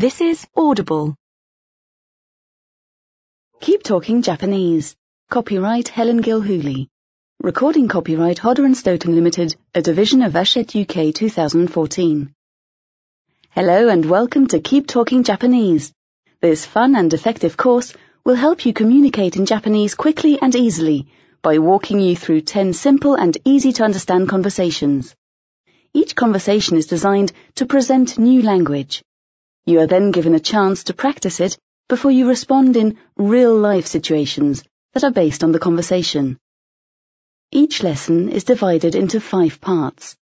This is Audible. Keep Talking Japanese. Copyright Helen Gilhooly. Recording copyright Hodder and Stoughton Limited, a division of Hachette UK 2014. Hello and welcome to Keep Talking Japanese. This fun and effective course will help you communicate in Japanese quickly and easily by walking you through 10 simple and easy to understand conversations. Each conversation is designed to present new language. You are then given a chance to practice it before you respond in real life situations that are based on the conversation. Each lesson is divided into five parts.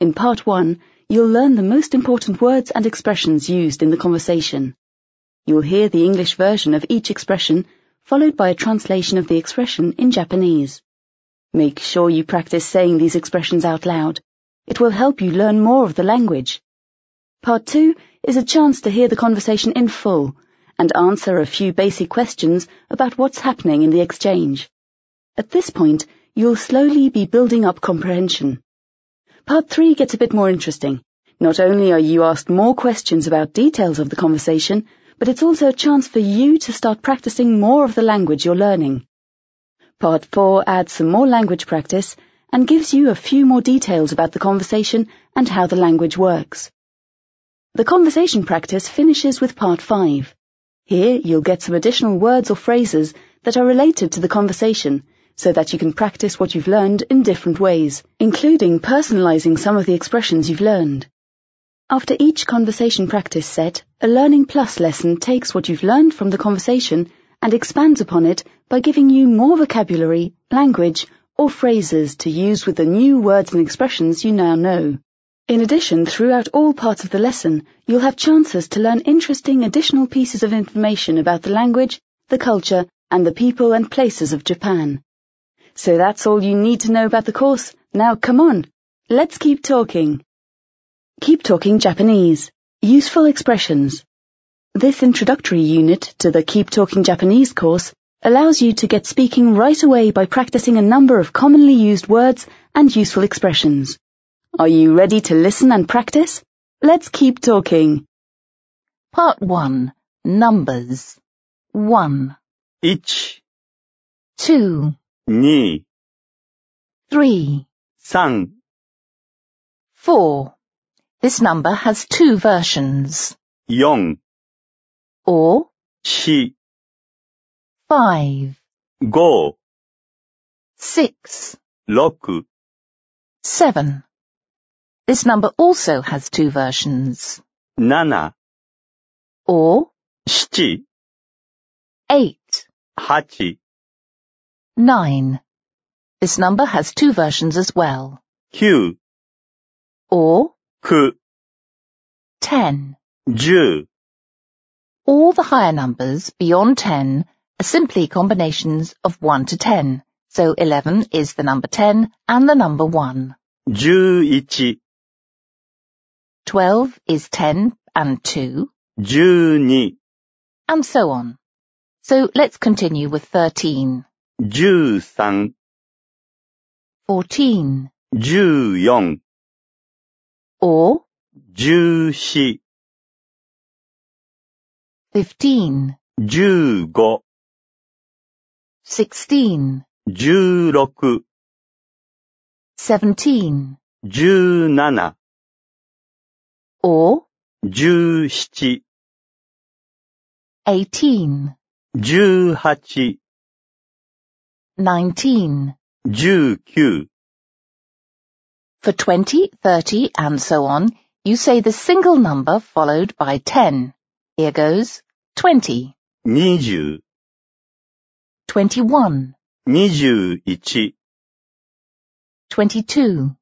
In part one, you'll learn the most important words and expressions used in the conversation. You'll hear the English version of each expression, followed by a translation of the expression in Japanese. Make sure you practice saying these expressions out loud. It will help you learn more of the language. Part two is a chance to hear the conversation in full and answer a few basic questions about what's happening in the exchange. At this point, you'll slowly be building up comprehension. Part 3 gets a bit more interesting. Not only are you asked more questions about details of the conversation, but it's also a chance for you to start practicing more of the language you're learning. Part 4 adds some more language practice and gives you a few more details about the conversation and how the language works. The conversation practice finishes with Part 5. Here you'll get some additional words or phrases that are related to the conversation so that you can practice what you've learned in different ways, including personalizing some of the expressions you've learned. After each conversation practice set, a Learning Plus lesson takes what you've learned from the conversation and expands upon it by giving you more vocabulary, language, or phrases to use with the new words and expressions you now know. In addition, throughout all parts of the lesson, you'll have chances to learn interesting additional pieces of information about the language, the culture, and the people and places of Japan. So that's all you need to know about the course. Now come on, let's keep talking. Keep talking Japanese. Useful expressions. This introductory unit to the Keep Talking Japanese course allows you to get speaking right away by practicing a number of commonly used words and useful expressions. Are you ready to listen and practice? Let's keep talking. Part 1. Numbers. 1, 1、2, 2、3, 3、4. This number has two versions. 4、Or 4、5, 5、6, 6、7. This number also has two versions. 7、Or 7、8, 8、9. This number has two versions as well. 9、Or 9、10. 10、All the higher numbers beyond 10 are simply combinations of 1 to 10. So 11 is the number 10 and the number 1. 11、12 is 10 and 2, 12、and so on. So let's continue with 13, 13、14, 14、or 14、15, 15、16, 16、17, 17、or 17、18, 18、19. 19、For 20, 30, and so on, you say the single number followed by 10. Here goes 20, 20、21, 21、22, 22、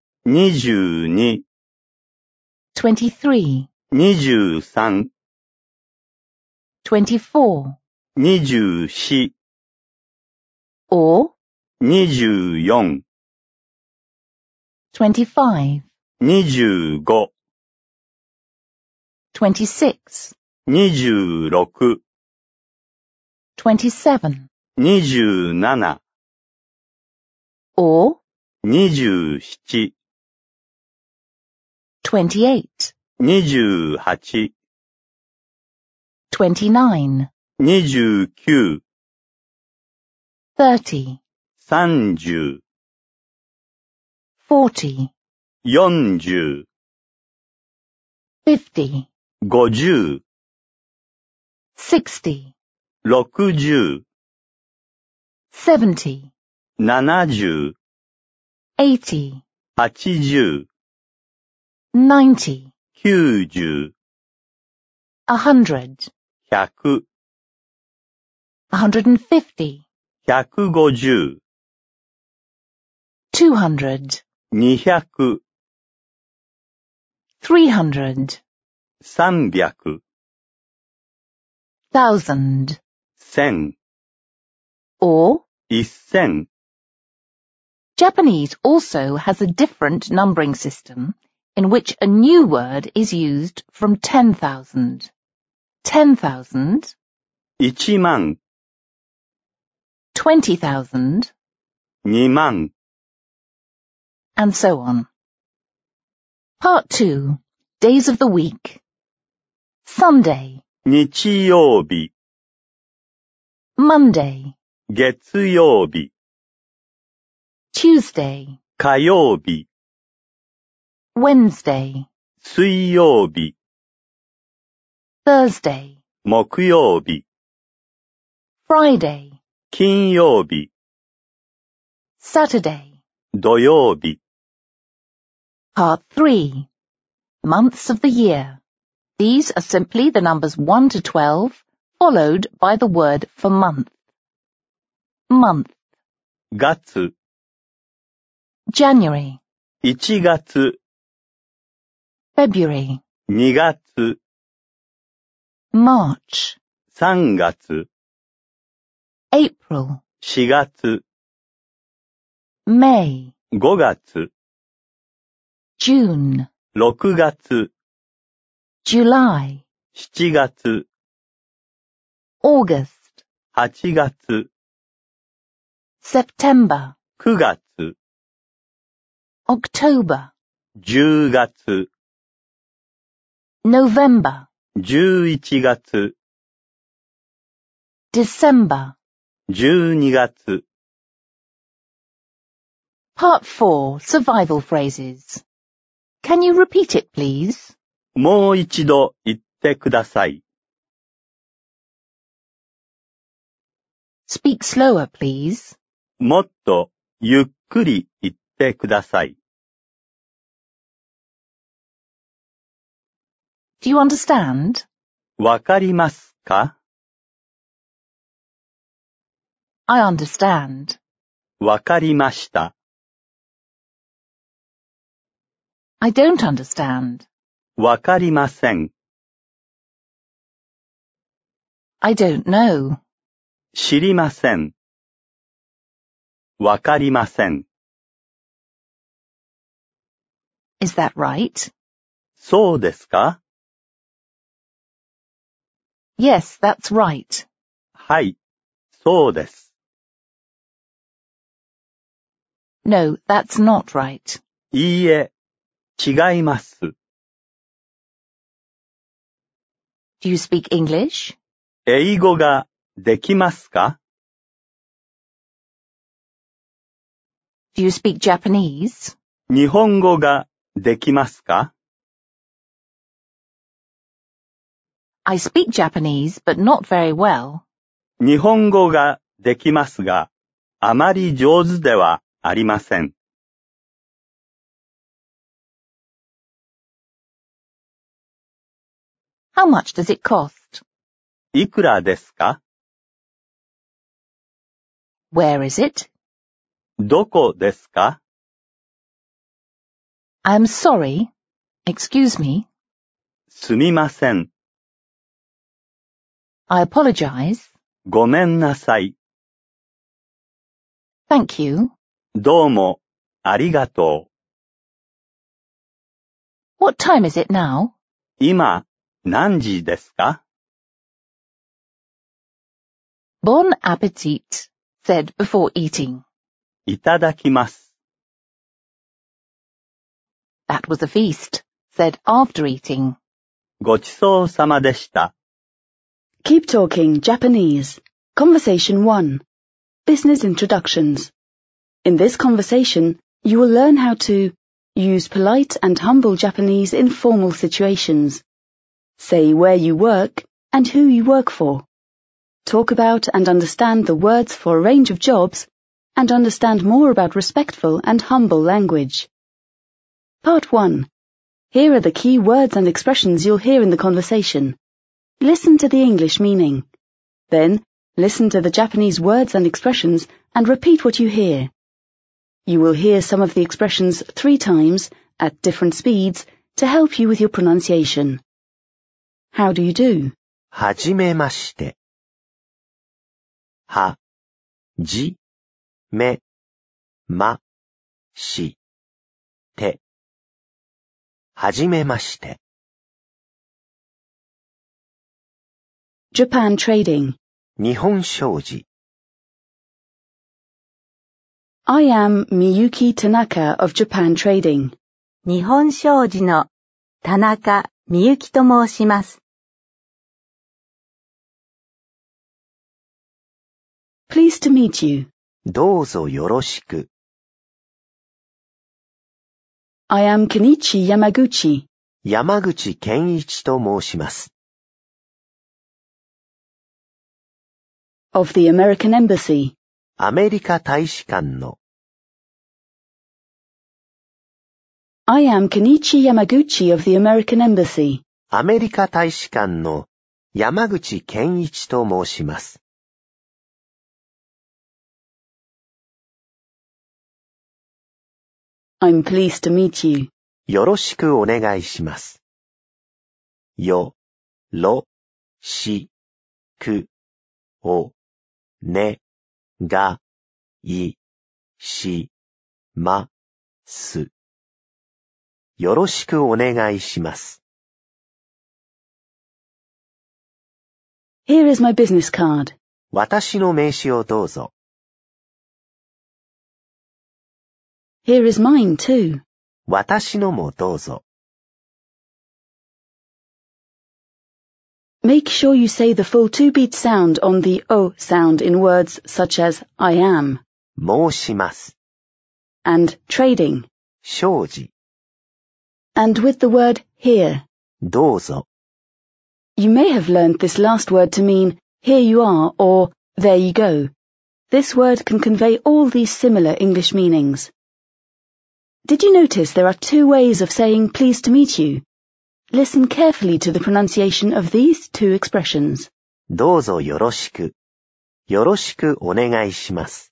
23, 23、24, 24、or 24、25, 25、26, 26、27, 27、or 27、28, 28、29, 29、30, 30、40, 40、50, 50、60, 60、70, 70、80, 80、90, 90、100, 100、150, 150、200, 200、300, 300、1000, 1000、or 1000、Japanese also has a different numbering system in which a new word is used from 10,000. 10,000, 1万、 20,000, 2万、 and so on. Part 2. Days of the week. Sunday, 日曜日、 Monday, 月曜日、 Tuesday, 火曜日、 Wednesday, 水曜日、 Thursday, 木曜日、 Friday, 金曜日、 Saturday. 土曜日、 Part 3. Months of the year. These are simply the numbers 1 to 12, followed by the word for month. Month, 月、 January, 1月、 February, 2月、March, 3月、April, 4月、May, 5月、June, 6月、July, 7月、August, 8月、September, 9月、October, 10月、November, 11月、December. 12月、Part 4. Survival phrases. Can you repeat it, please? もう一度言ってください。Speak slower, please. もっとゆっくり言ってください。Do you understand? わかりますか I understand. わかりました。 I don't understand. わかりません。 I don't know. 知りません。わかりません。 Is that right? そうですか Yes, that's right. はい。そうです。 No, that's not right. いいえ。違います。 Do you speak English? 英語ができますか Do you speak Japanese? 日本語ができますか I speak Japanese, but not very well. 日本語ができますが、あまり上手ではありません。 How much does it cost? いくらですか Where is it? どこですか I'm sorry. Excuse me. すみません。 I apologize. ごめんなさい。 Thank you. どうも、ありがとう。 What time is it now? 今、何時ですか Bon appetit, said before eating. いただきます。 That was a feast, said after eating. ごちそうさまでした。 Keep talking Japanese. Conversation 1. Business introductions. In this conversation, you will learn how to use polite and humble Japanese in formal situations. Say where you work and who you work for. Talk about and understand the words for a range of jobs and understand more about respectful and humble language. Part 1. Here are the key words and expressions you'll hear in the conversation. Listen to the English meaning. Then, listen to the Japanese words and expressions and repeat what you hear. You will hear some of the expressions three times at different speeds to help you with your pronunciation. How do you do? はじめまして。は、じ、め、ま、し、て。はじめまして。 Japan Trading. 日本商事。I am Miyuki Tanaka of Japan Trading. 日本商事の田中美幸と申します。Pleased to meet you. どうぞよろしく。I am Kenichi Yamaguchi. 山口健一と申します。Of the American Embassy. アメリカ大使館の I am Kenichi Yamaguchi of the American Embassy. アメリカ大使館の山口健一と申します。I'm pleased to meet you. よろしくお願いします。よ、ろ、し、く、お、ね、が、い、し、ま、す。よろしくお願いします。Here is my business card. 私の名刺をどうぞ。Here is mine too. 私のもどうぞ。Make sure you say the full two-beat sound on the O sound in words such as I am 申します and trading 商事 and with the word here どうぞ You may have learned this last word to mean here you are or there you go. This word can convey all these similar English meanings. Did you notice there are two ways of saying pleased to meet you? Listen carefully to the pronunciation of these two expressions どうぞよろしく。よろしくお願いします。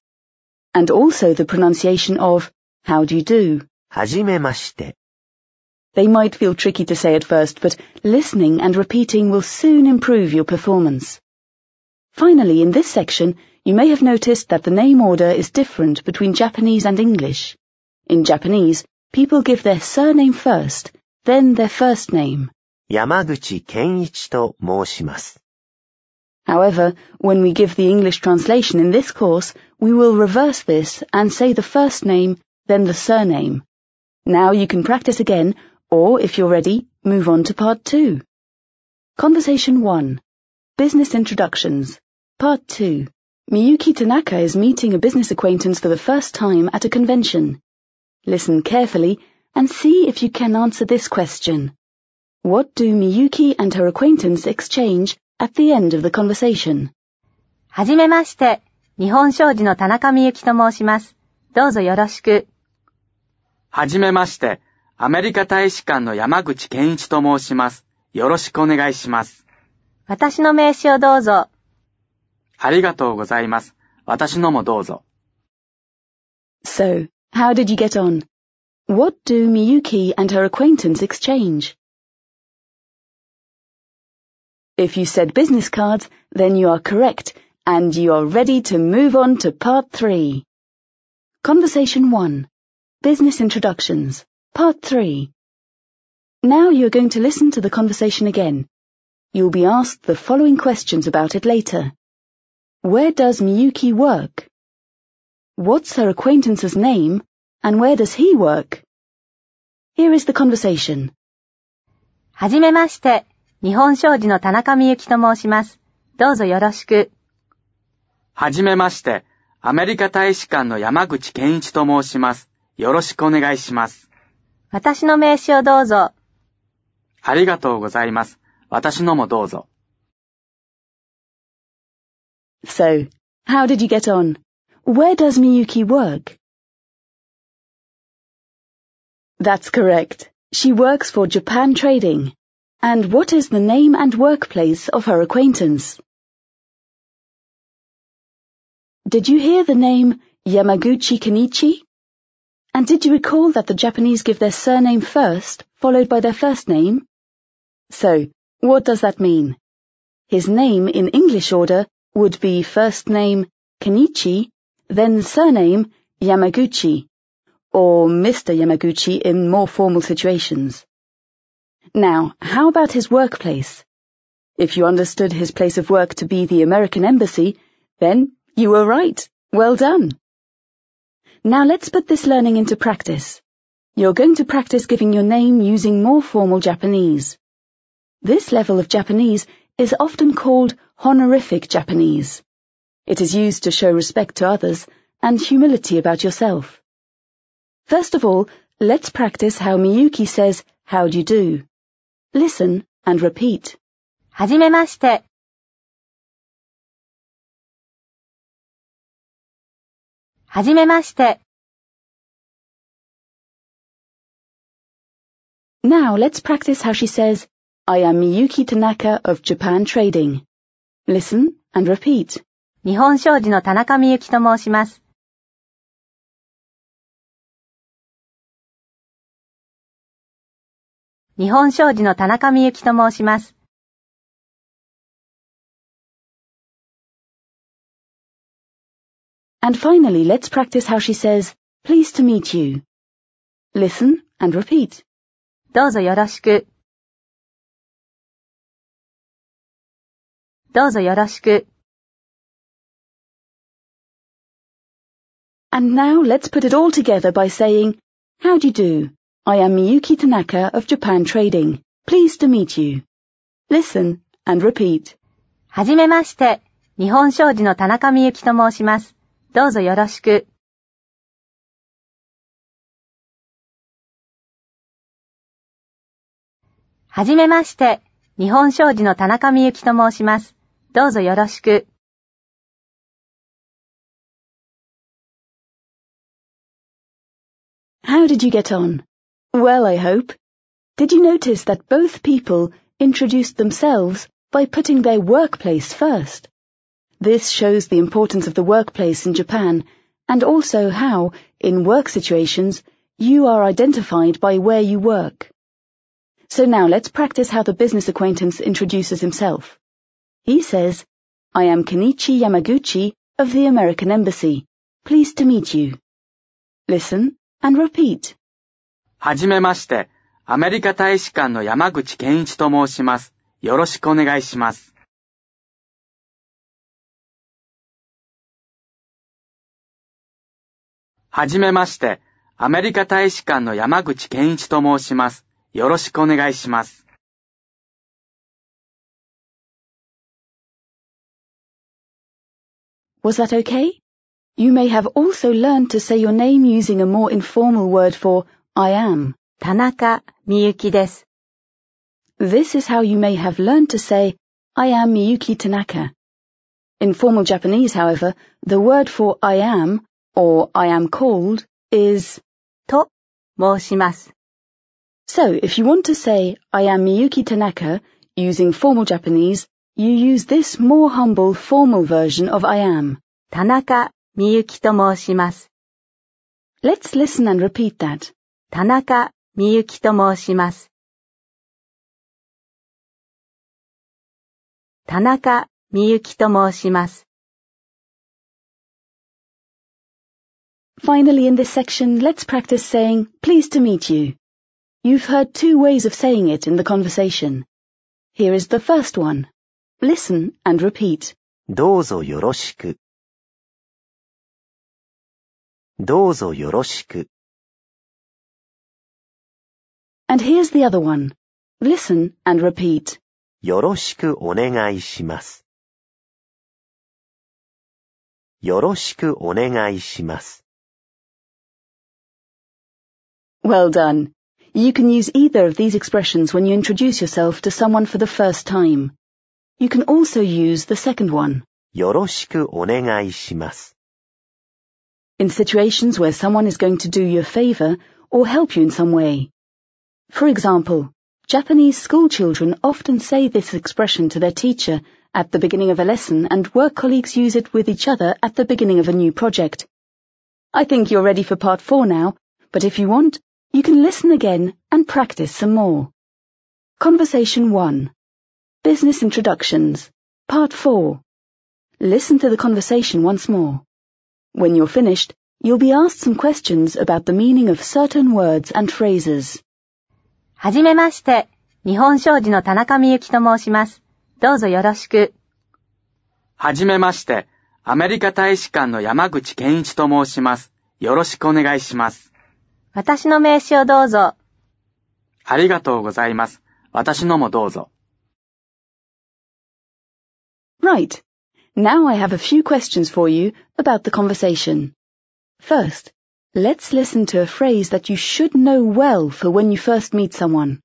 and also the pronunciation of how do you do. はじめまして。 They might feel tricky to say at first, but listening and repeating will soon improve your performance. Finally, in this section, you may have noticed that the name order is different between Japanese and English. In Japanese, people give their surname first, then their first name. 山口健一と申します。 However, when we give the English translation in this course, we will reverse this and say the first name, then the surname. Now you can practice again, or if you're ready, move on to part two. Conversation 1. Business introductions. Part 2. Miyuki Tanaka is meeting a business acquaintance for the first time at a convention. Listen carefully and see if you can answer this question. What do Miyuki and her acquaintance exchange at the end of the conversation? はじめまして。日本商事の田中美幸と申します。どうぞよろしく。はじめまして、アメリカ大使館の山口健一と申します。よろしくお願いします。私の名刺をどうぞ。ありがとうございます。私のもどうぞ。So, how did you get on? What do Miyuki and her acquaintance exchange? If you said business cards, then you are correct, and you are ready to move on to part three. Conversation one. Business introductions. Part three. Now you're going to listen to the conversation again. You'll be asked the following questions about it later. Where does Miyuki work? What's her acquaintance's name, and where does he work? Here is the conversation. はじめまして。日本商事の田中美幸と申します。どうぞよろしく。はじめまして、アメリカ大使館の山口健一と申します。よろしくお願いします。私の名刺をどうぞ。ありがとうございます。私のもどうぞ。So, how did you get on? Where does Miyuki work? That's correct. She works for Japan Trading. And what is the name and workplace of her acquaintance? Did you hear the name Yamaguchi Kenichi? And did you recall that the Japanese give their surname first, followed by their first name? So, what does that mean? His name in English order would be first name Kenichi, then surname Yamaguchi, or Mr. Yamaguchi in more formal situations. Now, how about his workplace? If you understood his place of work to be the American Embassy, then you were right. Well done. Now let's put this learning into practice. You're going to practice giving your name using more formal Japanese. This level of Japanese is often called honorific Japanese. It is used to show respect to others and humility about yourself. First of all, let's practice how Miyuki says, how do you do? Listen and repeat. はじめまして。はじめまして。 Now let's practice how she says, I am Miyuki Tanaka of Japan Trading. Listen and repeat. 日本商事の田中美幸と申します。 日本商事の田中美幸と申します。And finally, let's practice how she says, pleased to meet you. Listen and repeat. どうぞよろしく。どうぞよろしく。And now let's put it all together by saying, how do you do? I am Miyuki Tanaka of Japan Trading. Pleased to meet you. Listen and repeat. はじめまして。日本商事の田中美幸と申します。どうぞよろしく。はじめまして。日本商事の田中美幸と申します。どうぞよろしく。How did you get on? Well, I hope. Did you notice that both people introduced themselves by putting their workplace first? This shows the importance of the workplace in Japan and also how, in work situations, you are identified by where you work. So now let's practice how the business acquaintance introduces himself. He says, I am Kenichi Yamaguchi of the American Embassy. Pleased to meet you. Listen and repeat. はじめまして、アメリカ大使館の山口健一と申します。よろしくお願いします。はじめまして、アメリカ大使館の山口健一と申します。よろしくお願いします。Was that okay? You may have also learned to say your name using a more informal word for I am Tanaka Miyuki des. This is how you may have learned to say, I am Miyuki Tanaka. In formal Japanese, however, the word for I am or I am called is to moshimasu. So, if you want to say I am Miyuki Tanaka using formal Japanese, you use this more humble formal version of I am. Tanaka Miyuki to moshimasu. Let's listen and repeat that. 田中美幸と申します。田中美幸と申します。Finally in this section, let's practice saying, pleased to meet you. You've heard two ways of saying it in the conversation. Here is the first one. Listen and repeat. どうぞよろしく。どうぞよろしく。And here's the other one. Listen and repeat. よろしくお願いします。 よろしくお願いします。 Well done. You can use either of these expressions when you introduce yourself to someone for the first time. You can also use the second one よろしくお願いします。 in situations where someone is going to do you a favor or help you in some way. For example, Japanese school children often say this expression to their teacher at the beginning of a lesson and work colleagues use it with each other at the beginning of a new project. I think you're ready for part four now, but if you want, you can listen again and practice some more. Conversation 1. Business Introductions. Part 4. Listen to the conversation once more. When you're finished, you'll be asked some questions about the meaning of certain words and phrases. はじめまして、日本商事の田中美幸と申します。どうぞよろしく。はじめまして、アメリカ大使館の山口健一と申します。よろしくお願いします。私の名刺をどうぞ。ありがとうございます。私のもどうぞ。Right. Now I have a few questions for you about the conversation. First, let's listen to a phrase that you should know well for when you first meet someone.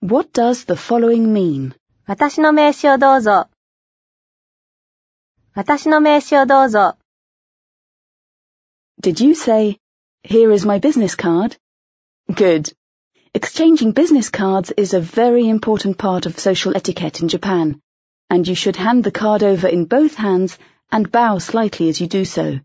What does the following mean? 私の名刺をどうぞ。私の名刺をどうぞ。 Did you say, here is my business card? Good. Exchanging business cards is a very important part of social etiquette in Japan, and you should hand the card over in both hands and bow slightly as you do so.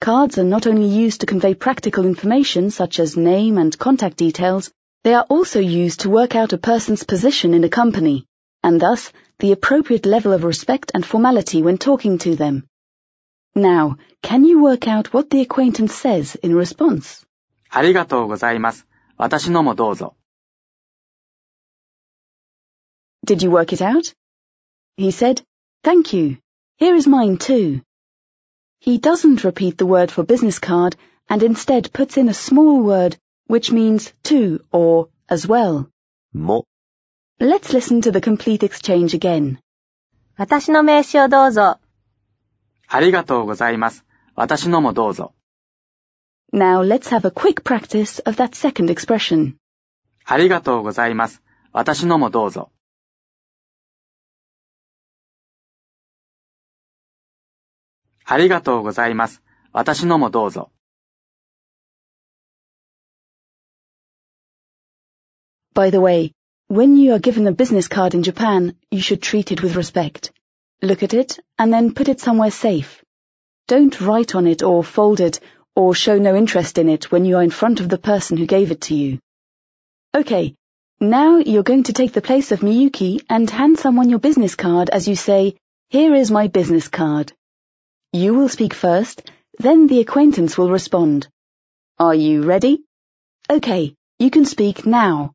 Cards are not only used to convey practical information such as name and contact details, they are also used to work out a person's position in a company, and thus the appropriate level of respect and formality when talking to them. Now, can you work out what the acquaintance says in response? ありがとうございます。私のもどうぞ。 Did you work it out? He said, Thank you. Here is mine too. He doesn't repeat the word for business card and instead puts in a small word which means to or as well. も、 Let's listen to the complete exchange again. 私の名刺をどうぞ。ありがとうございます。私のもどうぞ。 Now let's have a quick practice of that second expression. ありがとうございます。私のもどうぞ。 ありがとうございます。私のもどうぞ。 By the way, when you are given a business card in Japan, you should treat it with respect. Look at it and then put it somewhere safe. Don't write on it or fold it or show no interest in it when you are in front of the person who gave it to you. Okay, now you're going to take the place of Miyuki and hand someone your business card as you say, here is my business card. You will speak first, then the acquaintance will respond. Are you ready? Okay, you can speak now.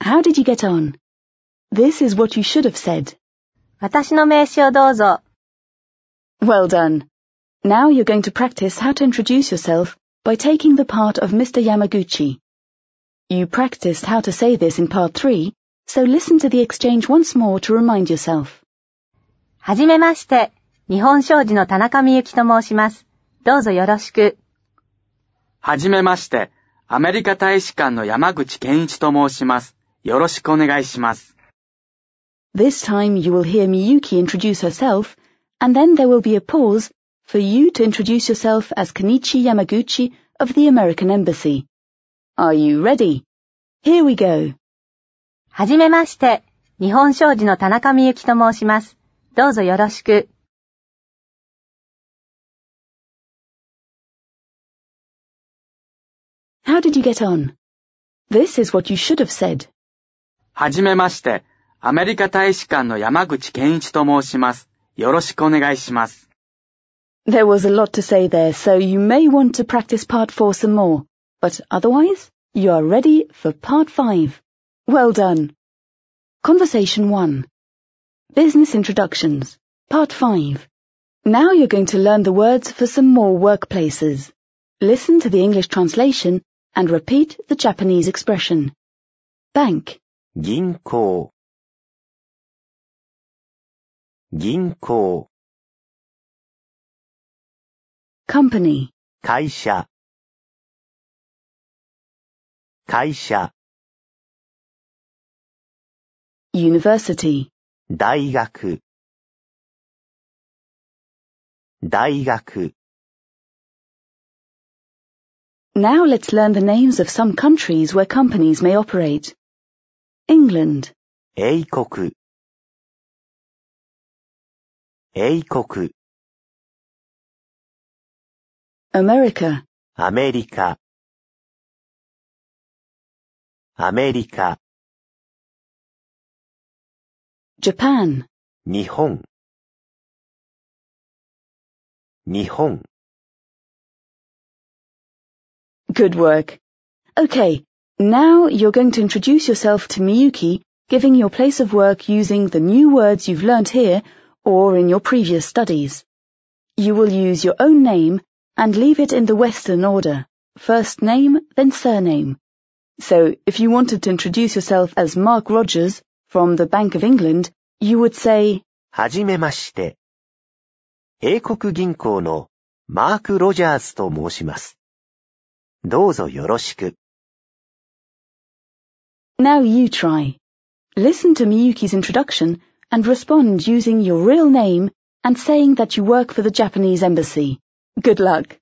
How did you get on? This is what you should have said. Well done. Now you're going to practice how to introduce yourself by taking the part of Mr. Yamaguchi. You practiced how to say this in part 3, so listen to the exchange once more to remind yourself. はじめまして、日本商事の田中美幸と申します。どうぞよろしく。はじめまして、アメリカ大使館の山口健一と申します。よろしくお願いします。 This time you will hear Miyuki introduce herself, and then there will be a pause for you to introduce yourself as Kenichi Yamaguchi of the American Embassy. Are you ready? Here we go. はじめまして、日本商事の田中美幸と申します。どうぞよろしく。How did you get on? This is what you should have said. はじめまして、アメリカ大使館の山口健一と申します。よろしくお願いします。There was a lot to say there, so you may want to practice part 4 some more. But otherwise, you are ready for part 5. Well done. Conversation 1. Business introductions. Part 5. Now you're going to learn the words for some more workplaces. Listen to the English translation and repeat the Japanese expression. bank, 銀行。銀行、 company, 会社。 会社、 university, 大学。大学、 Now let's learn the names of some countries where companies may operate. England, 英国。英国、 America, アメリカ。 アメリカ Japan 日本日本 Good work. Okay, now you're going to introduce yourself to Miyuki, giving your place of work using the new words you've learned here or in your previous studies. You will use your own name and leave it in the Western order, first name, then surname. So if you wanted to introduce yourself as Mark Rogers from the Bank of England, you would say, はじめまして。英国銀行のマーク・ロジャーズと申します。どうぞよろしく。 Now you try. Listen to Miyuki's introduction and respond using your real name and saying that you work for the Japanese embassy. Good luck.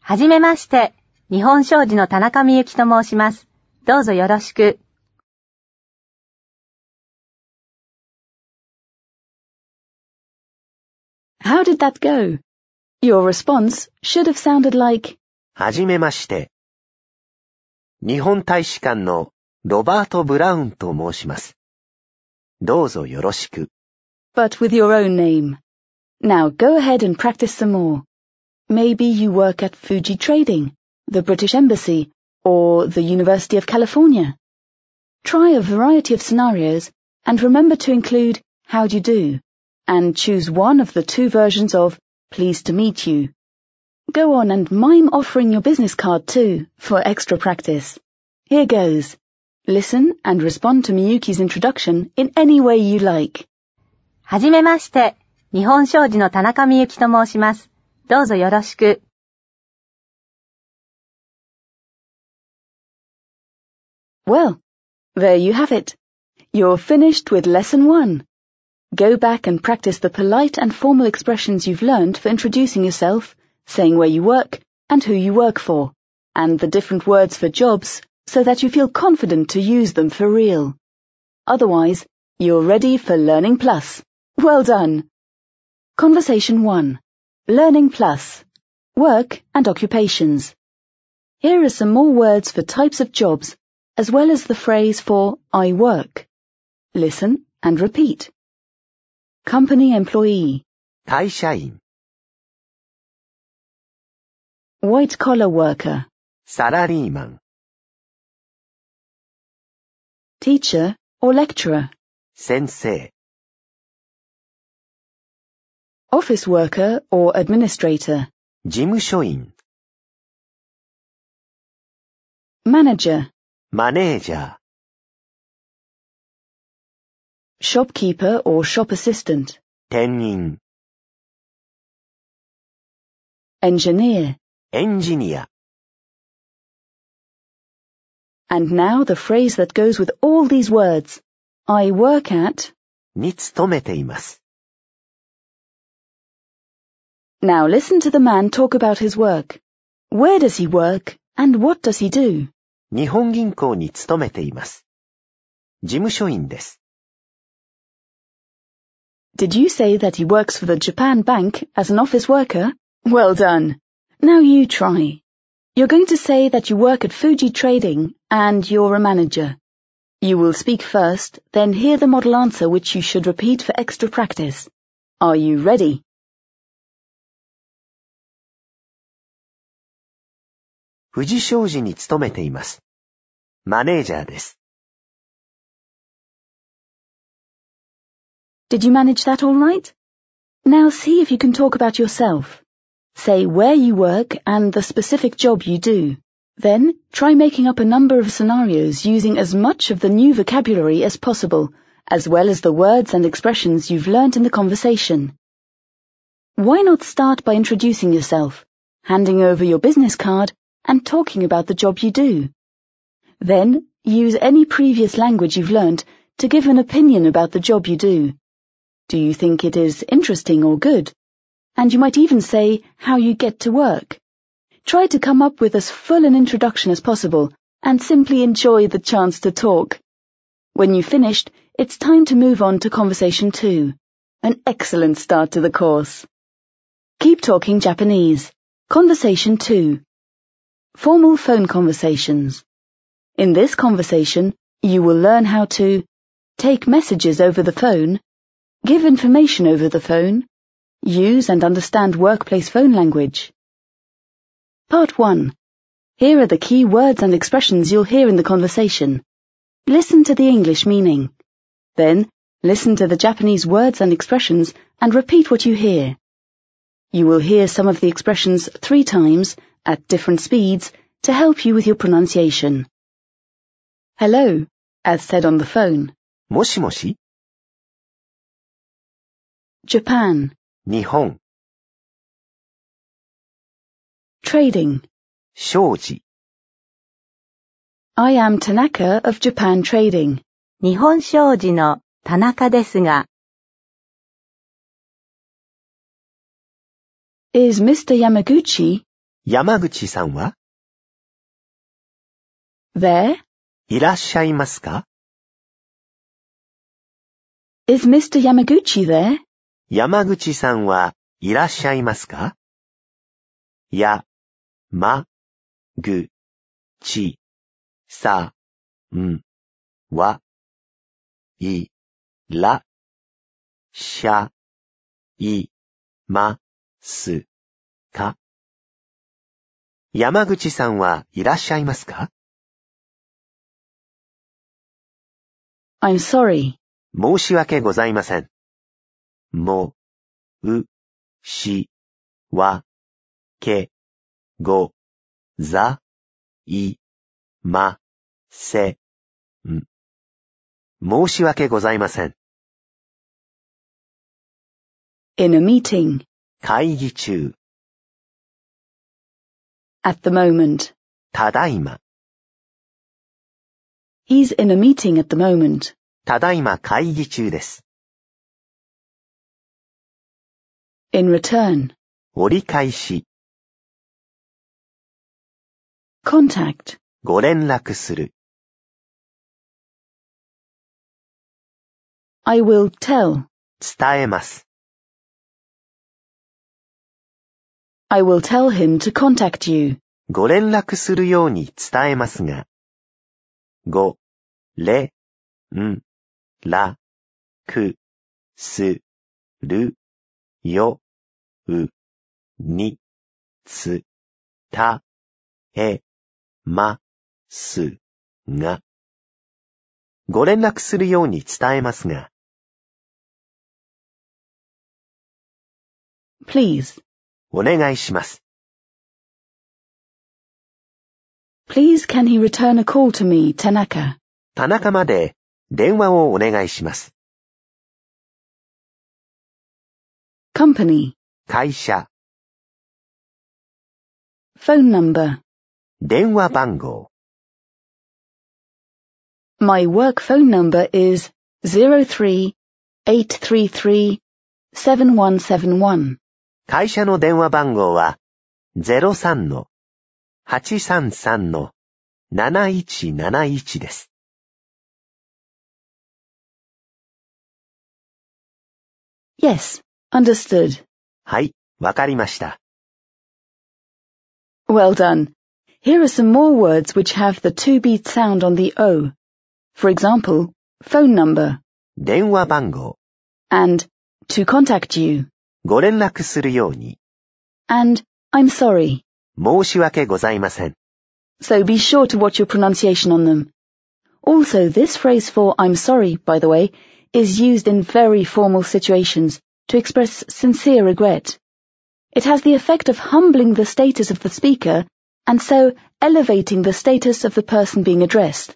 はじめまして。日本商事の田中美幸と申します。 どうぞよろしく。 How did that go? Your response should have sounded like, はじめまして。日本大使館のロバート・ブラウンと申します。どうぞよろしく。 but with your own name. Now go ahead and practice some more. Maybe you work at Fuji Trading, the British Embassy, or the University of California. Try a variety of scenarios and remember to include how do you do and choose one of the two versions of pleased to meet you. Go on and mime offering your business card too for extra practice. Here goes. Listen and respond to Miyuki's introduction in any way you like. はじめまして。日本商事の田中美幸と申します。どうぞよろしく。 Well, there you have it. You're finished with lesson one. Go back and practice the polite and formal expressions you've learned for introducing yourself, saying where you work and who you work for, and the different words for jobs so that you feel confident to use them for real. Otherwise, you're ready for Learning Plus. Well done! Conversation 1. Learning Plus. Work and occupations. Here are some more words for types of jobs, as well as the phrase for I work. Listen and repeat. Company employee, 会社員、 white collar worker, サラリーマン、 teacher or lecturer, 先生、 office worker or administrator, 事務所員、 manager, マネージャー、 shopkeeper or shop assistant, 店員、 engineer, エンジニア、 and now the phrase that goes with all these words. I work at. に勤めています。 Now listen to the man talk about his work. Where does he work and what does he do? 日本銀行に勤めています。事務所員です。 Did you say that he works for the Japan Bank as an office worker? Well done. Now you try. You're going to say that you work at Fuji Trading and you're a manager. You will speak first, then hear the model answer which you should repeat for extra practice. Are you ready? 富士商事に勤めています。マネージャーです。 Did you manage that all right? Now see if you can talk about yourself. Say where you work and the specific job you do. Then try making up a number of scenarios using as much of the new vocabulary as possible, as well as the words and expressions you've learnt in the conversation. Why not start by introducing yourself, handing over your business card, and talking about the job you do? Then use any previous language you've learnt to give an opinion about the job you do. Do you think it is interesting or good? And you might even say how you get to work. Try to come up with as full an introduction as possible and simply enjoy the chance to talk. When you've finished, it's time to move on to conversation two. An excellent start to the course. Keep talking Japanese. Conversation 2. Formal phone conversations. In this conversation, you will learn how to take messages over the phone, give information over the phone, use and understand workplace phone language. Part 1. Here are the key words and expressions you'll hear in the conversation. Listen to the English meaning. Then, listen to the Japanese words and expressions and repeat what you hear. You will hear some of the expressions three times at different speeds to help you with your pronunciation. Hello, as said on the phone. もしもし Japan, 日本、 trading. 商事、 I am Tanaka of Japan Trading. 日本商事の田中ですが、 Is Mr. Yamaguchi 山口さんは？There? いらっしゃいますか？Is Mr. Yamaguchi there? 山口さんはいらっしゃいますか？や、ま、ぐ、ち、さ、ん、わ、い、ら、しゃ、い、ます、か？山口さんはいらっしゃいますか？I'm sorry. 申し訳ございません。も、う、し、わ、け、ご、ざ、い、ま、せ、ん。申し訳ございません。In a meeting. 会議中、At the moment. ただいま、 He's in a meeting at the moment. ただいま会議中です。 In return. 折り返し、 Contact. ご連絡する、 I will tell. 伝えます。 I will tell him to contact you. ご連絡するように伝えますが、ご、れ、ん、ら、く、す、る、よ、う、に、つ、た、え、ま、す、が。ご連絡するように伝えますが、Please. お願いします。 Please can he return a call to me, Tanaka? 田中まで電話をお願いします。 Company. 会社、 Phone number. 電話番号、 My work phone number is 03-833-7171. 会社の電話番号は03-833-7171です。Yes, understood. はい、わかりました。Well done. Here are some more words which have the two-beat sound on the O. For example, phone number 電話番号、and to contact you ご連絡するように、 and I'm sorry. 申し訳ございません。 So be sure to watch your pronunciation on them. Also, this phrase for I'm sorry, by the way, is used in very formal situations to express sincere regret. It has the effect of humbling the status of the speaker and so elevating the status of the person being addressed.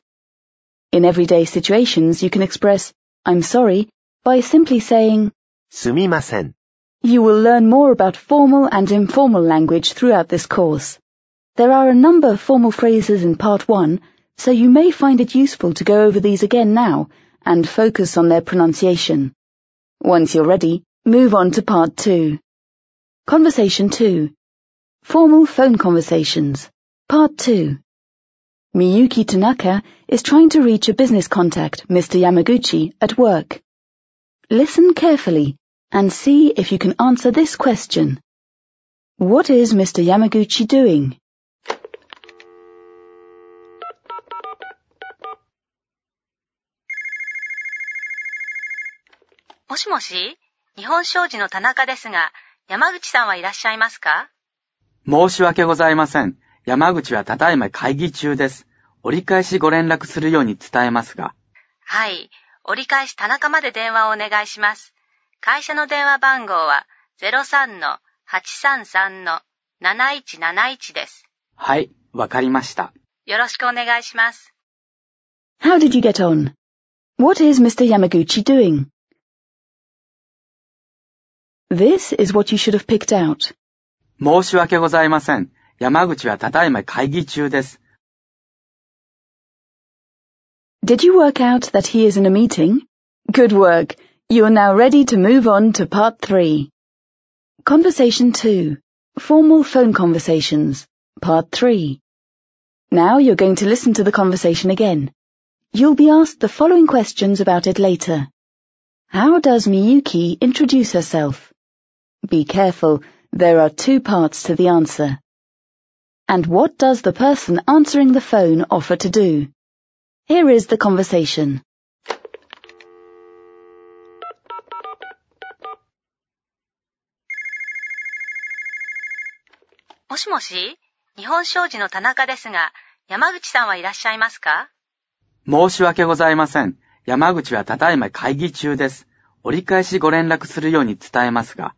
In everyday situations, you can express, I'm sorry, by simply saying, すみません。 you will learn more about formal and informal language throughout this course. There are a number of formal phrases in part one, so you may find it useful to go over these again now and focus on their pronunciation. Once you're ready, move on to part two. Conversation two. Formal phone conversations. Part two. Miyuki Tanaka is trying to reach a business contact, Mr. Yamaguchi, at work. Listen carefully and see if you can answer this question. What is Mr. Yamaguchi doing? もしもし日本商事の田中ですが、山口さんはいらっしゃいますか申し訳ございません。山口はただいま会議中です。折り返しご連絡するように伝えますが。はい。折り返し田中まで電話をお願いします。会社の電話番号は03-833-7171です。はい、わかりました。よろしくお願いします。How did you get on? What is Mr. Yamaguchi doing? This is what you should have picked out. 申し訳ございません。山口はただいま会議中です。Did you work out that he is in a meeting? Good work. You are now ready to move on to part three. Conversation two. Formal phone conversations. Part three. Now you're going to listen to the conversation again. You'll be asked the following questions about it later. How does Miyuki introduce herself? Be careful, there are two parts to the answer. And what does the person answering the phone offer to do? Here is the conversation. もしもし？日本商事の田中ですが、山口さんはいらっしゃいますか？申し訳ございません。山口はただいま会議中です。折り返しご連絡するように伝えますが。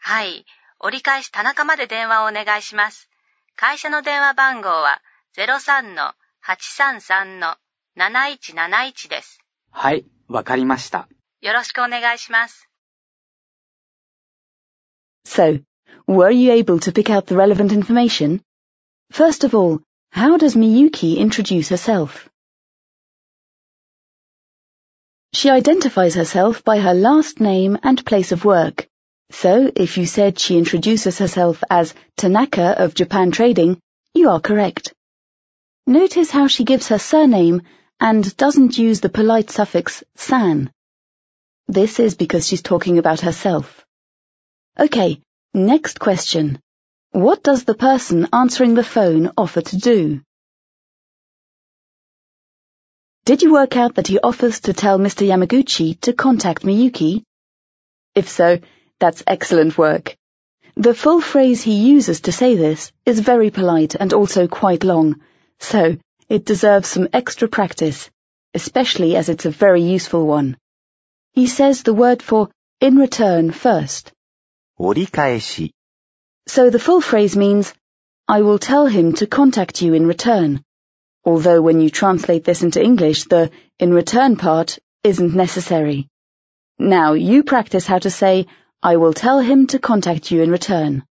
はい。折り返し田中まで電話をお願いします。会社の電話番号は03-833-7171です。はい、わかりました。よろしくお願いします。So, were you able to pick out the relevant information? First of all, how does Miyuki introduce herself? She identifies herself by her last name and place of work. So, if you said she introduces herself as Tanaka of Japan Trading, you are correct. Notice how she gives her surname and doesn't use the polite suffix san. This is because she's talking about herself. Okay, next question. What does the person answering the phone offer to do? Did you work out that he offers to tell Mr. Yamaguchi to contact Miyuki? If so, that's excellent work. The full phrase he uses to say this is very polite and also quite long, so it deserves some extra practice, especially as it's a very useful one. He says the word for in return first. 折り返し、 So the full phrase means, I will tell him to contact you in return. Although when you translate this into English, the in return part isn't necessary. Now you practice how to say, I will tell him to contact you in return.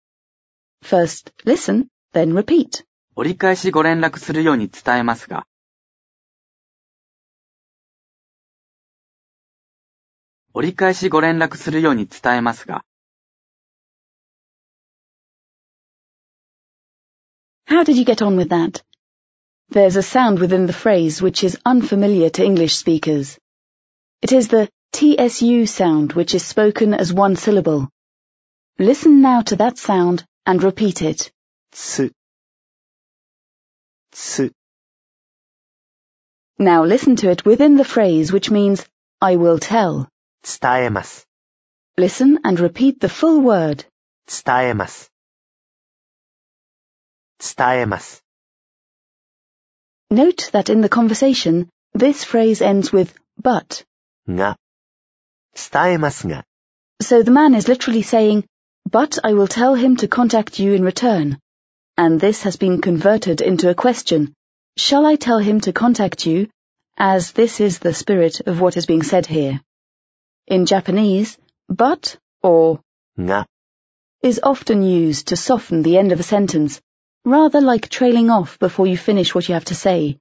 First, listen, then repeat. 折り返しご連絡するように伝えますが。折り返しご連絡するように伝えますが。 How did you get on with that? There's a sound within the phrase which is unfamiliar to English speakers. It is the TSU sound which is spoken as one syllable. Listen now to that sound and repeat it. Tsu. Tsu. Now listen to it within the phrase which means I will tell. Staemas. Listen and repeat the full word. Staemas ста Note that in the conversation, this phrase ends with but. Nga. Nga. So the man is literally saying, but I will tell him to contact you in return. And this has been converted into a question. Shall I tell him to contact you? As this is the spirit of what is being said here. In Japanese, but or nga is often used to soften the end of a sentence rather like trailing off before you finish what you have to say.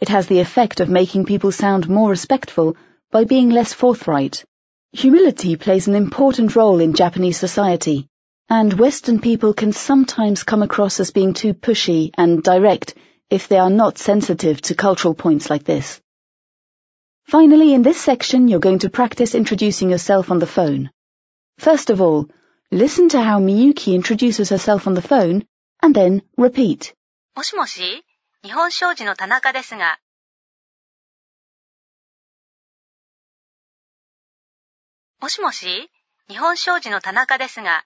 It has the effect of making people sound more respectful by being less forthright. Humility plays an important role in Japanese society, and Western people can sometimes come across as being too pushy and direct if they are not sensitive to cultural points like this. Finally, in this section, you're going to practice introducing yourself on the phone. First of all, listen to how Miyuki introduces herself on the phone, and then repeat. もしもし日本商事の田中ですが。もしもし日本商事の田中ですが。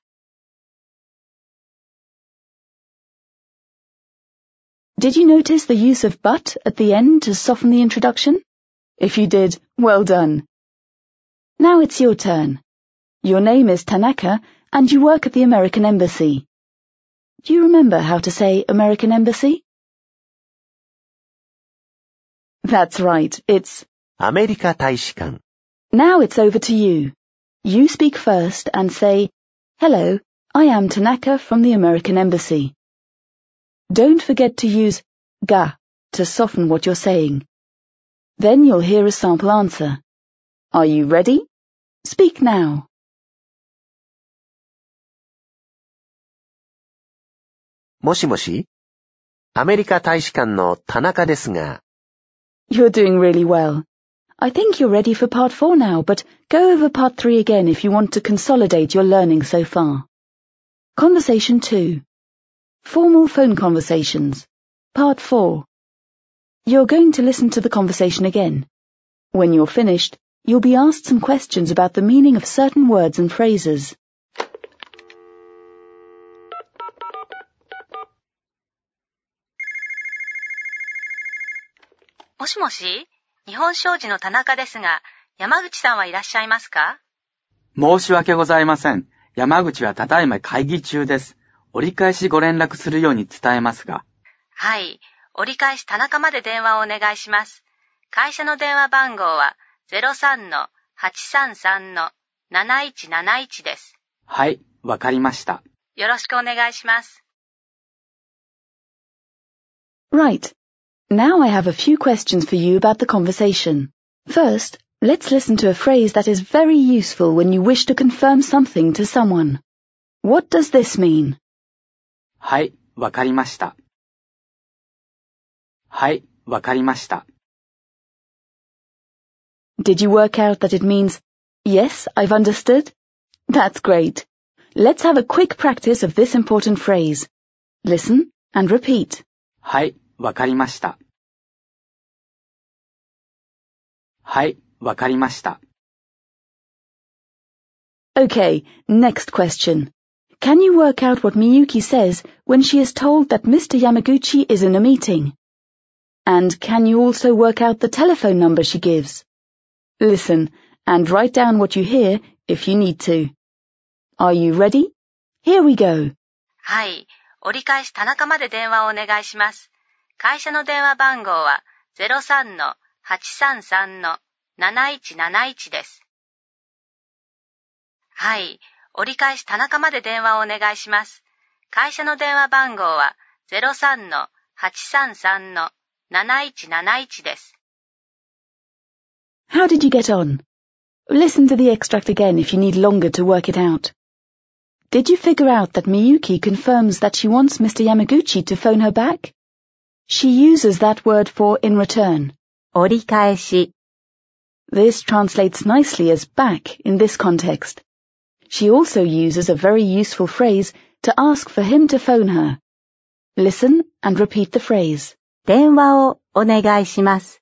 Did you notice the use of but at the end to soften the introduction? If you did, well done. Now it's your turn. Your name is Tanaka, and you work at the American Embassy. Do you remember how to say American Embassy? That's right, it's America. Taishikan. Now it's over to you. You speak first and say, Hello, I am Tanaka from the American Embassy. Don't forget to use ga to soften what you're saying. Then you'll hear a sample answer. Are you ready? Speak now. もしもしアメリカ大使館の田中ですが、 You're doing really well. I think you're ready for part four now, but go over part three again if you want to consolidate your learning so far. Conversation two. Formal phone conversations. Part four. You're going to listen to the conversation again. When you're finished, you'll be asked some questions about the meaning of certain words and phrases. もしもし？日本商事の田中ですが、山口さんはいらっしゃいますか？申し訳ございません。山口はただいま会議中です。折り返しご連絡するように伝えますが。はい。折り返し田中まで電話をお願いします。会社の電話番号は03-833-7171です。はい、わかりました。よろしくお願いします。Right. Now I have a few questions for you about the conversation. First, let's listen to a phrase that is very useful when you wish to confirm something to someone. What does this mean? はい、わかりました。はい、わかりました。 Did you work out that it means, yes, I've understood? That's great. Let's have a quick practice of this important phrase. Listen and repeat. はい、 わかりました。はい、わかりました。 Okay, next question. Can you work out what Miyuki says when she is told that Mr. Yamaguchi is in a meeting? And can you also work out the telephone number she gives? Listen and write down what you hear if you need to. Are you ready? Here we go. はい。折り返し田中まで電話をお願いします。 会社の電話番号は03-833-7171です。はい。折り返し田中まで電話をお願いします。会社の電話番号は03-833-7171です。How did you get on? Listen to the extract again if you need longer to work it out. Did you figure out that Miyuki confirms that she wants Mr. Yamaguchi to phone her back? She uses that word for in return. 折り返し、 This translates nicely as back in this context. She also uses a very useful phrase to ask for him to phone her. Listen and repeat the phrase. 電話をお願いします。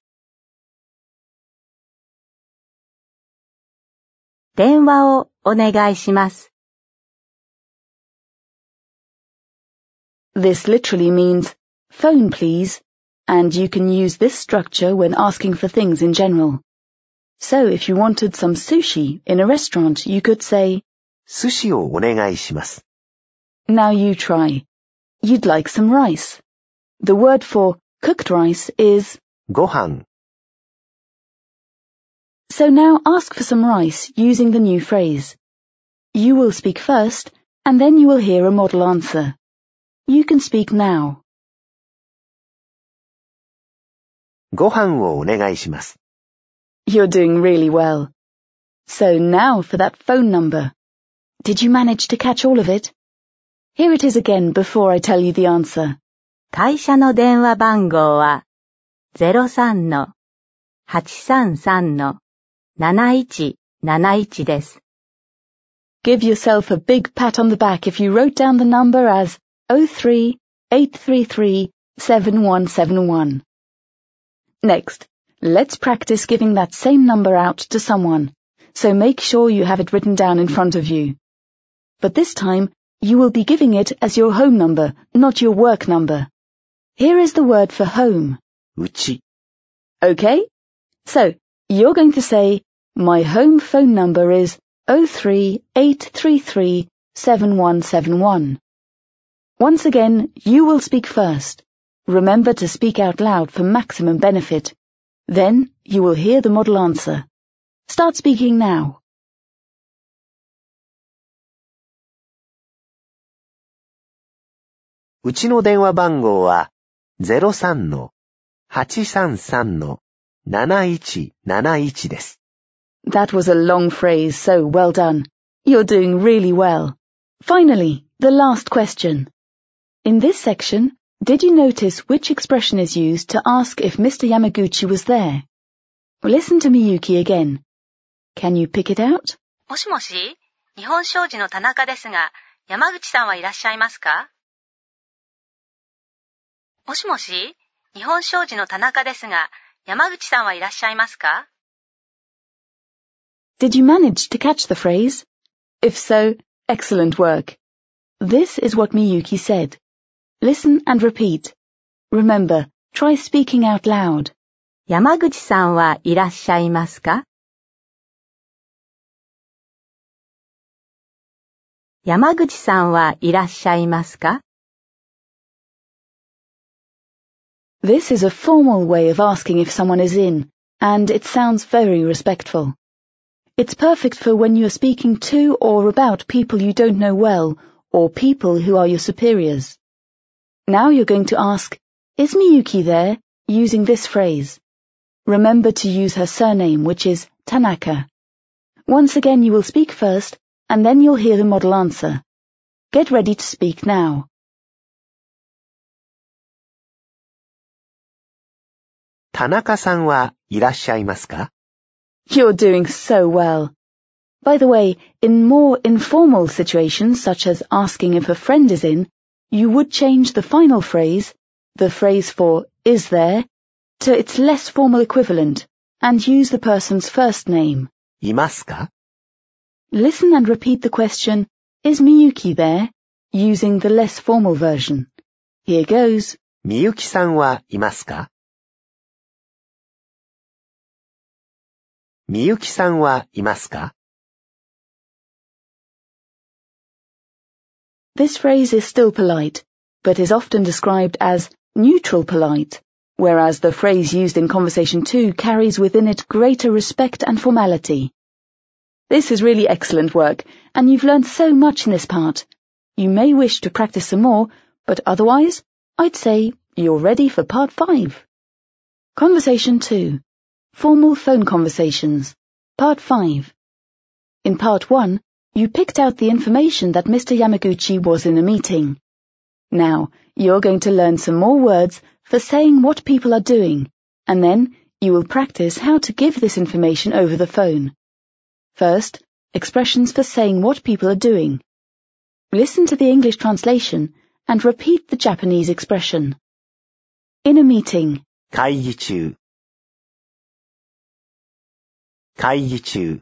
電話をお願いします。 This literally means phone please, and you can use this structure when asking for things in general. So if you wanted some sushi in a restaurant, you could say, 寿司をお願いします。 now you try. you'd like some rice. The word for cooked rice is, ご飯、 so now ask for some rice using the new phrase. You will speak first, and then you will hear a model answer. You can speak now. ご飯をお願いします。 You're doing really well. So now for that phone number. Did you manage to catch all of it? Here it is again before I tell you the answer. 会社の電話番号は03-833-7171です。 Give yourself a big pat on the back if you wrote down the number as 03-833-7171. Next, let's practice giving that same number out to someone, so make sure you have it written down in front of you. But this time, you will be giving it as your home number, not your work number. Here is the word for home. うち、Okay? So, you're going to say, my home phone number is 038337171. Once again, you will speak first. Remember to speak out loud for maximum benefit. Then, you will hear the model answer. Start speaking now. うちの電話番号は03-833-7171です。 That was a long phrase, so well done. You're doing really well. Finally, the last question. In this section, did you notice which expression is used to ask if Mr. Yamaguchi was there? Listen to Miyuki again. Can you pick it out? もしもし、日本商事の田中ですが、山口さんはいらっしゃいますかもしもし、日本商事の田中ですが、山口さんはいらっしゃいますか Did you manage to catch the phrase? If so, excellent work. This is what Miyuki said. Listen and repeat. Remember, try speaking out loud. 山口さんはいらっしゃいますか山口さんはいらっしゃいますか This is a formal way of asking if someone is in, and it sounds very respectful. It's perfect for when you are speaking to or about people you don't know well, or people who are your superiors. Now you're going to ask, is Miyuki there, using this phrase. Remember to use her surname, which is Tanaka. Once again, you will speak first, and then you'll hear the model answer. Get ready to speak now. Tanaka-san wa irashaimasu ka? You're doing so well. By the way, in more informal situations, such as asking if a friend is in, you would change the final phrase, the phrase for is there, to its less formal equivalent, and use the person's first name. いますか Listen and repeat the question, is Miyuki there, using the less formal version. Here goes. みゆきさんはいますかみゆきさんはいますか This phrase is still polite, but is often described as neutral polite, whereas the phrase used in conversation 2 carries within it greater respect and formality. This is really excellent work, and you've learned so much in this part. You may wish to practice some more, but otherwise, I'd say you're ready for part 5. Conversation 2. Formal phone conversations. Part 5. In part 1, you picked out the information that Mr. Yamaguchi was in a meeting. Now, you're going to learn some more words for saying what people are doing, and then you will practice how to give this information over the phone. First, expressions for saying what people are doing. Listen to the English translation and repeat the Japanese expression. In a meeting, 会議中会議中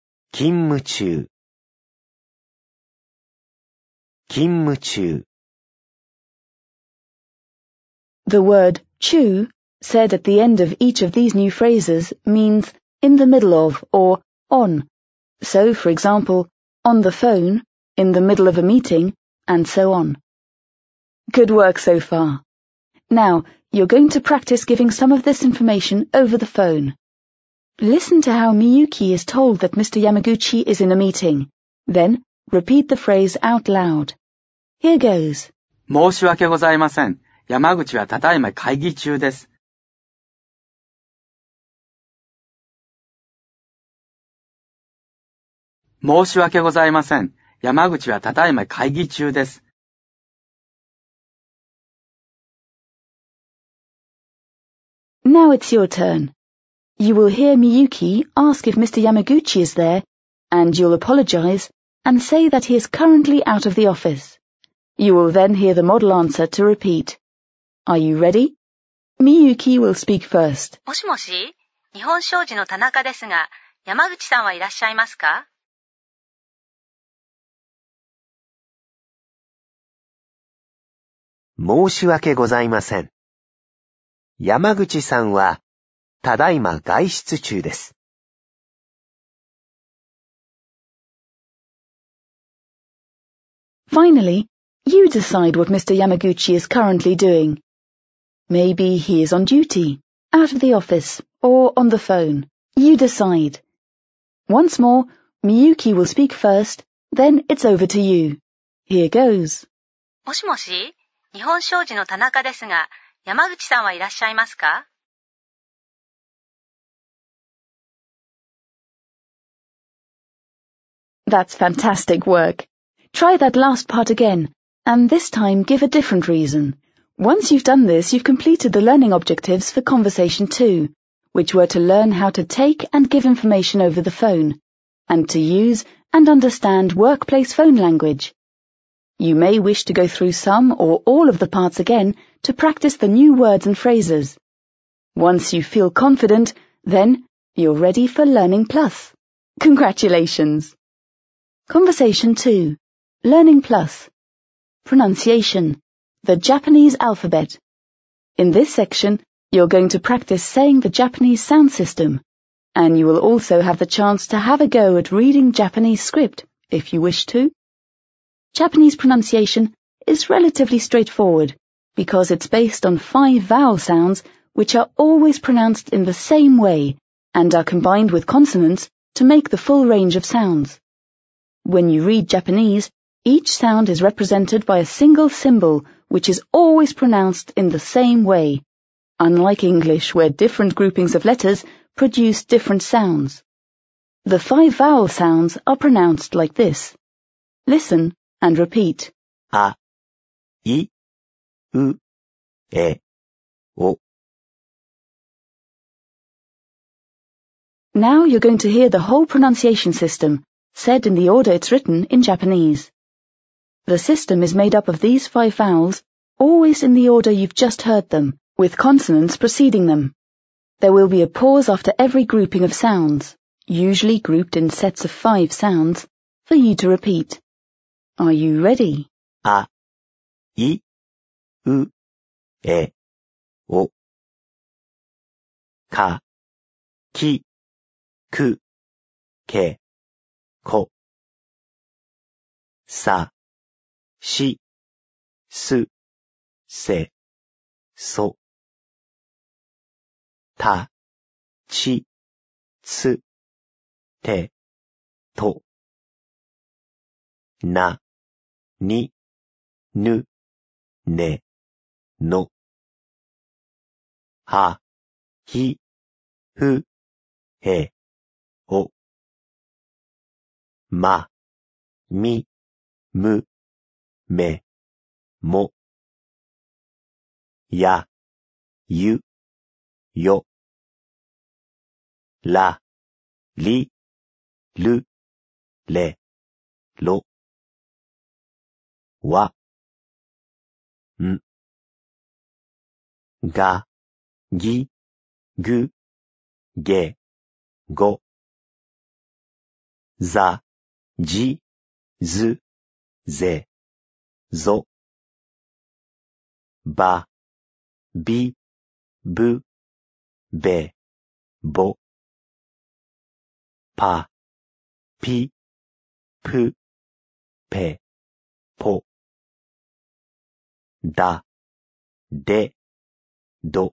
The word chu said at the end of each of these new phrases means in the middle of or on. So, for example, on the phone, in the middle of a meeting, and so on. Good work so far. Now, you're going to practice giving some of this information over the phone. Listen to how Miyuki is told that Mr. Yamaguchi is in a meeting. Then, repeat the phrase out loud. Here goes. 申し訳ございません。山口はただいま会議中です。申し訳ございません。山口はただいま会議中です。 Now it's your turn. You will hear Miyuki ask if Mr. Yamaguchi is there, and you'll apologize and say that he is currently out of the office. You will then hear the model answer to repeat. Are you ready? Miyuki will speak first. もしもし、日本商事の田中ですが、山口さんはいらっしゃいますか申し訳ございません。山口さんは、 ただいま外出中です。 Finally, you decide what Mr. Yamaguchi is currently doing. Maybe he is on duty, out of the office, or on the phone. You decide. Once more, Miyuki will speak first, then it's over to you. Here goes. もしもし、日本商事の田中ですが、山口さんはいらっしゃいますか That's fantastic work. Try that last part again, and this time give a different reason. Once you've done this, you've completed the learning objectives for Conversation 2, which were to learn how to take and give information over the phone, and to use and understand workplace phone language. You may wish to go through some or all of the parts again to practice the new words and phrases. Once you feel confident, then you're ready for Learning Plus. Congratulations! Conversation 2. Learning Plus. Pronunciation. The Japanese alphabet. In this section, you're going to practice saying the Japanese sound system, and you will also have the chance to have a go at reading Japanese script, if you wish to. Japanese pronunciation is relatively straightforward because it's based on five vowel sounds which are always pronounced in the same way and are combined with consonants to make the full range of sounds. When you read Japanese, each sound is represented by a single symbol, which is always pronounced in the same way, unlike English where different groupings of letters produce different sounds. The five vowel sounds are pronounced like this. Listen and repeat. A, I, U, E, O. Now you're going to hear the whole pronunciation system said in the order it's written in Japanese. The system is made up of these five vowels, always in the order you've just heard them, with consonants preceding them. There will be a pause after every grouping of sounds, usually grouped in sets of five sounds, for you to repeat. Are you ready? A, I, U, E, O, Ka, Ki, Ku, Ke. こ。さ、し、す、せ、そ。た、ち、つ、て、と。な、に、ぬ、ね、の。は、ひ、ふ、へ、ま、み、む、め、も。や、ゆ、よ。ら、り、る、れ、ろ。 わ、ん、が、ぎ、ぐ、げ、ご、ざ、 G, Z, Z, Zo, Ba, Bi, Bu, Be, Bo, Pa, Pi, Pu, Pe, Po, Da, De, Do.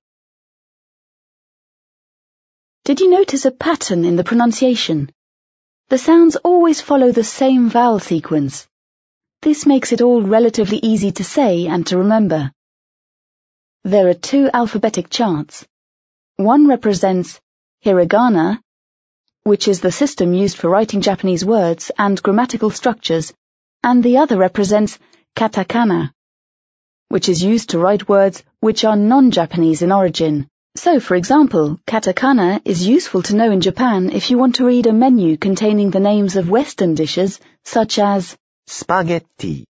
Did you notice a pattern in the pronunciation? The sounds always follow the same vowel sequence. This makes it all relatively easy to say and to remember. There are two alphabetic charts. One represents hiragana, which is the system used for writing Japanese words and grammatical structures, and the other represents katakana, which is used to write words which are non-Japanese in origin. So, for example, katakana is useful to know in Japan if you want to read a menu containing the names of Western dishes such as spaghetti,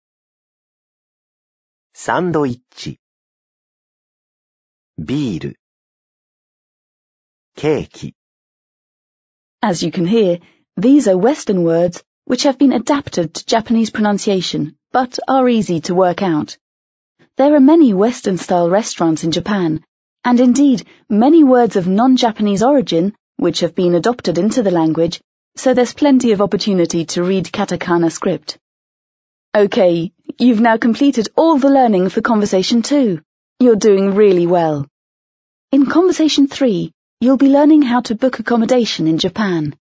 sandwich, beer, cake. As you can hear, these are Western words which have been adapted to Japanese pronunciation but are easy to work out. There are many Western-style restaurants in Japan and indeed many words of non-Japanese origin which have been adopted into the language, so there's plenty of opportunity to read katakana script. Okay, you've now completed all the learning for Conversation 2. You're doing really well. In Conversation 3, you'll be learning how to book accommodation in Japan.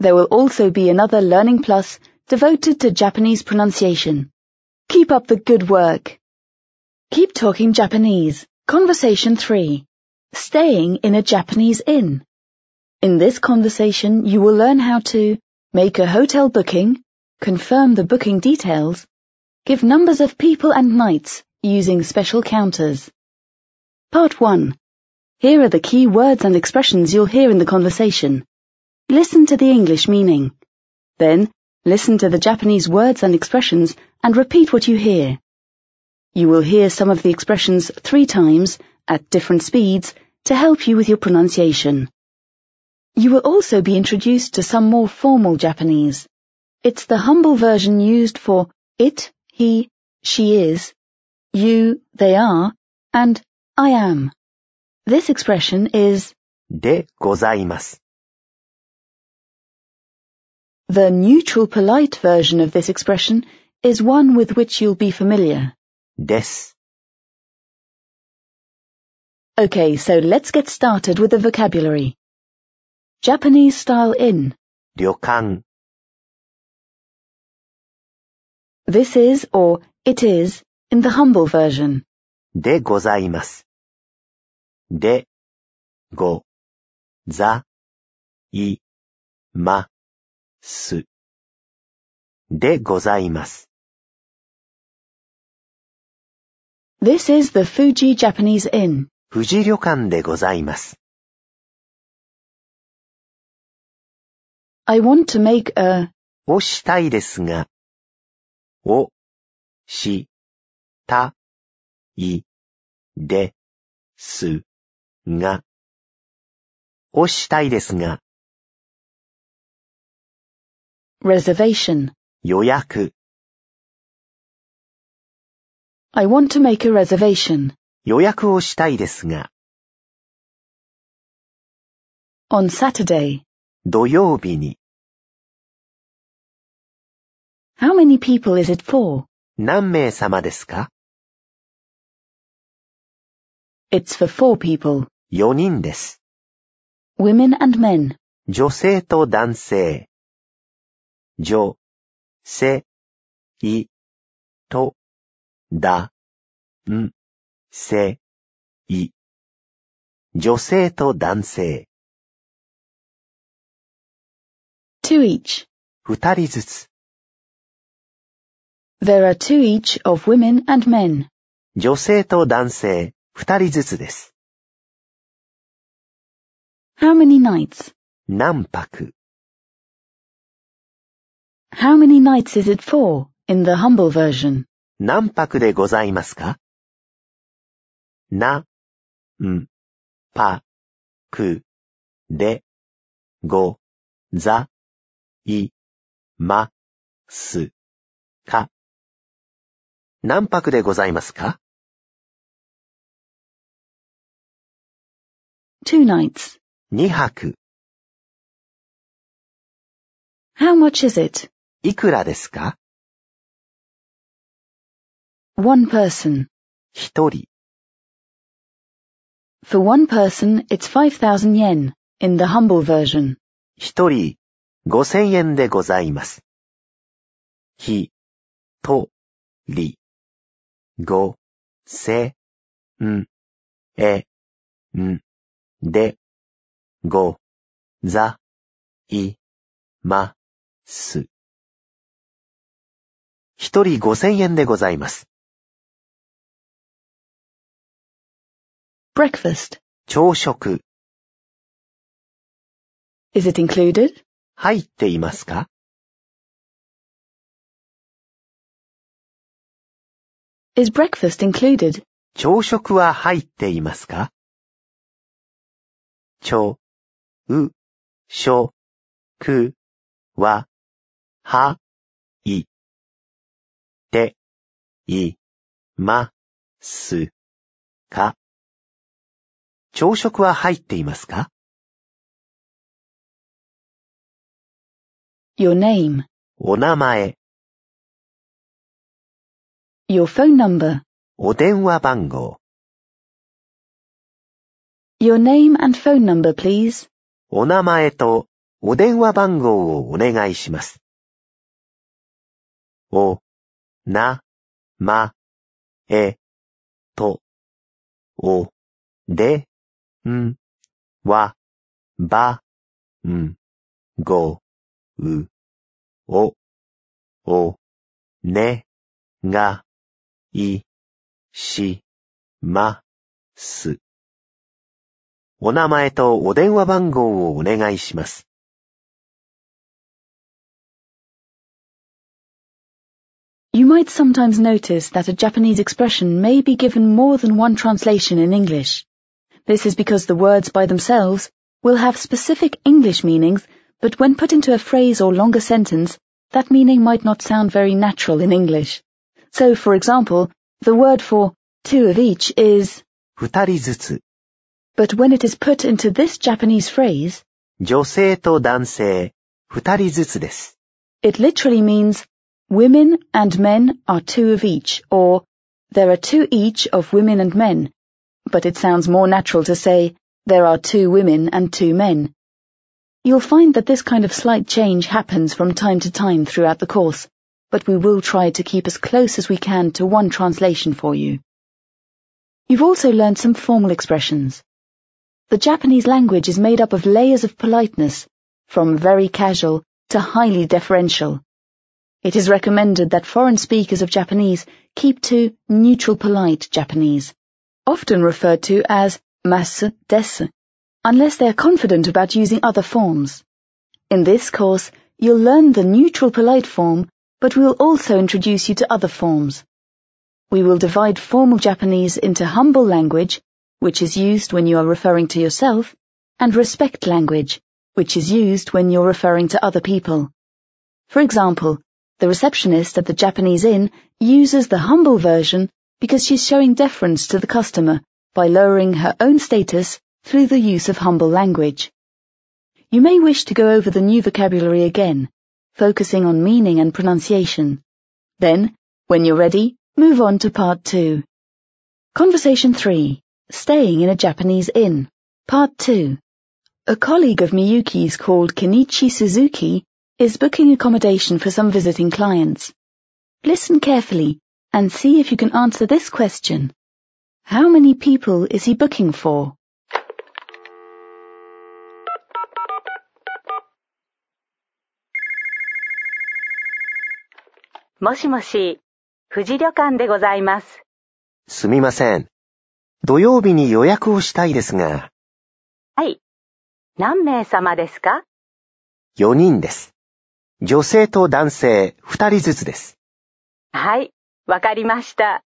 There will also be another Learning Plus devoted to Japanese pronunciation. Keep up the good work. Keep talking Japanese. Conversation 3. Staying in a Japanese inn. In this conversation, you will learn how to make a hotel booking, confirm the booking details, give numbers of people and nights using special counters. Part 1. Here are the key words and expressions you'll hear in the conversation. Listen to the English meaning. Then, listen to the Japanese words and expressions and repeat what you hear. You will hear some of the expressions three times at different speeds to help you with your pronunciation. You will also be introduced to some more formal Japanese. It's the humble version used for it, he, she is, you, they are, and I am. This expression is でございます。 the neutral polite version of this expression is one with which you'll be familiar. des. Okay, so let's get started with the vocabulary. Japanese style inn. Ryokan. This is or it is in the humble version. de go, the, i, ma, su. de gozaimasu. This is the Fuji Japanese inn. 富士旅館でございます。I want to make a をしたいですが、を、し、た、い、で、す、が、をしたいですが、reservation. 予約、I want to make a reservation. 予約をしたいですが、 On Saturday. 土曜日に How many people is it for? 何名様ですかIt's for four people. 4人です。 Women and men. 女性と男性。女、せ、い、と、 だ、ん、せ、い。女性と男性。Two each. 二人ずつ。There are two each of women and men. 女性と男性、二人ずつです。How many nights? 何泊。How many nights is it for in the humble version? 何泊でございますか？な、ん、ぱ、く、で、ご、ざ、い、ま、す、か。何泊でございますか？Two nights. 2泊。How much is it? いくらですか？One person. 一人。For one person, it's 5,000 yen in the humble version. 一人、5000円でございます。ひ、と、り、ご、せ、ん、え、ん、で、ご、ざ、い、ま、す。一人5000円でございます。Breakfast. 朝食、Is it included? 入っていますか Is breakfast included? 朝食は入っていますかちょ、う、しょ、く、は、は、い、て、い、ま、す、か。朝食は入っていますか Your name. お名前、Your phone number. お電話番号、Your name and phone number, please. お名前とお電話番号をお願いします。お、な、ま、え、と、お、で、ん、わ、ば、ん、ご、う、お、お、ね、が、い、し、ま、す。お名前とお電話番号をお願いします。You might sometimes notice that a Japanese expression may be given more than one translation in English. This is because the words by themselves will have specific English meanings, but when put into a phrase or longer sentence, that meaning might not sound very natural in English. So, for example, the word for two of each is, 二人ずつ、 but when it is put into this Japanese phrase, 女性と男性、二人ずつです。 It literally means women and men are two of each, or there are two each of women and men. but it sounds more natural to say there are two women and two men. You'll find that this kind of slight change happens from time to time throughout the course, but we will try to keep as close as we can to one translation for you. You've also learned some formal expressions. The Japanese language is made up of layers of politeness, from very casual to highly deferential. It is recommended that foreign speakers of Japanese keep to neutral polite Japanese, often referred to as masu desu, unless they are confident about using other forms. In this course, you'll learn the neutral polite form, but we will also introduce you to other forms. We will divide formal Japanese into humble language, which is used when you are referring to yourself, and respect language, which is used when you're referring to other people. For example, the receptionist at the Japanese inn uses the humble version because she's showing deference to the customer by lowering her own status through the use of humble language. You may wish to go over the new vocabulary again, focusing on meaning and pronunciation. Then, when you're ready, move on to part two. Conversation three. Staying in a Japanese inn. Part 2. A colleague of Miyuki's called Kenichi Suzuki is booking accommodation for some visiting clients. Listen carefully and see if you can answer this question. How many people is he booking for? もしもし、富士旅館でございます。すみません。土曜日に予約をしたいですが、はい。何名様ですか4人です。女性と男性2人ずつです。はい。わかりました。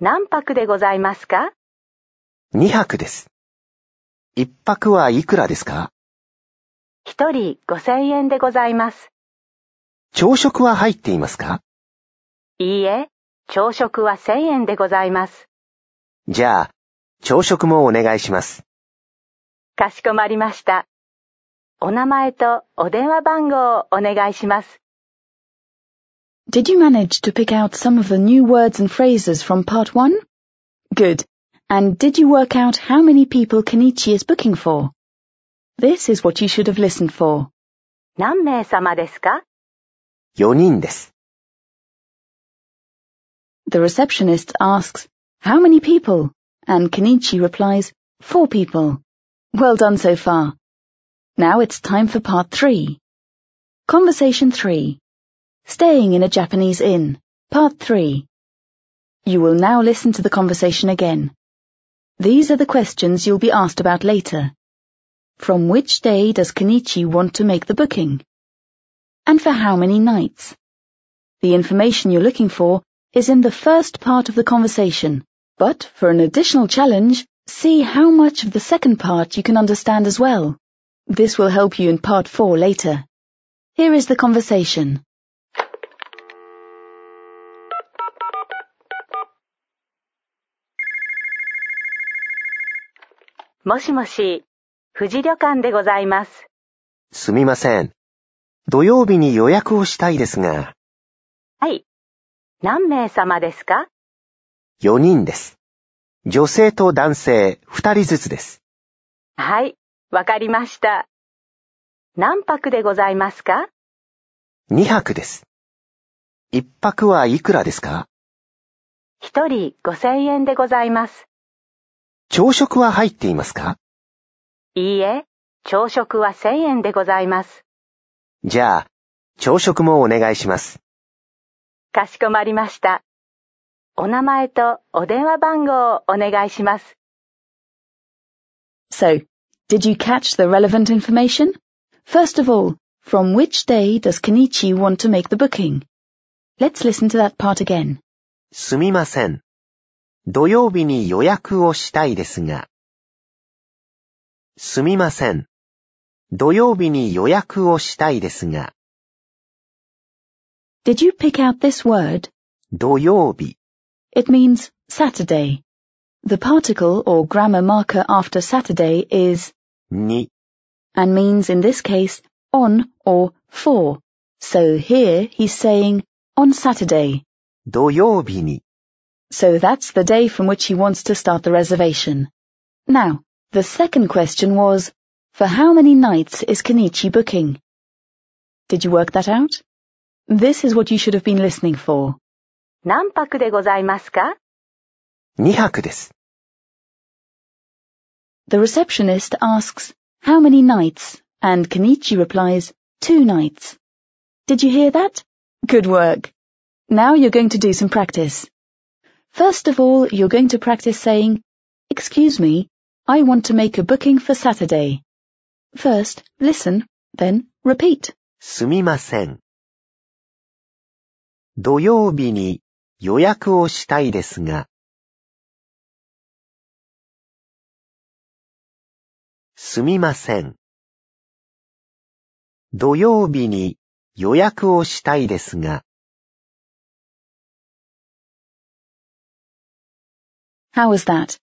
何泊でございますか？2泊です。1泊はいくらですか？一人5000円でございます。朝食は入っていますか？いいえ、朝食は1000円でございます。じゃあ、朝食もお願いします。かしこまりました。お名前とお電話番号をお願いします。Did you manage to pick out some of the new words and phrases from part one? Good. And did you work out how many people Kenichi is booking for? This is what you should have listened for. 何名様ですか4人です。 The receptionist asks, How many people? And Kenichi replies, Four people. Well done so far. Now it's time for part three. Conversation three. Staying in a Japanese inn. Part three. You will now listen to the conversation again. These are the questions you'll be asked about later. From which day does Kenichi want to make the booking? And for how many nights? The information you're looking for is in the first part of the conversation, but for an additional challenge, see how much of the second part you can understand as well. This will help you in part four later. Here is the conversation. もしもし、富士旅館でございます。すみません。土曜日に予約をしたいですが、はい。何名様ですか？4人です。女性と男性2人ずつです。はい、わかりました。何泊でございますか？2泊です。1泊はいくらですか？一人5000円でございます。朝食は入っていますかいいえ、朝食は1000円でございます。じゃあ、朝食もお願いします。かしこまりました。お名前とお電話番号をお願いします。So, did you catch the relevant information? First of all, from which day does Kenichi want to make the booking? Let's listen to that part again. すみません。土曜日に予約をしたいですが。すみません。土曜日に予約をしたいですが。 Did you pick out this word? 土曜日。 It means Saturday. The particle or grammar marker after Saturday is に、 and means in this case on or for. So here he's saying on Saturday. 土曜日に。 So that's the day from which he wants to start the reservation. Now, the second question was, for how many nights is Kenichi booking? Did you work that out? This is what you should have been listening for. 何泊でございますか2泊です。 The receptionist asks, how many nights? And Kenichi replies, two nights. Did you hear that? Good work. Now you're going to do some practice. First of all, you're going to practice saying, excuse me, I want to make a booking for Saturday. First, listen, then repeat. すみません。土曜日に予約をしたいですが。すみません。土曜日に予約をしたいですが。 How was that?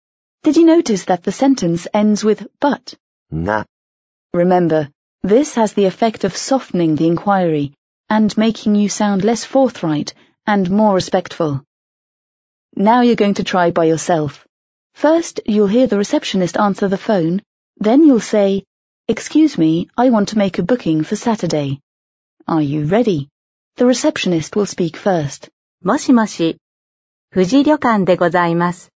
Did you notice that the sentence ends with but? が、 Remember, this has the effect of softening the inquiry and making you sound less forthright and more respectful. Now you're going to try by yourself. First, you'll hear the receptionist answer the phone, then you'll say, Excuse me, I want to make a booking for Saturday. Are you ready? The receptionist will speak first. もしもし、富士旅館でございます。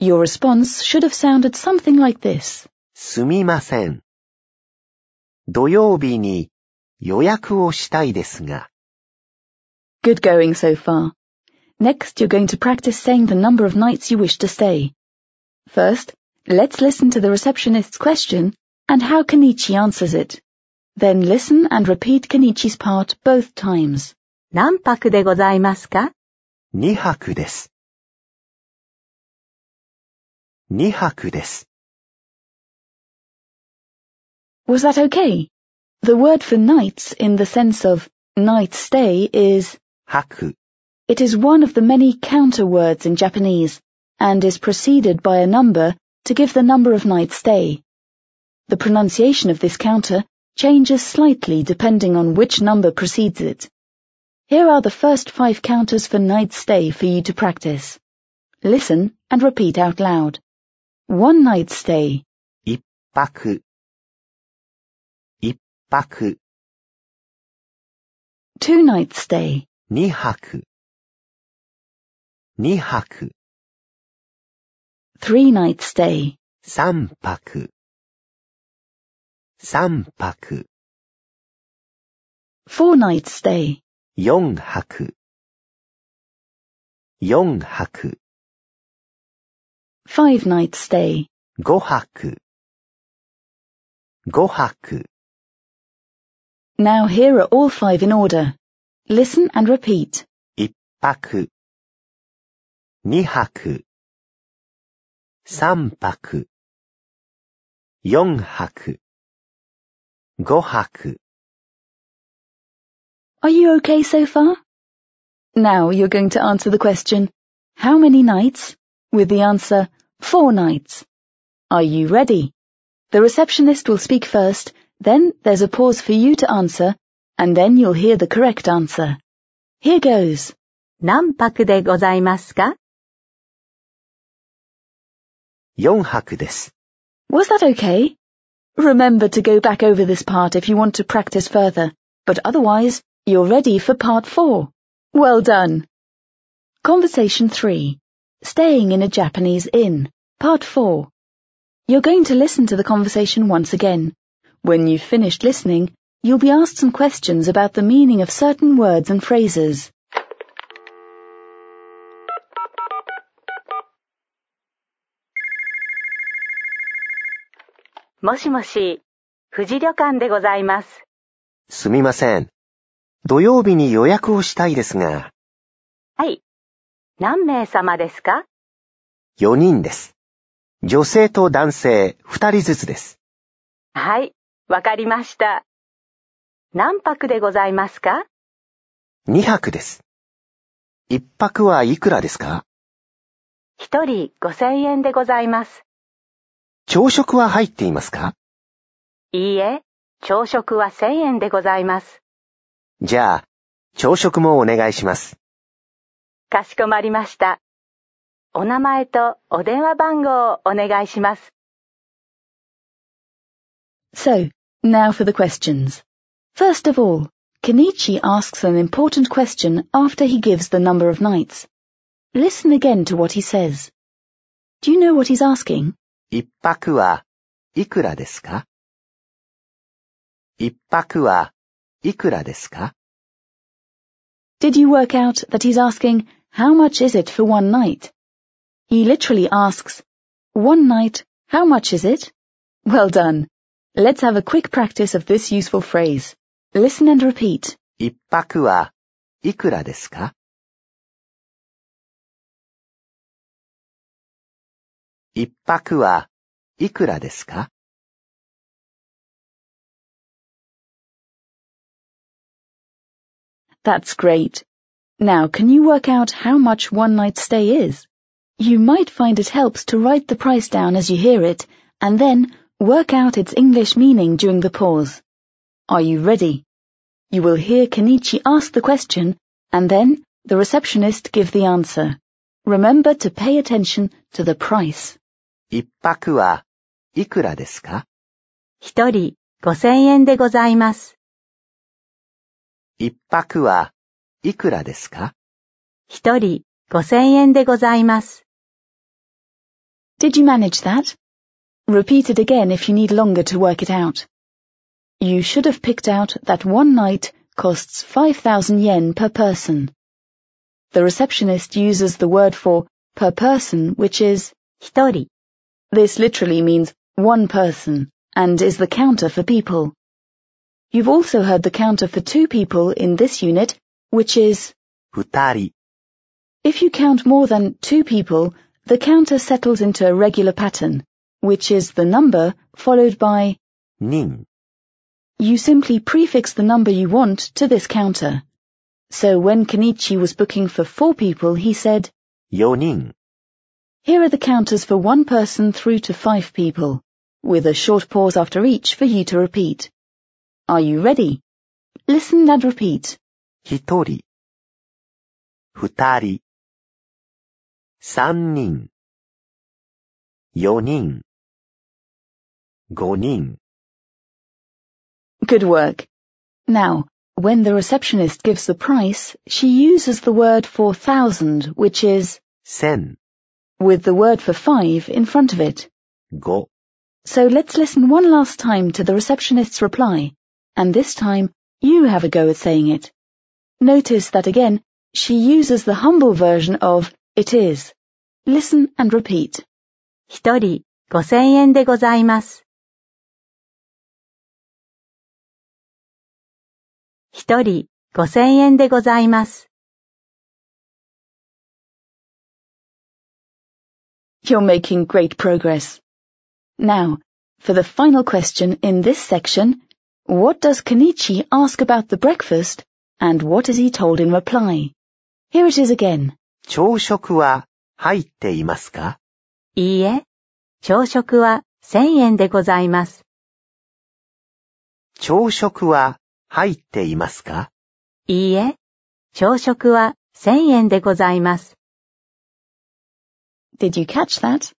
Your response should have sounded something like this. すみません。土曜日に予約をしたいですが。 Good going so far. Next, you're going to practice saying the number of nights you wish to stay. First, let's listen to the receptionist's question and how Kenichi answers it. Then listen and repeat Kenichi's part both times. 何泊でございますか2泊です。 2泊です。 Was that okay? The word for nights in the sense of night stay is 泊、 It is one of the many counter words in Japanese and is preceded by a number to give the number of night stay. The pronunciation of this counter changes slightly depending on which number precedes it. Here are the first five counters for night stay for you to practice. Listen and repeat out loud. One night stay, 泊。一泊、two night stay, 二泊。二泊、three night stay, 三泊。三泊、four night stay, 四泊。四泊、five night stay, 五泊。五泊、 Now here are all five in order. Listen and repeat. 一泊。二泊。三泊。四泊。五泊。 Are you okay so far? Now you're going to answer the question, how many nights? With the answer, four nights. Are you ready? The receptionist will speak first, then there's a pause for you to answer, and then you'll hear the correct answer. Here goes. 何泊でございますか四泊です。 Was that okay? Remember to go back over this part if you want to practice further, but otherwise, you're ready for part four. Well done. Conversation three. Staying in a Japanese inn. Part four. You're going to listen to the conversation once again. When you've finished listening, you'll be asked some questions about the meaning of certain words and phrases. もしもし、富士旅館でございます。すみません。土曜日に予約をしたいですが、はい。 何名様ですか？4人です。女性と男性2人ずつです。はい、わかりました。何泊でございますか？2泊です。1泊はいくらですか？一人5000円でございます。朝食は入っていますか？いいえ、朝食は1000円でございます。じゃあ、朝食もお願いします。かしこまりました。お名前とお電話番号をお願いします。 So, now for the questions. First of all, Kenichi asks an important question after he gives the number of nights. Listen again to what he says. Do you know what he's asking? 1泊はいくらですか ?1 泊はいくらですか Did you work out that he's asking, how much is it for one night? He literally asks, one night, how much is it? Well done. Let's have a quick practice of this useful phrase. Listen and repeat. 1泊はいくらですか ?1 泊はいくらですか That's great. Now, can you work out how much one night stay is? You might find it helps to write the price down as you hear it, and then work out its English meaning during the pause. Are you ready? You will hear Kenichi ask the question, and then the receptionist give the answer. Remember to pay attention to the price. 1泊はいくらですか一人5000円でございます。 ?1 泊は いくらですか一人5000円でございます。 Did you manage that? Repeat it again if you need longer to work it out. You should have picked out that one night costs 5,000 yen per person. The receptionist uses the word for per person, which is 一人 This literally means one person and is the counter for people. You've also heard the counter for two people in this unit, which is 二人、 If you count more than two people, the counter settles into a regular pattern, which is the number followed by 人、 you simply prefix the number you want to this counter. So when Kenichi was booking for four people, he said, 四人、 Here are the counters for one person through to five people, with a short pause after each for you to repeat. Are you ready? Listen and repeat. 一人、二人、三人、四人、五人、 Good work. Now, when the receptionist gives the price, she uses the word for thousand, which is 千、 with the word for five in front of it. 五、 So let's listen one last time to the receptionist's reply, and this time you have a go at saying it. Notice that again, she uses the humble version of it is. Listen and repeat. 一人5000円でございます。一人5000円でございます。 You're making great progress. Now, for the final question in this section, what does Kenichi ask about the breakfast and what is he told in reply? Here it is again. 朝食は入っていますかいいえ、朝食は1000円でございます。朝食は入っていますかいいえ、朝食は1000円でございます。 Did you catch that?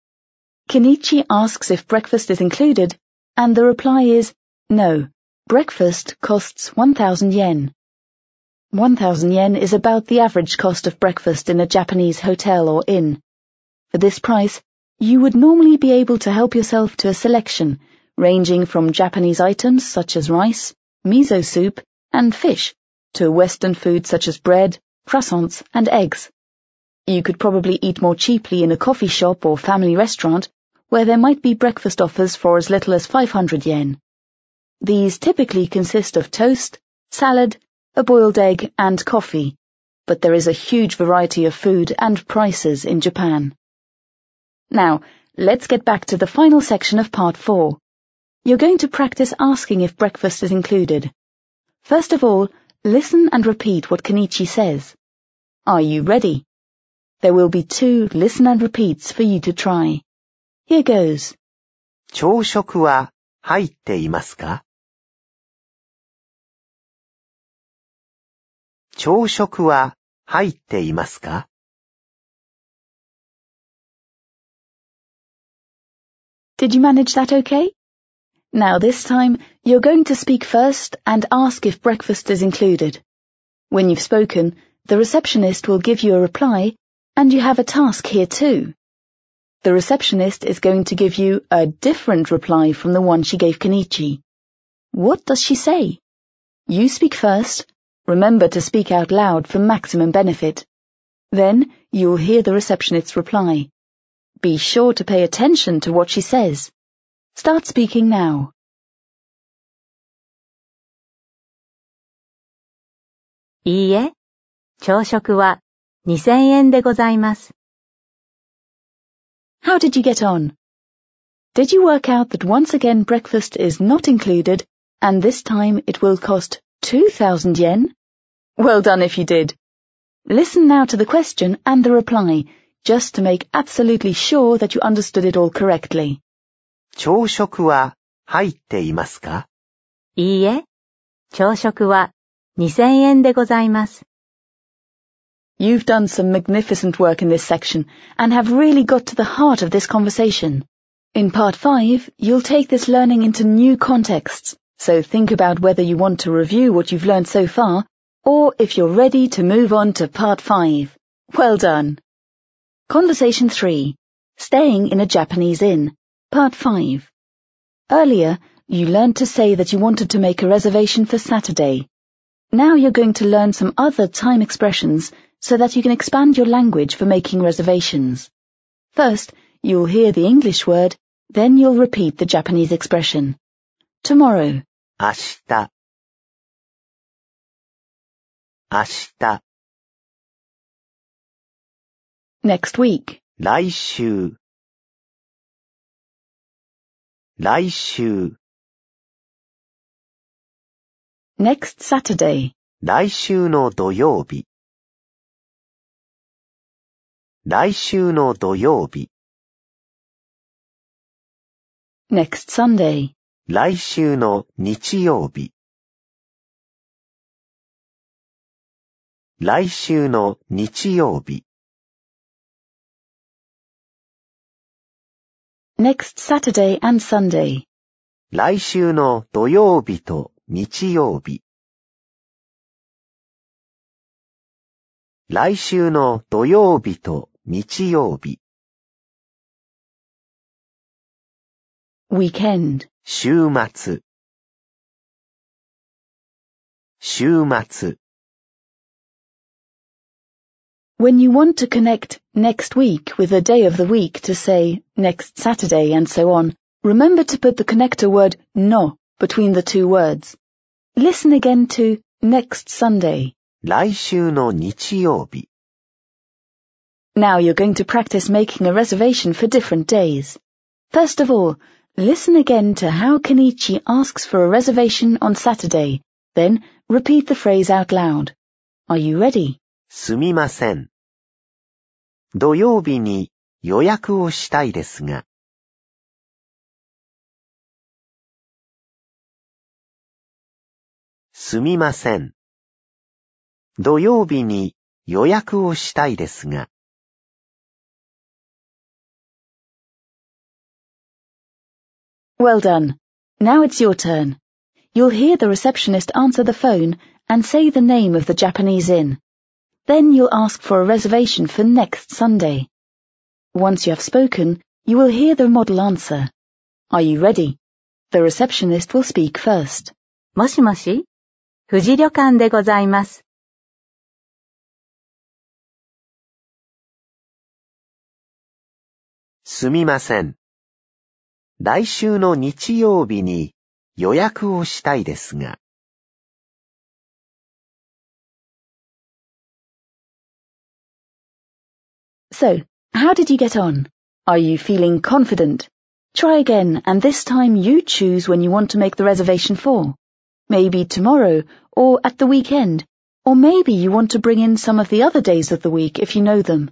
Kenichi asks if breakfast is included, and the reply is no. Breakfast costs 1,000 yen. 1,000 yen is about the average cost of breakfast in a Japanese hotel or inn. For this price, you would normally be able to help yourself to a selection ranging from Japanese items such as rice, miso soup, and fish to Western foods such as bread, croissants, and eggs. You could probably eat more cheaply in a coffee shop or family restaurant where there might be breakfast offers for as little as 500 yen. These typically consist of toast, salad, a boiled egg, and coffee, but there is a huge variety of food and prices in Japan. Now, let's get back to the final section of part 4. You're going to practice asking if breakfast is included. First of all, listen and repeat what Kenichi says. Are you ready? There will be two listen and repeats for you to try. Here goes. 朝食は入っていますか 朝食は入っていますか Did you manage that okay? Now this time, you're going to speak first and ask if breakfast is included. When you've spoken, the receptionist will give you a reply, and you have a task here too. The receptionist is going to give you a different reply from the one she gave Kenichi. What does she say? You speak first. Remember to speak out loud for maximum benefit. Then you'll hear the receptionist's reply. Be sure to pay attention to what she says. Start speaking now. いいえ、朝食は2000円でございます。 How did you get on? Did you work out that once again breakfast is not included, and this time it will cost 2,000 yen? Well done if you did. Listen now to the question and the reply, just to make absolutely sure that you understood it all correctly. 朝食は入っていますかいいえ、朝食は2000円でございます。 You've done some magnificent work in this section and have really got to the heart of this conversation. In part 5, you'll take this learning into new contexts, so think about whether you want to review what you've learned so far, or if you're ready to move on to part 5. Well done. Conversation 3. Staying in a Japanese inn. Part 5. Earlier, you learned to say that you wanted to make a reservation for Saturday. Now you're going to learn some other time expressions so that you can expand your language for making reservations. First, you'll hear the English word, then you'll repeat the Japanese expression tomorrow. 明日 ашта next week. 来週来週 next Saturday. 来週の土曜日来週の土曜日 next Sunday. 来週の日曜日。来週の日曜日、next Saturday and Sunday, 来週の土曜日と日曜日。来週の土曜日と日曜日、weekend, 週末。週末、 When you want to connect next week with a day of the week to say next Saturday and so on, remember to put the connector word no between the two words. Listen again to next Sunday. 来週の日曜日、 Now you're going to practice making a reservation for different days. First of all, listen again to how Kenichi asks for a reservation on Saturday. Then repeat the phrase out loud. Are you ready? すみません。土曜日に予約をしたいですが、すみません。土曜日に予約をしたいですが、 Well done. Now it's your turn. You'll hear the receptionist answer the phone and say the name of the Japanese inn. Then you'll ask for a reservation for next Sunday. Once you have spoken, you will hear the model answer. Are you ready? The receptionist will speak first. もしもし富士旅館でございます。すみません。 来週の日曜日に予約をしたいですが、 So, how did you get on? Are you feeling confident? Try again and this time you choose when you want to make the reservation for. Maybe tomorrow or at the weekend. Or maybe you want to bring in some of the other days of the week if you know them.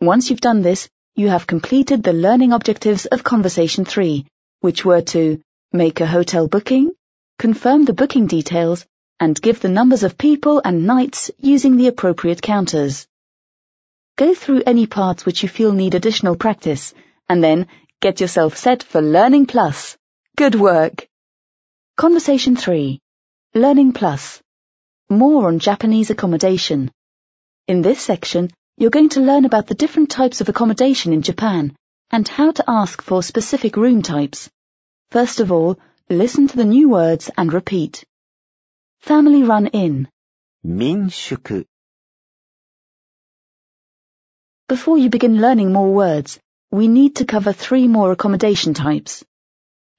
Once you've done this, you have completed the learning objectives of Conversation 3, which were to make a hotel booking, confirm the booking details, and give the numbers of people and nights using the appropriate counters. Go through any parts which you feel need additional practice, and then get yourself set for Learning Plus. Good work! Conversation 3. Learning Plus. More on Japanese accommodation. In this section, you're going to learn about the different types of accommodation inn Japan and how to ask for specific room types. First of all, listen to the new words and repeat. Family Run in. 民宿、Before you begin learning more words, we need to cover three more accommodation types.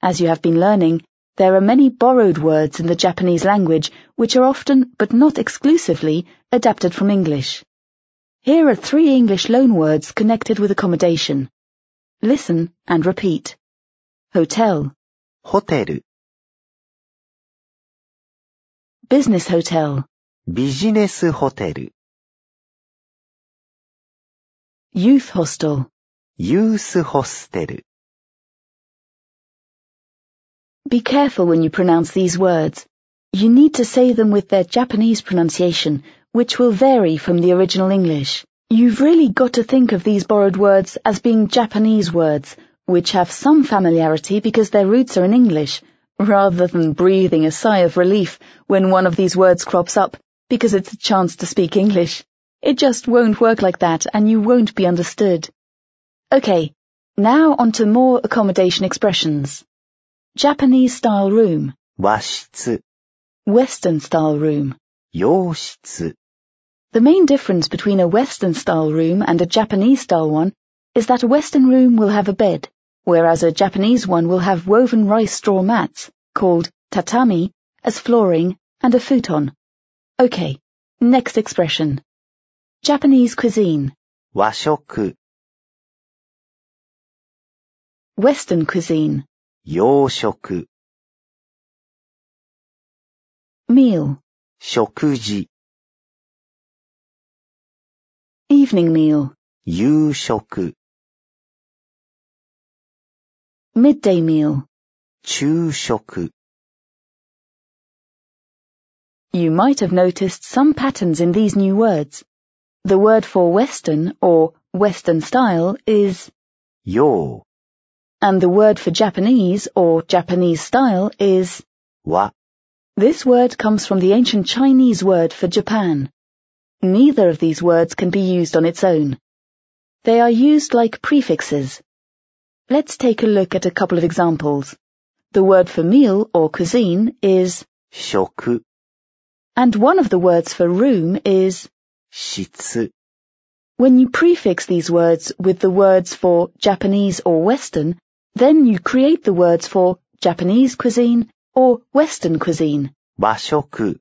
As you have been learning, there are many borrowed words in the Japanese language which are often, but not exclusively, adapted from English. Here are three English loan words connected with accommodation. Listen and repeat. Hotel, ホテル、 business hotel, ビジネスホテル、 youth hostel, ユースホステル、 Be careful when you pronounce these words. You need to say them with their Japanese pronunciation, which will vary from the original English. You've really got to think of these borrowed words as being Japanese words, which have some familiarity because their roots are in English, rather than breathing a sigh of relief when one of these words crops up because it's a chance to speak English. It just won't work like that and you won't be understood. Okay, now on to more accommodation expressions. Japanese style room, 和室、 Western style room. 洋室、 The main difference between a Western style room and a Japanese style one is that a Western room will have a bed, whereas a Japanese one will have woven rice straw mats, called tatami, as flooring and a futon. Okay, Next expression. Japanese cuisine, 和食、 Western cuisine, 洋食、 meal, 食事、 evening meal, 夕食、 midday meal. 昼食、 You might have noticed some patterns in these new words. The word for Western or Western style is, 洋、 and the word for Japanese or Japanese style is, 和、 this word comes from the ancient Chinese word for Japan. Neither of these words can be used on its own. They are used like prefixes. Let's take a look at a couple of examples. The word for meal or cuisine is, 食、 and one of the words for room is, 室、 When you prefix these words with the words for Japanese or Western, then you create the words for Japanese cuisine or Western cuisine, 和食、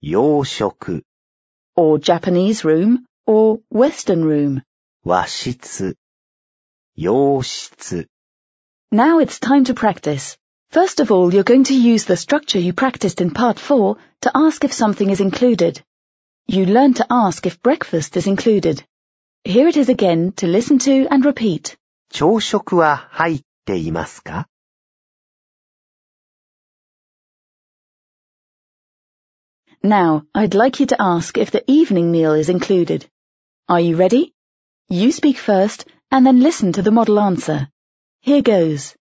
洋食、 or Japanese room or Western room. 和室、洋室、 Now it's time to practice. First of all, you're going to use the structure you practiced in part 4 to ask if something is included. You learn to ask if breakfast is included. Here it is again to listen to and repeat. 朝食は入っていますか Now, I'd like you to ask if the evening meal is included. Are you ready? You speak first and then listen to the model answer. Here goes.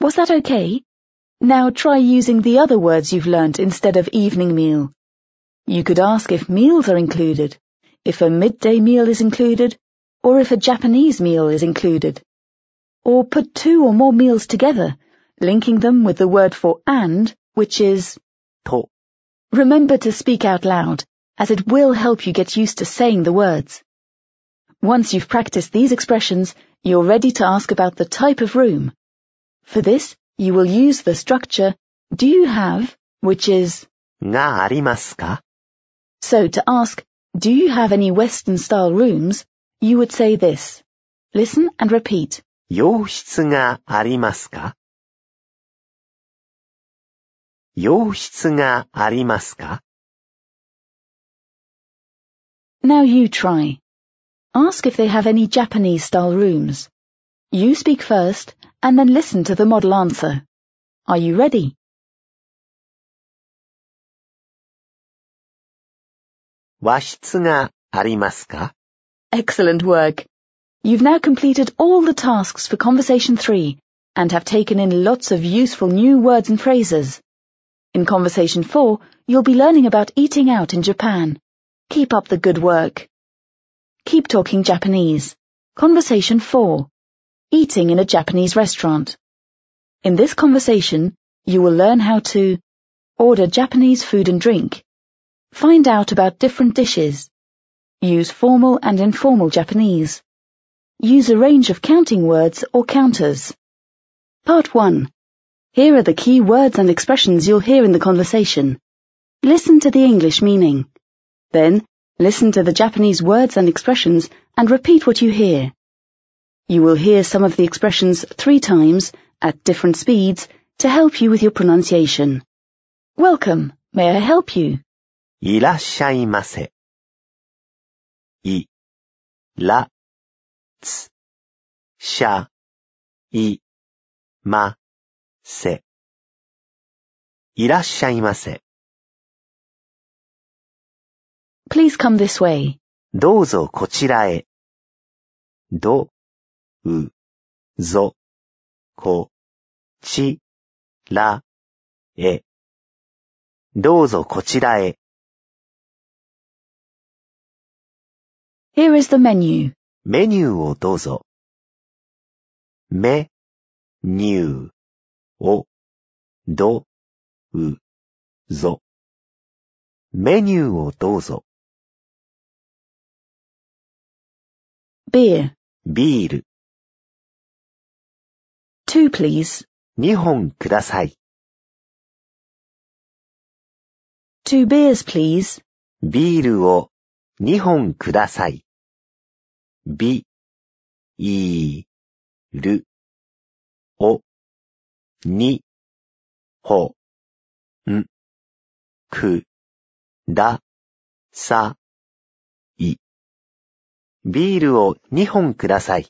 Was that okay? Now try using the other words you've learnt instead of evening meal. You could ask if meals are included, if a midday meal is included, or if a Japanese meal is included. Or put two or more meals together, linking them with the word for and, which is と、 Remember to speak out loud, as it will help you get used to saying the words. Once you've practiced these expressions, you're ready to ask about the type of room. For this, you will use the structure do you have, which is, がありますか so to ask, do you have any Western style rooms, you would say this. Listen and repeat. 洋室がありますか洋室がありますか Now you try. Ask if they have any Japanese style rooms. You speak first and then listen to the model answer. Are you ready? 和室がありますか Excellent work. You've now completed all the tasks for Conversation 3 and have taken in lots of useful new words and phrases. In Conversation 4, you'll be learning about eating out in Japan. Keep up the good work. Keep talking Japanese. Conversation 4. Eating in a Japanese restaurant. In this conversation, you will learn how to order Japanese food and drink, find out about different dishes, use formal and informal Japanese, use a range of counting words or counters. Part 1. Here are the key words and expressions you'll hear in the conversation. Listen to the English meaning. Then, listen to the Japanese words and expressions and repeat what you hear. You will hear some of the expressions three times at different speeds to help you with your pronunciation. Welcome. May I help you? いらっしゃいませ。 い、ら、つ、しゃ、い、ま、せ。いらっしゃいませ。Please come this way. どうぞこちらへ。ど、う、ぞ、こ、ち、ら、へ。どうぞこちらへ。Here is the menu. メニューをどうぞ。め、にゅう、を、ど、う、ぞ。メニューをどうぞ。 Beer. ビール、 Two, please. 2本ください。 Two beers, please. ビールを 2本ください。ビ、イー、ル、を、に、ほ、ん、く、だ、さ、い。ビールを2本ください。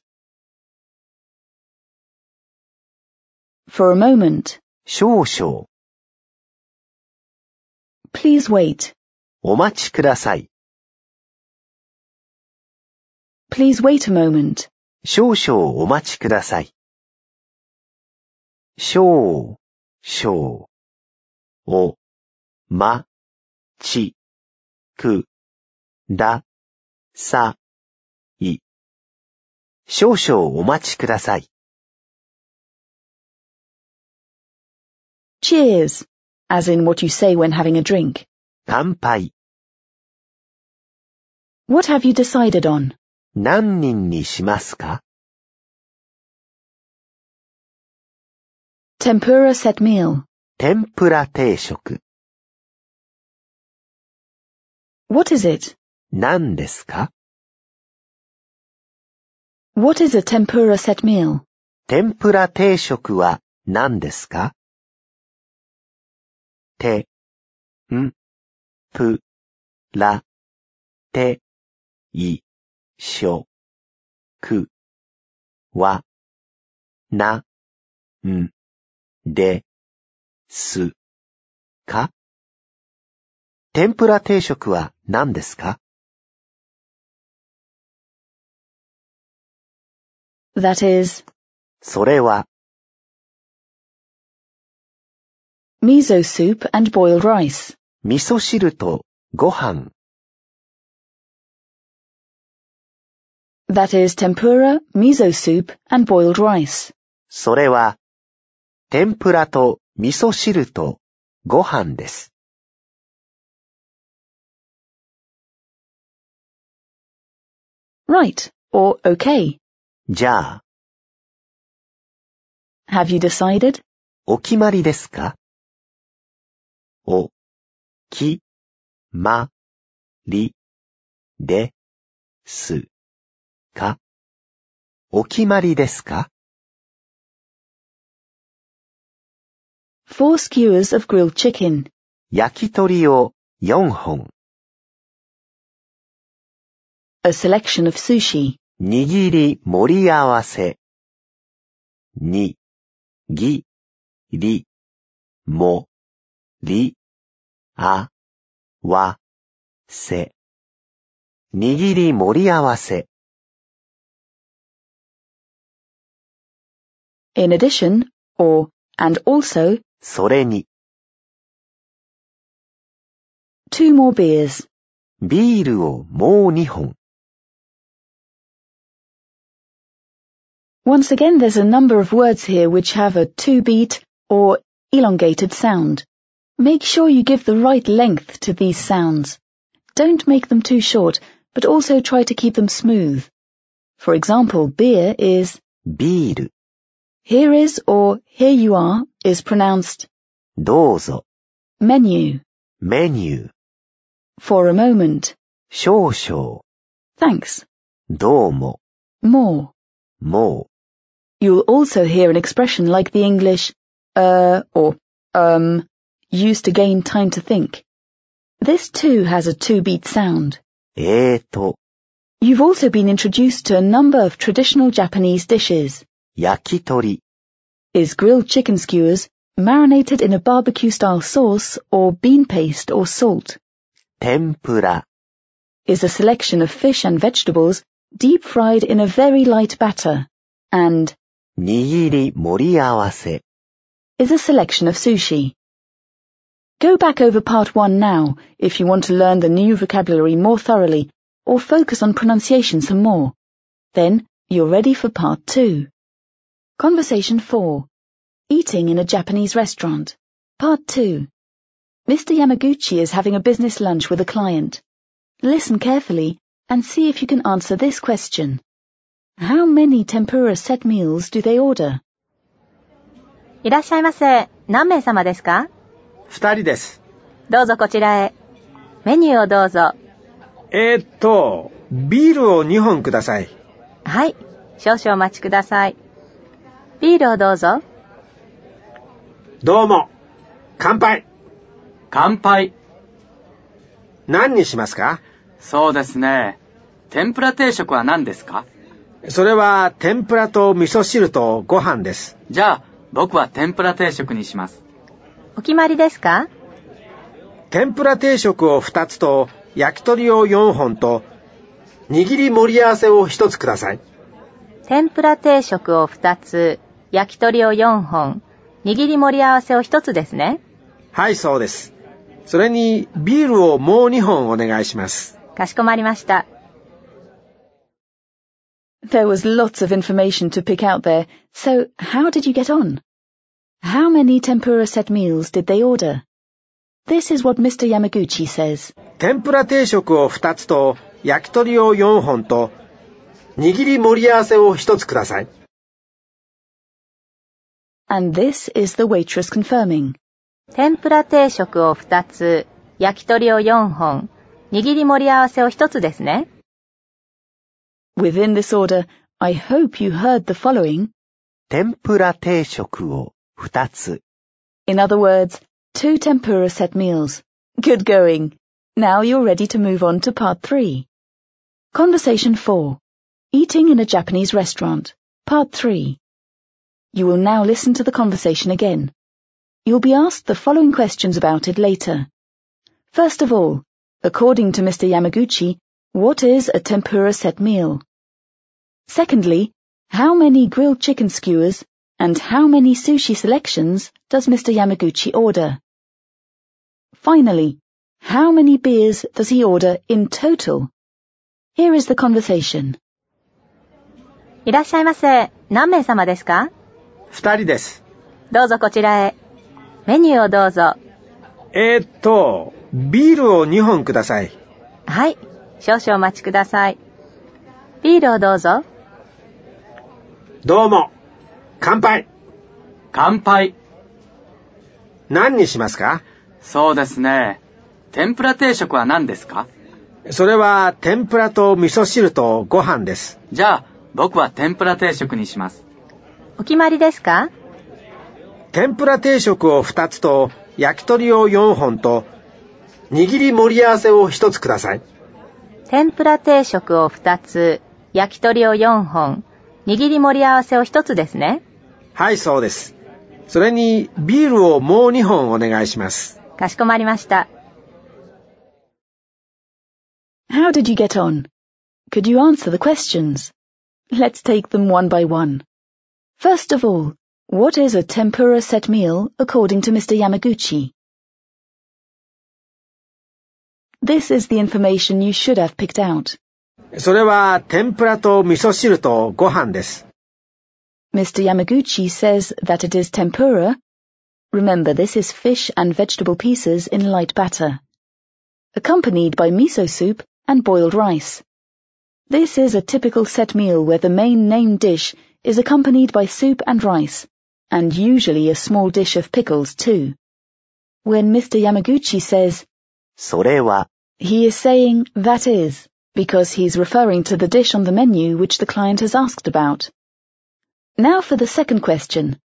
For a moment. 少々、Please wait. お待ちください。Please wait a moment. 少々お待ちください。少、々、お、ま、ち、く、だ、さ、い。少々お待ちください。 Cheers. As in what you say when having a drink. 乾杯。 What have you decided on? 何人にしますか Tempura set meal. 天ぷら定食。What is it? 何ですか What is a tempura set meal? 天ぷら定食は何ですかて、ん、ぷ、ら、て、い、しょ、く、わ、な、ん、で、す、か？天ぷら定食は何ですか？That is, それは、miso soup and boiled rice. 味噌汁とご飯。That is tempura, miso soup and boiled rice. それは、天ぷらと味噌汁とご飯です。 Right, or okay. じゃあ、 Have you decided? お決まりですかお、き、ま、り、で、す、 かお決まりですか Four skewers of grilled chicken. 焼き鳥を4本。A selection of sushi. 握り盛り合わせ。に、ぎ、り、も、り、あ、わ、せ。握り盛り合わせ。In addition, or, and also, それに、 two more beers. ビールをもう2本。 Once again, there's a number of words here which have a two-beat or elongated sound. Make sure you give the right length to these sounds. Don't make them too short, but also try to keep them smooth. For example, beer is ビール、 Heres or here you are is pronounced dozo. Menu. Menu. For a moment. Shosho. Thanks. Domo. More. More. You'll also hear an expression like the English uh or um used to gain time to think. This too has a two-beat sound. Eto. You've also been introduced to a number of traditional Japanese dishes. Yakitori is grilled chicken skewers marinated in a barbecue-style sauce or bean paste or salt. Tempura is a selection of fish and vegetables deep fried in a very light batter. And nigiri moriawase is a selection of sushi. Go back over part one now if you want to learn the new vocabulary more thoroughly or focus on pronunciation some more. Then you're ready for part two. Conversation four. Eating in a Japanese restaurant. Part two. Mr. Yamaguchi is having a business lunch with a client. Listen carefully and see if you can answer this question. How many tempura set meals do they order? いらっしゃいませ。何名様ですか二人です。どうぞこちらへ。メニューをどうぞ。えー、っと、ビールを2本ください。はい。少々お待ちください。 ビールをどうぞ。どうも。乾杯。乾杯。何にしますか？そうですね。天ぷら定食は何ですか？それは天ぷらと味噌汁とご飯です。じゃあ、僕は天ぷら定食にします。お決まりですか？天ぷら定食を2つと焼き鳥を4本と握り盛り合わせを1つください。天ぷら定食を2つ、焼き鳥を4本、握り盛り合わせを1つですね。はい、そうです。それにビールをもう2本お願いします。かしこまりました。There was lots of information to pick out there, so how did you get on? How many tempura set meals did they order? This is what Mr. Yamaguchi says. 天ぷら定食を2つと焼き鳥を4本と握り盛り合わせを1つください。And this is the waitress confirming. 天ぷら定食を2つ、焼き鳥を4本、握り盛り合わせを1つですね。 Within this order, I hope you heard the following. 天ぷら定食を2つ。 In other words, two tempura set meals. Good going. Now you're ready to move on to part three. Conversation four. Eating in a Japanese restaurant. Part three. You will now listen to the conversation again. You'll be asked the following questions about it later. First of all, according to Mr. Yamaguchi, what is a tempura set meal? Secondly, how many grilled chicken skewers and how many sushi selections does Mr. Yamaguchi order? Finally, how many beers does he order in total? Here is the conversation. いらっしゃいませ。何名様ですか 二人です。どうぞこちらへ。メニューをどうぞ。えー、っと、ビールを2本ください。はい。少々お待ちください。ビールをどうぞ。どうも。乾杯。乾杯。何にしますか？そうですね。天ぷら定食は何ですか？それは天ぷらと味噌汁とご飯です。じゃあ、僕は天ぷら定食にします。お決まりですか？天ぷら定食を2つと焼き鳥を4本と握り盛り合わせを1つください。天ぷら定食を2つ、焼き鳥を4本、握り盛り合わせを1つですね。はい、そうです。それにビールをもう2本お願いします。かしこまりました。How did you get on? Could you answer the questions? Let's take them one by one. First of all, what is a tempura set meal according to Mr. Yamaguchi? This is the information you should have picked out. それは天ぷらと味噌汁とご飯です。 Mr. Yamaguchi says that it is tempura. Remember, this is fish and vegetable pieces in light batter, accompanied by miso soup and boiled rice. This is a typical set meal where the main name dish is accompanied by soup and rice, and usually a small dish of pickles too. When Mr. Yamaguchi says, それは he is saying that is, because he's referring to the dish on the menu which the client has asked about. Now for the second question.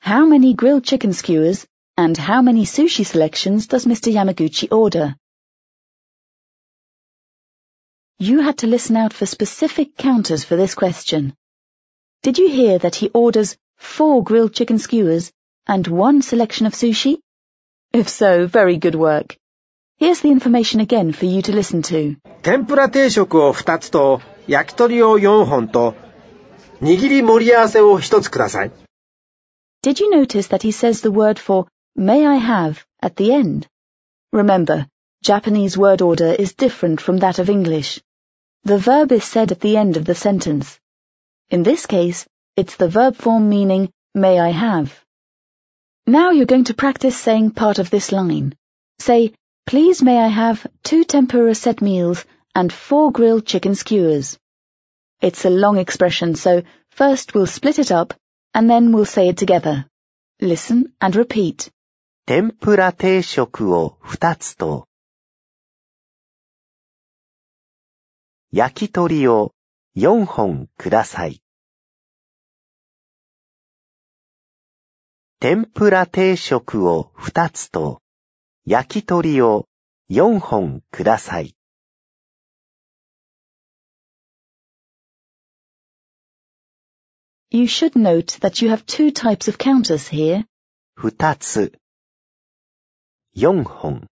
How many grilled chicken skewers and how many sushi selections does Mr. Yamaguchi order? You had to listen out for specific counters for this question. Did you hear that he orders four grilled chicken skewers and one selection of sushi? If so, very good work. Here's the information again for you to listen to. 天ぷら定食を2つと焼き鳥を4本と握り盛り合わせを1つください。 Did you notice that he says the word for may I have at the end? Remember, Japanese word order is different from that of English. The verb is said at the end of the sentence. In this case, it's the verb form meaning may I have. Now you're going to practice saying part of this line. Say, please may I have two tempura set meals and four grilled chicken skewers. It's a long expression, so first we'll split it up and then we'll say it together. Listen and repeat. 天ぷら定食を2つと、焼き鳥を 4本ください。天ぷら定食を2つと、焼き鳥を4本ください。You should note that you have two types of counters here. 2つ。4本。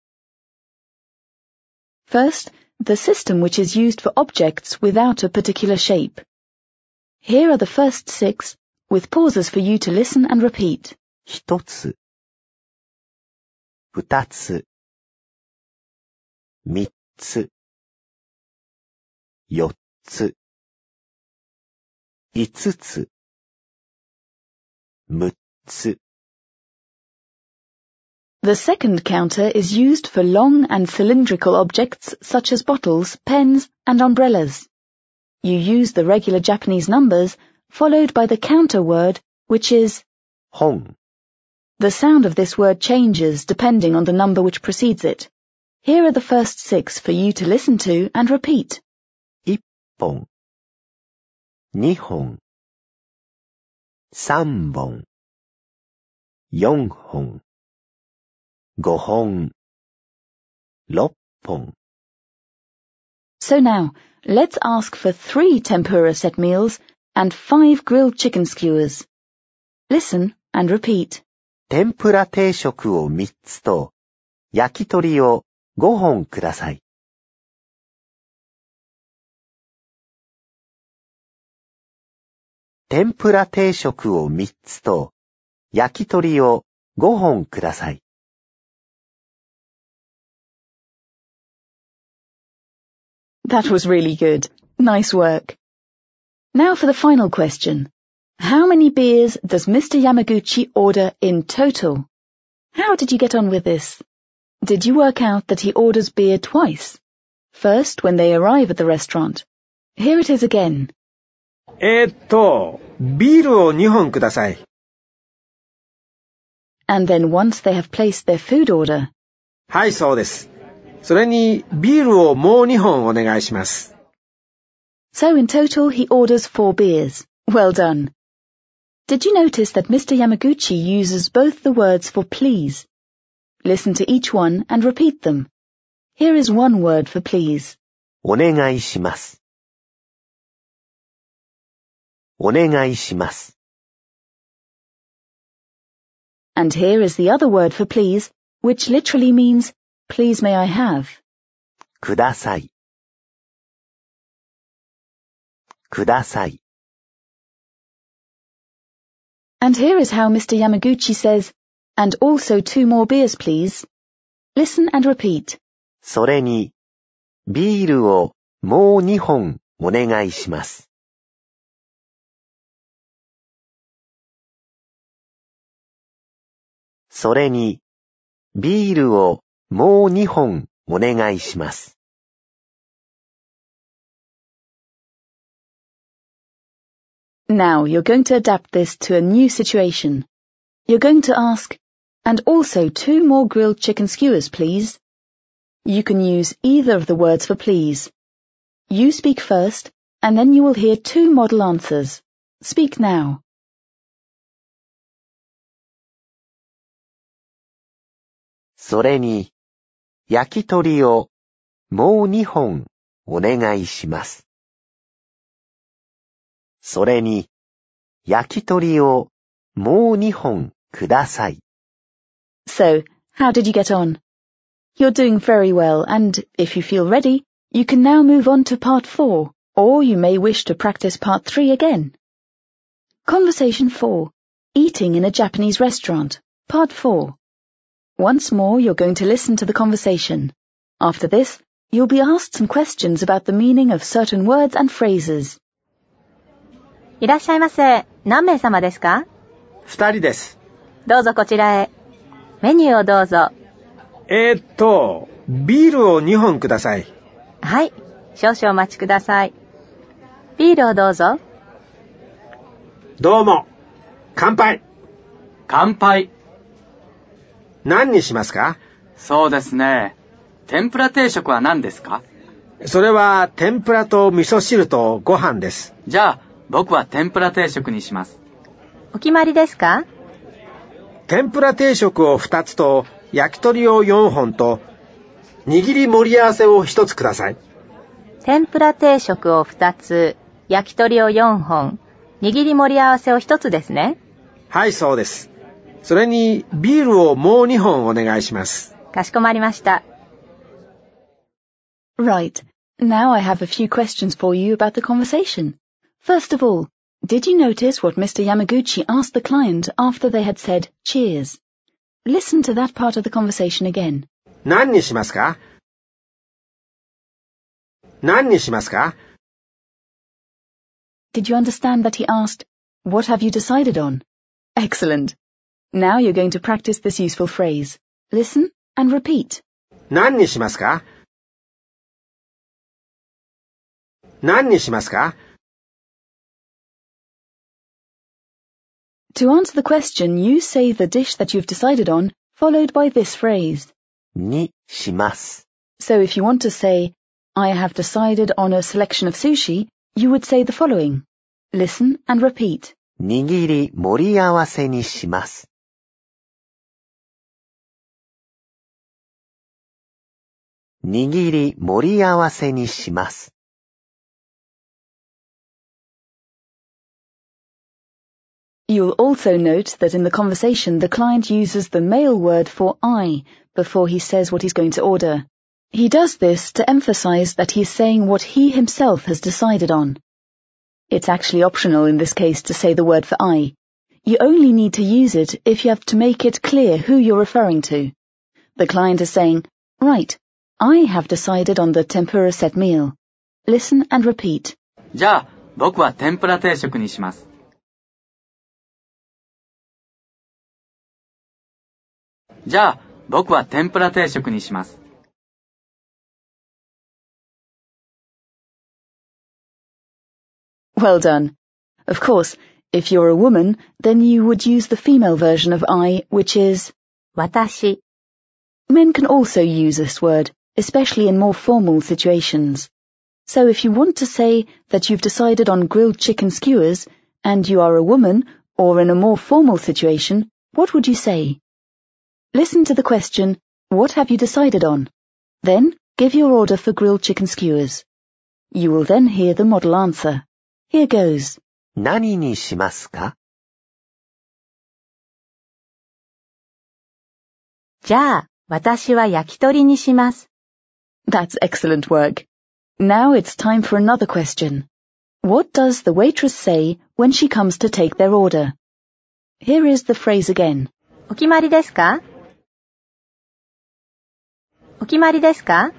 First, the system which is used for objects without a particular shape. Here are the first six, with pauses for you to listen and repeat. 1つ。2つ。3つ。4つ。5つ。6つ。 The second counter is used for long and cylindrical objects such as bottles, pens, and umbrellas. You use the regular Japanese numbers, followed by the counter word, which is 本。 The sound of this word changes depending on the number which precedes it. Here are the first six for you to listen to and repeat. 本。2本。3本。4本。5本。 6本。So now, let's ask for three tempura set meals and five grilled chicken skewers. Listen and repeat. 天ぷら定食を3つと、焼き鳥を5本ください。天ぷら定食を3つと、焼き鳥を5本ください。That was really good. Nice work. Now for the final question. How many beers does Mr. Yamaguchi order in total? How did you get on with this? Did you work out that he orders beer twice? First, when they arrive at the restaurant. Here it is again. えーっと、ビールを2本ください。 And then once they have placed their food order. はい、そうです。 それに、ビールをもう2本お願いします。 So in total, he orders four beers. Well done. Did you notice that Mr. Yamaguchi uses both the words for please? Listen to each one and repeat them. Here is one word for please. お願いします。お願いします。 And here is the other word for please, which literally means, please may I have. ください。ください。 And here is how Mr. Yamaguchi says, and also two more beers please. Listen and repeat. それに、ビールをもう2本お願いします。それに、ビールを もう2本お願いします。 Now you're going to adapt this to a new situation. You're going to ask, and also two more grilled chicken skewers, please. You can use either of the words for please. You speak first, and then you will hear two model answers. Speak now. それに、 焼き鳥をもう2本お願いします。それに、焼き鳥をもう2本ください。 So, how did you get on? You're doing very well, and if you feel ready, you can now move on to part four, or you may wish to practice part three again. Conversation four. Eating in a Japanese restaurant. Part four. Once more, you're going to listen to the conversation. After this, you'll be asked some questions about the meaning of certain words and phrases. いらっしゃいませ。何名様ですか2人です。どうぞこちらへ。メニューをどうぞ。えーっと、ビールを2本ください。はい。少々お待ちください。ビールをどうぞ。どうも。乾杯。乾杯。何にしますか？そうですね。天ぷら定食は何ですか？それは天ぷらと味噌汁とご飯です。じゃあ、僕は天ぷら定食にします。お決まりですか？天ぷら定食を2つと焼き鳥を4本と握り盛り合わせを1つください。天ぷら定食を2つ、焼き鳥を4本、握り盛り合わせを1つですね。はい、そうです。それにビールをもう2本お願いします。かしこまりました。 Right. Now I have a few questions for you about the conversation. First of all, did you notice what Mr. Yamaguchi asked the client after they had said cheers? Listen to that part of the conversation again. 何にしますか何にしますか Did you understand that he asked, What have you decided on? Excellent. Now you're going to practice this useful phrase. Listen and repeat. 何にしますか何にしますか To answer the question, you say the dish that you've decided on, followed by this phrase. にします。 So if you want to say, I have decided on a selection of sushi, you would say the following. Listen and repeat. 握り盛り合わせにします。 握り盛り合わせにします。 You'll also note that in the conversation the client uses the male word for I before he says what he's going to order. He does this to emphasize that he's saying what he himself has decided on. It's actually optional in this case to say the word for I. You only need to use it if you have to make it clear who you're referring to. The client is saying, Right, I have decided on the tempura set meal. Listen and repeat. じゃあ、僕は天ぷら定食にします。じゃあ、僕は天ぷら定食にします。 Well done. Of course, if you're a woman, then you would use the female version of I, which is 私、 Men can also use this word, especially in more formal situations. So if you want to say that you've decided on grilled chicken skewers and you are a woman or in a more formal situation, what would you say? Listen to the question, what have you decided on? Then give your order for grilled chicken skewers. You will then hear the model answer. Here goes. 何にしますかじゃあ、私は焼き鳥にします。 That's excellent work. Now it's time for another question. What does the waitress say when she comes to take their order? Here is the phrase again. お決まりですかお決まりですか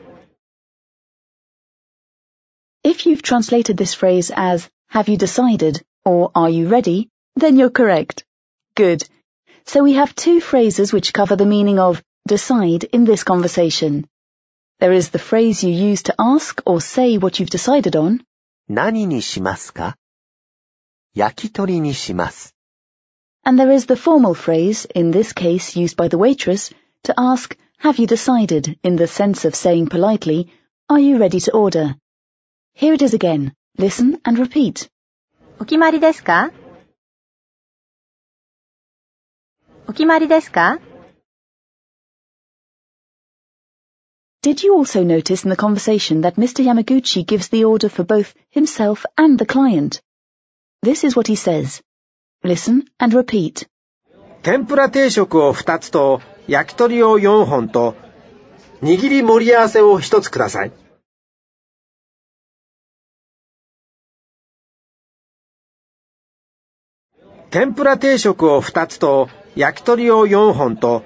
If you've translated this phrase as have you decided or are you ready, then you're correct. Good. So we have two phrases which cover the meaning of decide in this conversation. There is the phrase you use to ask or say what you've decided on, 何にしますか焼き鳥にします。 and there is the formal phrase, in this case used by the waitress, to ask have you decided in the sense of saying politely, are you ready to order? Here it is again. Listen and repeat. お決まりですかお決まりですか Did you also notice in the conversation that Mr. Yamaguchi gives the order for both himself and the client? This is what he says. Listen and repeat. 天ぷら定食を2つと焼き鳥を4本と握り盛り合わせを1つください。 天ぷら定食を2つと焼き鳥を4本と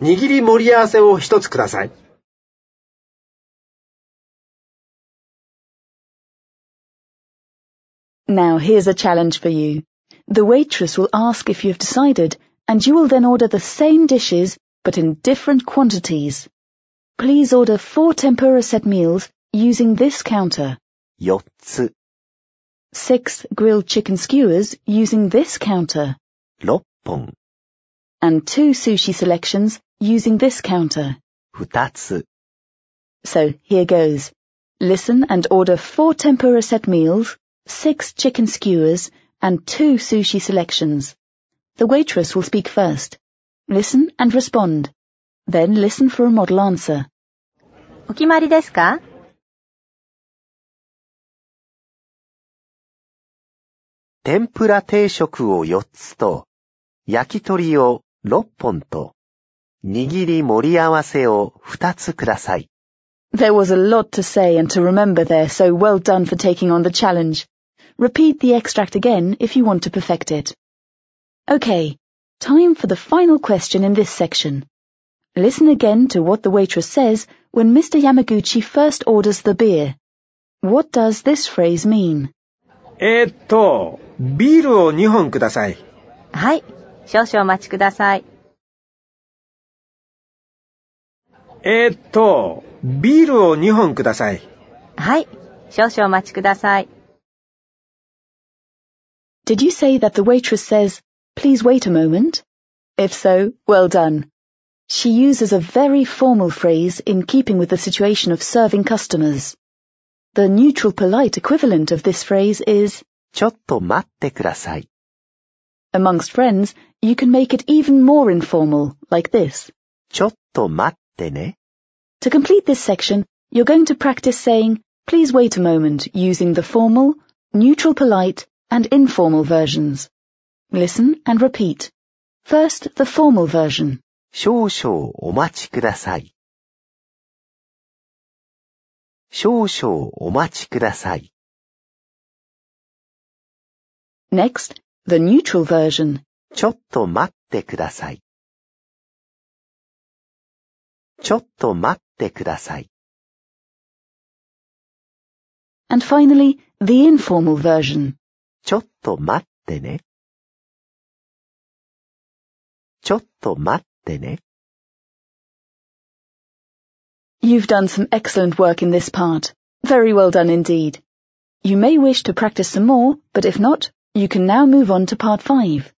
握り盛り合わせを1つください。 Now here's a challenge for you. The waitress will ask if you've decided, and you will then order the same dishes, but in different quantities. Please order four tempura set meals using this counter. 4つ、 Six grilled chicken skewers using this counter. 6本、 and two sushi selections using this counter. 二つ、 So here goes. Listen and order four tempura set meals, six chicken skewers, and two sushi selections. The waitress will speak first. Listen and respond. Then listen for a model answer. お決まりですか天ぷら定食を4つと、焼き鳥を6本と、握り盛り合わせを2つください。 There was a lot to say and to remember there, so well done for taking on the challenge. Repeat the extract again if you want to perfect it. Okay, time for the final question in this section. Listen again to what the waitress says when Mr. Yamaguchi first orders the beer. What does this phrase mean? えっと、ビールを2本ください。はい、少々お待ちください。えっと、ビールを2本ください。はい、少々お待ちください。Did you say that the waitress says, please wait a moment? If so, well done. She uses a very formal phrase in keeping with the situation of serving customers. The neutral polite equivalent of this phrase is, ちょっと待ってください。 amongst friends, you can make it even more informal, like this. ちょっと待ってね。 To complete this section, you're going to practice saying, please wait a moment using the formal, neutral polite, and informal versions. Listen and repeat. First, the formal version. 少々お待ちください。少々お待ちください。 Next, the neutral version. ちょっと待ってください。ちょっと待ってください。 And finally, the informal version. ちょっと待ってね。ちょっと待ってね。 You've done some excellent work in this part. Very well done indeed. You may wish to practice some more, but if not, you can now move on to part 5.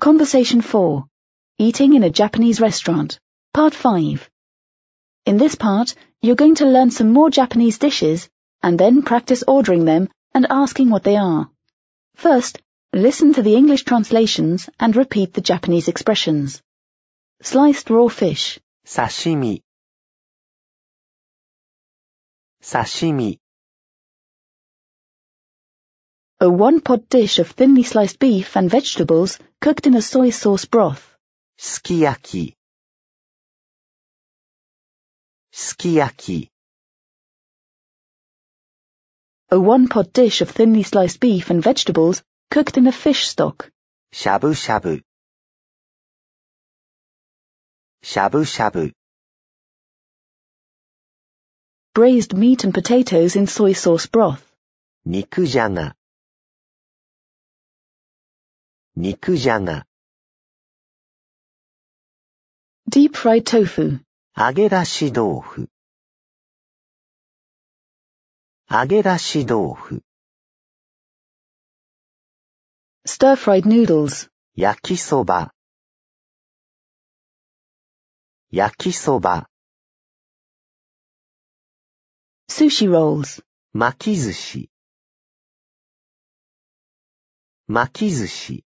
Conversation 4. Eating in a Japanese restaurant. Part 5. In this part, you're going to learn some more Japanese dishes and then practice ordering them and asking what they are. First, listen to the English translations and repeat the Japanese expressions. Sliced raw fish. Sashimi. Sashimi. A one-pot dish of thinly sliced beef and vegetables cooked in a soy sauce broth. Sukiyaki. Sukiyaki a one-pot dish of thinly sliced beef and vegetables cooked in a fish stock. Shabu-shabu. Shabu-shabu. Braised meat and potatoes in soy sauce broth. Nikujaga. Nikujaga. Deep fried tofu. Agedashi tofu. 揚げ出し豆腐。stir-fried noodles, 焼きそば。焼きそば。sushi rolls, 巻き寿司。巻き寿司。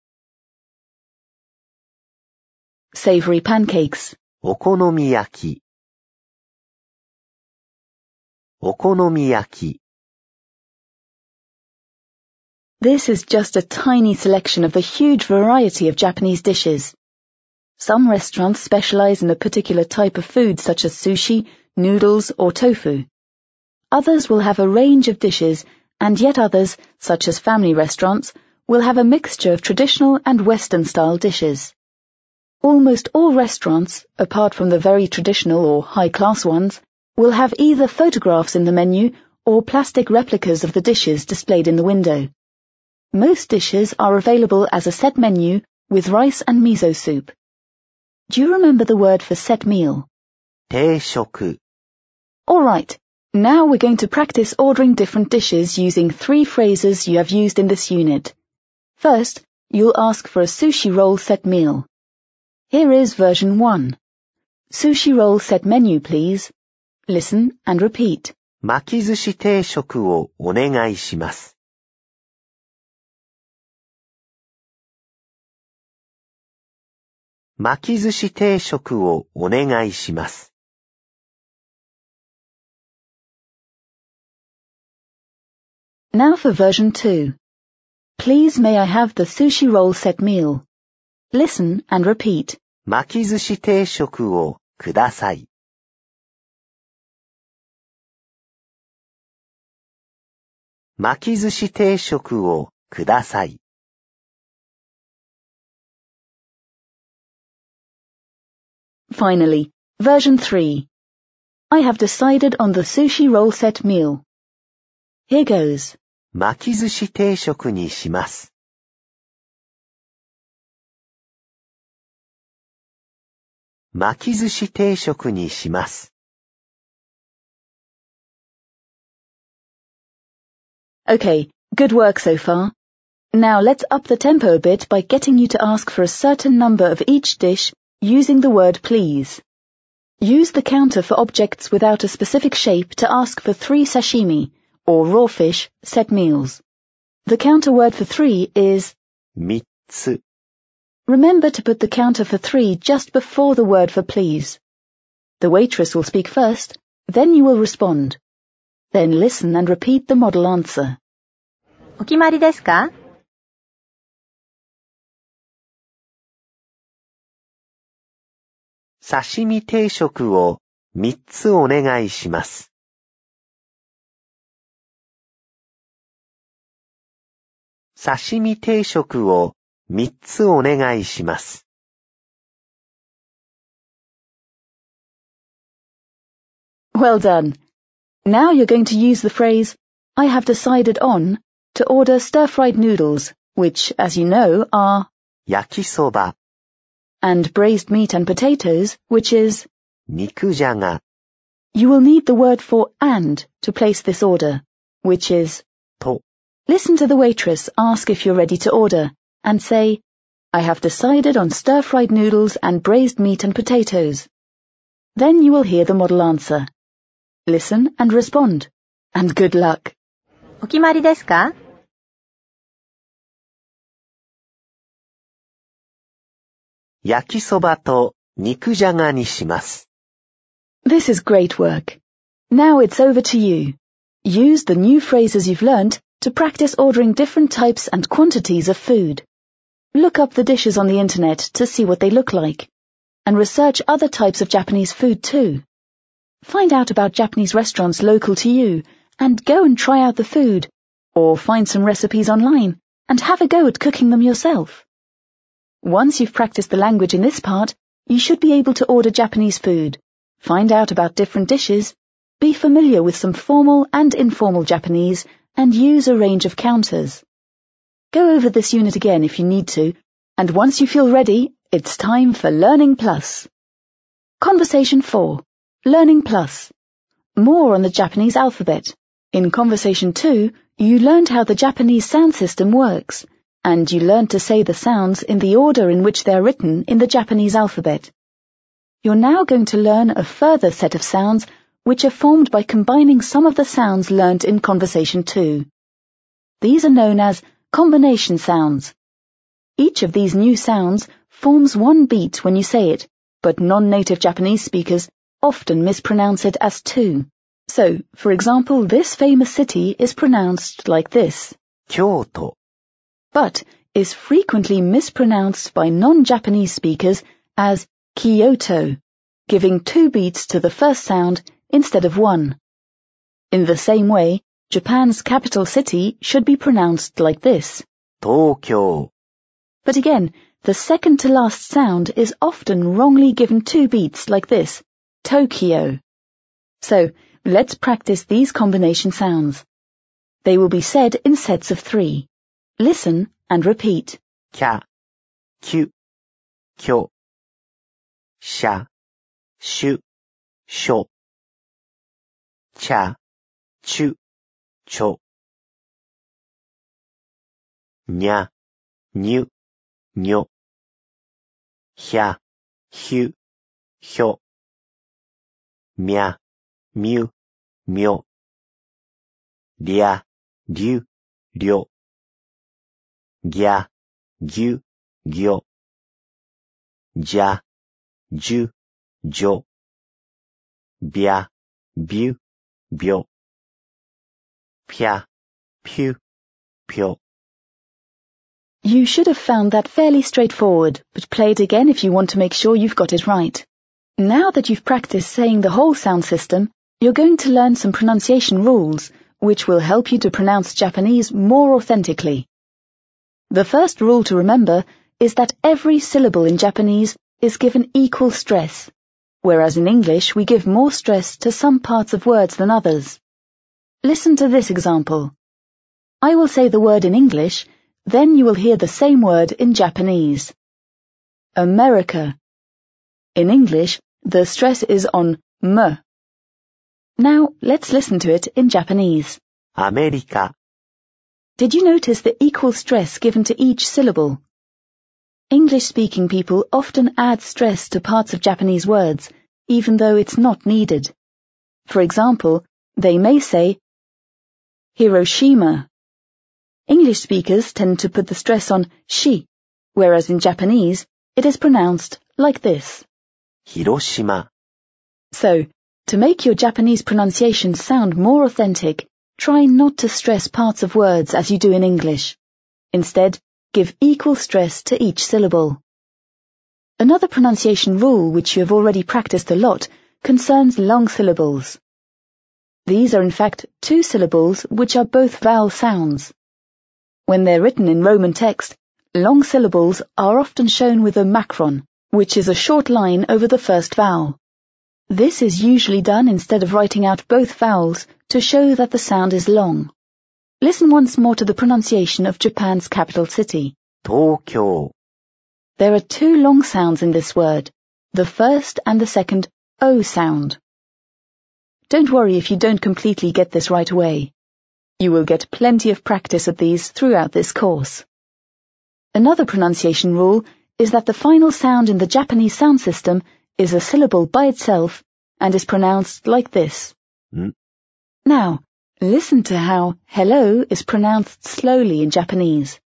savory pancakes, お好み焼き。お好み焼き。This is just a tiny selection of the huge variety of Japanese dishes. Some restaurants specialize in a particular type of food such as sushi, noodles, or tofu. Others will have a range of dishes, and yet others, such as family restaurants, will have a mixture of traditional and Western style dishes. Almost all restaurants, apart from the very traditional or high class ones, will have either photographs in the menu or plastic replicas of the dishes displayed in the window. Most dishes are available as a set menu with rice and miso soup. Do you remember the word for set meal? 定食。 Alright, now we're going to practice ordering different dishes using three phrases you have used in this unit. First, you'll ask for a sushi roll set meal. Here is version 1. Sushi roll set menu, please. Listen and repeat. 巻き寿司定食をお願いします。 巻き寿司定食をお願いします。Now for version 2. Please may I have the sushi roll set meal. Listen and repeat. 巻き寿司定食をください。巻き寿司定食をください。Finally, version 3. I have decided on the sushi roll set meal. Here goes. 巻き寿司定食にします。巻き寿司定食にします。 Okay, good work so far. Now let's up the tempo a bit by getting you to ask for a certain number of each dish using the word please. Use the counter for objects without a specific shape to ask for three sashimi, or raw fish, set meals. The counter word for three is 三つ、 Remember to put the counter for three just before the word for please. The waitress will speak first, then you will respond. Then listen and repeat the model answer. お決まりですか 刺身定食を三つお願いします。刺身定食を三つお願いします。Well done. Now you're going to use the phrase, I have decided on, to order stir-fried noodles, which, as you know, are, 焼きそば、and braised meat and potatoes, which is, 肉じゃが、 you will need the word for and to place this order, which is, と、 listen to the waitress ask if you're ready to order, and say, I have decided on stir-fried noodles and braised meat and potatoes. Then you will hear the model answer. Listen and respond. And good luck. お決まりですか 焼きそばと肉じゃがにします。 This is great work. Now it's over to you. Use the new phrases you've learnt to practice ordering different types and quantities of food. Look up the dishes on the internet to see what they look like. And research other types of Japanese food too. Find out about Japanese restaurants local to you and go and try out the food. Or find some recipes online and have a go at cooking them yourself. Once you've practiced the language in this part, you should be able to order Japanese food. Find out about different dishes, be familiar with some formal and informal Japanese, and use a range of counters. Go over this unit again if you need to, and once you feel ready, it's time for Learning Plus. Conversation 4. Learning Plus. More on the Japanese alphabet. In Conversation 2, you learned how the Japanese sound system works, and you learned to say the sounds in the order in which they're written in the Japanese alphabet. You're now going to learn a further set of sounds which are formed by combining some of the sounds learnt in Conversation 2. These are known as combination sounds. Each of these new sounds forms one beat when you say it, but non-native Japanese speakers often mispronounce it as two. So, for example, this famous city is pronounced like this, 京都、but is frequently mispronounced by non-Japanese speakers as Kyoto, giving two beats to the first sound instead of one. In the same way, Japan's capital city should be pronounced like this. Tokyo. But again, the second to last sound is often wrongly given two beats like this, Tokyo. So, let's practice these combination sounds. They will be said in sets of three. Listen and repeat. Kya, kyu, kyo, sha, shu, sho, cha, chu, cho, nya, nu, nyo, hya, hyu, hyo, mya, myu, myo, rya, ryu, ryo гя гю гё жа жу жо бя бю бё пя пю пё You should have found that fairly straightforward, but play it again if you want to make sure you've got it right. Now that you've practiced saying the whole sound system, you're going to learn some pronunciation rules, which will help you to pronounce Japanese more authentically. The first rule to remember is that every syllable in Japanese is given equal stress, whereas in English we give more stress to some parts of words than others. Listen to this example. I will say the word in English, then you will hear the same word in Japanese. America. In English, the stress is on m. Now, let's listen to it in Japanese. America. Did you notice the equal stress given to each syllable? English-speaking people often add stress to parts of Japanese words, even though it's not needed. For example, they may say Hiroshima. English speakers tend to put the stress on shi, whereas in Japanese, it is pronounced like this. Hiroshima. So, to make your Japanese pronunciation sound more authentic, try not to stress parts of words as you do in English. Instead, give equal stress to each syllable. Another pronunciation rule which you have already practiced a lot concerns long syllables. These are in fact two syllables which are both vowel sounds. When they're written in Roman text, long syllables are often shown with a macron, which is a short line over the first vowel. This is usually done instead of writing out both vowels to show that the sound is long. Listen once more to the pronunciation of Japan's capital city. Tokyo. There are two long sounds in this word, the first and the second O sound. Don't worry if you don't completely get this right away. You will get plenty of practice at these throughout this course. Another pronunciation rule is that the final sound in the Japanese sound system is a syllable by itself and is pronounced like this. Mm. Now, listen to how hello is pronounced slowly in Japanese.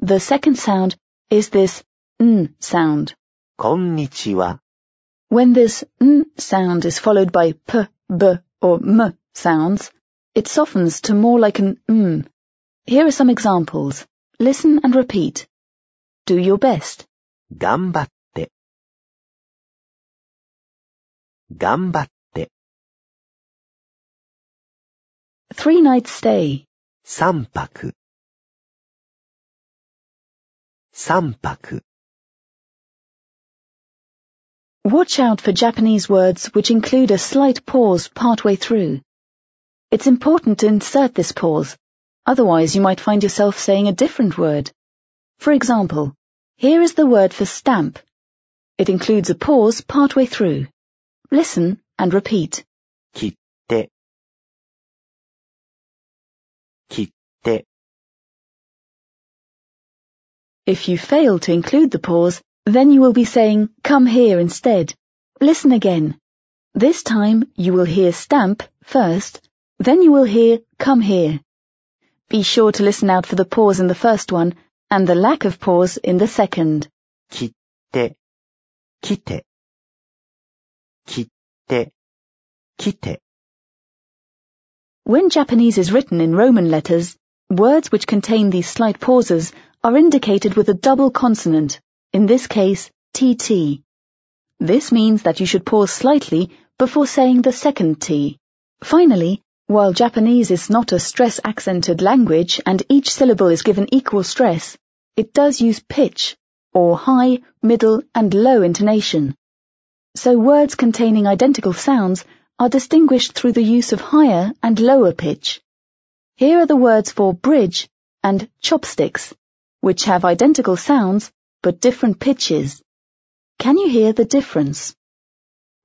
The second sound is this n sound. こんにちは、 When this n sound is followed by p, b, or m sounds, it softens to more like an m. Here are some examples. Listen and repeat. Do your best. 頑張っ 頑張って、 Three nights stay. 三泊。三泊、 Watch out for Japanese words which include a slight pause partway through. It's important to insert this pause, otherwise you might find yourself saying a different word. For example, here is the word for stamp. It includes a pause partway through. Listen and repeat. 切手. If you fail to include the pause, then you will be saying come here instead. Listen again. This time you will hear stamp first, then you will hear come here. Be sure to listen out for the pause in the first one and the lack of pause in the second. 切って、来て。Kite. Kite. When Japanese is written in Roman letters, words which contain these slight pauses are indicated with a double consonant, in this case, TT. This means that you should pause slightly before saying the second T. Finally, while Japanese is not a stress-accented language and each syllable is given equal stress, it does use pitch, or high, middle, and low intonation. So words containing identical sounds are distinguished through the use of higher and lower pitch. Here are the words for bridge and chopsticks, which have identical sounds but different pitches. Can you hear the difference?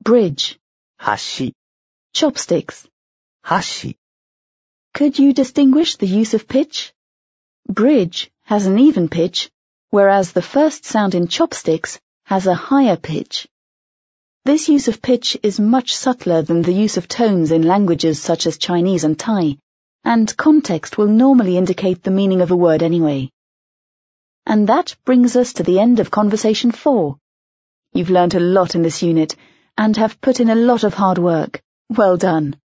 Bridge, 橋、chopsticks. 箸、Could you distinguish the use of pitch? Bridge has an even pitch, whereas the first sound in chopsticks has a higher pitch. This use of pitch is much subtler than the use of tones in languages such as Chinese and Thai, and context will normally indicate the meaning of a word anyway. And that brings us to the end of Conversation 4. You've learnt a lot in this unit and have put in a lot of hard work. Well done.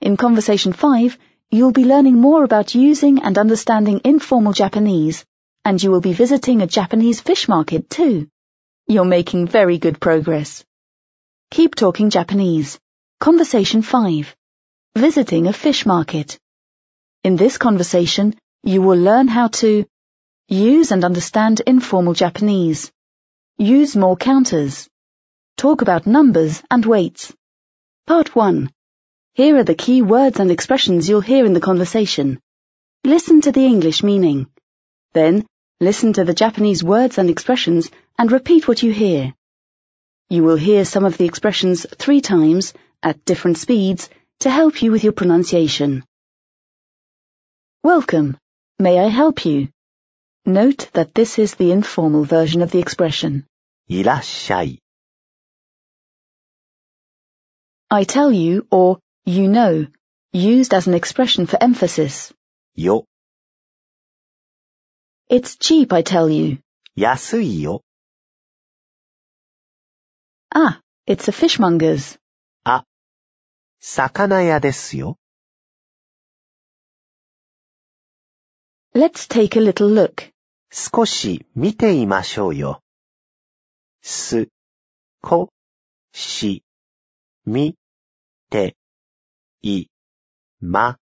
In Conversation 5, you'll be learning more about using and understanding informal Japanese, and you will be visiting a Japanese fish market too. You're making very good progress. Keep talking Japanese. Conversation 5. Visiting a fish market. In this conversation, you will learn how to use and understand informal Japanese, use more counters, talk about numbers and weights. Part 1. Here are the key words and expressions you'll hear in the conversation. Listen to the English meaning. Then, listen to the Japanese words and expressions and repeat what you hear. You will hear some of the expressions three times at different speeds to help you with your pronunciation. Welcome. May I help you? Note that this is the informal version of the expression. いらっしゃい。 I tell you or you know, used as an expression for emphasis. よ。 It's cheap, I tell you. 安いよ。 Ah, it's a fishmonger's. 魚屋ですよ。Let's take a little look. 少し見ていましょうよ。す、こ、し、み、て、い、ま、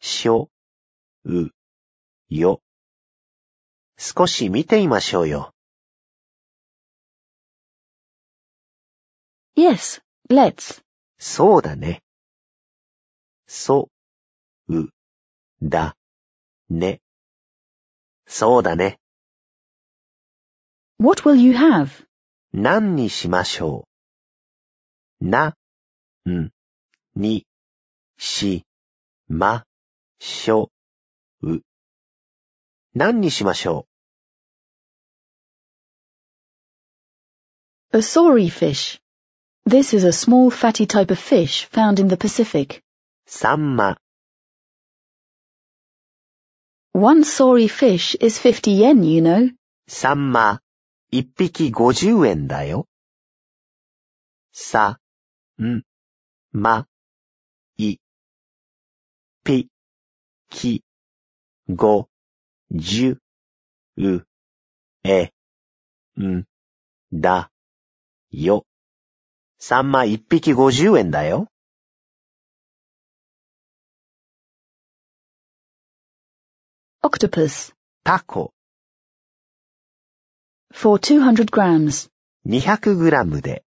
しょ、う、よ。少し見ていましょうよ。Yes, let's. そうだね。そ、う、だ、ね。そうだね。What will you have? 何にしましょう？な、ん、に、し、ま、しょ、う。何にしましょ A saury fish. This is a small fatty type of fish found in the Pacific. Samma. One saury fish is 50 yen, you know. Samma. da yo. サンマ一匹50円だよ。Octopus. タコ、For 200 grams. 200グラムで。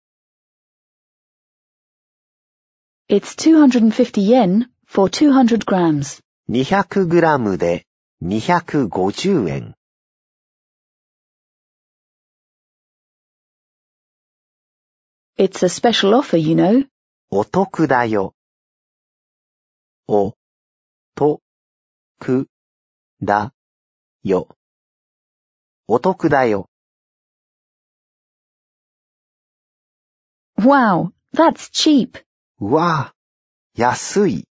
It's 250 yen for 200 grams. 200グラムで250円。It's a special offer, you know. お得だよ。お、と、く、だ、よ。お得だよ。 Wow, that's cheap. うわあ、安い。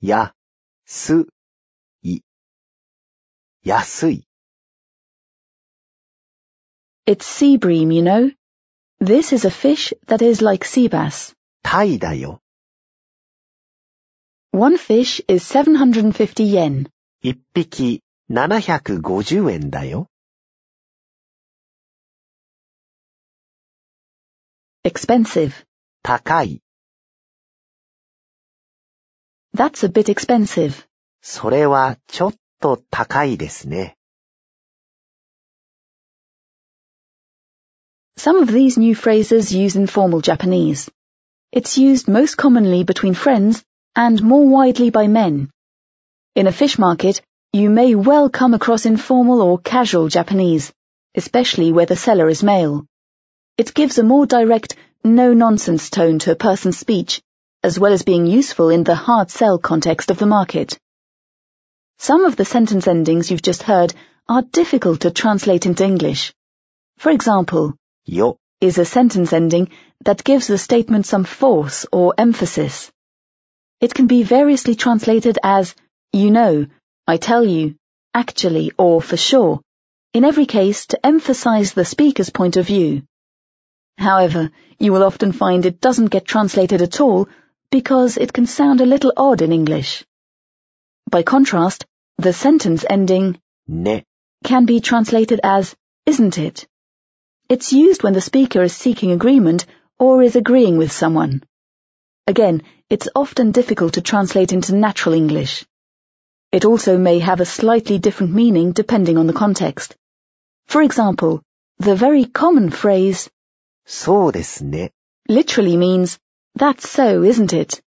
や、す、い。安い。 It's sea bream, you know. This is a fish that is like sea bass. タイだよ。One fish is 750 yen. 一匹750円だよ。Expensive. 高い。That's a bit expensive. それはちょっと高いですね。Some of these new phrases use informal Japanese. It's used most commonly between friends and more widely by men. In a fish market, you may well come across informal or casual Japanese, especially where the seller is male. It gives a more direct, no-nonsense tone to a person's speech, as well as being useful in the hard sell context of the market. Some of the sentence endings you've just heard are difficult to translate into English. For example, よ、is a sentence ending that gives the statement some force or emphasis. It can be variously translated as, you know, I tell you, actually, or for sure, in every case to emphasize the speaker's point of view. However, you will often find it doesn't get translated at all because it can sound a little odd in English. By contrast, the sentence ending ne can be translated as, isn't it? It's used when the speaker is seeking agreement or is agreeing with someone. Again, it's often difficult to translate into natural English. It also may have a slightly different meaning depending on the context. For example, the very common phrase そうですね。 literally means, that's so, isn't it?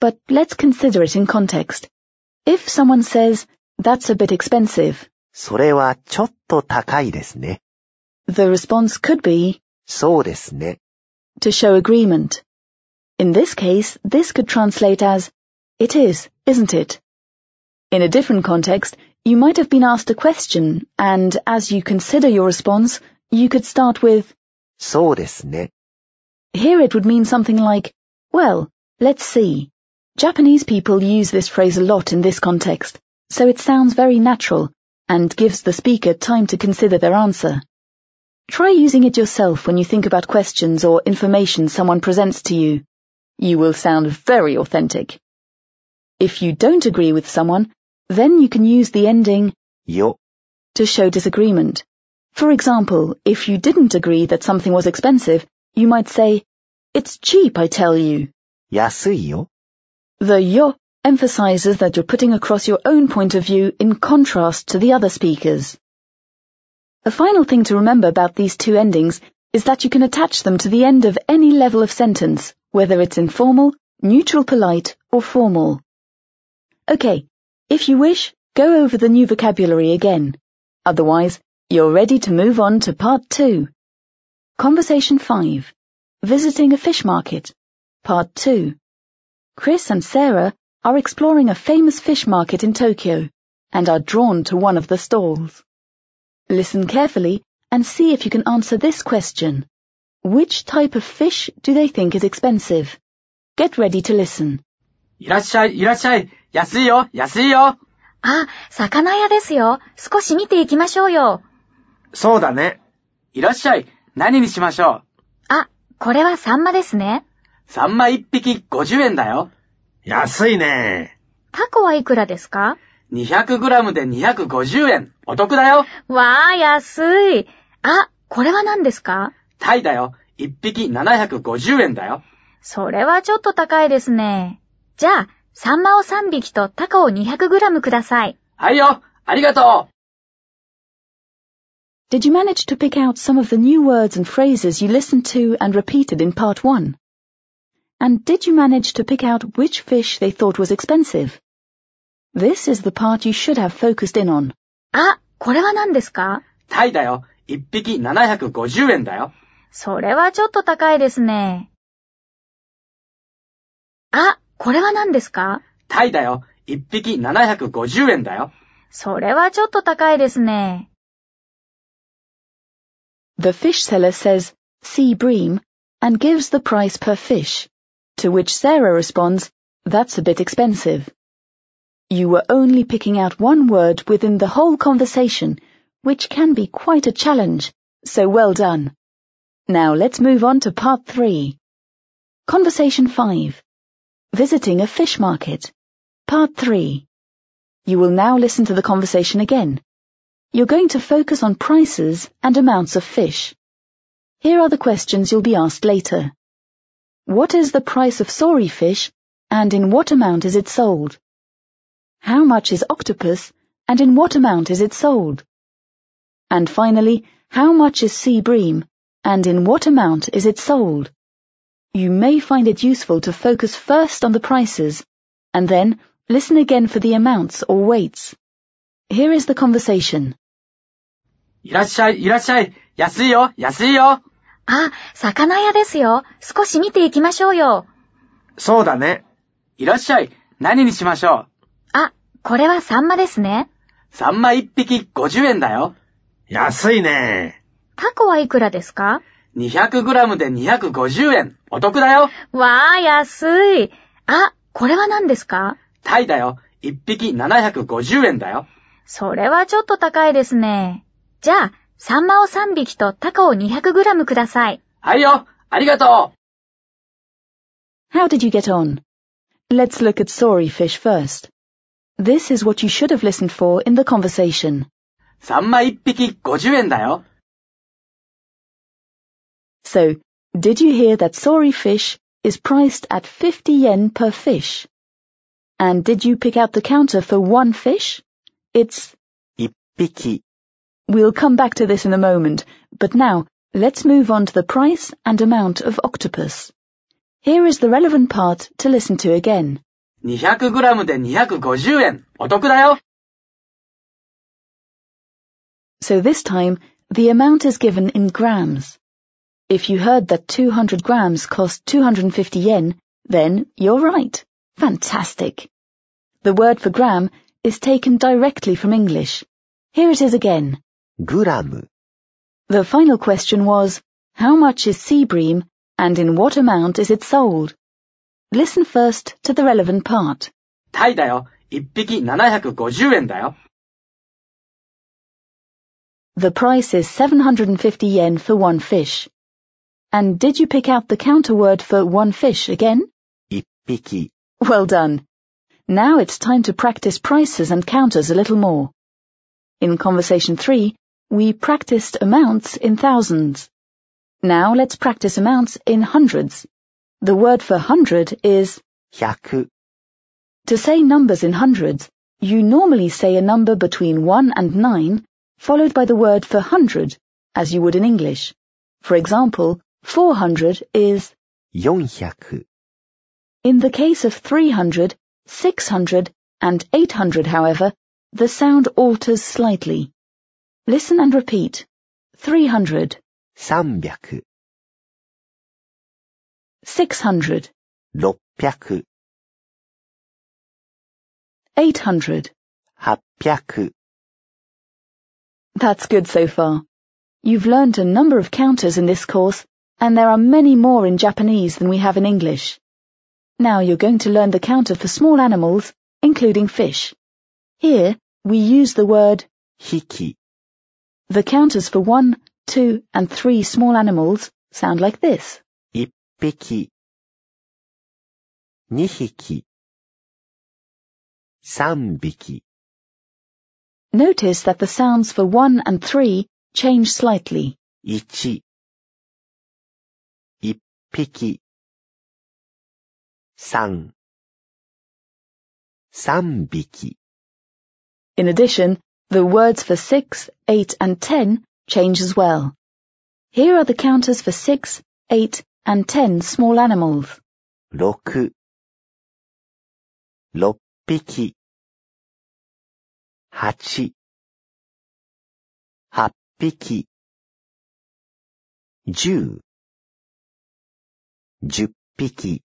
But let's consider it in context. If someone says, that's a bit expensive, それはちょっと高いですね。 the response could be, そうですね。 to show agreement. In this case, this could translate as, it is, isn't it? In a different context, you might have been asked a question, and as you consider your response, you could start with, そうですね。 here it would mean something like, well, let's see. Japanese people use this phrase a lot in this context, so it sounds very natural and gives the speaker time to consider their answer. Try using it yourself when you think about questions or information someone presents to you. You will sound very authentic. If you don't agree with someone, then you can use the ending yo to show disagreement. For example, if you didn't agree that something was expensive, you might say, It's cheap, I tell you. yo. The yo emphasizes that you're putting across your own point of view in contrast to the other speakers. A final thing to remember about these two endings is that you can attach them to the end of any level of sentence, whether it's informal, neutral polite, or formal. Okay, if you wish, go over the new vocabulary again. Otherwise, you're ready to move on to part two. Conversation 5. Visiting a fish market. Part 2. Chris and Sarah are exploring a famous fish market in Tokyo and are drawn to one of the stalls. Listen carefully and see if you can answer this question. Which type of fish do they think is expensive? Get ready to listen. いらっしゃい、いらっしゃい。安いよ、安いよ。あ、魚屋ですよ。少し見ていきましょうよ。そうだね。いらっしゃい。何にしましょあ、これはサンマですね。う。サンマ一匹50円だよ。安いね。タコはいくらですか 200g で250円。お得だよ。わあ、安い。あ、これは何ですかタイだよ。一匹750円だよ。それはちょっと高いですね。じゃあ、サンマを3匹とタコを 200g ください。はいよ。ありがとう。Did you manage to pick out some of the new words and phrases you listened to and repeated in part one? And did you manage to pick out which fish they thought was expensive? This is the part you should have focused in on. あ、これは何ですかタイだよ。一匹750円だよ。それはちょっと高いですね。あ、これは何ですかタイだよ。一匹750円だよ。それはちょっと高いですね。 The fish seller says, sea bream, and gives the price per fish, to which Sarah responds, that's a bit expensive. You were only picking out one word within the whole conversation, which can be quite a challenge, so well done. Now let's move on to part three. Conversation five. Visiting a fish market. Part three. You will now listen to the conversation again. You're going to focus on prices and amounts of fish. Here are the questions you'll be asked later. What is the price of saury fish and in what amount is it sold? How much is octopus and in what amount is it sold? And finally, how much is sea bream and in what amount is it sold? You may find it useful to focus first on the prices and then listen again for the amounts or weights. Here is the conversation. いらっしゃい、いらっしゃい。安いよ、安いよ。あ、魚屋ですよ。少し見ていきましょうよ。そうだね。いらっしゃい。何にしましょあ、 これはサンマですね。う。サンマ一匹50円だよ。安いね。タコはいくらですか？200g で250円。お得だよ。わあ、安い。あ、これは何ですか？タイだよ。1匹750円だよ。それはちょっと高いですね。じゃあ、サンマを3匹とタコを 200g ください。はいよ。ありがとう。How did you get on? Let's look at sorry fish first. This is what you should have listened for in the conversation. So, did you hear that saury fish is priced at 50 yen per fish? And did you pick out the counter for one fish? It's 一匹. We'll come back to this in a moment, but now let's move on to the price and amount of octopus. Here is the relevant part to listen to again. 200g で250円。お得だよ。 So this time, the amount is given in grams. If you heard that 200 grams cost 250 yen, then you're right. Fantastic. The word for gram is taken directly from English. Here it is again. グラム、 The final question was, how much is sea bream and in what amount is it sold? Listen first to the relevant part. タイだよ。1匹750円だよ。 The price is 750 yen for one fish. And did you pick out the counter word for one fish again? 一匹、 Well done. Now it's time to practice prices and counters a little more. In conversation three, we practiced amounts in thousands. Now let's practice amounts in hundreds. The word for hundred is hyaku. To say numbers in hundreds, you normally say a number between 1 and 9, followed by the word for hundred, as you would in English. For example, 400 is 400. In the case of 300, 600, and 800, however, the sound alters slightly. Listen and repeat. 300. 300 six hundred 600 eight hundred 800 That's good so far. You've learned a number of counters in this course, and there are many more in Japanese than we have in English. Now you're going to learn the counter for small animals, including fish. Here, we use the word hiki. The counters for one, two, and three small animals sound like this 一匹、二匹、三匹、 Notice that the sounds for one and three change slightly. 一、一匹、三、三匹、 In addition, the words for six, eight, and ten change as well. Here are the counters for six, eight, and ten small animals. 六、六匹、八、八匹、十、十匹、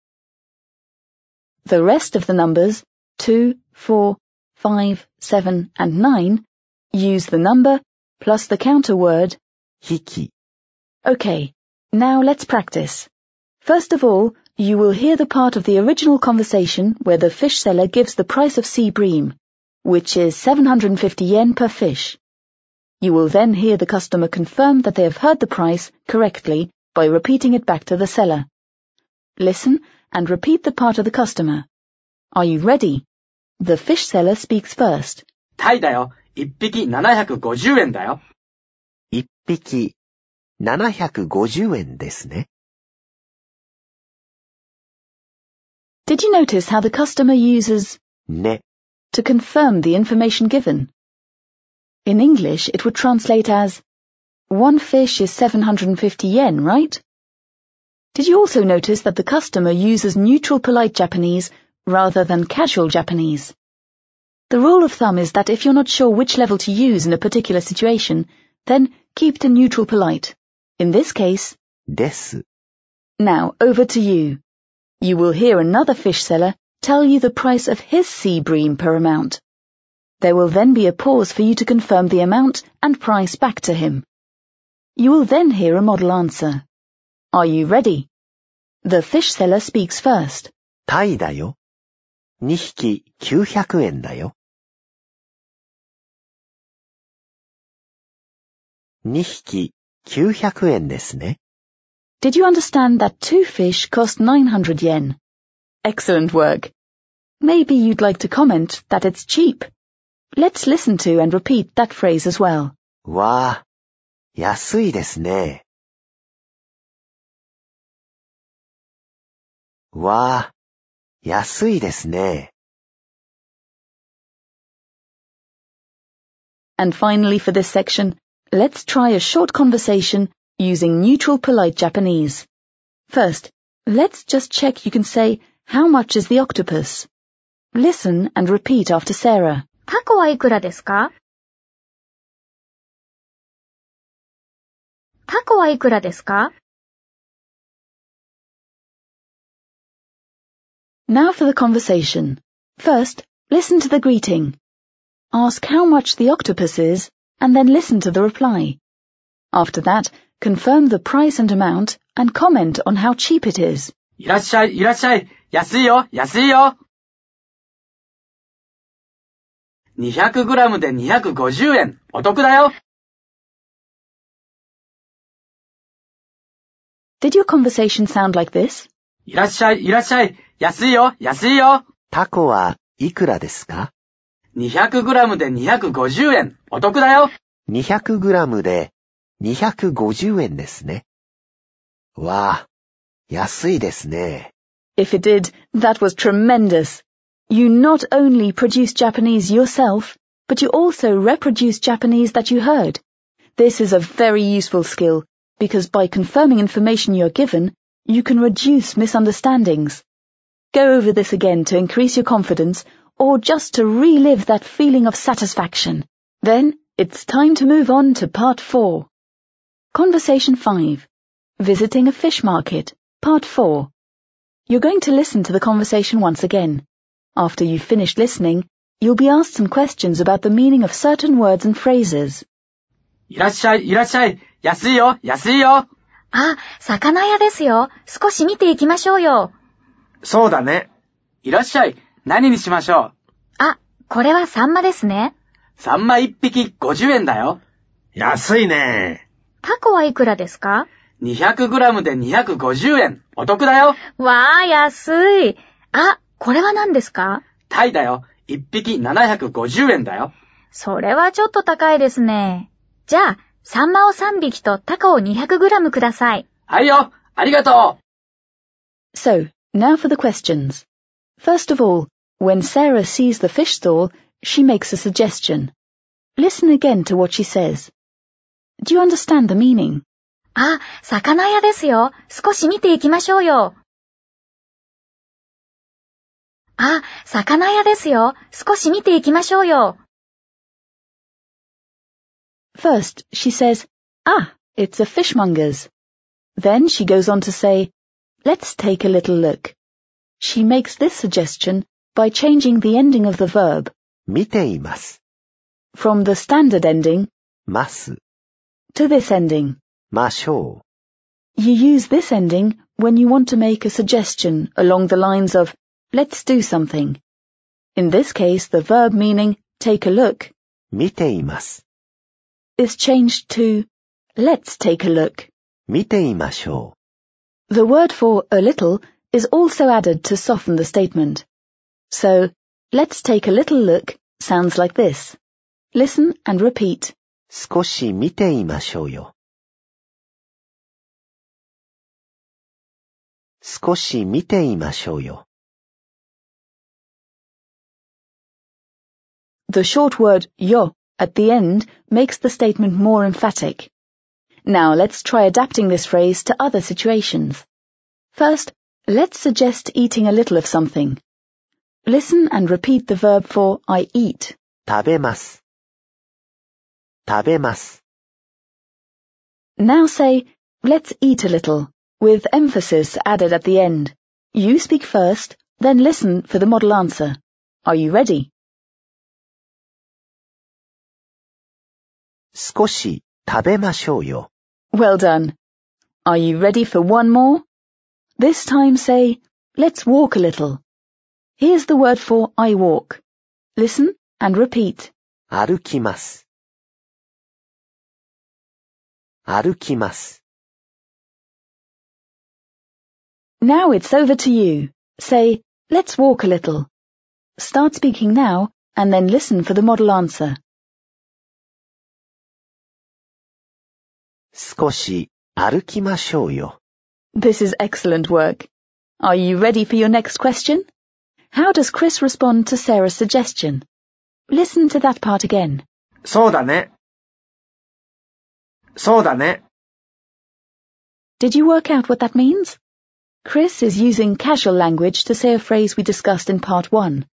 The rest of the numbers, two, four, five, seven, and nine, use the number plus the counter word. 匹、 Okay, now let's practice. First of all, you will hear the part of the original conversation where the fish seller gives the price of sea bream, which is 750 yen per fish. You will then hear the customer confirm that they have heard the price correctly by repeating it back to the seller. Listen and repeat the part of the customer. Are you ready? The fish seller speaks first. タイだよ。1匹750円だよ。一匹、 750円ですね。 Did you notice how the customer uses ね、 to confirm the information given? In English, it would translate as, one fish is 750 yen, right? Did you also notice that the customer uses neutral polite Japanese rather than casual Japanese? The rule of thumb is that if you're not sure which level to use in a particular situation, then keep to neutral polite. In this case, です。 now over to you. You will hear another fish seller tell you the price of his sea bream per amount. There will then be a pause for you to confirm the amount and price back to him. You will then hear a model answer. Are you ready? The fish seller speaks first. タイだよ。2匹900円だよ。2匹 900円ですね。 Did you understand that two fish cost 900 yen? Excellent work. Maybe you'd like to comment that it's cheap. Let's listen to and repeat that phrase as well. わあ、安いですね。わあ、安いですね。 And finally for this section, let's try a short conversation using neutral polite Japanese. First, let's just check you can say, how much is the octopus? Listen and repeat after Sarah. タコはいくらですかタコはいくらですか Now for the conversation. First, listen to the greeting. Ask how much the octopus is, and then listen to the reply. After that, confirm the price and amount, and comment on how cheap it is. いらっしゃい、いらっしゃい。安いよ、安いよ。200g で250円。お得だよ。 Did your conversation sound like this? いらっしゃい、いらっしゃい。安いよ、安いよ。タコはいくらですか 200g で250円。お得だよ。 ?200 グラムで250円ですね。わあ、安いですね。 If it did, that was tremendous. You not only produce Japanese yourself, but you also reproduce Japanese that you heard. This is a very useful skill because by confirming information you're given, you can reduce misunderstandings. Go over this again to increase your confidence or just to relive that feeling of satisfaction. Then it's time to move on to part four. Conversation five. Visiting a fish market. Part four. You're going to listen to the conversation once again. After you've finished listening, you'll be asked some questions about the meaning of certain words and phrases. いらっしゃい、いらっしゃい。安いよ、安いよ。あ、魚屋ですよ。少し見ていきましょうよ。そうだね。いらっしゃい。 何にしましょあ、これはサンマですね。う。サンマ1匹50円だよ。安いね。タコはいくらですか？200g で250円。お得だよ。わあ、安い。あ、これは何ですか？タイだよ。1匹750円だよ。それはちょっと高いですね。じゃあ、サンマを3匹とタコを 200g ください。はいよ。ありがと So, now for the questions. First of all, when Sarah sees the fish stall, she makes a suggestion. Listen again to what she says. Do you understand the meaning? あ、魚屋ですよ。少し見ていきましょうよ。あ、魚屋ですよ。少し見ていきましょうよ。 First, she says, Ah, it's a fishmonger's. Then she goes on to say, Let's take a little look. She makes this suggestion by changing the ending of the verb 見ています。 from the standard ending ます。 to this ending. ましょ You use this ending when you want to make a suggestion along the lines of, let's do something. In this case, the verb meaning, take a look, う。見ています。 is changed to, let's take a look. 見ていましょ The word for a little is also added to soften the statement. So, let's take a little look sounds like this. Listen and repeat. う。少し見ていましょうよ。少し見ていましょうよ。 The short word yo at the end makes the statement more emphatic. Now let's try adapting this phrase to other situations. First, let's suggest eating a little of something. Listen and repeat the verb for I eat. 食べます。食べます。 Now say, let's eat a little, with emphasis added at the end. You speak first, then listen for the model answer. Are you ready? 少し食べましょうよ。 Well done. Are you ready for one more? This time say, let's walk a little. Here's the word for I walk. Listen and repeat. 歩きます。歩きます。 Now it's over to you. Say, let's walk a little. Start speaking now and then listen for the model answer. 少し歩きましょうよ。 This is excellent work. Are you ready for your next question? How does Chris respond to Sarah's suggestion? Listen to that part again. そうだね。そうだね。 Did you work out what that means? Chris is using casual language to say a phrase we discussed in part one.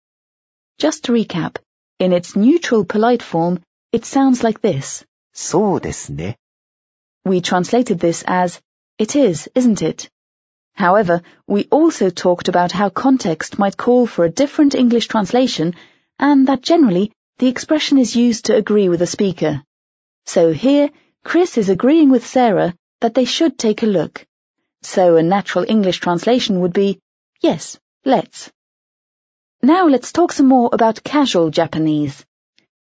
Just to recap, in its neutral polite form, it sounds like this. そうですね。 We translated this as, it is, isn't it? However, we also talked about how context might call for a different English translation and that generally the expression is used to agree with a speaker. So here, Chris is agreeing with Sarah that they should take a look. So a natural English translation would be, yes, let's. Now let's talk some more about casual Japanese.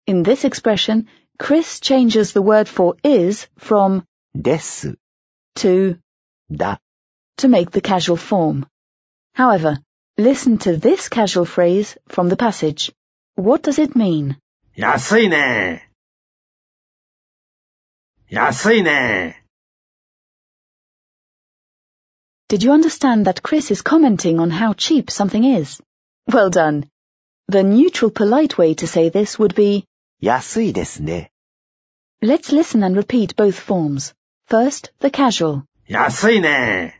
In this expression, Chris changes the word for is from desu to da to make the casual form. However, listen to this casual phrase from the passage. What does it mean? 安いね。安いね。 Did you understand that Chris is commenting on how cheap something is? Well done. The neutral polite way to say this would be, 安いですね。 let's listen and repeat both forms. First, the casual. 安いね。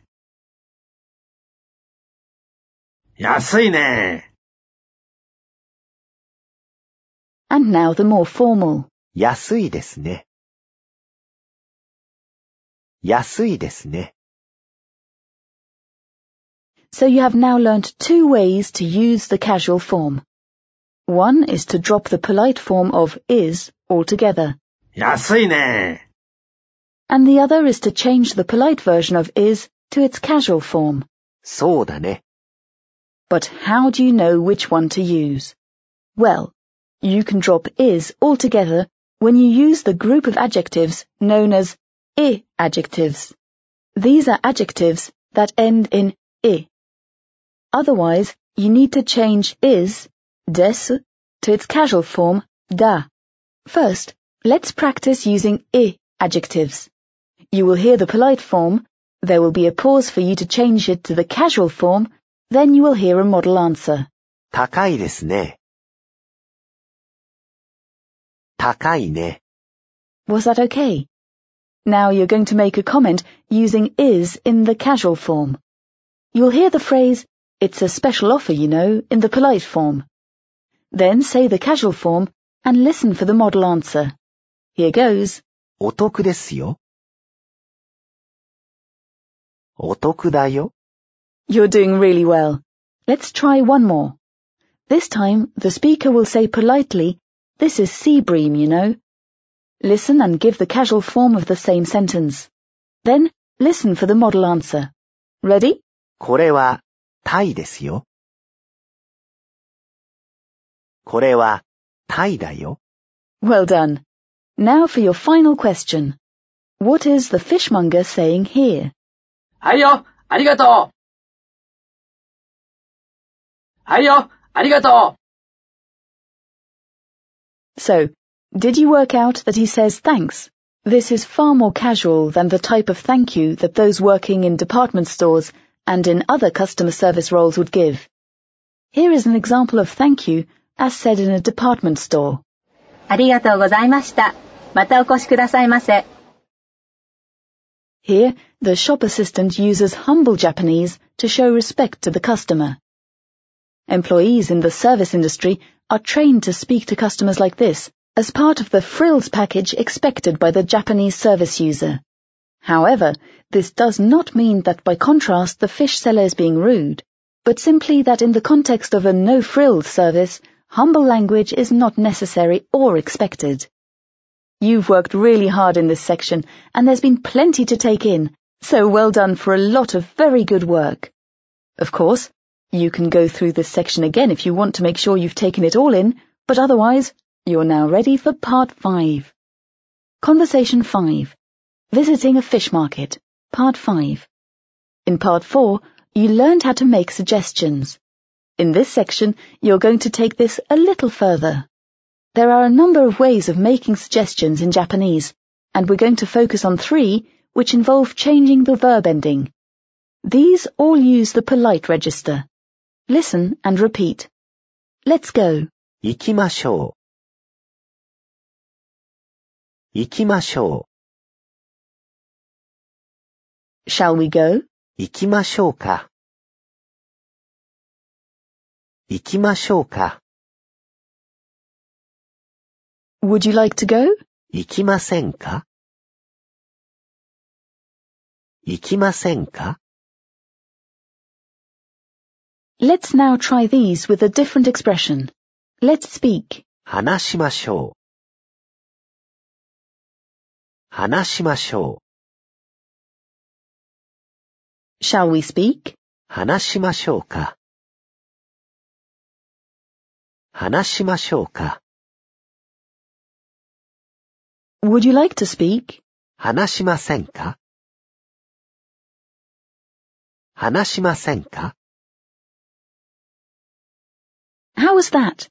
安いね! And now the more formal. 安いですね。安いですね。So you have now learned two ways to use the casual form. One is to drop the polite form of is altogether. and the other is to change the polite version of is to its casual form. そうだね。But how do you know which one to use? Well, you can drop is altogether when you use the group of adjectives known as i adjectives. These are adjectives that end in i. Otherwise, you need to change is, des, to its casual form, da. First, let's practice using i adjectives. You will hear the polite form, there will be a pause for you to change it to the casual form, then you will hear a model answer. 高いですね。高いね。 Was that okay? Now you're going to make a comment using is in the casual form. You'll hear the phrase, it's a special offer, you know, in the polite form. Then say the casual form and listen for the model answer. Here goes. お得ですよ。お得だよ。 You're doing really well. Let's try one more. This time, the speaker will say politely, this is sea bream, you know. Listen and give the casual form of the same sentence. Then, listen for the model answer. Ready? これは、タイですよ。これは、タイだよ。 Well done. Now for your final question. What is the fishmonger saying here? はいよありがとう はいよありがとう So, did you work out that he says thanks? This is far more casual than the type of thank you that those working in department stores and in other customer service roles would give. Here is an example of thank you as said in a department store. ありがとうございました。またお越しくださいませ。 Here, the shop assistant uses humble Japanese to show respect to the customer. Employees in the service industry are trained to speak to customers like this as part of the frills package expected by the Japanese service user. However, this does not mean that by contrast the fish seller is being rude, but simply that in the context of a no-frills service, humble language is not necessary or expected. You've worked really hard in this section, and there's been plenty to take in, so well done for a lot of very good work. Of course, you can go through this section again if you want to make sure you've taken it all in, but otherwise, you're now ready for part 5. Conversation 5. Visiting a fish market. Part 5. In part 4, you learned how to make suggestions. In this section, you're going to take this a little further. There are a number of ways of making suggestions in Japanese, and we're going to focus on three which involve changing the verb ending. These all use the polite register. Listen and repeat. Let's go. 行きましょう。行きましょ Shall we go? う。行きましょうか。行きましょうか。 Would you like to go? 行きませんか行きませんか Let's now try these with a different expression. Let's speak. 話しましょう。話しましょう。 Shall we speak? 話しましょうか。話しましょうか。 Would you like to speak? 話しませんか話しませんか How was that?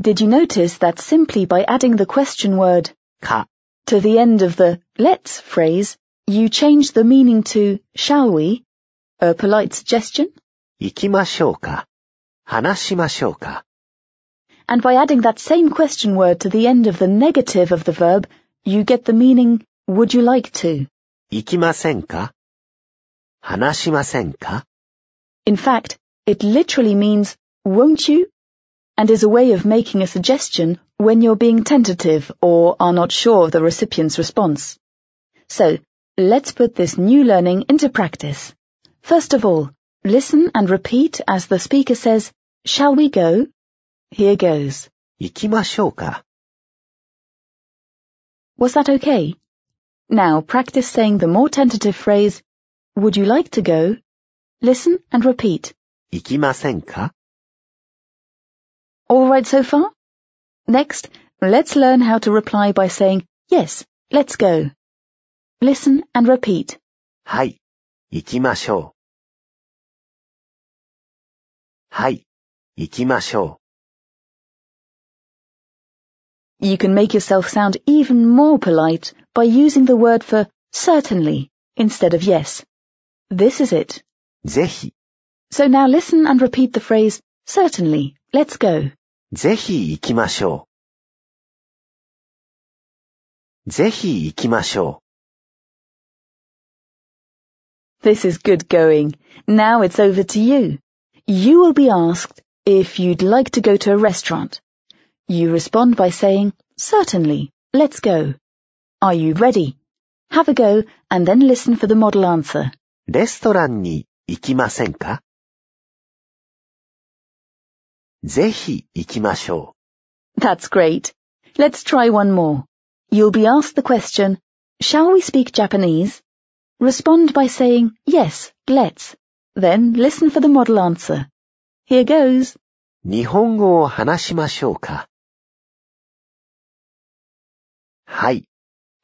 Did you notice that simply by adding the question word か、 to the end of the let's phrase, you changed the meaning to shall we? A polite suggestion? 行きましょうか。話しましょうか。 And by adding that same question word to the end of the negative of the verb, you get the meaning would you like to? 行きませんか話しませんか In fact, it literally means won't you? and is a way of making a suggestion when you're being tentative or are not sure of the recipient's response. So, let's put this new learning into practice. First of all, listen and repeat as the speaker says, shall we go? Here goes. 行きましょうか。 Was that okay? Now practice saying the more tentative phrase, would you like to go? Listen and repeat. 行きませんか All right so far? Next, let's learn how to reply by saying, yes, let's go. Listen and repeat. はい。行きましょう。はい。行きましょ You can make yourself sound even more polite by using the word for certainly instead of yes. This is it. う。ぜひ、 So now listen and repeat the phrase, certainly, let's go. ぜひ行きましょう。ぜひ行きましょ This is good going. Now it's over to you. You will be asked if you'd like to go to a restaurant. You respond by saying, certainly, let's go. Are you ready? Have a go and then listen for the model answer. う。レストランに行きませんか ぜひ行きましょ That's great. Let's try one more. You'll be asked the question, shall we speak Japanese? Respond by saying, yes, let's. Then listen for the model answer. Here goes. う。日本語を話しましょうかはい。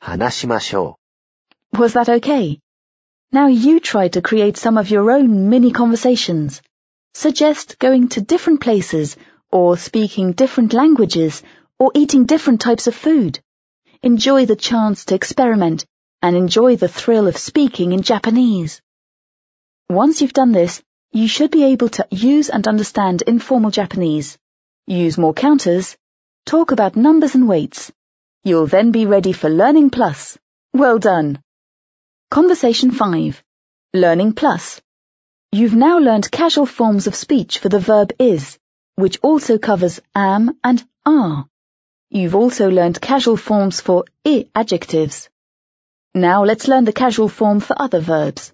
話しましょ Was that okay? Now you try to create some of your own mini conversations. Suggest going to different places, or speaking different languages, or eating different types of food. Enjoy the chance to experiment and enjoy the thrill of speaking in Japanese. Once you've done this, you should be able to use and understand informal Japanese. Use more counters. Talk about numbers and weights. You'll then be ready for Learning Plus. Well done. Conversation 5. Learning Plus. You've now learned casual forms of speech for the verb is, which also covers am and are. You've also learned casual forms for i adjectives. Now let's learn the casual form for other verbs.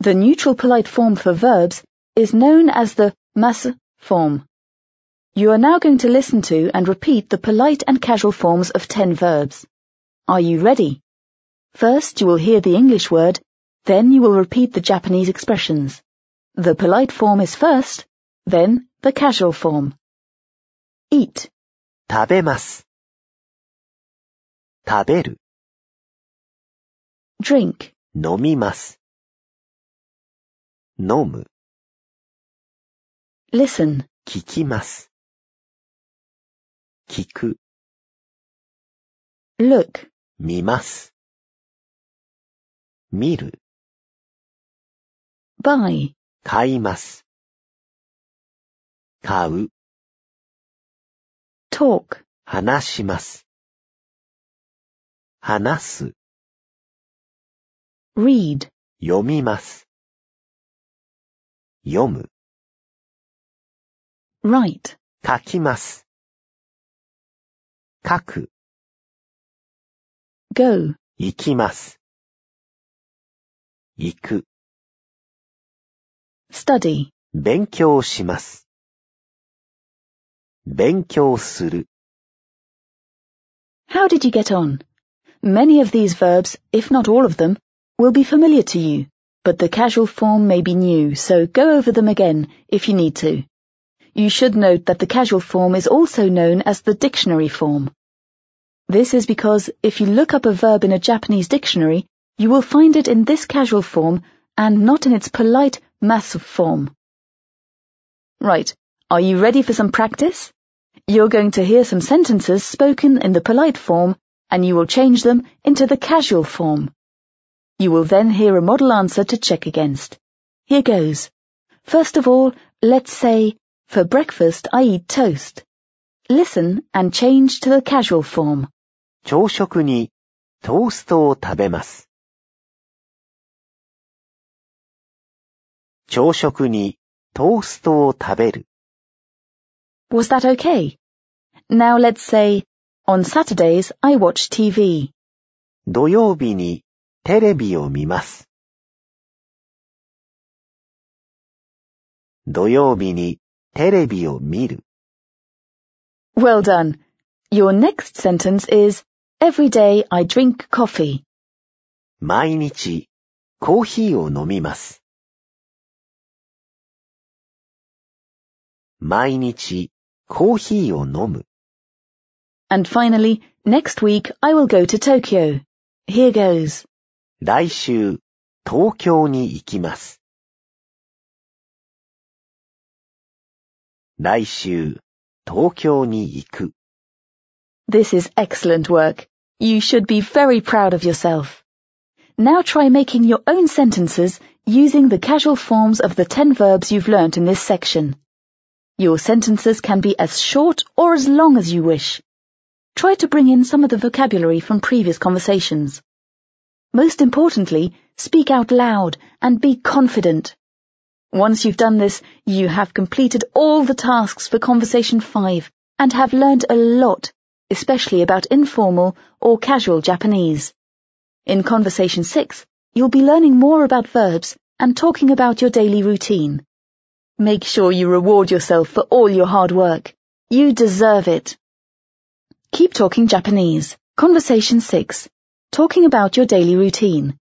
The neutral polite form for verbs is known as the masu form. You are now going to listen to and repeat the polite and casual forms of 10 verbs. Are you ready? First, you will hear the English word, then you will repeat the Japanese expressions. The polite form is first, then the casual form. Eat, 食べます。食べる、 drink, 飲みます。飲む、 listen, 聞きます。聞く、 look, 見ます。見る、 buy, 買います。買う、talk, 話します。話す、read, 読みます。読む、write, 書きます。書く、go, 行きます。行く、study, 勉強します。勉強する、 How did you get on? Many of these verbs, if not all of them, will be familiar to you, but the casual form may be new, so go over them again if you need to. You should note that the casual form is also known as the dictionary form. This is because if you look up a verb in a Japanese dictionary, you will find it in this casual form and not in its polite masu form. Right, are you ready for some practice? You're going to hear some sentences spoken in the polite form and you will change them into the casual form. You will then hear a model answer to check against. Here goes. First of all, let's say, for breakfast I eat toast. Listen and change to the casual form. 朝食にトーストを食べます。朝食にトーストを食べる。Was that okay? Now let's say, on Saturdays I watch TV. 土曜日にテレビを見ます。土曜日にテレビを見る。Well done. Your next sentence is, every day I drink coffee. 毎日コーヒーを飲みます。毎日コーヒーを飲む。 And finally, next week I will go to Tokyo. Here goes. 来週東京に行きます。来週東京に行く。 This is excellent work. You should be very proud of yourself. Now try making your own sentences using the casual forms of the 10 verbs you've learnt in this section. Your sentences can be as short or as long as you wish. Try to bring in some of the vocabulary from previous conversations. Most importantly, speak out loud and be confident. Once you've done this, you have completed all the tasks for Conversation 5 and have learned a lot, especially about informal or casual Japanese. In Conversation 6, you'll be learning more about verbs and talking about your daily routine. Make sure you reward yourself for all your hard work. You deserve it. Keep talking Japanese. Conversation 6. Talking about your daily routine.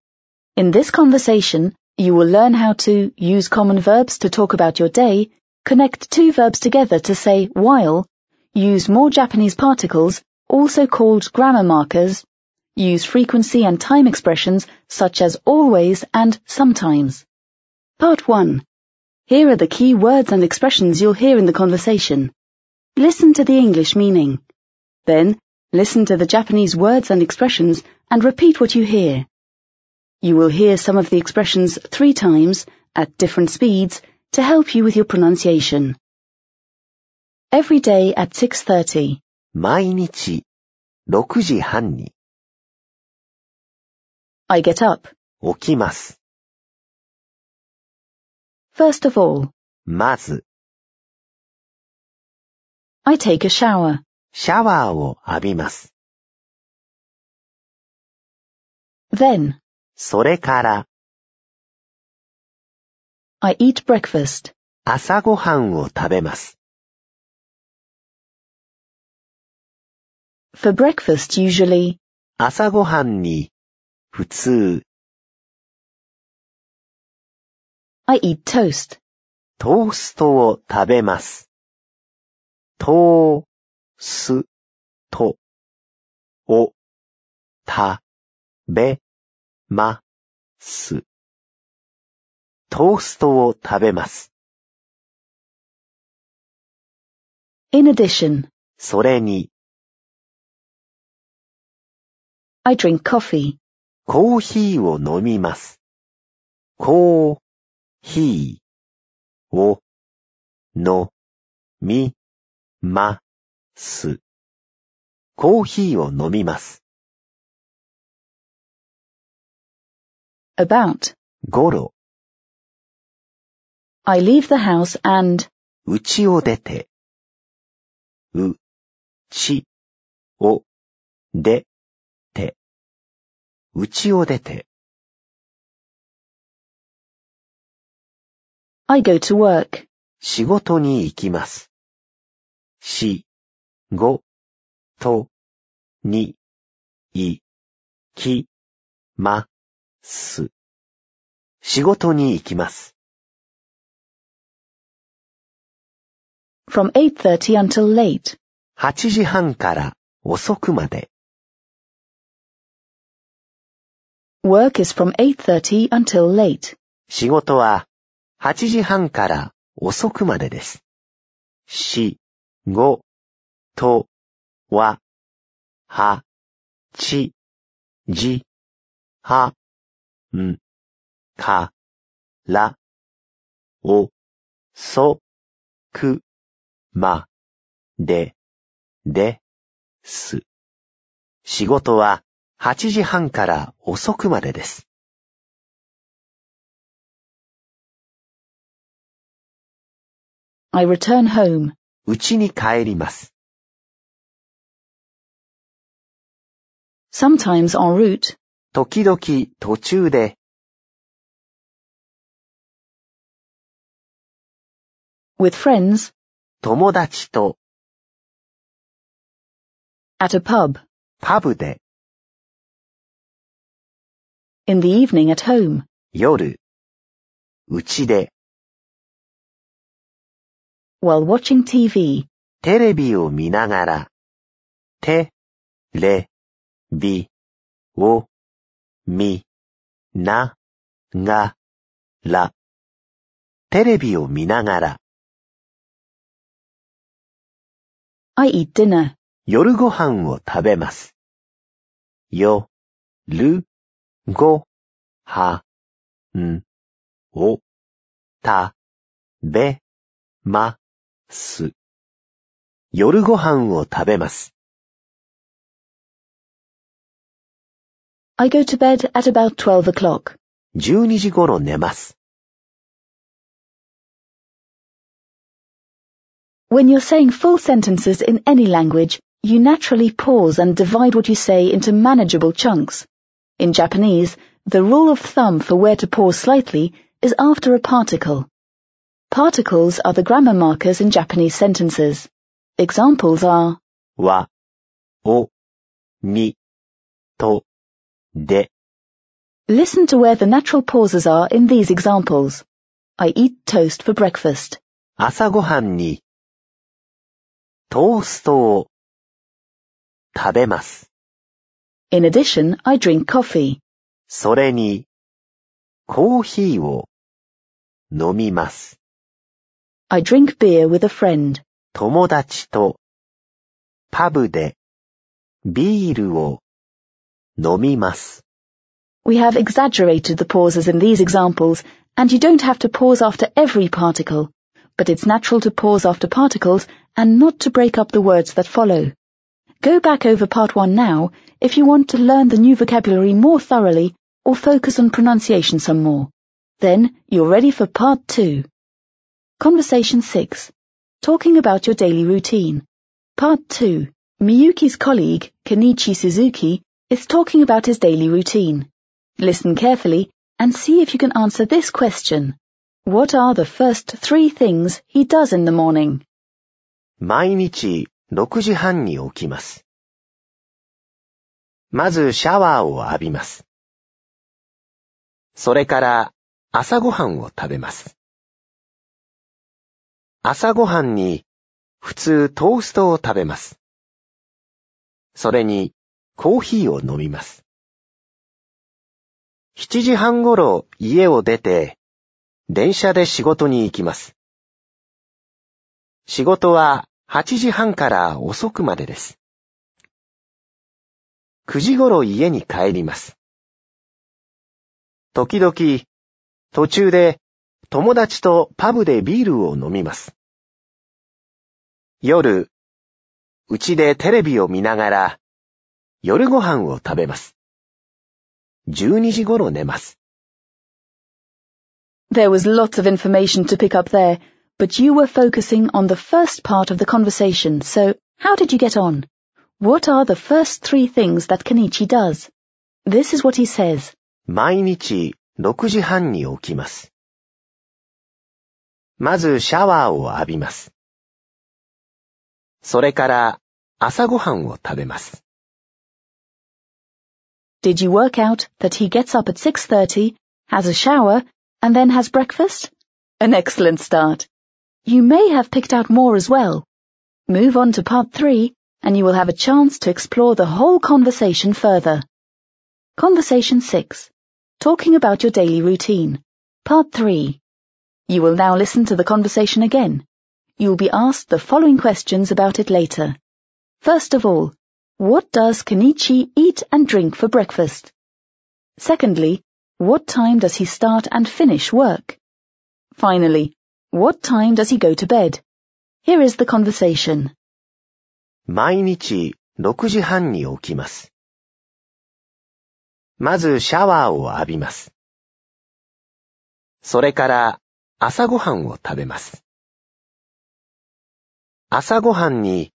In this conversation, you will learn how to use common verbs to talk about your day, connect two verbs together to say while, use more Japanese particles, also called grammar markers, use frequency and time expressions such as always and sometimes. Part 1. Here are the key words and expressions you'll hear in the conversation. Listen to the English meaning. Then, listen to the Japanese words and expressions and repeat what you hear. You will hear some of the expressions three times at different speeds to help you with your pronunciation. Every day at 6.30. 毎日6時半に I get up. 起きます。 First of all, まず、 I take a shower. シャワーを浴びます。 Then, それから、 I eat breakfast. 朝ごはんを食べます。 For breakfast, usually, 朝ごはんに、普通、 I eat toast. トーストを食べます。トーストを食べます。トーストを食べます。In addition, それに、I drink coffee. コーヒーを飲みます。コーヒーを飲みます。コーヒーを飲みます。About. ごろ、I leave the house and, 家を出て、う、ち、を、で、て、家を出て、I go to work. 仕事に行きます。し、ご、と、に、い、き、ま、す。仕事に行きます。From 8.30 until late. 8時半から遅くまで。Work is from 8.30 until late. 仕事は8時半から遅くまでです。し、ご、と、は、は、ち、じ、は、ん、か、ら、お、そ、く、ま、で、で、す。仕事は8時半から遅くまでです。I return home. 家に帰ります。 Sometimes en route. 時々途中で With friends. 友達と At a pub. パブで In the evening at home. 夜、家で While watching TV. テレビを見ながら、テ、レ、ビ、を、み、な、が、ら。テレビを見ながら、I eat dinner. 夜ご飯を食べます。よ、る、ご、は、ん、を、た、べ、ま、す。夜ご飯を食べます。 I go to bed at about 12 o'clock. 12時頃寝ます。 When you're saying full sentences in any language, you naturally pause and divide what you say into manageable chunks. In Japanese, the rule of thumb for where to pause slightly is after a particle. Particles are the grammar markers in Japanese sentences. Examples are は、お、に、と、で、 Listen to where the natural pauses are in these examples. I eat toast for breakfast. 朝ごはんに、トーストを、食べます。 In addition, I drink coffee. それに、コーヒーを、飲みます。 I drink beer with a friend. 友達と、パブで、ビールを、飲みます。 We have exaggerated the pauses in these examples, and you don't have to pause after every particle, but it's natural to pause after particles and not to break up the words that follow. Go back over part one now if you want to learn the new vocabulary more thoroughly or focus on pronunciation some more. Then you're ready for part two. Conversation six. Talking about your daily routine. Part two. Miyuki's colleague, Kenichi Suzuki, is talking about his daily routine. Listen carefully and see if you can answer this question. What are the first three things he does in the morning? 毎日6時半に起きます。 まずシャワーを浴びます。それから朝ごはんを食べます。 朝ごはんに普通トーストを食べます。それにコーヒーを飲みます。7時半ごろ家を出て電車で仕事に行きます。仕事は8時半から遅くまでです。9時ごろ家に帰ります。時々、途中で友達とパブでビールを飲みます。夜、うちでテレビを見ながら夜ご飯を食べます。12時ごろ寝ます。There was lots of information to pick up there, but you were focusing on the first part of the conversation, so how did you get on? What are the first three things that Kenichi does? This is what he says. 毎日6時半に起きます。まずシャワーを浴びます。それから朝ごはんを食べます。 Did you work out that he gets up at 6.30, has a shower, and then has breakfast? An excellent start. You may have picked out more as well. Move on to part three, and you will have a chance to explore the whole conversation further. Conversation 6. Talking about your daily routine. Part 3. You will now listen to the conversation again. You will be asked the following questions about it later. First of all, what does Kenichi eat and drink for breakfast? Secondly, what time does he start and finish work? Finally, what time does he go to bed? Here is the conversation. 毎日6時半に起きます。まずシャワーを浴びます。それから朝ごはんを食べます。 朝ごはんに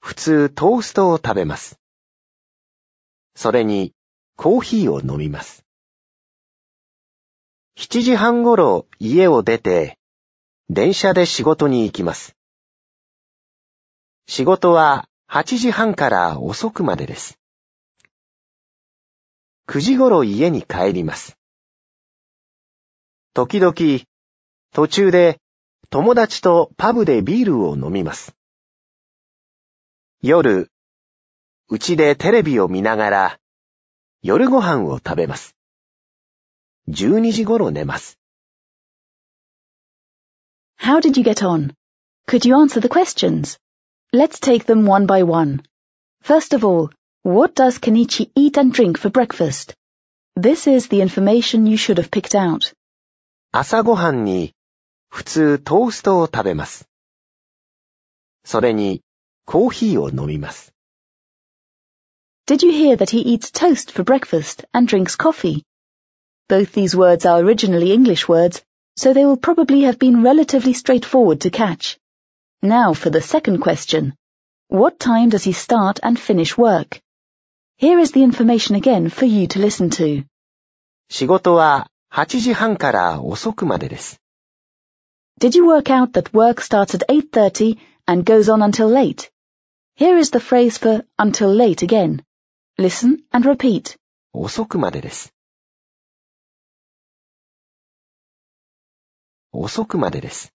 普通トーストを食べます。それにコーヒーを飲みます。7時半ごろ家を出て電車で仕事に行きます。仕事は8時半から遅くまでです。9時ごろ家に帰ります。時々、途中で友達とパブでビールを飲みます。夜、うちでテレビを見ながら夜ご飯を食べます。12時ごろ寝ます。How did you get on? Could you answer the questions? Let's take them one by one. First of all, what does Kenichi eat and drink for breakfast? This is the information you should have picked out. 朝ごはんに普通トーストを食べます。それにコーヒーを飲みます。 Did you hear that he eats toast for breakfast and drinks coffee? Both these words are originally English words, so they will probably have been relatively straightforward to catch. Now for the second question. What time does he start and finish work? Here is the information again for you to listen to. 仕事は8時半から遅くまでです。 Did you work out that work starts at 8.30 and goes on until late? Here is the phrase for until late again. Listen and repeat. 遅くまでです。遅くまでです。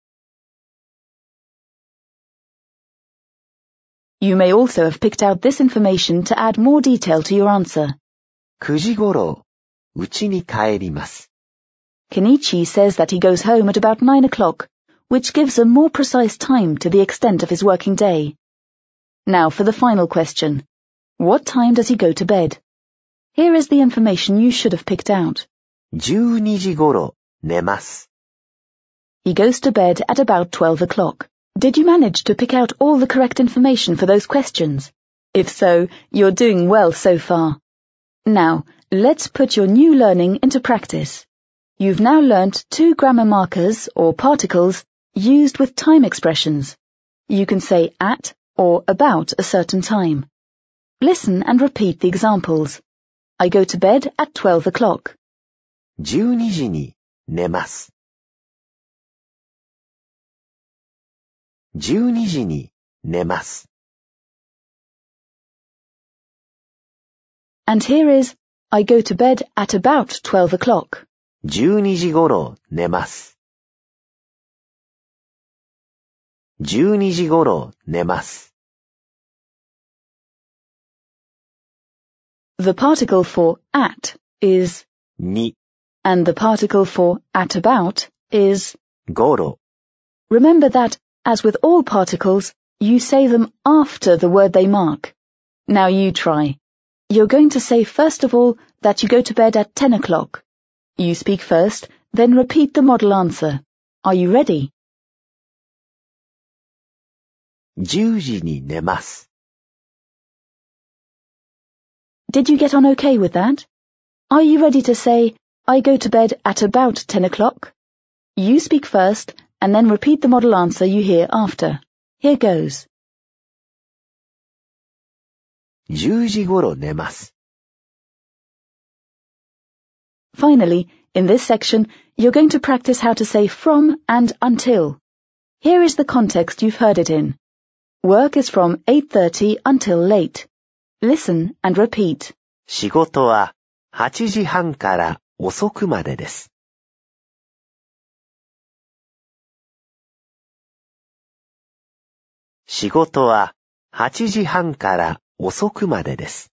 You may also have picked out this information to add more detail to your answer. 9時ごろ、家に帰ります。 Kenichi says that he goes home at about 9 o'clock, which gives a more precise time to the extent of his working day. Now for the final question. What time does he go to bed? Here is the information you should have picked out. 12時ごろ、寝ます。 He goes to bed at about 12 o'clock. Did you manage to pick out all the correct information for those questions? If so, you're doing well so far. Now, let's put your new learning into practice. You've now learnt two grammar markers or particles used with time expressions. You can say at or about a certain time. Listen and repeat the examples. I go to bed at 12 o'clock. 12時に寝ます。12時に寝ます。 And here is, I go to bed at about 12 o'clock. 12時頃寝ます。 12時頃寝ます。 The particle for at is, に、 and the particle for at about is. 頃、 Remember that, as with all particles, you say them after the word they mark. Now you try. You're going to say first of all that you go to bed at 10 o'clock. You speak first, then repeat the model answer. Are you ready? 10時に寝ます。 Did you get on okay with that? Are you ready to say, I go to bed at about 10 o'clock? You speak first, and then repeat the model answer you hear after. Here goes. 10時頃寝ます。 Finally, in this section, you're going to practice how to say from and until. Here is the context you've heard it in. Work is from 8.30 until late. Listen and repeat. 仕事は8時半から遅くまでです。仕事は8時半から遅くまでです。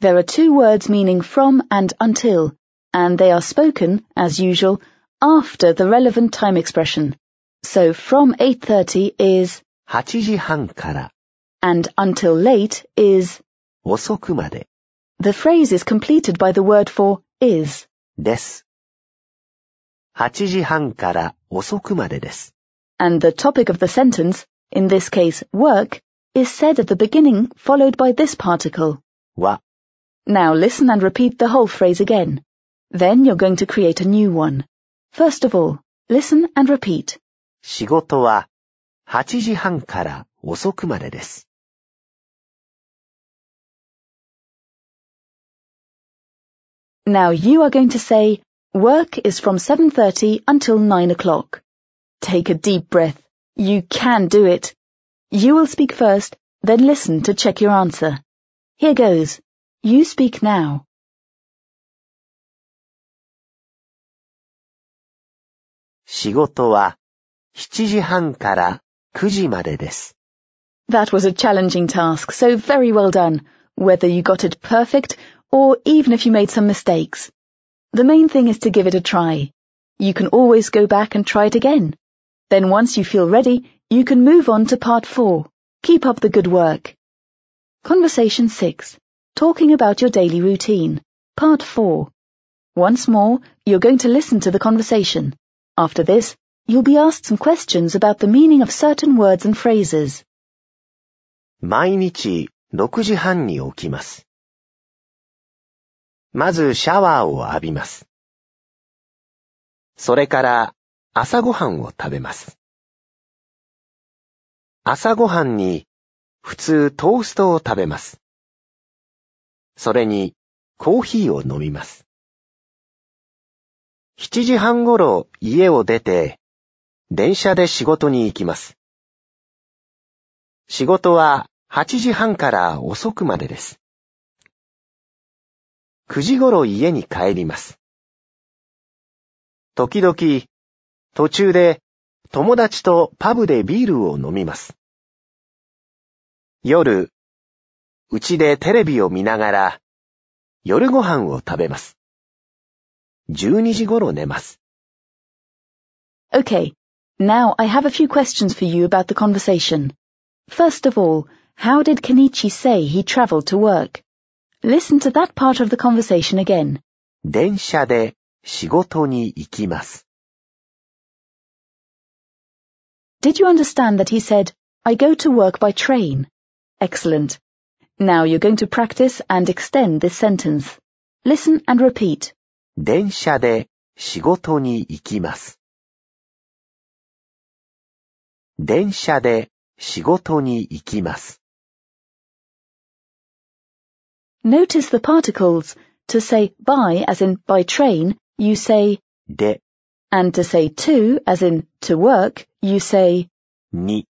There are two words meaning from and until, and they are spoken, as usual, after the relevant time expression. So from 8.30 is, 8時半から and until late is, 遅くまで the phrase is completed by the word for is. です。8時半から遅くまでです。 and the topic of the sentence, in this case work, is said at the beginning followed by this particle. は Now listen and repeat the whole phrase again. Then you're going to create a new one. First of all, listen and repeat. 仕事は8時半から遅くまでです。 Now you are going to say, work is from 7.30 until 9 o'clock. Take a deep breath. You can do it. You will speak first, then listen to check your answer. Here goes. You speak now. 仕事は7時半から9時までです。 That was a challenging task, so very well done, whether you got it perfect or even if you made some mistakes. The main thing is to give it a try. You can always go back and try it again. Then once you feel ready, you can move on to part four. Keep up the good work. Conversation six. Talking about your daily routine. Part four. Once more, you're going to listen to the conversation. After this, you'll be asked some questions about the meaning of certain words and phrases. 毎日6時半に起きます。まずシャワーを浴びます。それから朝ごはんを食べます。朝ごはんに普通トーストを食べます。それにコーヒーを飲みます。7時半ごろ家を出て電車で仕事に行きます。仕事は8時半から遅くまでです。9時頃家に帰ります。時々、途中で友達とパブでビールを飲みます。夜、うちでテレビを見ながら夜ご飯を食べます。12時頃寝ます。 Okay, now I have a few questions for you about the conversation. First of all, how did Kenichi say he traveled to work? Listen to that part of the conversation again. 電車で仕事に行きます。 Did you understand that he said, I go to work by train? Excellent. Now you're going to practice and extend this sentence. Listen and repeat. 電車で仕事に行きます。電車で仕事に行きます。 Notice the particles. To say by as in by train, you say, で、 and to say to as in to work, you say, に。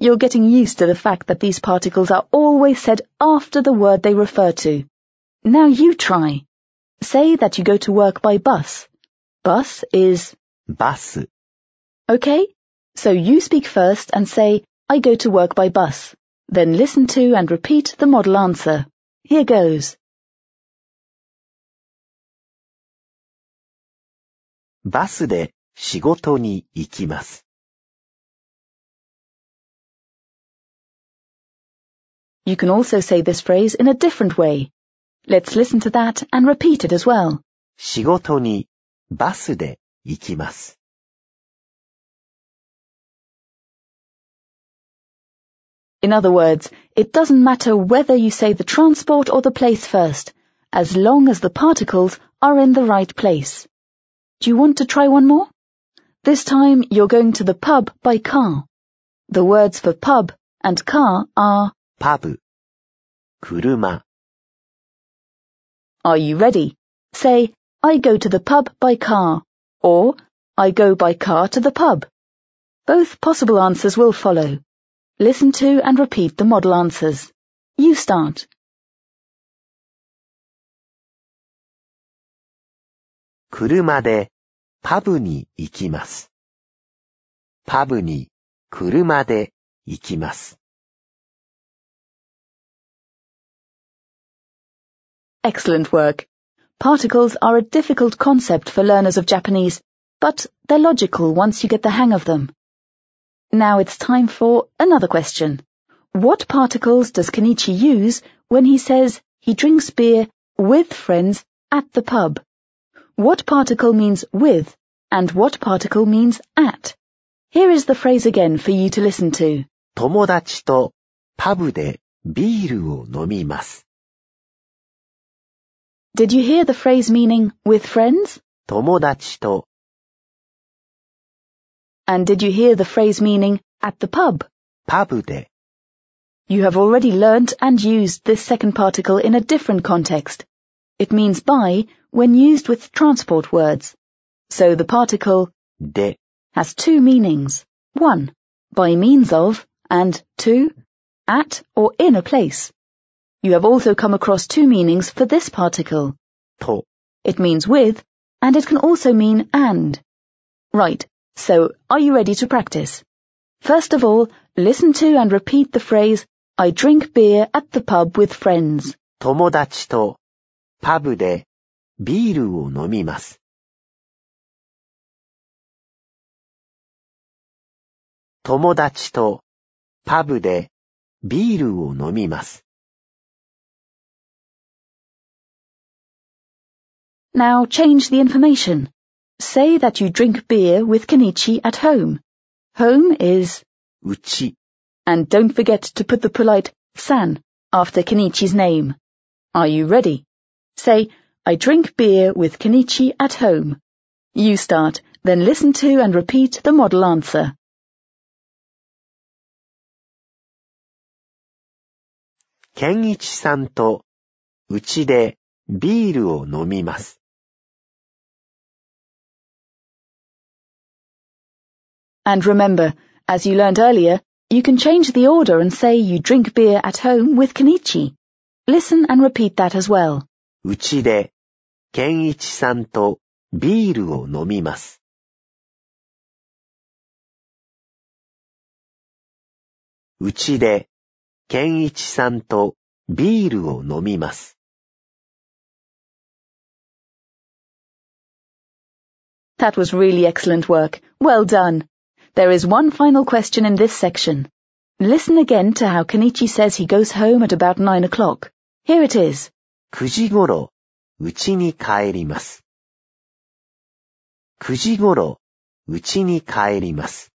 you're getting used to the fact that these particles are always said after the word they refer to. Now you try. Say that you go to work by bus. Bus is バス、 okay. So you speak first and say, I go to work by bus. Then listen to and repeat the model answer. Here goes. バスで仕事に行きます。 You can also say this phrase in a different way. Let's listen to that and repeat it as well. 仕事にバスで行きます。 In other words, it doesn't matter whether you say the transport or the place first, as long as the particles are in the right place. Do you want to try one more? This time you're going to the pub by car. The words for pub and car are, パブ、車、 are you ready? Say, I go to the pub by car, or I go by car to the pub. Both possible answers will follow. Listen to and repeat the model answers. You start. 車でパブに行きます。パブに車で行きます。 Excellent work. Particles are a difficult concept for learners of Japanese, but they're logical once you get the hang of them. Now it's time for another question. What particles does Kenichi use when he says he drinks beer with friends at the pub? What particle means with and what particle means at? Here is the phrase again for you to listen to. 友達とパブでビールを飲みます。 Did you hear the phrase meaning with friends? 友達と And did you hear the phrase meaning at the pub? パブで You have already learnt and used this second particle in a different context. It means by when used with transport words. So the particle で has two meanings. One, by means of, and two, at or in a place. You have also come across two meanings for this particle. と It means with, and it can also mean and. Right, so are you ready to practice? First of all, listen to and repeat the phrase, I drink beer at the pub with friends. 友達とパブでビールを飲みます。友達とパブでビールを飲みます。 Now change the information. Say that you drink beer with Kenichi at home. Home is, うち、 and don't forget to put the polite san after Kenichi's name. Are you ready? Say, I drink beer with Kenichi at home. You start, then listen to and repeat the model answer. ケンイチさんとうちでビールを飲みます。 And remember, as you learned earlier, you can change the order and say you drink beer at home with Kenichi. Listen and repeat that as well. うちでケンイチさんとビールを飲みます。うちでケンイチさんとビールを飲みます。 That was really excellent work. Well done. There is one final question in this section. Listen again to how Kenichi says he goes home at about nine o'clock. Here it is. 9時ごろ、うちに帰ります。9時ごろ、うちに帰ります。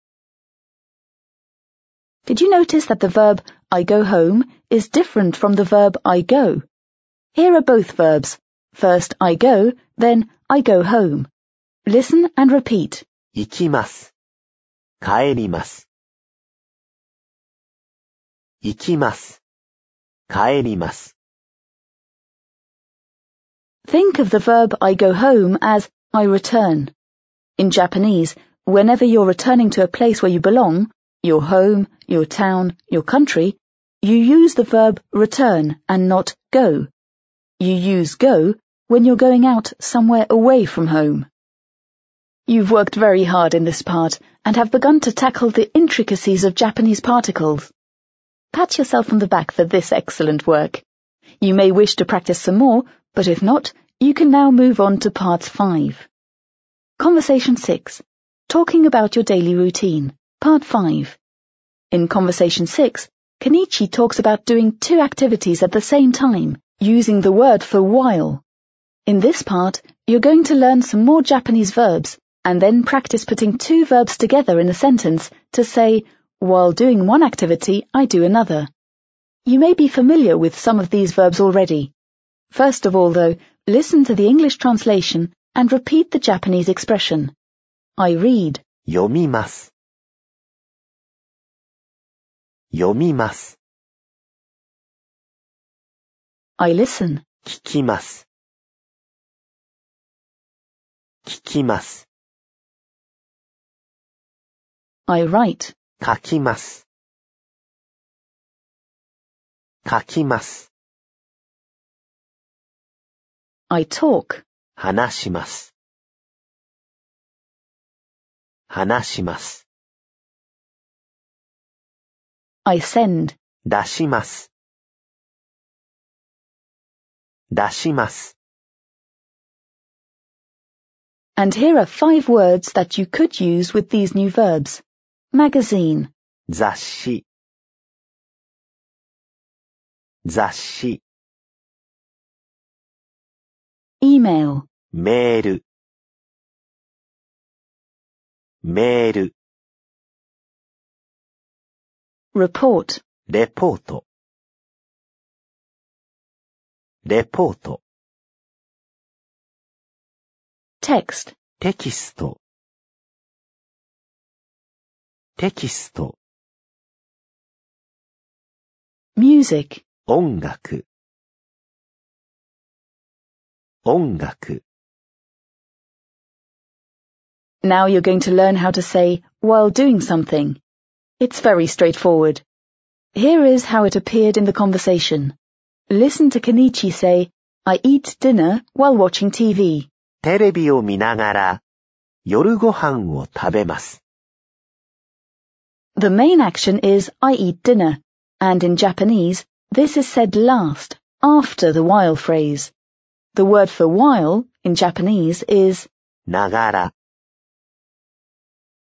Did you notice that the verb I go home is different from the verb I go? Here are both verbs. First I go, then I go home. Listen and repeat. 行きます。 帰ります。行きます。帰ります。 Think of the verb I go home as I return. In Japanese, whenever you're returning to a place where you belong, your home, your town, your country, you use the verb return and not go. You use go when you're going out somewhere away from home. You've worked very hard in this part and have begun to tackle the intricacies of Japanese particles. Pat yourself on the back for this excellent work. You may wish to practice some more, but if not, you can now move on to part 5. Conversation 6. Talking about your daily routine. Part 5. In Conversation 6, Kenichi talks about doing two activities at the same time, using the word for while. In this part, you're going to learn some more Japanese verbs and then practice putting two verbs together in a sentence to say, while doing one activity, I do another. You may be familiar with some of these verbs already. First of all, though, listen to the English translation and repeat the Japanese expression. I read. 読みます。読みます。 I listen. 聞きます。聞きます。 I write. 書きます。書きます。 I talk. 話します。話します。 I send. 出します。出します。 And here are five words that you could use with these new verbs. Magazine, 雑誌。雑誌。email, メール。メール。report, レポート。レポート。text, テキスト。テキスト。 music, 音楽。音楽。 Now you're going to learn how to say while doing something. It's very straightforward. Here is how it appeared in the conversation. Listen to Kenichi say, I eat dinner while watching TV. テレビを見ながら夜ご飯を食べます。 the main action is I eat dinner, and in Japanese, this is said last, after the while phrase. The word for while in Japanese is nagara.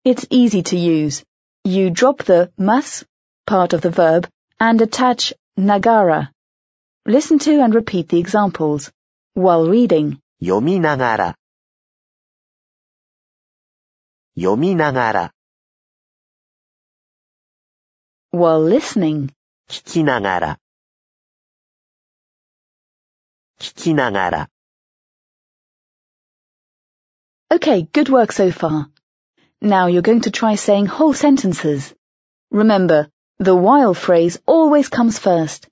It's easy to use. You drop the mas part of the verb and attach nagara. Listen to and repeat the examples while reading. Yomi nagara. Yomi nagara while listening, 聞きながら。聞きながら。 Okay, good work so far. Now you're going to try saying whole sentences. Remember, the while phrase always comes first.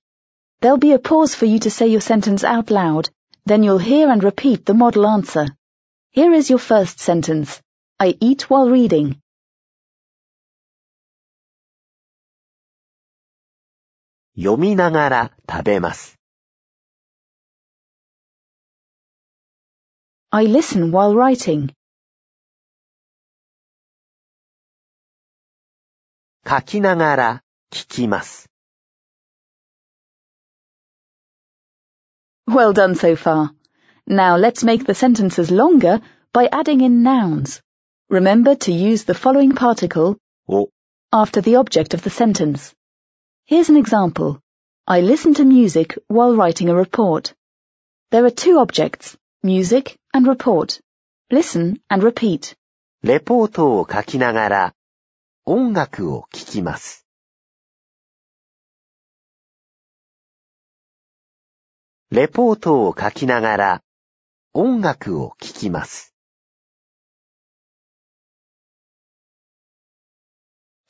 There'll be a pause for you to say your sentence out loud, then you'll hear and repeat the model answer. Here is your first sentence. I eat while reading. 読みながら食べます。 I listen while writing. 書きながら聞きます。 Well done so far. Now let's make the sentences longer by adding in nouns. Remember to use the following particle お、 after the object of the sentence. Here's an example. I listen to music while writing a report. There are two objects, music and report. Listen and repeat. レポートを書きながら音楽を聴きます。レポートを書きながら音楽を聴きます。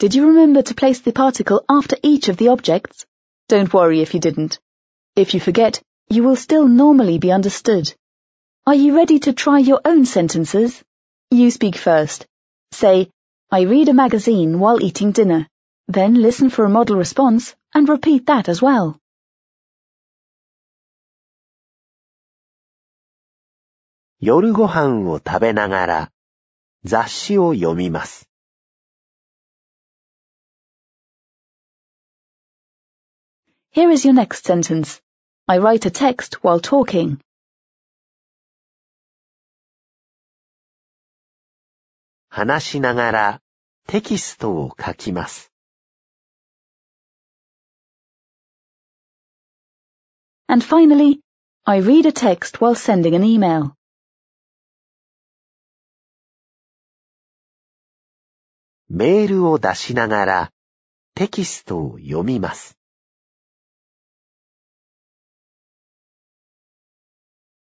Did you remember to place the particle after each of the objects? Don't worry if you didn't. If you forget, you will still normally be understood. Are you ready to try your own sentences? You speak first. Say, I read a magazine while eating dinner. Then listen for a model response and repeat that as well. Yoru gohan wo tabe nagara zasshi wo yomimasu. Here is your next sentence. I write a text while talking. And finally, I read a text while sending an email.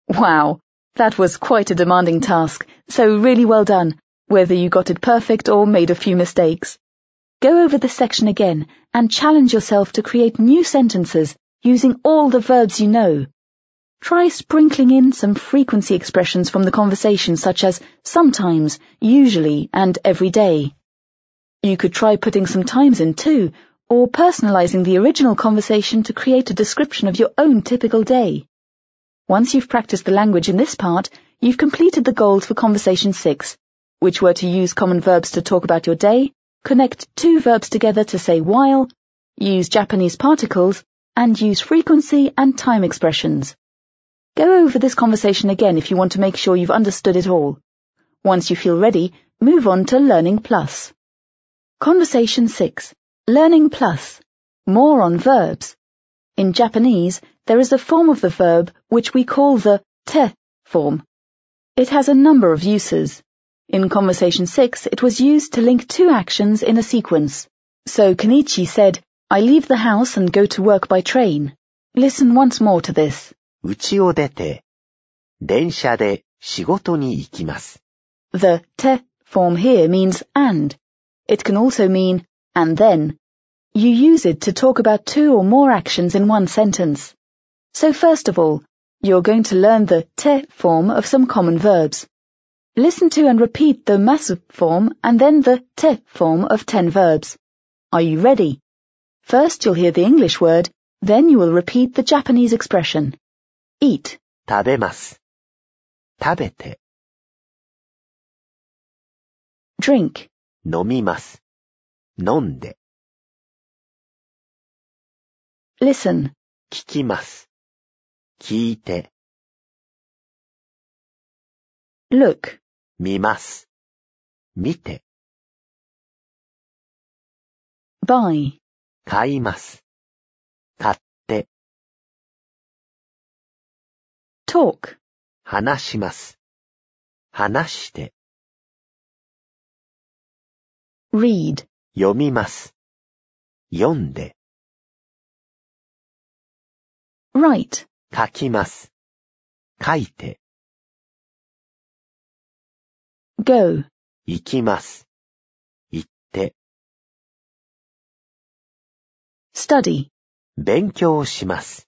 Wow, that was quite a demanding task, so really well done, whether you got it perfect or made a few mistakes. Go over the section again and challenge yourself to create new sentences using all the verbs you know. Try sprinkling in some frequency expressions from the conversation such as sometimes, usually, and every day. You could try putting some times in too, or personalizing the original conversation to create a description of your own typical day. Once you've practiced the language in this part, you've completed the goals for Conversation 6, which were to use common verbs to talk about your day, connect two verbs together to say while, use Japanese particles, and use frequency and time expressions. Go over this conversation again if you want to make sure you've understood it all. Once you feel ready, move on to Learning Plus. Conversation 6. Learning Plus. More on verbs. In Japanese, there is a form of the verb which we call the te form. It has a number of uses. In Conversation 6, it was used to link two actions in a sequence. So Kenichi said, I leave the house and go to work by train. Listen once more to this. 家を出て電車で仕事に行きます。 The te form here means and. It can also mean and then. You use it to talk about two or more actions in one sentence. So first of all, you're going to learn the te form of some common verbs. Listen to and repeat the masu form and then the te form of ten verbs. Are you ready? First you'll hear the English word, then you will repeat the Japanese expression. Eat, 食べます。食べて drink, 飲みます。飲んで Listen, 聞きます。聞いて look, 見ます。見て buy, 買います。買って、talk, 話します。話して、read, 読みます。読んで、Write. 書きます。書いて。go. 行きます。行って。study. 勉強します。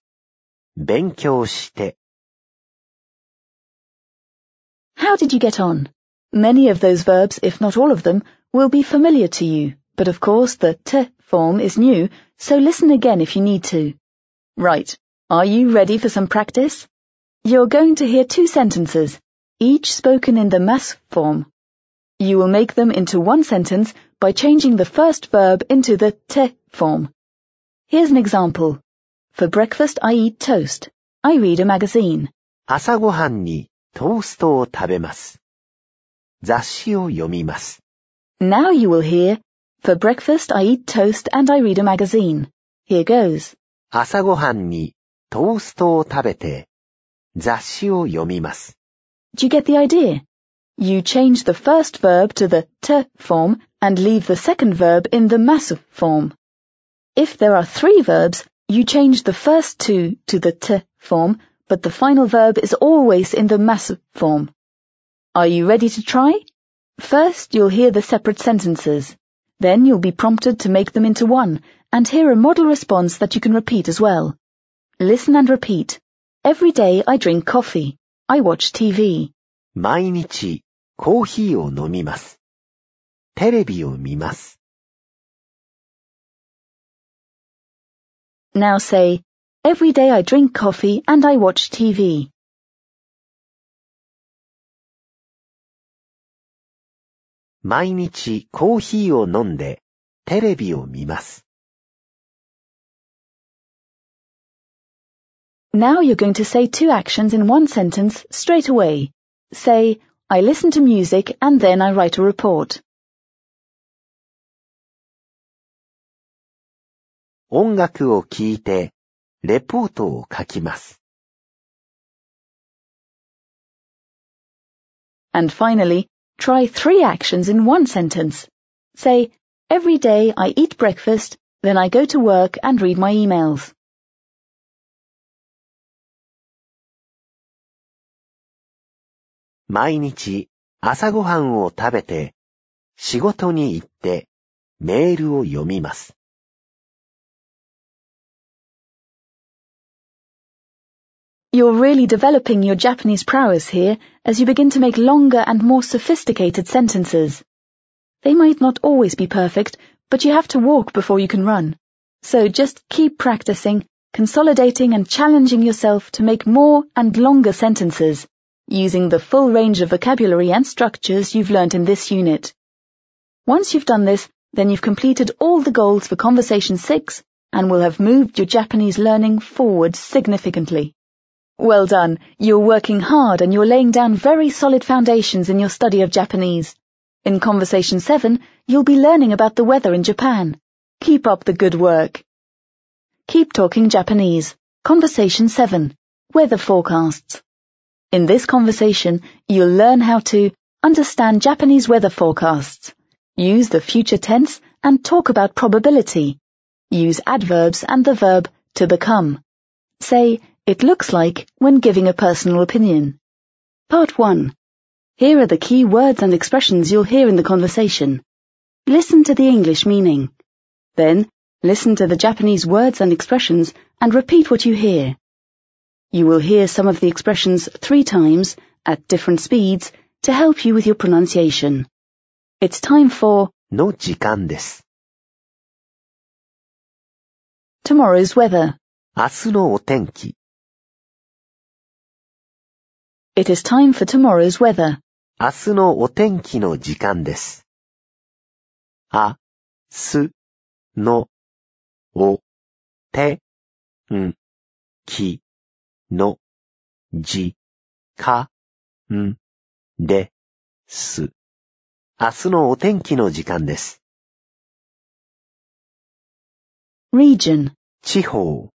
勉強して。How did you get on? Many of those verbs, if not all of them, will be familiar to you, but of course the te form is new, so listen again if you need to. Right. are you ready for some practice? You're going to hear two sentences, each spoken in the mas form. You will make them into one sentence by changing the first verb into the te form. Here's an example. For breakfast I eat toast. I read a magazine. 朝ごはんにトーストを食べます。雑誌を読みます。 Now you will hear, for breakfast I eat toast and I read a magazine. Here goes. 朝ごはんに トーストを食べて雑誌を読みます。 Do you get the idea? You change the first verb to the te form and leave the second verb in the mas form. If there are three verbs, you change the first two to the te form, but the final verb is always in the mas form. Are you ready to try? First, you'll hear the separate sentences. Then you'll be prompted to make them into one and hear a model response that you can repeat as well. Listen and repeat. Every day I drink coffee. I watch TV. 毎日コーヒーを飲みます。テレビを見ます。 Now say, every day I drink coffee and I watch TV. 毎日コーヒーを飲んでテレビを見ます。 Now you're going to say two actions in one sentence straight away. Say, I listen to music and then I write a report. 音楽を聴いてレポートを書きます。 And finally, try three actions in one sentence. Say, every day I eat breakfast, then I go to work and read my emails. 毎日朝ごはんを食べて仕事に行ってメールを読みます。 You're really developing your Japanese prowess here as you begin to make longer and more sophisticated sentences. They might not always be perfect, but you have to walk before you can run. So just keep practicing, consolidating and challenging yourself to make more and longer sentences, using the full range of vocabulary and structures you've learned in this unit. Once you've done this, then you've completed all the goals for Conversation 6 and will have moved your Japanese learning forward significantly. Well done. You're working hard and you're laying down very solid foundations in your study of Japanese. In Conversation 7, you'll be learning about the weather in Japan. Keep up the good work. Keep talking Japanese. Conversation 7. Weather forecasts. In this conversation, you'll learn how to understand Japanese weather forecasts, use the future tense and talk about probability, use adverbs and the verb to become. Say, it looks like when giving a personal opinion. Part 1. Here are the key words and expressions you'll hear in the conversation. Listen to the English meaning. Then, listen to the Japanese words and expressions and repeat what you hear. You will hear some of the expressions three times at different speeds to help you with your pronunciation. It's time for の時間です。 tomorrow's weather. 明日のお天気。 It is time for tomorrow's weather. 明日のお天気の時間です。あ、す、の、お、て、ん、き、 の、じ、か、ん、で、す。明日のお天気の時間です。Region. 地方、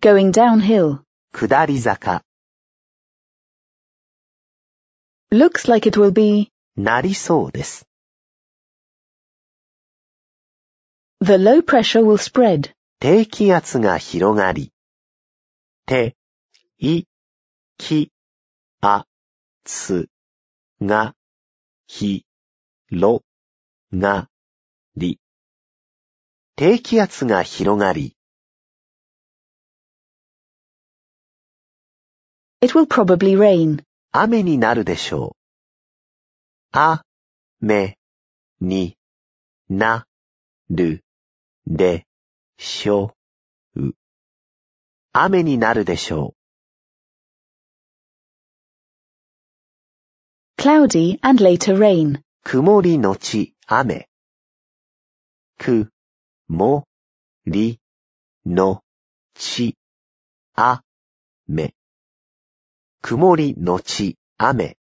Going downhill. 下り坂、Looks like it will be なりそうです。the low pressure will spread. 低気圧が広がり、て、い、き、あ、つ、が、ひ、ろ、が、り。低気圧が広がり、It will probably rain. 雨になるでしょう。あ、め、に、な、る、で、しょう。雨になるでしょ Cloudy and later rain. う。曇りのち雨。く、も、り、の、ち、あ、め。曇りのち雨。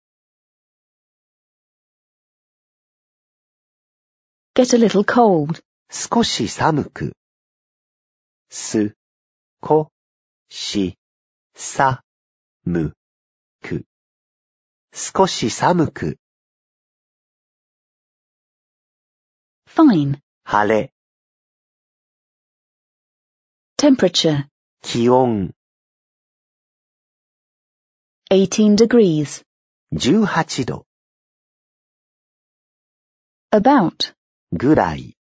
Get a little cold. 少し寒く。す、こ、し、さ、む、く。少し寒く、 Fine. 晴れ、 Temperature. 気温、 18 degrees. 18度、 About. ぐらい。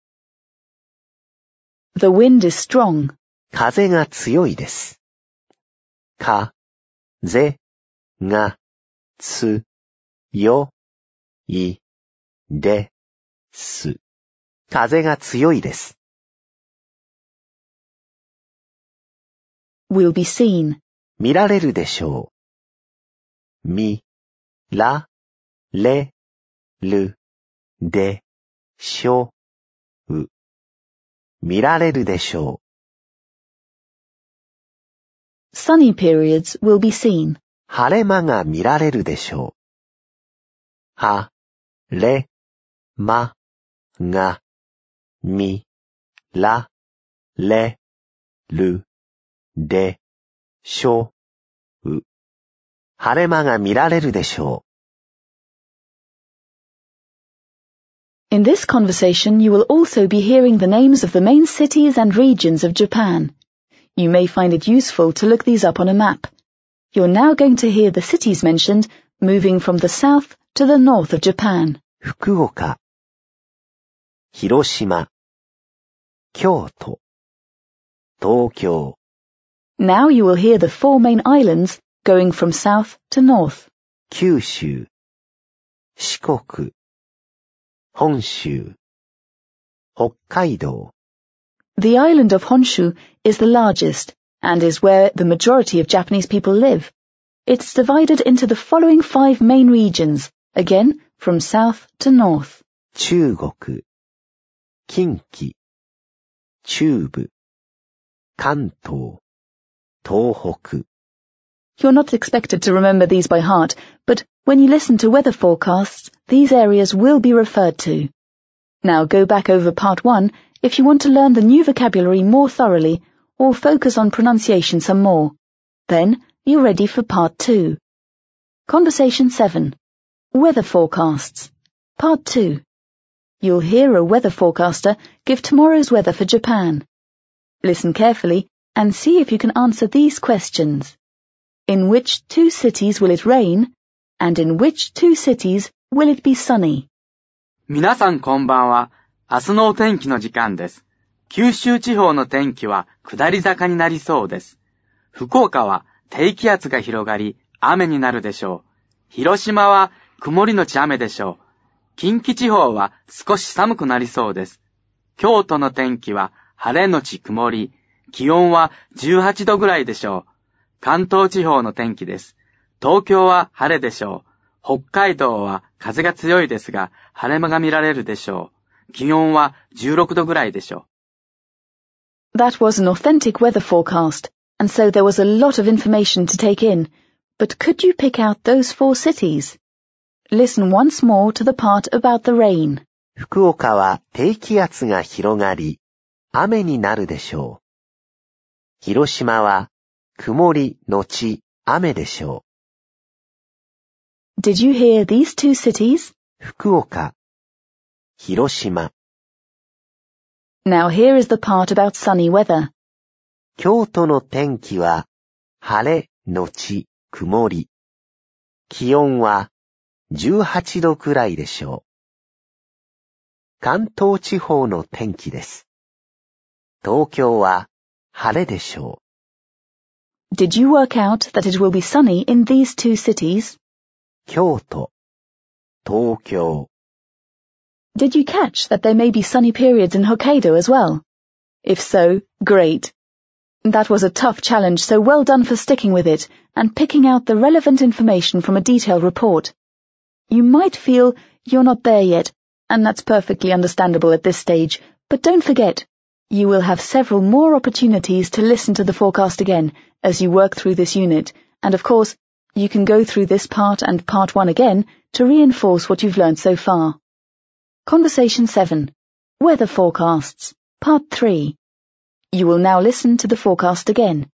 The wind is strong. 風が強いです。か、ぜ、が、つ、よ、い、です。風が強いです。will be seen 見られるでしょう。み、ら、れ、る、で、しょう。見られるでしょう。Sunny periods will be seen. う。晴れ間が見られるでしょう。は、れ、ま、が、み、ら、れ、る、で、しょう。晴れ間が見られるでしょ In this conversation, you will also be hearing the names of the main cities and regions of Japan. You may find it useful to look these up on a map. You're now going to hear the cities mentioned moving from the south to the north of Japan. う。福岡、広島、京都、東京、 Now you will hear the four main islands going from south to north. 九州、四国、本州、北海道、 The island of Honshu is the largest and is where the majority of Japanese people live. It's divided into the following five main regions, again from south to north. 中国、近畿、中部、関東、東北、 You're not expected to remember these by heart, but when you listen to weather forecasts, these areas will be referred to. Now go back over part one if you want to learn the new vocabulary more thoroughly or focus on pronunciation some more. Then you're ready for part two. Conversation 7. Weather forecasts. Part 2. You'll hear a weather forecaster give tomorrow's weather for Japan. Listen carefully and see if you can answer these questions. In which two cities will it rain? And in which two cities will it be sunny? 皆さんこんばんは。明日のお天気の時間です。九州地方の天気は下り坂になりそうです。福岡は低気圧が広がり雨になるでしょう。広島は曇りのち雨でしょう。近畿地方は少し寒くなりそうです。京都の天気は晴れのち曇り。気温は18度ぐらいでしょう。関東地方の天気です。東京は晴れでしょう。北海道は風が強いですが、晴れ間が見られるでしょう。気温は16度ぐらいでしょ That was an authentic weather forecast, and so there was a lot of information to take in. But could you pick out those four cities? Listen once more to the part about the rain. 福岡は低気圧が広がり、雨になるでしょう。広島は曇りのち雨でしょ Did you hear these two cities? う。福岡、広島、Now here is the part about sunny weather. 京都の天気は晴れのち曇り。気温は18度くらいでしょう。関東地方の天気です。東京は晴れでしょ Did you work out that it will be sunny in these two cities? う。京都、東京、Did you catch that there may be sunny periods in Hokkaido as well? If so, great. That was a tough challenge, so well done for sticking with it and picking out the relevant information from a detailed report. You might feel you're not there yet, and that's perfectly understandable at this stage, but don't forget, you will have several more opportunities to listen to the forecast again as you work through this unit, and of course, you can go through this part and part one again to reinforce what you've learned so far. Conversation 7. Weather forecasts. Part 3. You will now listen to the forecast again.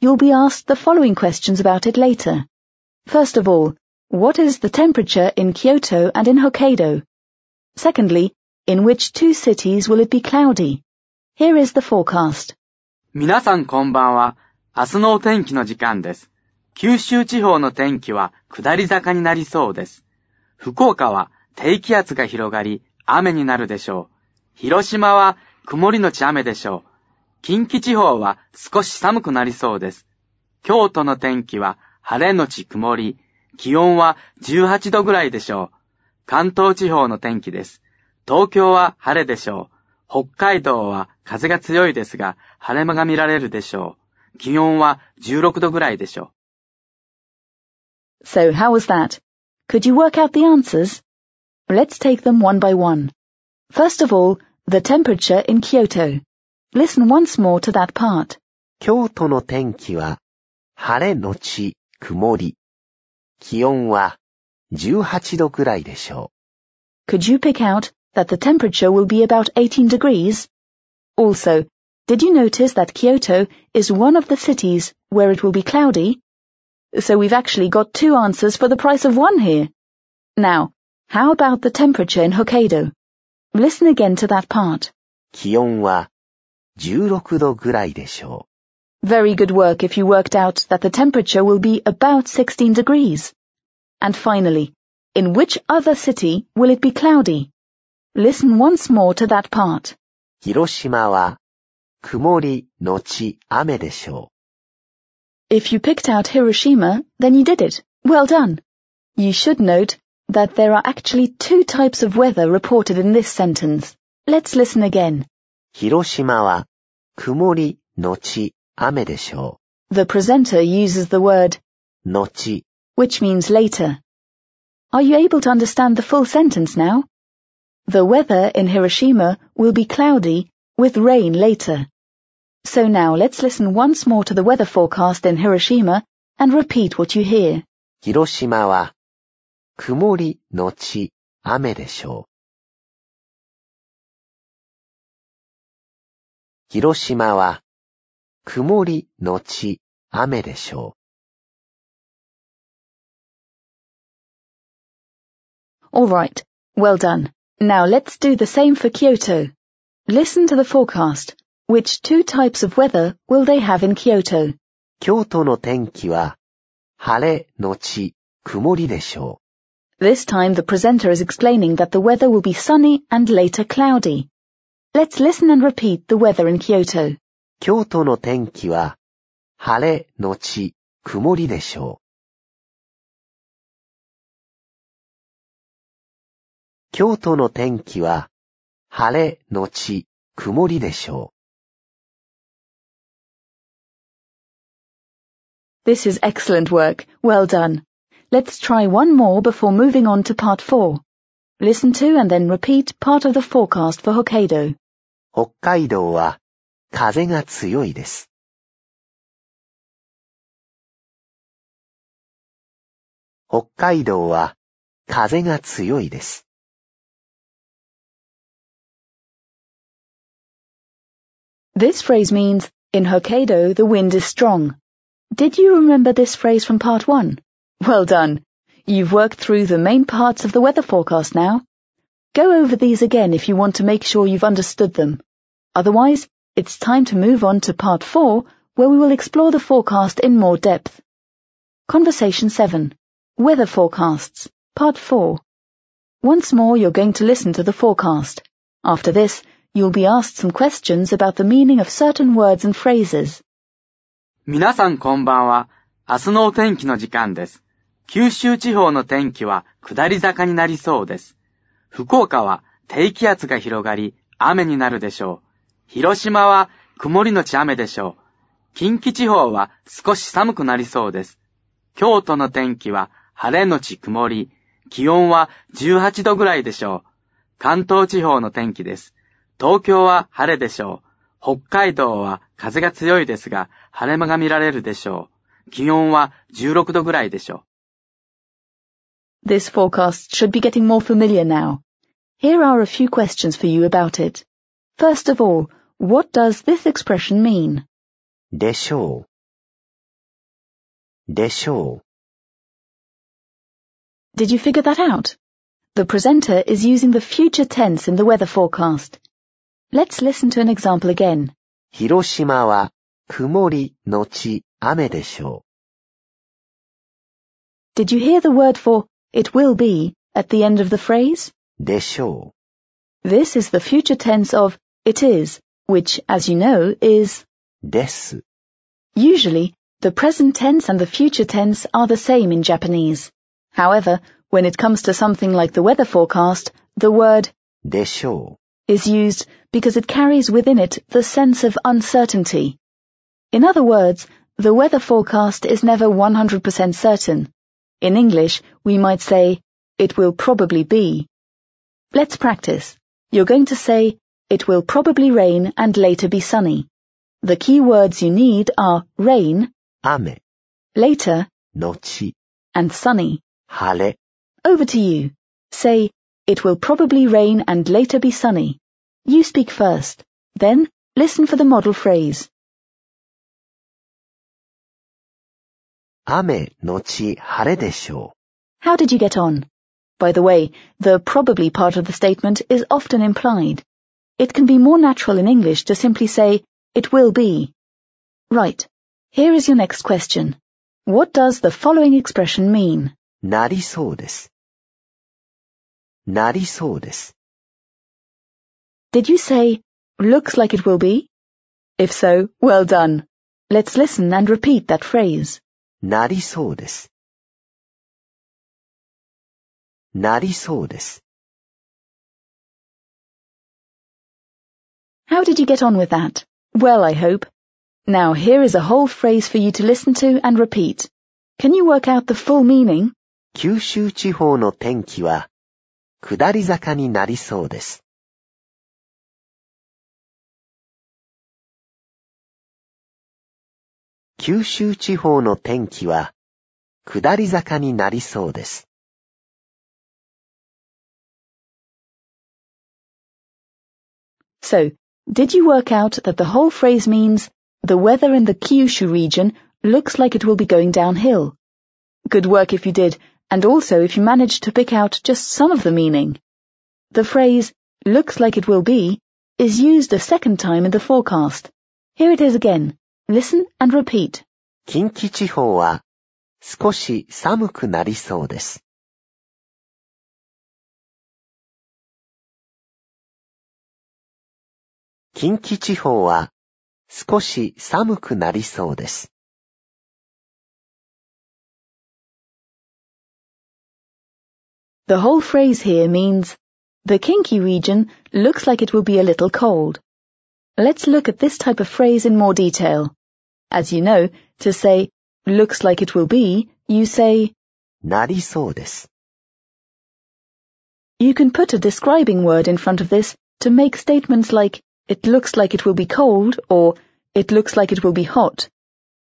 You'll be asked the following questions about it later. First of all, what is the temperature in Kyoto and in Hokkaido? Secondly, in which two cities will it be cloudy? Here is the forecast. う。皆さんこんばんは。明日のお天気の時間です。 九州地方の天気は下り坂になりそうです。福岡は低気圧が広がり雨になるでしょう。広島は曇りのち雨でしょう。近畿地方は少し寒くなりそうです。京都の天気は晴れのち曇り。気温は18度ぐらいでしょう。関東地方の天気です。東京は晴れでしょう。北海道は風が強いですが、晴れ間が見られるでしょう。気温は16度ぐらいでしょう So how was that? Could you work out the answers? Let's take them one by one. First of all, the temperature in Kyoto. Listen once more to that part. 京都の天気は、晴れのち曇り。気温は18度くらいでしょ Could you pick out that the temperature will be about 18 degrees? Also, did you notice that Kyoto is one of the cities where it will be cloudy? So we've actually got two answers for the price of one here. Now, how about the temperature in Hokkaido? Listen again to that part. う。気温は16度ぐらいでしょ Very good work if you worked out that the temperature will be about 16 degrees. And finally, in which other city will it be cloudy? Listen once more to that part. う。広島は曇りのち雨でしょ If you picked out Hiroshima, then you did it. Well done. You should note that there are actually two types of weather reported in this sentence. Let's listen again. う。広島は曇りのち雨でしょ The presenter uses the word う。のち which means later. Are you able to understand the full sentence now? The weather in Hiroshima will be cloudy with rain later. So now let's listen once more to the weather forecast in Hiroshima and repeat what you hear. 広島は曇りのち雨でしょう。広島は曇りのち雨でしょ Alright, well done. Now let's do the same for Kyoto. Listen to the forecast. Which two types of weather will they have in Kyoto? う。京都の天気は晴れのち曇りでしょ This time the presenter is explaining that the weather will be sunny and later cloudy. Let's listen and repeat the weather in Kyoto. う。京都の天気は晴れのち曇りでしょう。京都の天気は晴れのち曇りでしょ This is excellent work. Well done. Let's try one more before moving on to part four. Listen to and then repeat part of the forecast for Hokkaido. う。北海道は風が強いです。北海道は風が強いです。 This phrase means, in Hokkaido, the wind is strong. Did you remember this phrase from part one? Well done. You've worked through the main parts of the weather forecast now. Go over these again if you want to make sure you've understood them. Otherwise, it's time to move on to part four, where we will explore the forecast in more depth. Conversation 7. Weather forecasts. Part 4. Once more, you're going to listen to the forecast. After this, you'll be asked some questions about the meaning of certain words and phrases. 皆さんこんばんは。明日のお天気の時間です。九州地方の天気は下り坂になりそうです。福岡は低気圧が広がり雨になるでしょう。広島は曇りのち雨でしょう。近畿地方は少し寒くなりそうです。京都の天気は晴れのち曇り。気温は18度ぐらいでしょう。関東地方の天気です。東京は晴れでしょう。北海道は風が強いですが、晴れ間が見られるでしょう。気温は16度ぐらいでしょ This forecast should be getting more familiar now. Here are a few questions for you about it. First of all, what does this expression mean? う。でしょう。でしょ Did you figure that out? The presenter is using the future tense in the weather forecast. Let's listen to an example again. う。広島は 曇りのち雨でしょ Did you hear the word for it will be at the end of the phrase? う。でしょ This is the future tense of it is, which, as you know, is う。です。 Usually, the present tense and the future tense are the same in Japanese. However, when it comes to something like the weather forecast, the word でしょ is used because it carries within it the sense of uncertainty. In other words, the weather forecast is never 100% certain. In English, we might say, it will probably be. Let's practice. You're going to say, it will probably rain and later be sunny. The key words you need are rain, 雨、 later, 後、 and sunny. 晴れ、 Over to you. Say, it will probably rain and later be sunny. You speak first. Then, listen for the model phrase. 雨、後、晴れでしょ How did you get on? By the way, the probably part of the statement is often implied. It can be more natural in English to simply say, it will be. Right. Here is your next question. What does the following expression mean? う。なりそうです。なりそうです。 Did you say, looks like it will be? If so, well done. Let's listen and repeat that phrase. なりそうです。なりそうです。 How did you get on with that? Well, I hope. Now here is a whole phrase for you to listen to and repeat. Can you work out the full meaning? 九州地方の天気は、下り坂になりそうです。 九州地方の天気は、下り坂になりそうです。 So, did you work out that the whole phrase means the weather in the Kyushu region looks like it will be going downhill? Good work if you did, and also if you managed to pick out just some of the meaning. The phrase looks like it will be is used a second time in the forecast. Here it is again. Listen and repeat. 近畿地方は、少し寒くなりそうです。近畿地方は、少し寒くなりそうです。 The whole phrase here means the Kinki region looks like it will be a little cold. Let's look at this type of phrase in more detail. As you know, to say looks like it will be, you say なりそうです。 you can put a describing word in front of this to make statements like it looks like it will be cold or it looks like it will be hot.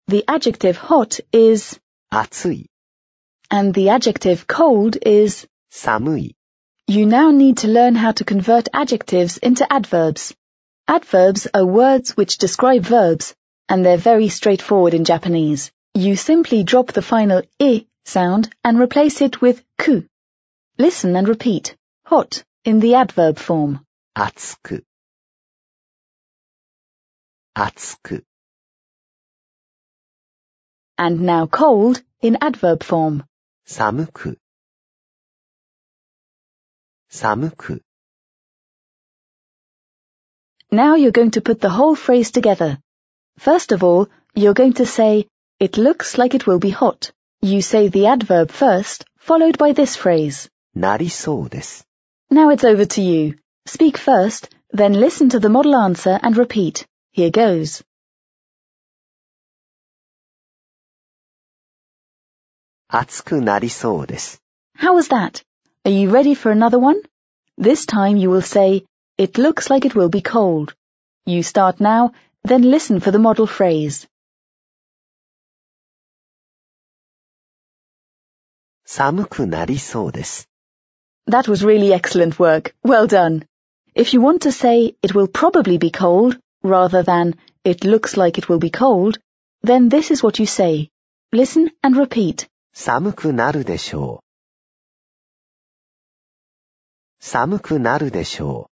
The adjective hot is 暑い、 and the adjective cold is 寒い、 You now need to learn how to convert adjectives into adverbs. Adverbs are words which describe verbs, and they're very straightforward in Japanese. You simply drop the final i sound and replace it with ku. Listen and repeat. Hot in the adverb form. 暑く。暑く、 And now cold in adverb form. 寒く。寒く、 Now you're going to put the whole phrase together. First of all, you're going to say, it looks like it will be hot. You say the adverb first, followed by this phrase. なりそうです。 Now it's over to you. Speak first, then listen to the model answer and repeat. Here goes. 暑くなりそうです。 How was that? Are you ready for another one? This time you will say, it looks like it will be cold. You start now, then listen for the model phrase. 寒くなりそうです。 That was really excellent work. Well done. If you want to say it will probably be cold rather than it looks like it will be cold, then this is what you say. Listen and repeat. 寒くなるでしょう。寒くなるでしょ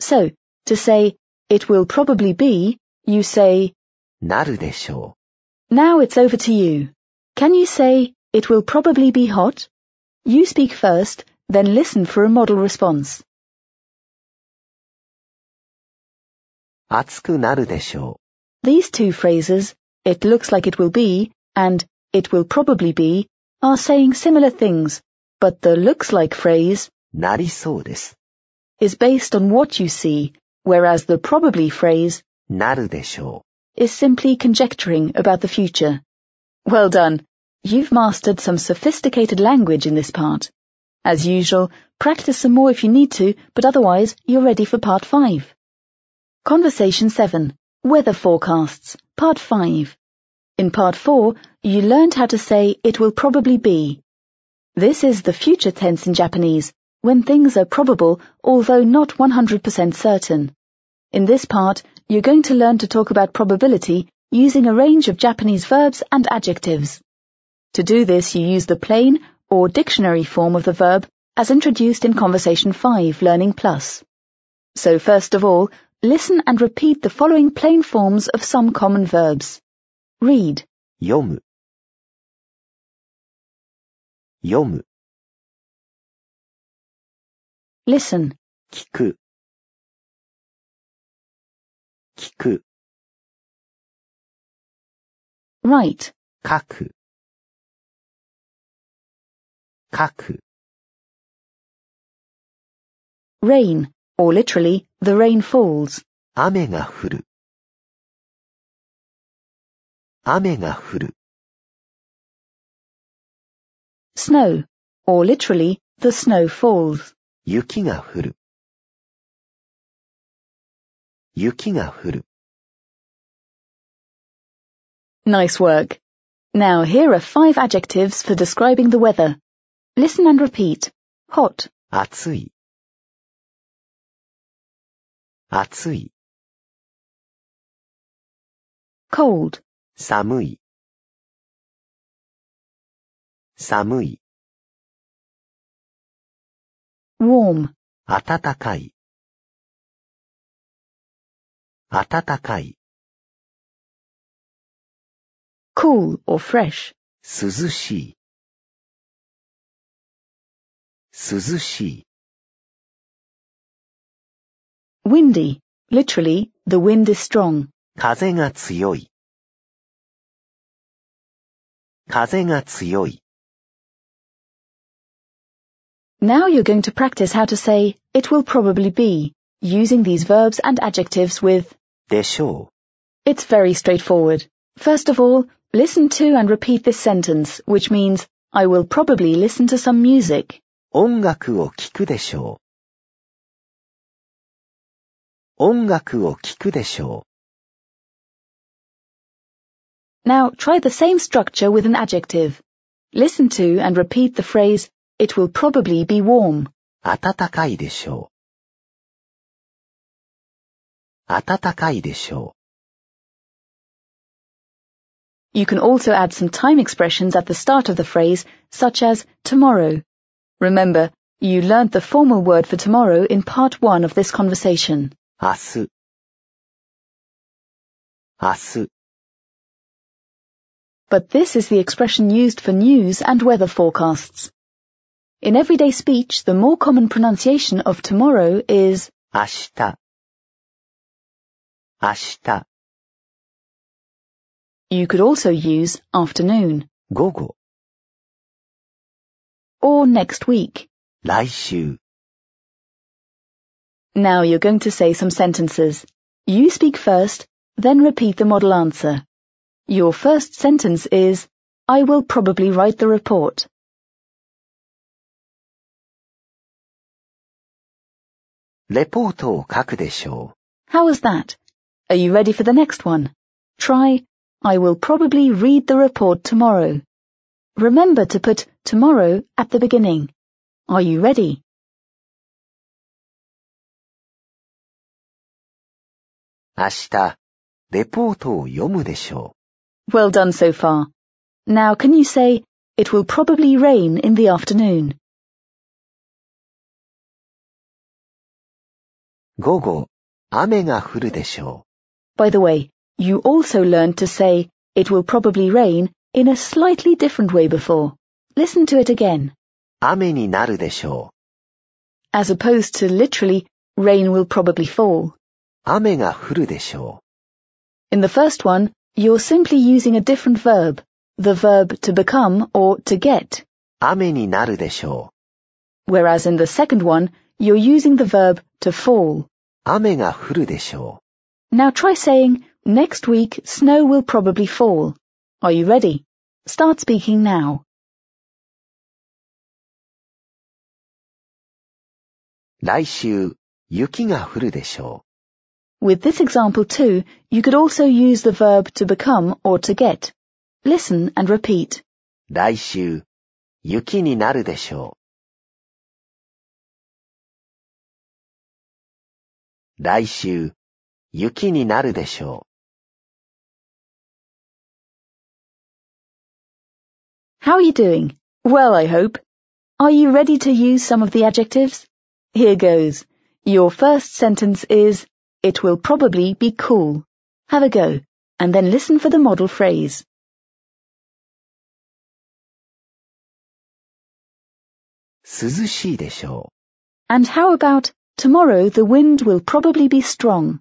So, to say it will probably be, you say, う。なるでしょ now it's over to you. Can you say it will probably be hot? You speak first, then listen for a model response. う。暑くなるでしょ These two phrases, it looks like it will be, and it will probably be, are saying similar things, but the looks like phrase う。なりそうです。 is based on what you see, whereas the probably phrase なるでしょ is simply conjecturing about the future. Well done. You've mastered some sophisticated language in this part. As usual, practice some more if you need to, but otherwise you're ready for part 5. Conversation 7. Weather forecasts. Part 5. In part 4, you learned how to say it will probably be. This is the future tense in Japanese, when things are probable although not 100% certain. In this part, you're going to learn to talk about probability using a range of Japanese verbs and adjectives. To do this, you use the plain or dictionary form of the verb as introduced in Conversation 5 Learning Plus. So first of all, listen and repeat the following plain forms of some common verbs. Read, う。読む。読む。 listen, 聞く。聞く。 write, 書く。書く。 rain, or literally, the rain falls. 雨が降る。雨が降る。 Snow, or literally, the snow falls. 雪が降る。雪が降る。 Nice work. Now here are five adjectives for describing the weather. Listen and repeat. Hot, 暑い。暑い。 cold, 寒い。寒い。 warm, 暖かい。暖かい。cool or fresh, 涼しい。涼しい。windy, literally, the wind is strong. 風が強い。風が強い。Now you're going to practice how to say, it will probably be, using these verbs and adjectives with, でしょ it's very straightforward. First of all, listen to and repeat this sentence, which means, I will probably listen to some music. う。音楽を聴くでしょう。音楽を聴くでしょ Now try the same structure with an adjective. Listen to and repeat the phrase, it will probably be warm. う。暖かいでしょう。暖かいでしょ You can also add some time expressions at the start of the phrase, such as tomorrow. Remember, you learned the formal word for tomorrow in part one of this conversation. う。明日。明日。 But this is the expression used for news and weather forecasts. In everyday speech, the more common pronunciation of tomorrow is 明日。明日。 you could also use afternoon 午後。 or next week. 来週。 Now you're going to say some sentences. You speak first, then repeat the model answer. Your first sentence is, I will probably write the report. レポートを書くでしょ How was that? Are you ready for the next one? Try, I will probably read the report tomorrow. Remember to put tomorrow at the beginning. Are you ready? う。明日、レポートを読むでしょ Well done so far. Now can you say, it will probably rain in the afternoon? 午後、雨が降るでしょ By the way, you also learned to say, it will probably rain in a slightly different way before. Listen to it again. う。雨になるでしょ As opposed to literally, rain will probably fall. う。雨が降るでしょ In the first one, you're simply using a different verb, the verb to become or to get. う。雨になるでしょ Whereas in the second one, you're using the verb to fall. う。雨が降るでしょ Now try saying, next week snow will probably fall. Are you ready? Start speaking now. 来週、雪が降るでしょ With this example too, you could also use the verb to become or to get. Listen and repeat. う。来週、雪になるでしょう。 来週、雪になるでしょ How are you doing? Well, I hope. Are you ready to use some of the adjectives? Here goes. Your first sentence is, it will probably be cool. Have a go, and then listen for the model phrase. う。涼しいでしょ And how about, tomorrow the wind will probably be strong. う。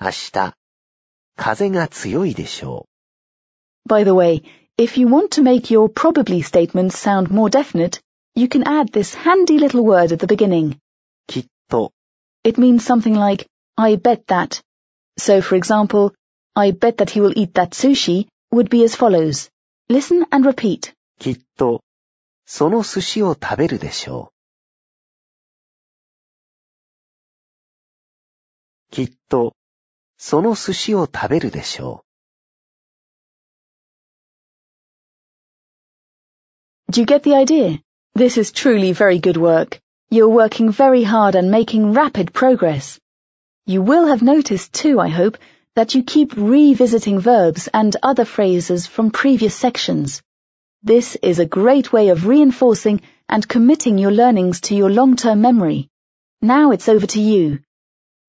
明日、風が強いでしょ By the way, if you want to make your probably statements sound more definite, you can add this handy little word at the beginning. う。きっと、 It means something like, I bet that. So for example, I bet that he will eat that sushi would be as follows. Listen and repeat. きっと、 その寿司を食べるでしょう。きっと、その寿司を食べるでしょ Do you get the idea? This is truly very good work. You're working very hard and making rapid progress. You will have noticed too, I hope, that you keep revisiting verbs and other phrases from previous sections. This is a great way of reinforcing and committing your learnings to your long-term memory. Now it's over to you.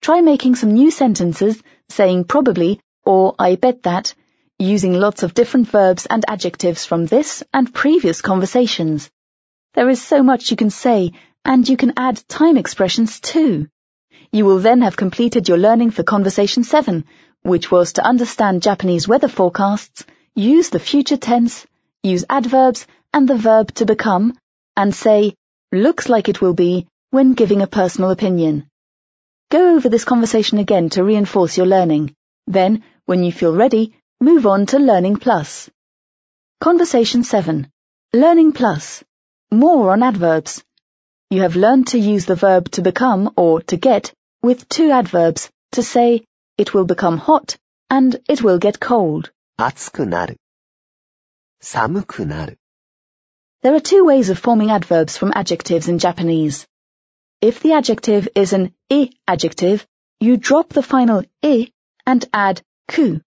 Try making some new sentences, saying probably or I bet that, using lots of different verbs and adjectives from this and previous conversations. There is so much you can say, and you can add time expressions too. You will then have completed your learning for Conversation 7, which was to understand Japanese weather forecasts, use the future tense, use adverbs and the verb to become, and say, looks like it will be, when giving a personal opinion. Go over this conversation again to reinforce your learning. Then, when you feel ready, move on to Learning Plus. Conversation 7. Learning Plus. More on adverbs. You have learned to use the verb to become or to get with two adverbs to say it will become hot and it will get cold. う。暑くなる。 寒くなる。 There are two ways of forming adverbs from adjectives in Japanese. If the adjective is an i adjective, you drop the final i and add ku.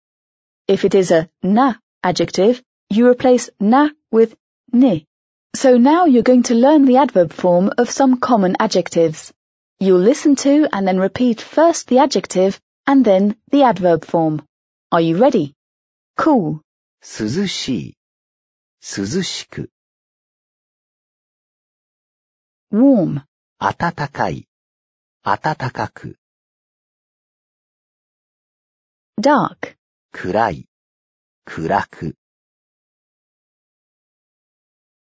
If it is a na adjective, you replace na with ni. So now you're going to learn the adverb form of some common adjectives. You'll listen to and then repeat first the adjective and then the adverb form. Are you ready? Cool, 涼しい。 涼しく。warm, 暖かい。暖かく。dark, 暗い。暗く。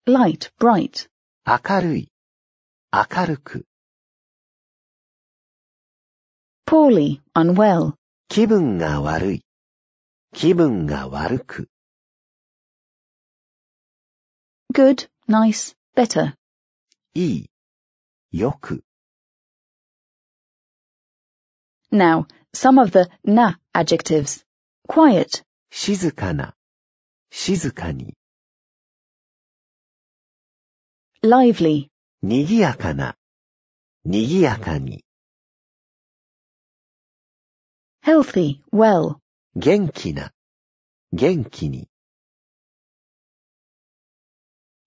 light, bright, 明るい。明るく。poorly, unwell, 気分が悪い。気分が悪く。good, nice, better. いい。よく。 Now, some of the na adjectives. Quiet, 静かな。静かに。 lively, 賑やかな。賑やかに。 healthy, well, 元気な。元気に。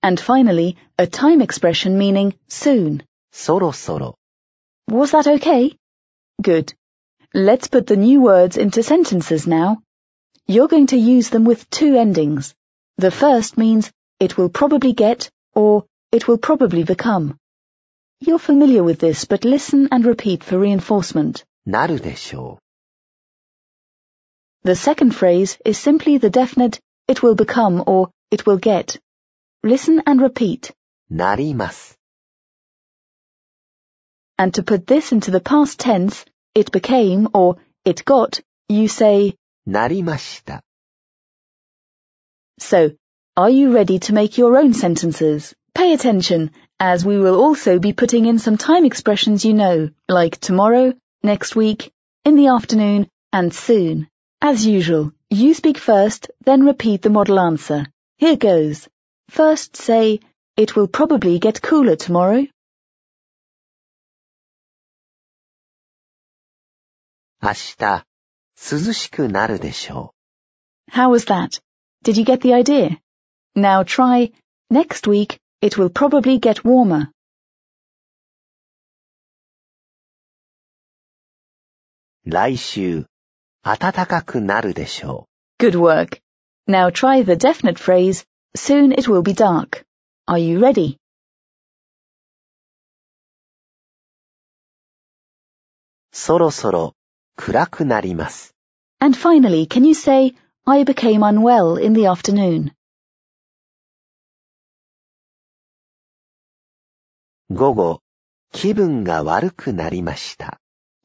and finally, a time expression meaning soon. そろそろ。 Was that okay? Good. Let's put the new words into sentences now. You're going to use them with two endings. The first means it will probably get or it will probably become. You're familiar with this, but listen and repeat for reinforcement. なるでしょ The second phrase is simply the definite it will become or it will get. Listen and repeat. う。なります。 and to put this into the past tense, it became or it got, you say, なりました。 So, are you ready to make your own sentences? Pay attention, as we will also be putting in some time expressions you know, like tomorrow, next week, in the afternoon, and soon. As usual, you speak first, then repeat the model answer. Here goes. First say, it will probably get cooler tomorrow. How was that? Did you get the idea? Now try, next week it will probably get warmer. Good work. Now try the definite phrase Soon it will be dark. Are you ready? And finally, can you say, I became unwell in the afternoon?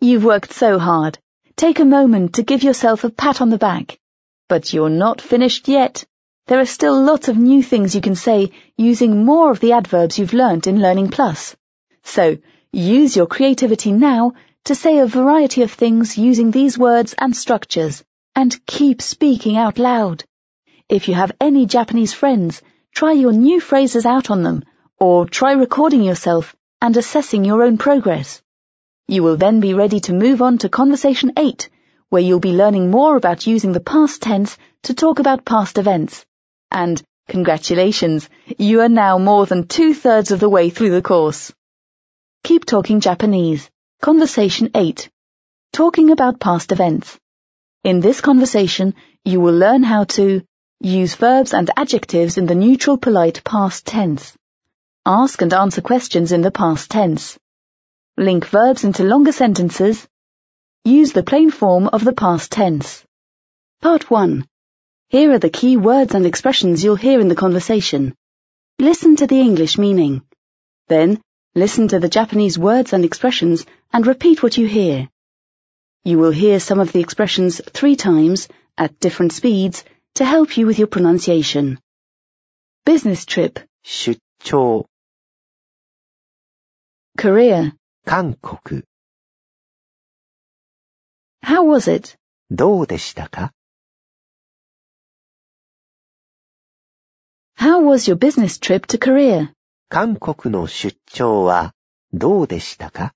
You've worked so hard. Take a moment to give yourself a pat on the back. But you're not finished yet. There are still lots of new things you can say using more of the adverbs you've learnt in Learning Plus. So, use your creativity now to say a variety of things using these words and structures, and keep speaking out loud. If you have any Japanese friends, try your new phrases out on them, or try recording yourself and assessing your own progress. You will then be ready to move on to Conversation 8, where you'll be learning more about using the past tense to talk about past events. And, congratulations, you are now more than two-thirds of the way through the course. Keep talking Japanese. Conversation 8. Talking about past events. In this conversation, you will learn how to use verbs and adjectives in the neutral polite past tense. Ask and answer questions in the past tense. Link verbs into longer sentences. Use the plain form of the past tense. Part 1. Here are the key words and expressions you'll hear in the conversation. Listen to the English meaning. Then, listen to the Japanese words and expressions and repeat what you hear. You will hear some of the expressions three times at different speeds to help you with your pronunciation. Business trip, 出張、 Korea. 韓国、 How was it? どうでしたか How was your business trip to Korea? 韓国の出張はどうでしたか？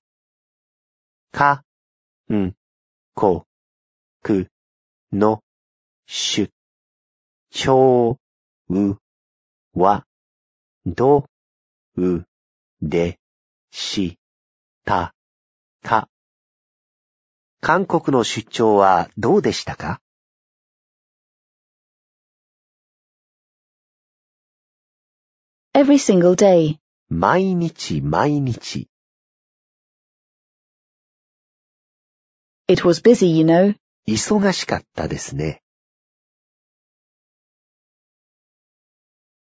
か、ん、こ、く、の、出、張、う、は、ど、う、で、し、た、か？韓国の出張はどうでしたか？Every single day. 毎日毎日、 It was busy, you know. 忙しかったですね。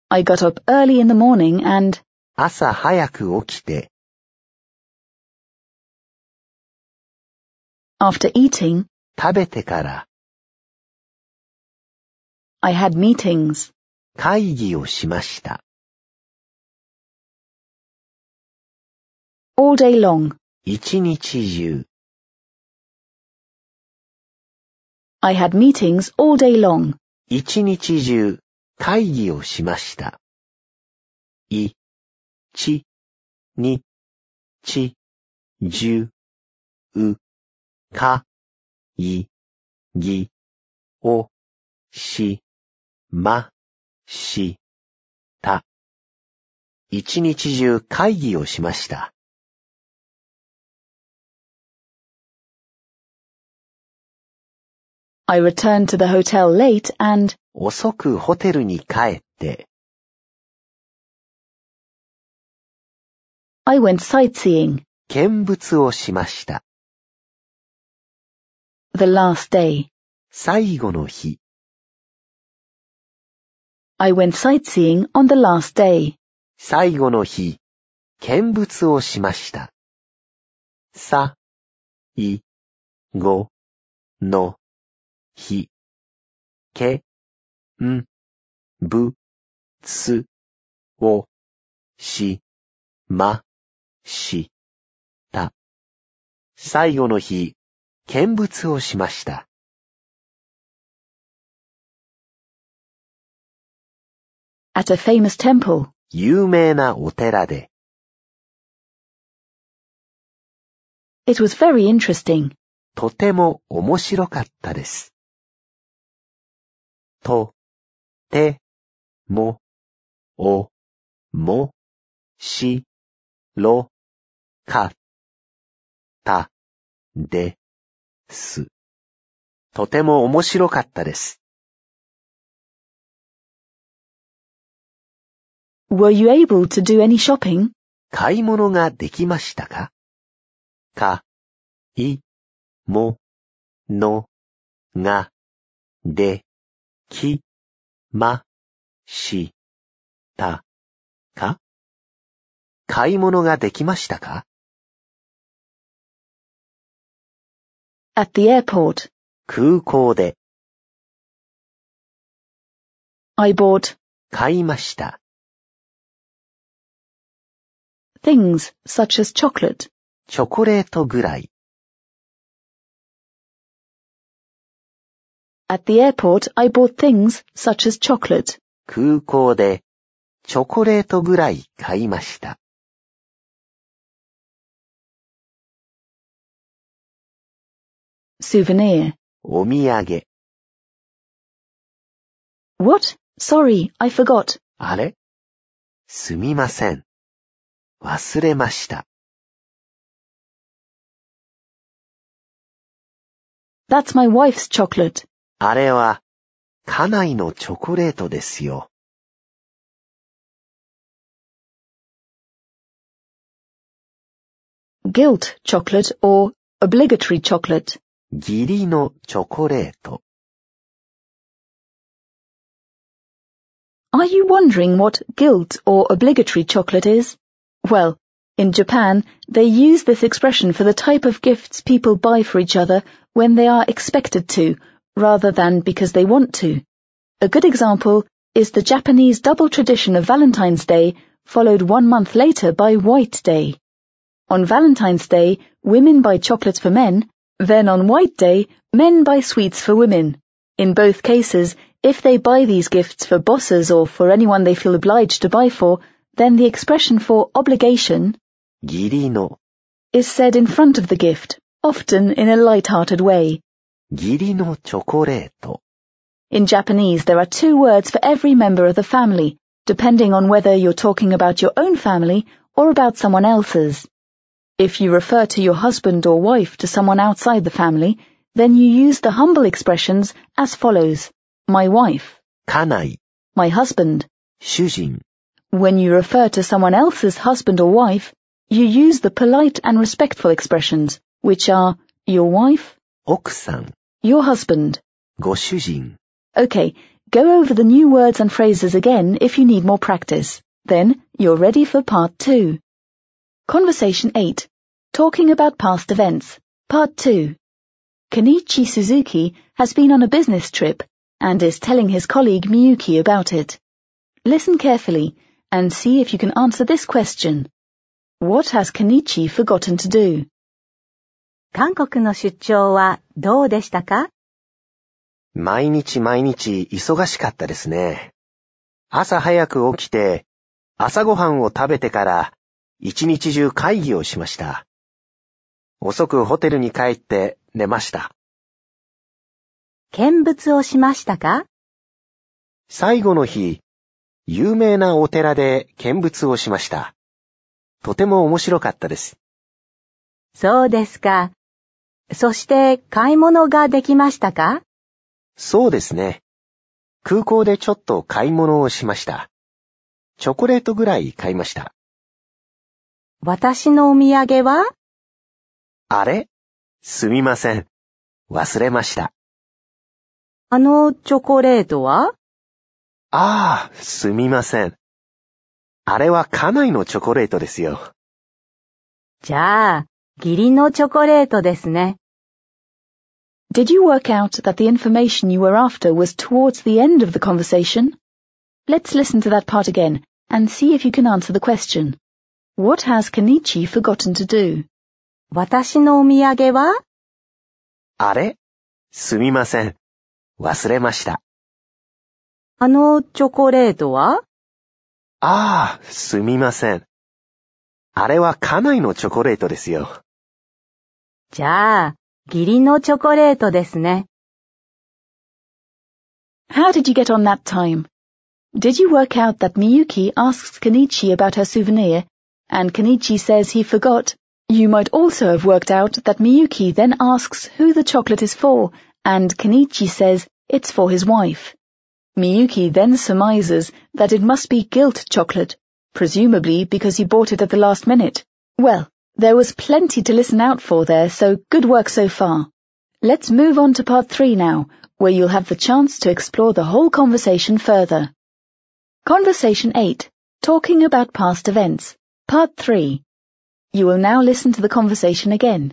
I got up early in the morning and 朝早く起きて、 after eating, 食べてから I had meetings. 会議をしました。 All day long, 一日中、I had meetings all day long. 一日中、会議をしました。い、ち、に、ち、じゅ、う、か、い、ぎ、お、し、ま、し、た。一日中会議をしました。I returned to the hotel late and 遅くホテルに帰って、 I went sightseeing. 見物をしました。 The last day. 最後の日、 I went sightseeing on the last day. 最後の日、見物をしました。 さ、い、ご、の、 ひ、け、ん、ぶ、つ、を、し、ま、し、た。最後の日、見物をしました。At a famous temple. 有名なお寺で、It was very interesting. とても面白かったです。と、て、も、お、も、し、ろ、か、た、で、す。とても面白かったです。Were you able to do any shopping? 買い物ができましたか？か、い、も、の、が、で、き、ま、し、た、か買い物ができましたか At the airport. 空港で I bought 買いました。things such as chocolate. チョコレートぐらい。At the airport, I bought things such as chocolate. 空港でチョコレートぐらい買いました。 Souvenir. お土産。 What? Sorry, I forgot. あれすみません。忘れました。 That's my wife's chocolate. あれは、家内のチョコレートですよ。 Guilt chocolate or obligatory chocolate. 義理のチョコレート。 Are you wondering what guilt or obligatory chocolate is? Well, in Japan, they use this expression for the type of gifts people buy for each other when they are expected to, rather than because they want to. A good example is the Japanese double tradition of Valentine's Day, followed one month later by White Day. On Valentine's Day, women buy chocolates for men, then on White Day, men buy sweets for women. In both cases, if they buy these gifts for bosses or for anyone they feel obliged to buy for, then the expression for obligation is said in front of the gift, often in a light-hearted way. 義理のチョコレート。 In Japanese, there are two words for every member of the family, depending on whether you're talking about your own family or about someone else's. If you refer to your husband or wife to someone outside the family, then you use the humble expressions as follows. My wife, 家内、 my husband. 主人、 When you refer to someone else's husband or wife, you use the polite and respectful expressions, which are your wife, 奥さん、 Your husband. Go. Okay, go over the new words and phrases again if you need more practice. Then you're ready for part two. Conversation 8. Talking about past events. Part 2. Kenichi Suzuki has been on a business trip and is telling his colleague Miyuki about it. Listen carefully and see if you can answer this question. What has Kenichi forgotten to do? 韓国の出張はどうでしたか？毎日毎日忙しかったですね。朝早く起きて、朝ごはんを食べてから、一日中会議をしました。遅くホテルに帰って寝ました。見物をしましたか？最後の日、有名なお寺で見物をしました。とても面白かったです。そうですか。そして買い物ができましたか？そうですね。空港でちょっと買い物をしました。チョコレートぐらい買いました。私のお土産は？あれ？すみません。忘れました。あのチョコレートは？ああ、すみません。あれは家内のチョコレートですよ。じゃあ、Did you work out that the information you were after was towards the end of the conversation? Let's listen to that part again and see if you can answer the question. What has Kenichi forgotten to do? 私のお土産はあれすみません。忘れました。あのチョコレートはああ、すみません。あれは家内のチョコレートですよ。じゃあ、義理のチョコレートですね。 How did you get on that time? Did you work out that Miyuki asks Kenichi about her souvenir, and Kenichi says he forgot? You might also have worked out that Miyuki then asks who the chocolate is for, and Kenichi says it's for his wife. Miyuki then surmises that it must be guilt chocolate, presumably because he bought it at the last minute. Well, there was plenty to listen out for there, so good work so far. Let's move on to part three now, where you'll have the chance to explore the whole conversation further. Conversation 8. Talking about past events. Part 3. You will now listen to the conversation again.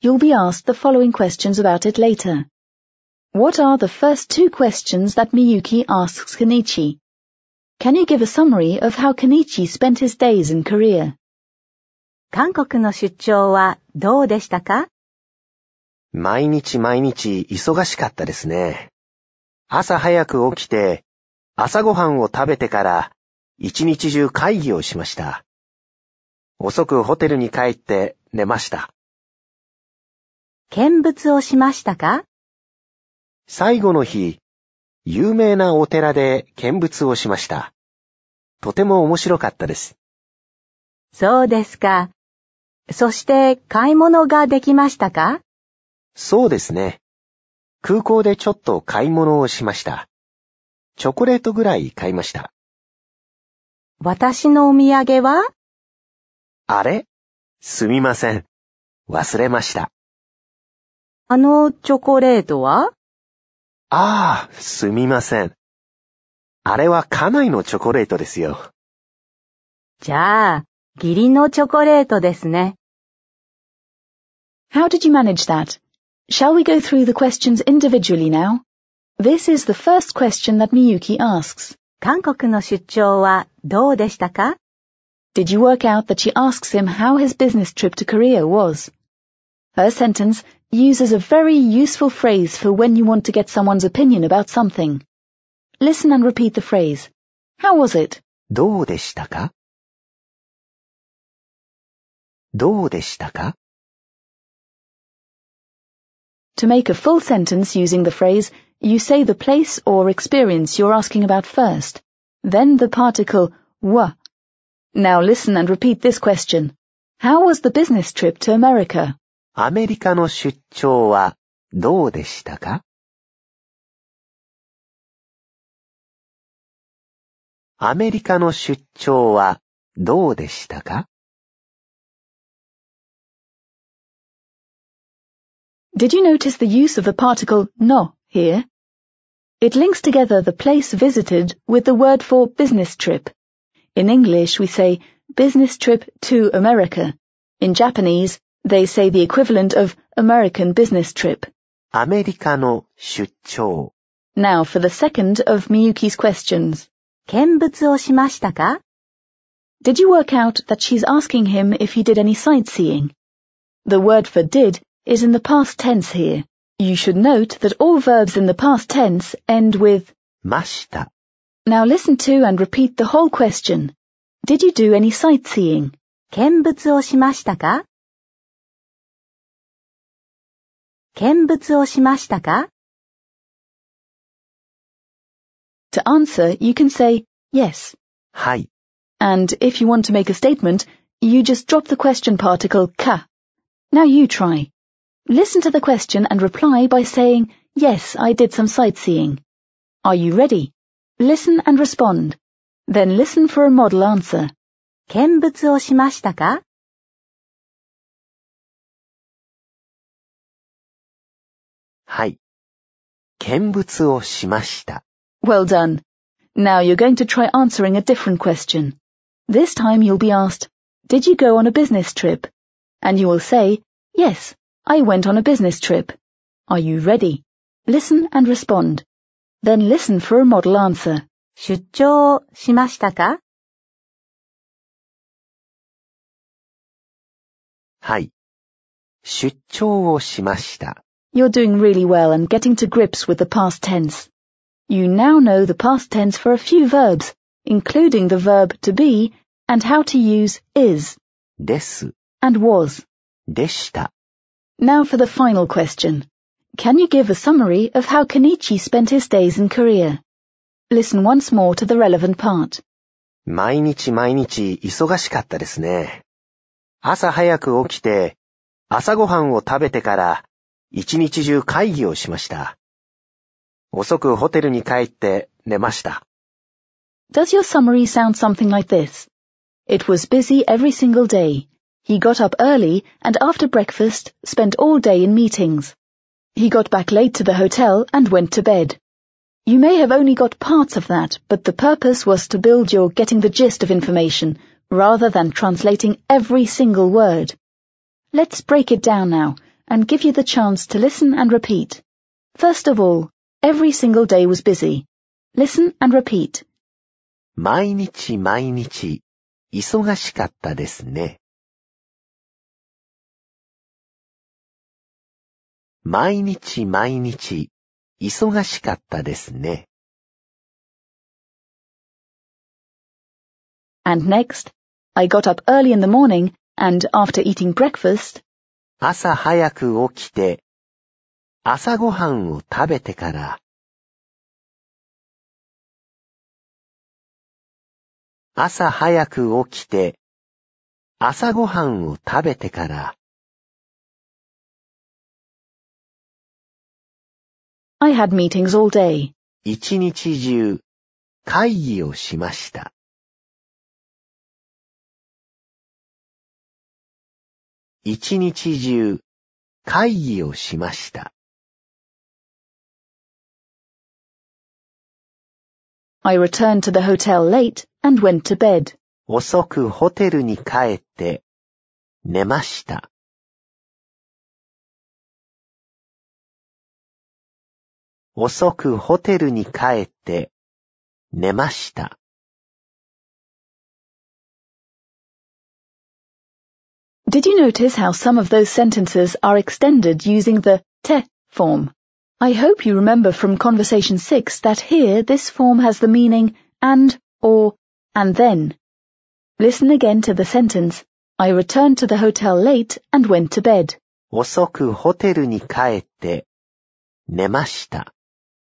You'll be asked the following questions about it later. What are the first two questions that Miyuki asks Kenichi? Can you give a summary of how Kenichi spent his days in Korea? 韓国の出張はどうでしたか？毎日毎日忙しかったですね。朝早く起きて、朝ごはんを食べてから、一日中会議をしました。遅くホテルに帰って寝ました。見物をしましたか？最後の日、有名なお寺で見物をしました。とても面白かったです。そうですか。そして買い物ができましたか？そうですね。空港でちょっと買い物をしました。チョコレートぐらい買いました。私のお土産は？あれ？すみません。忘れました。あのチョコレートは？ああ、すみません。あれは家内のチョコレートですよ。じゃあ、義理のチョコレートですね。How did you manage that? Shall we go through the questions individually now? This is the first question that Miyuki asks. 韓国の出張はどうでしたか Did you work out that she asks him how his business trip to Korea was? Her sentence uses a very useful phrase for when you want to get someone's opinion about something. Listen and repeat the phrase. How was it? どうでしたかどうでしたか To make a full sentence using the phrase, you say the place or experience you're asking about first, then the particle wa. Now listen and repeat this question. How was the business trip to America? アメリカの出張はどうでしたかアメリカの出張はどうでしたか Did you notice the use of the particle no here? It links together the place visited with the word for business trip. In English, we say business trip to America. In Japanese, they say the equivalent of American business trip. アメリカの出張 Now for the second of Miyuki's questions. 見物をしましたか Did you work out that she's asking him if he did any sightseeing? The word for did is in the past tense here. You should note that all verbs in the past tense end with ました。 Now listen to and repeat the whole question. Did you do any sightseeing? 見物をしましたか見物をしましたか To answer, you can say yes. はい。 And if you want to make a statement, you just drop the question particle ka. Now you try. Listen to the question and reply by saying, yes, I did some sightseeing. Are you ready? Listen and respond. Then listen for a model answer. 見物をしましたかはい。見物をしました。 Well done. Now you're going to try answering a different question. This time you'll be asked, did you go on a business trip? and you will say, Yes, I went on a business trip. Are you ready? Listen and respond. Then listen for a model answer. 出張しましたかはい。出張をしました。 You're doing really well and getting to grips with the past tense. You now know the past tense for a few verbs, including the verb to be and how to use is です。 and was. でした。 Now for the final question. Can you give a summary of how Kenichi spent his days in Korea? Listen once more to the relevant part. 毎日毎日忙しかったですね。朝早く起きて、朝ごはんを食べてから、一日中会議をしました。遅くホテルに帰って寝ました。 Does your summary sound something like this? It was busy every single day. He got up early and after breakfast spent all day in meetings. He got back late to the hotel and went to bed. You may have only got parts of that, but the purpose was to build your getting the gist of information rather than translating every single word. Let's break it down now and give you the chance to listen and repeat. First of all, every single day was busy. Listen and repeat. 毎日毎日忙しかったですね。 毎日毎日忙しかったですね。And next, I got up early in the morning and after eating breakfast, 朝早く起きて、朝ごはんを食べてから、朝早く起きて、朝ごはんを食べてから、I had meetings all day. 一日中会議をしました。一日中会議をしました。 I returned to the hotel late and went to bed. 遅くホテルに帰って寝ました。 遅くホテルに帰って寝ました。 Did you notice how some of those sentences are extended using the te form? I hope you remember from conversation 6 that here this form has the meaning and, or, and then. Listen again to the sentence, I returned to the hotel late and went to bed. 遅くホテルに帰って寝ました。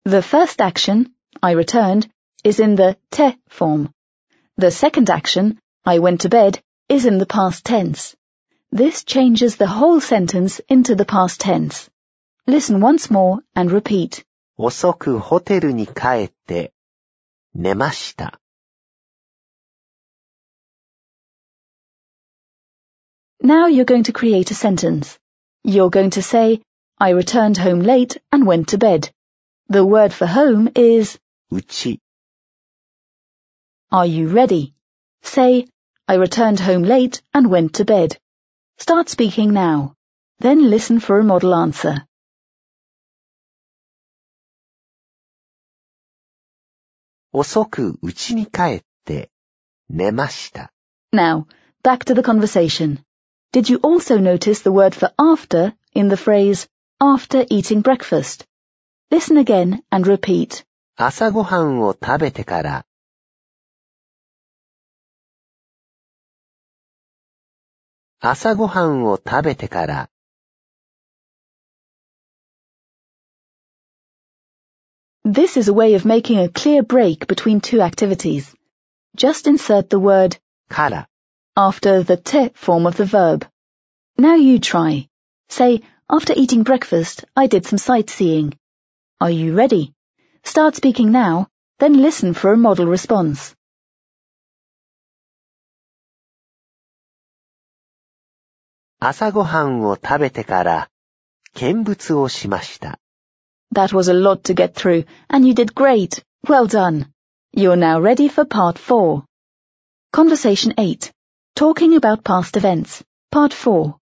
The first action, I returned, is in the te form. The second action, I went to bed, is in the past tense. This changes the whole sentence into the past tense. Listen once more and repeat. 遅くホテルに帰って寝ました。 Now you're going to create a sentence. You're going to say, I returned home late and went to bed. The word for home is uchi. Are you ready? Say, I returned home late and went to bed. Start speaking now. Then listen for a model answer. Osoku uchi ni. Now, back to the conversation. Did you also notice the word for after in the phrase after eating breakfast? Listen again and repeat. 朝ごはんを食べてから、朝ごはんを食べてから、 This is a way of making a clear break between two activities. Just insert the word から、 after the te form of the verb. Now you try. Say, after eating breakfast, I did some sightseeing. Are you ready? Start speaking now, then listen for a model response. That was a lot to get through, and you did great. Well done. You're now ready for part 4. Conversation 8. Talking about past events. Part 4.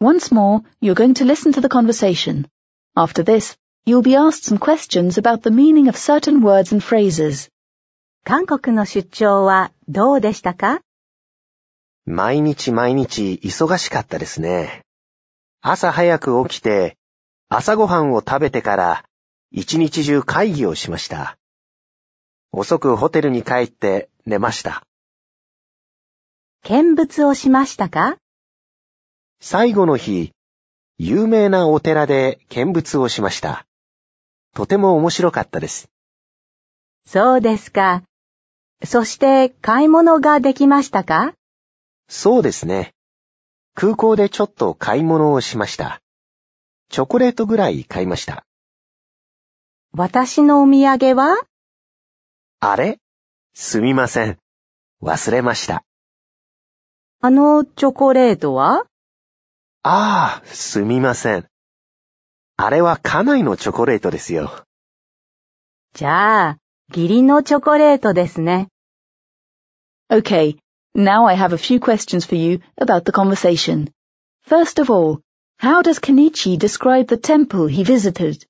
Once more, you're going to listen to the conversation. After this, you'll be asked some questions about the meaning of certain words and phrases. 韓国の出張はどうでしたか？毎日毎日忙しかったですね。朝早く起きて、朝ごはんを食べてから、一日中会議をしました。遅くホテルに帰って寝ました。見物をしましたか？最後の日、有名なお寺で見物をしました。とても面白かったです。そうですか。そして買い物ができましたか？そうですね。空港でちょっと買い物をしました。チョコレートぐらい買いました。私のお土産は？あれ？すみません。忘れました。あのチョコレートは？ああ、すみません。あれは家内のチョコレートですよ。じゃあ、義理のチョコレートですね。Okay, now I have a few questions for you about the conversation. First of all, how does Kenichi describe the temple he visited?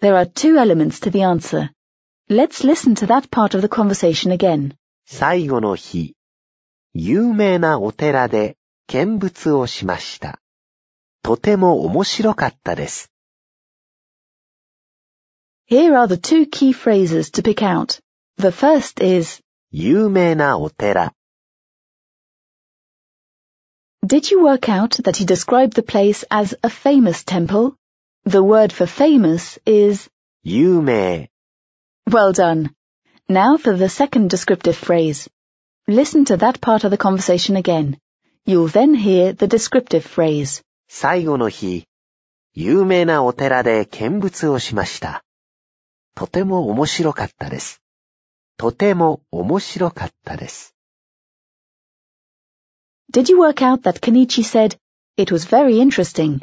There are two elements to the answer. Let's listen to that part of the conversation again. 最後の日、有名なお寺で見物をしました。とても面白かったです。Here are the two key phrases to pick out. The first is, 有名なお寺。 Did you work out that he described the place as a famous temple? The word for famous is, 有名。 well done. Now for the second descriptive phrase. Listen to that part of the conversation again. You'll then hear the descriptive phrase. 最後の日、有名なお寺で見物をしました。 とても面白かったです。とても面白かったです。 Did you work out that Kenichi said, it was very interesting?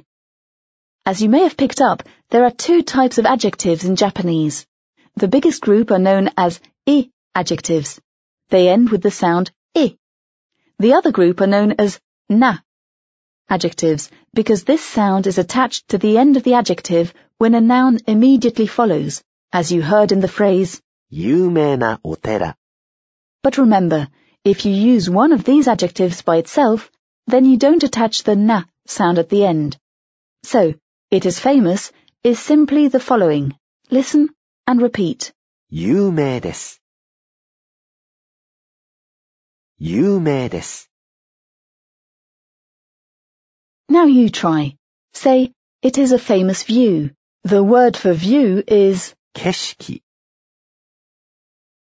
As you may have picked up, there are two types of adjectives in Japanese. The biggest group are known as i adjectives. They end with the sound i. The other group are known as na adjectives because this sound is attached to the end of the adjective when a noun immediately follows, as you heard in the phrase. 有名なお寺。 But remember, if you use one of these adjectives by itself, then you don't attach the na sound at the end. So, it is famous is simply the following. Listen and repeat. 有名です。有名です。 Now you try. Say, it is a famous view. The word for view is, 景色。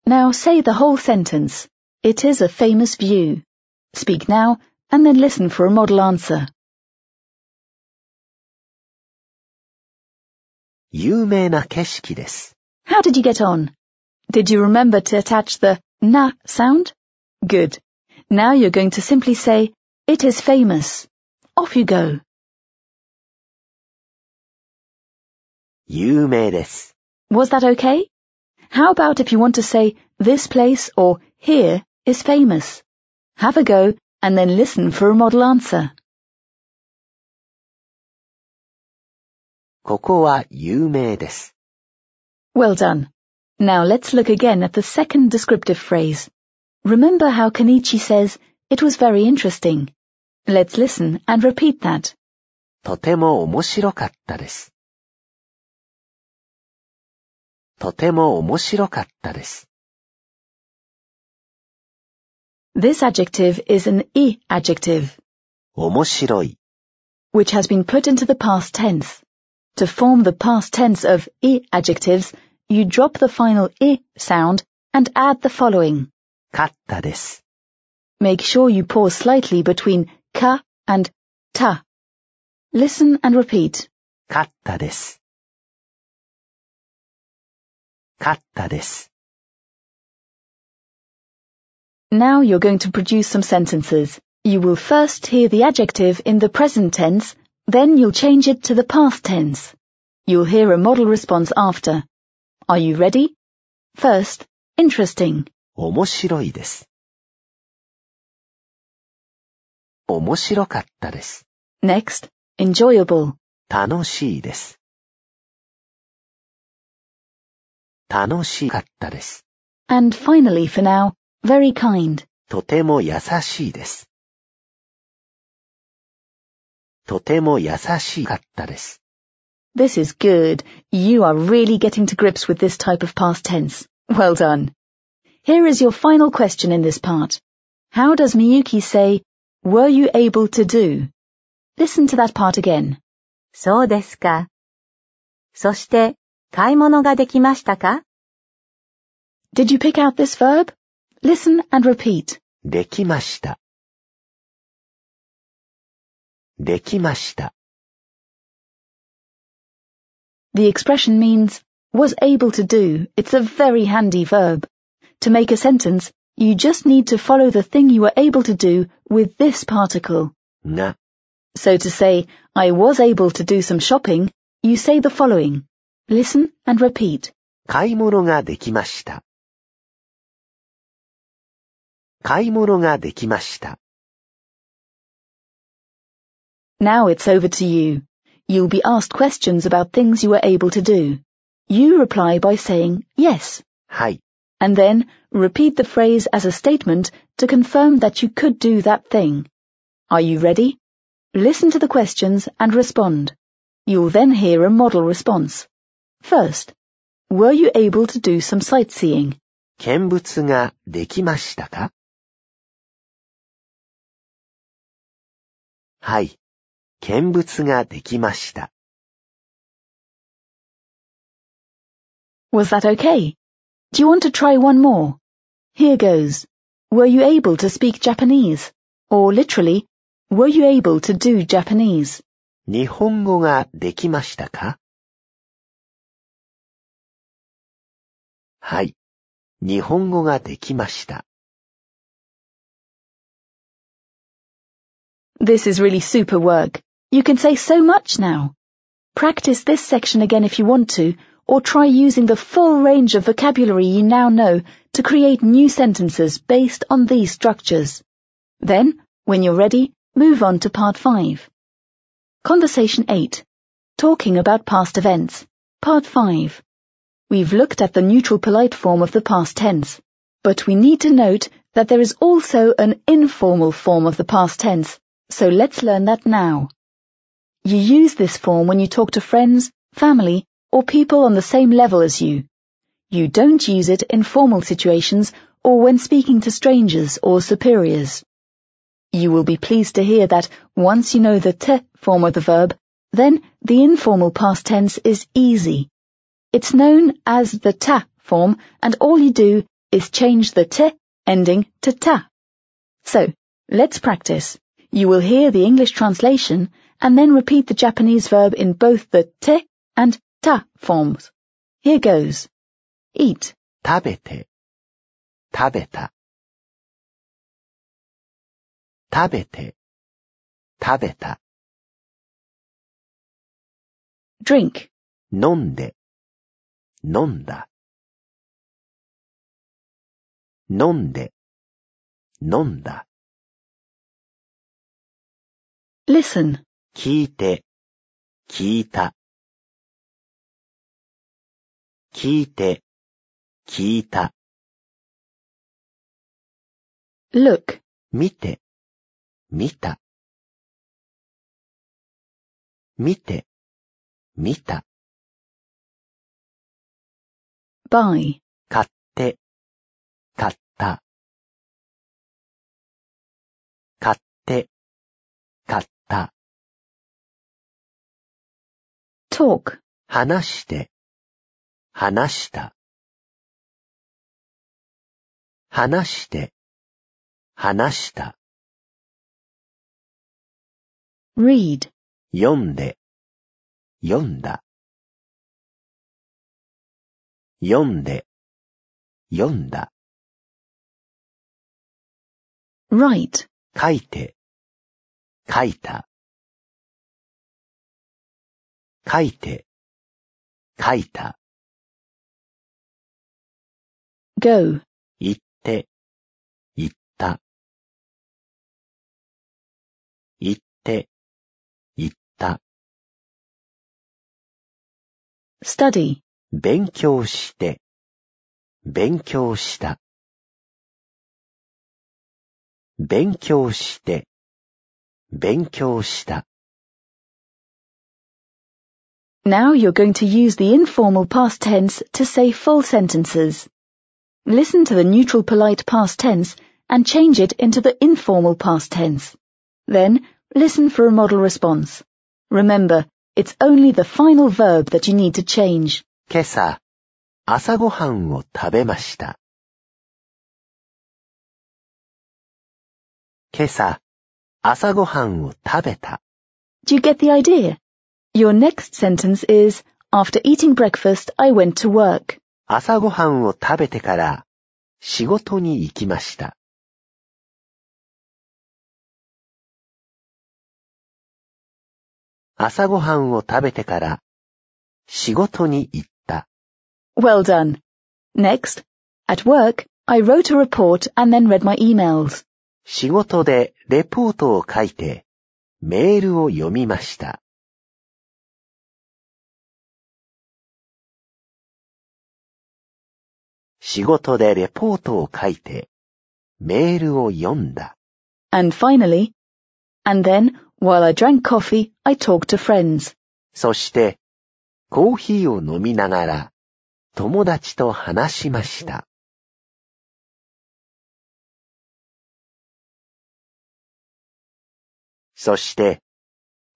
now say the whole sentence. It is a famous view. Speak now and then listen for a model answer. 有名な景色です。 How did you get on? Did you remember to attach the na sound? Good. Now you're going to simply say, it is famous. Off you go. 有名です。 was that okay? How about if you want to say this place or here is famous? Have a go and then listen for a model answer. ここは有名です。Well done. Now let's look again at the second descriptive phrase. Remember how Kenichi says, it was very interesting. Let's listen and repeat that. とても面白かったです。とても面白かったです。 This adjective is an i adjective, 面白い。 which has been put into the past tense. To form the past tense of i adjectives, you drop the final i sound and add the following. かったです。 Make sure you pause slightly between ka and ta. Listen and repeat. かったです。 かったです。 Now you're going to produce some sentences. You will first hear the adjective in the present tense, then you'll change it to the past tense. You'll hear a model response after. Are you ready? First, interesting. 面白いです。面白かったです。 Next, enjoyable. 楽しいです。 楽しかったです。 And finally, for now, very kind. とても優しいです。とても優しかったです。 This is good. You are really getting to grips with this type of past tense. Well done. Here is your final question in this part. How does Miyuki say, were you able to do? Listen to that part again. そうですか。そして、 買い物ができましたか Did you pick out this verb? Listen and repeat. できました。できました。 The expression means was able to do. It's a very handy verb. To make a sentence, you just need to follow the thing you were able to do with this particle. が、 So to say, I was able to do some shopping, you say the following. Listen and repeat. 買い物ができました。買い物ができました。 Now it's over to you. You'll be asked questions about things you were able to do. You reply by saying yes, はい。 and then repeat the phrase as a statement to confirm that you could do that thing. Are you ready? Listen to the questions and respond. You'll then hear a model response. First, were you able to do some sightseeing? 見物ができましたかはい。見物ができました。 Was that okay? Do you want to try one more? Here goes. Were you able to speak Japanese? Or literally, were you able to do Japanese? 日本語ができましたか はい。日本語ができました。 This is really super work. You can say so much now. Practice this section again if you want to, or try using the full range of vocabulary you now know to create new sentences based on these structures. Then, when you're ready, move on to part 5. Conversation 8. Talking about past events. Part 5. We've looked at the neutral polite form of the past tense, but we need to note that there is also an informal form of the past tense, so let's learn that now. You use this form when you talk to friends, family, or people on the same level as you. You don't use it in formal situations or when speaking to strangers or superiors. You will be pleased to hear that once you know the te form of the verb, then the informal past tense is easy. It's known as the ta form and all you do is change the te ending to ta. So, let's practice. You will hear the English translation and then repeat the Japanese verb in both the te and ta forms. Here goes. Eat, 食べて、食べた。食べて、食べた。 drink, 飲んで、 飲んだ。飲んで、飲んだ。listen, 聞いて、聞いた。聞いて、聞いた。look, 見て、見た。見て、見た。Buy, 買って、買った。買って、買った。talk, 話して、話した。話して、話した。read, 読んで、読んだ。Yonde. Yonda. Write. Kaite. Kaita. Kaite. Kaita. Go. Itte. Itta. Itte. Itta. Study. 勉強して、勉強した。勉強して、勉強した。 Now you're going to use the informal past tense to say full sentences. Listen to the neutral polite past tense and change it into the informal past tense. Then listen for a model response. Remember, it's only the final verb that you need to change. 今朝、朝ごはんを食べました。今朝、朝ごはんを食べた。Do you get the idea? Your next sentence is, after eating breakfast, I went to work. 朝ごはんを食べてから仕事に行きました。朝ごはんを食べてから仕事に行った。Well done. Next, at work, I wrote a report and then read my emails. 仕事でレポートを書いてメールを読みました。仕事でレポートを書いてメールを読んだ。 And finally, and then, while I drank coffee, I talked to friends. そしてコーヒーを飲みながら 友達と話しました。そして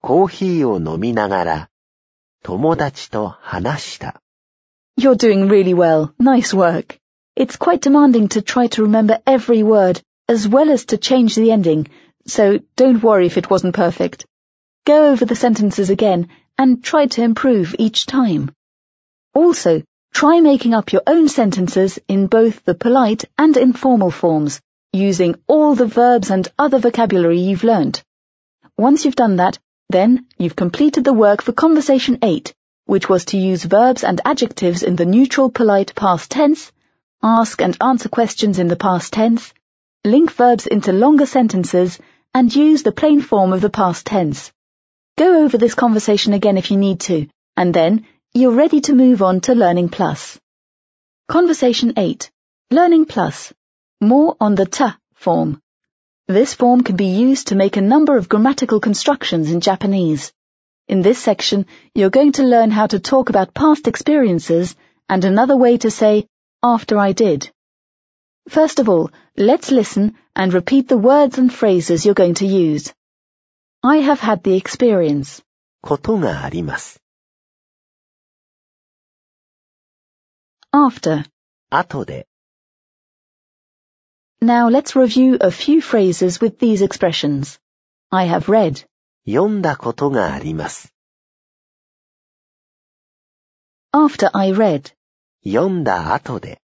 コーヒーを飲みながら友達と話した。 You're doing really well. Nice work. It's quite demanding to try to remember every word, as well as to change the ending, so don't worry if it wasn't perfect. Go over the sentences again and try to improve each time. Also, try making up your own sentences in both the polite and informal forms, using all the verbs and other vocabulary you've learnt. Once you've done that, then you've completed the work for Conversation 8, which was to use verbs and adjectives in the neutral polite past tense, ask and answer questions in the past tense, link verbs into longer sentences, and use the plain form of the past tense. Go over this conversation again if you need to, and then you're ready to move on to Learning Plus. Conversation 8. Learning Plus. More on the ta form. This form can be used to make a number of grammatical constructions in Japanese. In this section, you're going to learn how to talk about past experiences and another way to say, after I did. First of all, let's listen and repeat the words and phrases you're going to use. I have had the experience. ことがあります。 After. 後で、 Now let's review a few phrases with these expressions. I have read. 読んだことがあります。 After I read. 読んだ後で、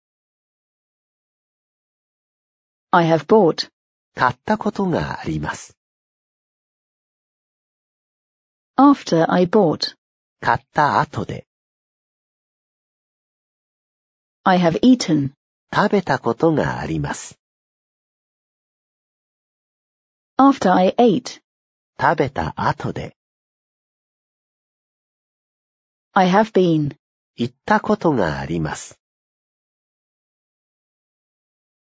I have bought. 買ったことがあります。 After I bought. 買った後で、 I have eaten. 食べたことがあります。 After I ate. 食べた後で、 I have been. 行ったことがあります。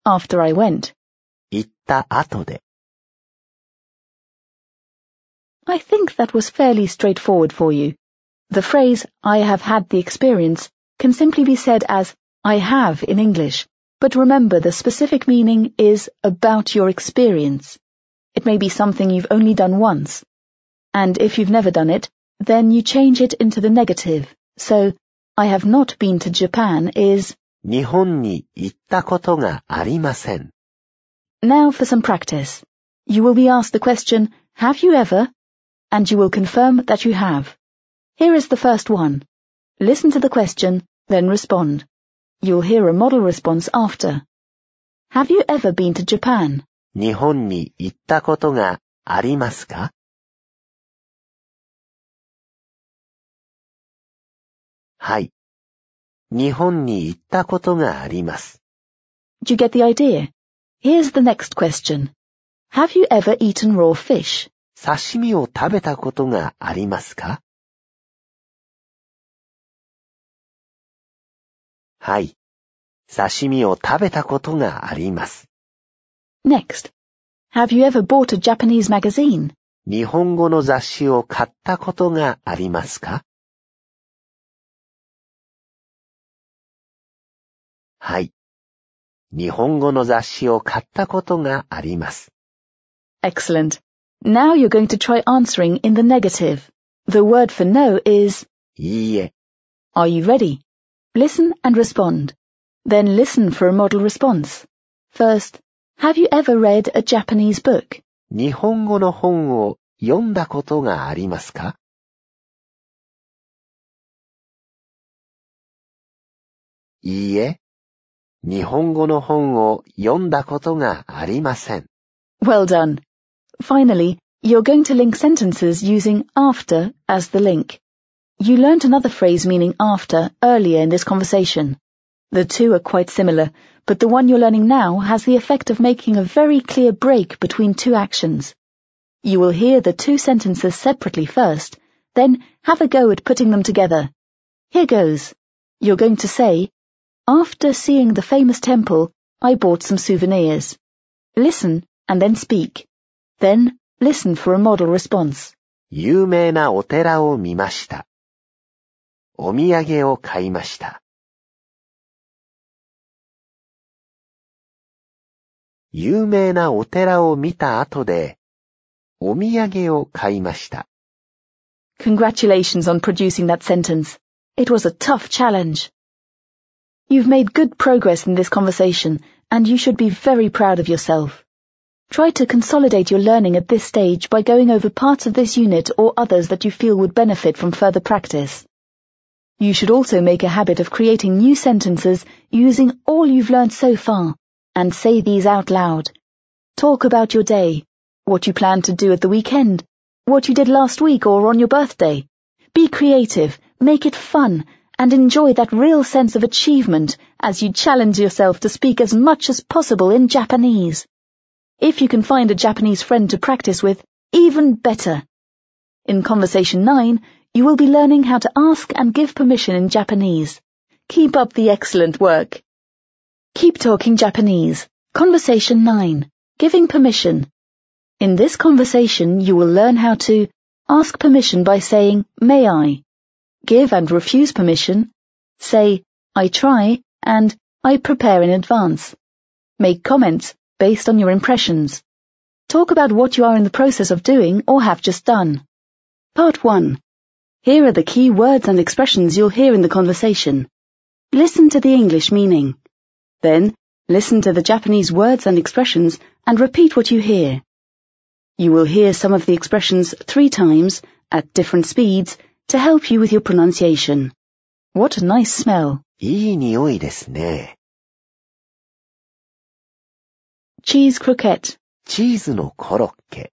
After I went. 行った後で、 I think that was fairly straightforward for you. The phrase, I have had the experience, can simply be said as, I have in English, but remember the specific meaning is about your experience. It may be something you've only done once. And if you've never done it, then you change it into the negative. So, I have not been to Japan is, 日本に行ったことがありません。 Now for some practice. You will be asked the question, have you ever? And you will confirm that you have. Here is the first one. Listen to the question, then respond. You'll hear a model response after. Have you ever been to Japan? 日本に行ったことがありますかはい。日本に行ったことがあります。Do you get the idea? Here's the next question. Have you ever eaten raw fish? 刺身を食べたことがありますかはい。刺身を食べたことがあります。Next. Have you ever bought a Japanese magazine? 日本語の雑誌を買ったことがありますかはい。日本語の雑誌を買ったことがあります。Excellent. Now you're going to try answering in the negative. The word for no is, いいえ、are you ready? Listen and respond. Then listen for a model response. First, have you ever read a Japanese book? 日本語の本を読んだことがありますかいいえ、日本語の本を読んだことがありません。 Well done. Finally, you're going to link sentences using after as the link. You learnt another phrase meaning after earlier in this conversation. The two are quite similar, but the one you're learning now has the effect of making a very clear break between two actions. You will hear the two sentences separately first, then have a go at putting them together. Here goes. You're going to say, after seeing the famous temple, I bought some souvenirs. Listen and then speak. Then listen for a model response. 有名なお寺を見ました。 お土産を買いました。有名なお寺を見た後で、お土産を買いました。 Congratulations on producing that sentence. It was a tough challenge. You've made good progress in this conversation, and you should be very proud of yourself. Try to consolidate your learning at this stage by going over parts of this unit or others that you feel would benefit from further practice. You should also make a habit of creating new sentences using all you've learned so far, and say these out loud. Talk about your day, what you plan to do at the weekend, what you did last week or on your birthday. Be creative, make it fun, and enjoy that real sense of achievement as you challenge yourself to speak as much as possible in Japanese. If you can find a Japanese friend to practice with, even better. In Conversation 9, you will be learning how to ask and give permission in Japanese. Keep up the excellent work. Keep talking Japanese. Conversation 9. Giving permission. In this conversation, you will learn how to ask permission by saying, may I? Give and refuse permission. Say, I try, and I prepare in advance. Make comments based on your impressions. Talk about what you are in the process of doing or have just done. Part 1. Here are the key words and expressions you'll hear in the conversation. Listen to the English meaning. Then, listen to the Japanese words and expressions and repeat what you hear. You will hear some of the expressions three times at different speeds to help you with your pronunciation. What a nice smell. いい匂いですね。 Cheese croquette. チーズのコロッケ。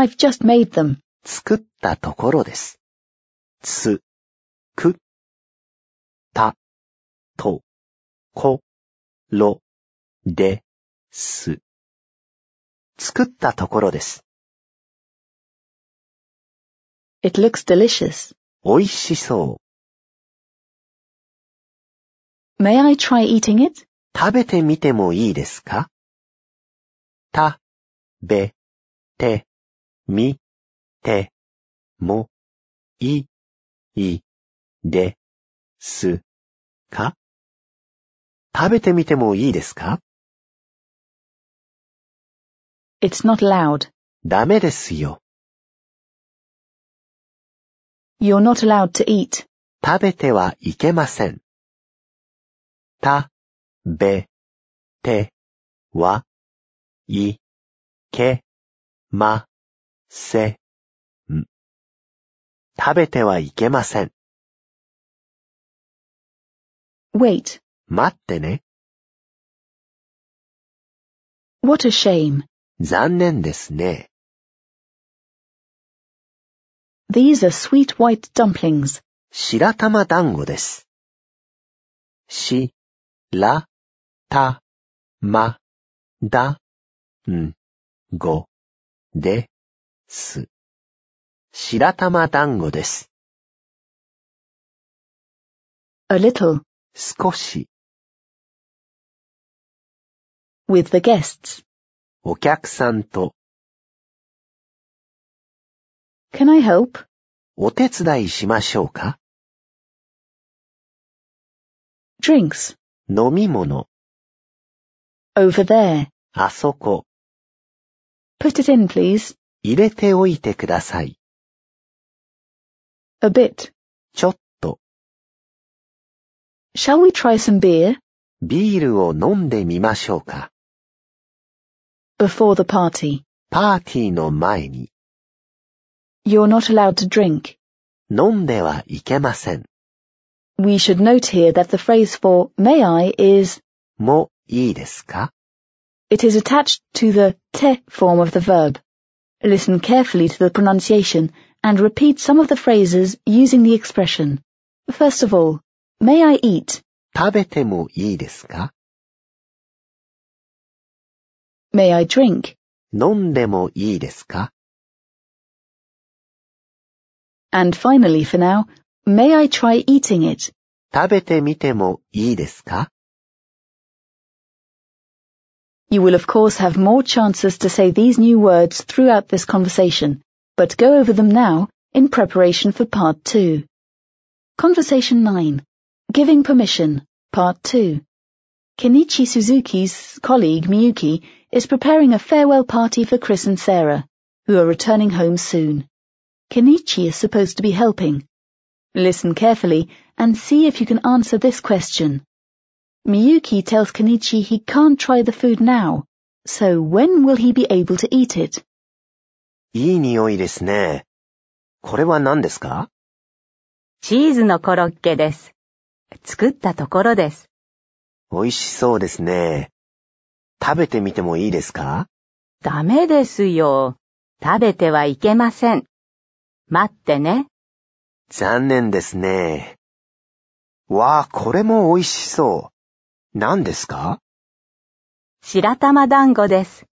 I've just made them. 作ったところです。つ、く、た、と、こ、ろ、で、す。作ったところです。It looks delicious. 美味しそう。May I try eating it? 食べてみてもいいですかた、べ、て、み、て、も、い、い、で、す、か？食べてみてもいいですか？It's not allowed. ダメですよ。You're not allowed to eat. 食べてはいけません。た、べ、て、は、い、け、ま、せ、ん。食べてはいけません。Wait. 待ってね。What a shame. 残念ですね。These are sweet white dumplings. 白玉団子です。し、ら、た、ま、だ、ん、ご、で、す。白玉団子です。a little, 少し、with the guests. お客さんと、Can I help? お手伝いしましょうか Drinks. 飲み物、Over there. あそこ、Put it in, please. 入れておいてください。 A bit. ちょっと、 Shall we try some beer? ビールを飲んでみましょうか。 Before the party. パーティーの前に、 You're not allowed to drink. 飲んではいけません。 We should note here that the phrase for may I is, もいいですか it is attached to the te form of the verb. Listen carefully to the pronunciation and repeat some of the phrases using the expression. First of all, may I eat? 食べてもいいですか May I drink? 飲んでもいいですか And finally for now, may I try eating it? 食べてみてもいいですか you will of course have more chances to say these new words throughout this conversation, but go over them now in preparation for part two. Conversation 9. Giving permission. Part 2. Kenichi Suzuki's colleague Miyuki is preparing a farewell party for Chris and Sarah, who are returning home soon. Kenichi is supposed to be helping. Listen carefully and see if you can answer this question. Miyuki tells Kenichi he can't try the food now, so when will he be able to eat it? いい匂いですね。これは何ですか？チーズのコロッケです。作ったところです。美味しそうですね。食べてみてもいいですか？ダメですよ。食べてはいけません。待ってね。残念ですね。わあ、これも美味しそう。何ですか？白玉団子です。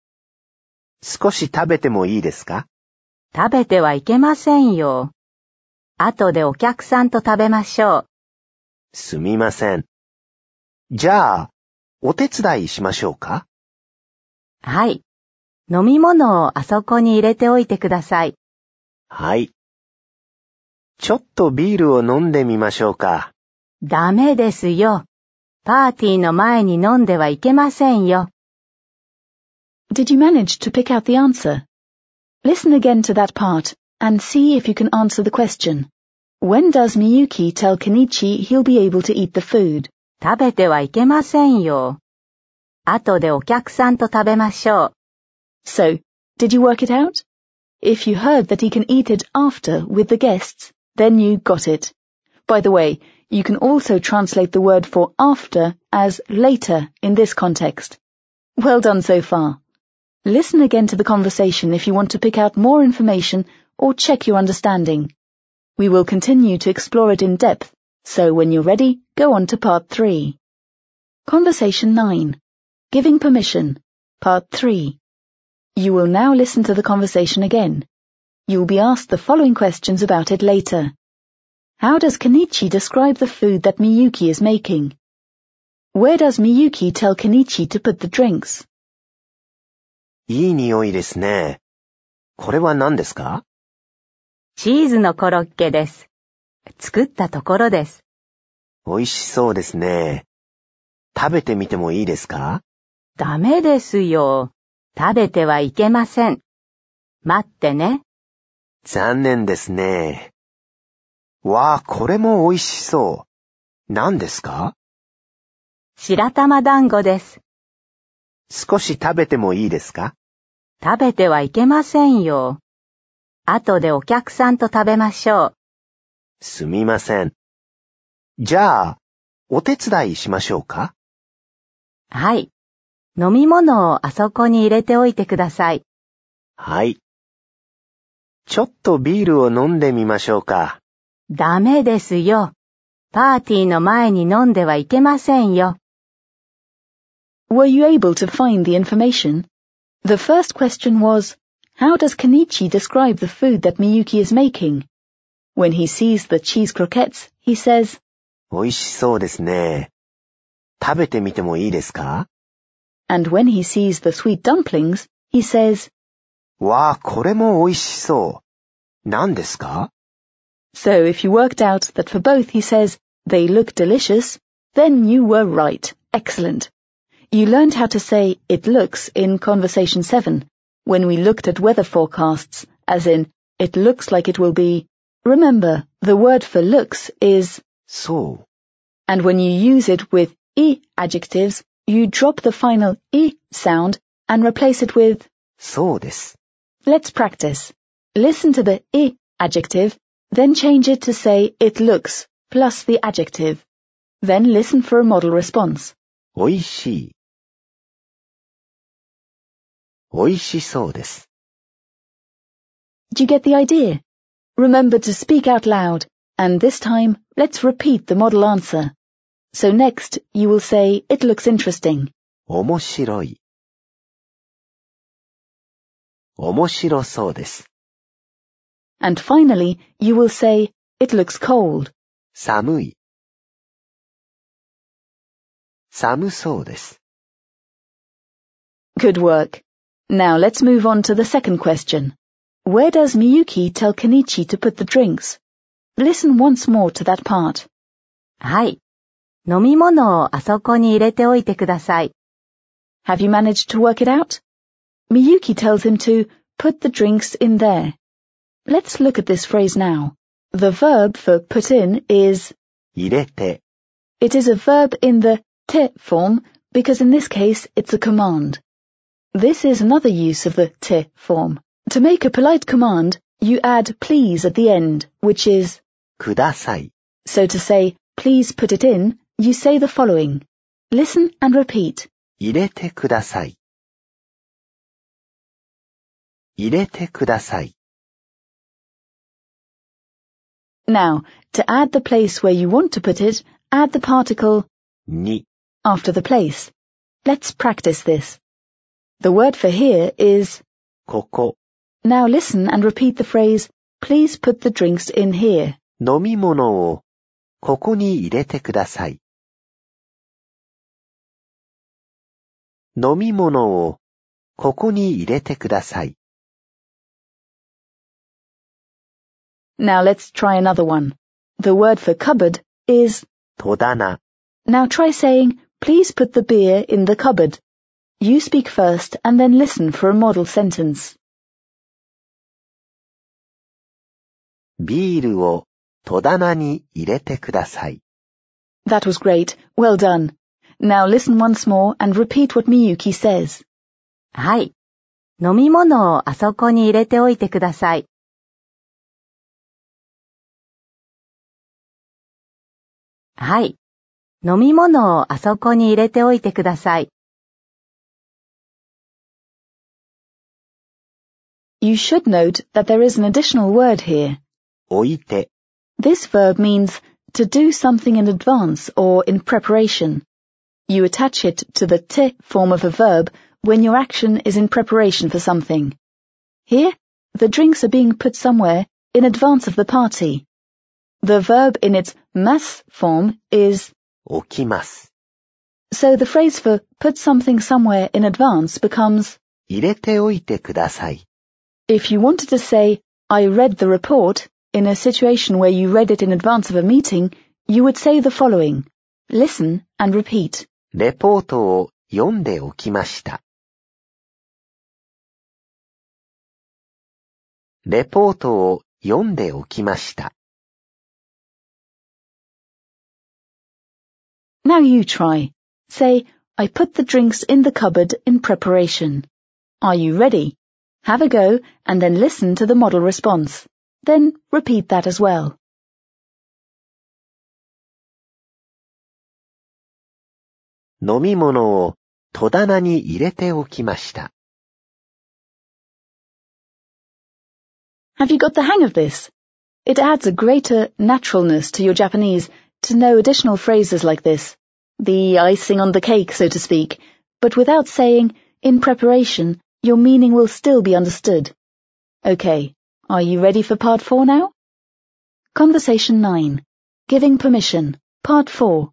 少し食べてもいいですか？食べてはいけませんよ。後でお客さんと食べましょう。すみません。じゃあ、お手伝いしましょうか？はい。飲み物をあそこに入れておいてください。はい。ちょっとビールを飲んでみましょうか。ダメですよ。パーティーの前に飲んではいけませんよ。 Did you manage to pick out the answer? Listen again to that part and see if you can answer the question. When does Miyuki tell Kenichi he'll be able to eat the food? 食べてはいけませんよ。後でお客さんと食べましょう。 So, did you work it out? If you heard that he can eat it after with the guests, then you got it. By the way, you can also translate the word for after as later in this context. Well done so far. Listen again to the conversation if you want to pick out more information or check your understanding. We will continue to explore it in depth, so when you're ready, go on to part 3. Conversation 9. Giving permission. Part 3. You will now listen to the conversation again. You will be asked the following questions about it later. How does Kenichi describe the food that Miyuki is making? Where does Miyuki tell Kenichi to put the drinks? いい匂いですね。これは何ですかチーズのコロッケです。作ったところです。美味しそうですね。食べてみてもいいですかダメですよ。食べてはいけません。待ってね。残念ですね。わあ、これも美味しそう。何ですか？白玉団子です。少し食べてもいいですか？食べてはいけませんよ。後でお客さんと食べましょう。すみません。じゃあ、お手伝いしましょうか？はい。飲み物をあそこに入れておいてください。はい。ちょっとビールを飲んでみましょうか。ダメですよ。パーティーの前に飲んではいけませんよ。 Were you able to find the information? The first question was, how does Kenichi describe the food that Miyuki is making? When he sees the cheese croquettes, he says, 美味しそうですね。食べてみてもいいですか And when he sees the sweet dumplings, he says, わあ、これも美味しそう。何ですか so if you worked out that for both he says, they look delicious, then you were right. Excellent. You learned how to say it looks in Conversation 7 when we looked at weather forecasts, as in, it looks like it will be. Remember, the word for looks is so. And when you use it with e adjectives, you drop the final e sound and replace it with so. Let's practice. Listen to the e adjective then change it to say it looks plus the adjective. Then listen for a model response. 美味しい。美味しそうです。 Do you get the idea? Remember to speak out loud, and this time, let's repeat the model answer. So next, you will say, it looks interesting. 面白い。面白そうです。 And finally, you will say, it looks cold. 寒い。寒そうです。 Good work. Now let's move on to the second question. Where does Miyuki tell Kenichi to put the drinks? Listen once more to that part. はい。飲み物をあそこに入れておいてください。 Have you managed to work it out? Miyuki tells him to put the drinks in there. Let's look at this phrase now. The verb for put in is, 入れて、 it is a verb in the te form because in this case it's a command. This is another use of the te form. To make a polite command, you add please at the end, which is, ください。 so to say, please put it in, you say the following. Listen and repeat. 入れてください。入れてください。 Now, to add the place where you want to put it, add the particle に、 after the place. Let's practice this. The word for here is, ここ。 now listen and repeat the phrase, please put the drinks in here. 飲み物を、ここに入れてください。飲み物を、ここに入れてください。 Now let's try another one. The word for cupboard is, 戸棚、 now try saying, please put the beer in the cupboard. You speak first and then listen for a model sentence. ビールを戸棚に入れてください。 That was great. Well done. Now listen once more and repeat what Miyuki says. はい。飲み物をあそこに入れておいてください。 はい。飲み物をあそこに入れておいてください。 You should note that there is an additional word here. 置いて、 This verb means to do something in advance or in preparation. You attach it to the te form of a verb when your action is in preparation for something. Here, the drinks are being put somewhere in advance of the party. The verb in its masu form is 置きます. So the phrase for put something somewhere in advance becomes 入れておいてください. If you wanted to say, I read the report, in a situation where you read it in advance of a meeting, you would say the following. Listen and repeat. レポートを読んでおきました。レポートを読んでおきました。Now you try. Say, I put the drinks in the cupboard in preparation. Are you ready? Have a go and then listen to the model response. Then repeat that as well. 飲み物を戸棚に入れておきました。 Have you got the hang of this? It adds a greater naturalness to your Japanese to know additional phrases like this. The icing on the cake, so to speak. But without saying, in preparation, your meaning will still be understood. Okay, are you ready for part four now? Conversation 9. Giving permission. Part 4.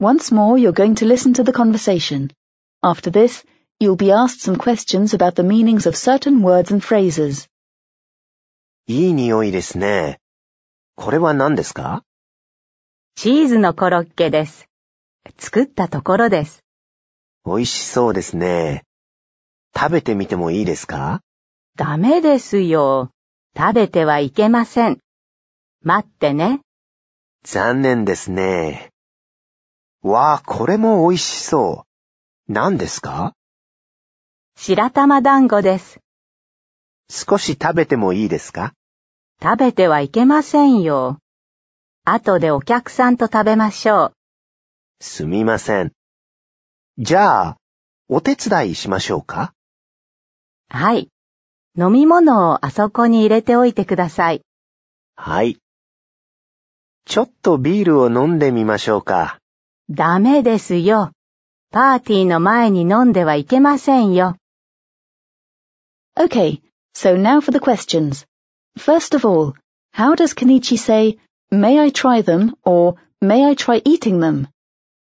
Once more, you're going to listen to the conversation. After this, you'll be asked some questions about the meanings of certain words and phrases. いい匂いですね。これは何ですか チーズのコロッケです。作ったところです。美味しそうですね。食べてみてもいいですか？ダメですよ。食べてはいけません。待ってね。残念ですね。わあ、これも美味しそう。何ですか？白玉団子です。少し食べてもいいですか？食べてはいけませんよ。後でお客さんと食べましょう。すみません。じゃあ、お手伝いしましょうか？はい。飲み物をあそこに入れておいてください。はい。ちょっとビールを飲んでみましょうか。ダメですよ。パーティーの前に飲んではいけませんよ。Okay, so now for the questions. First of all, how does Kenichi say, may I try them or may I try eating them?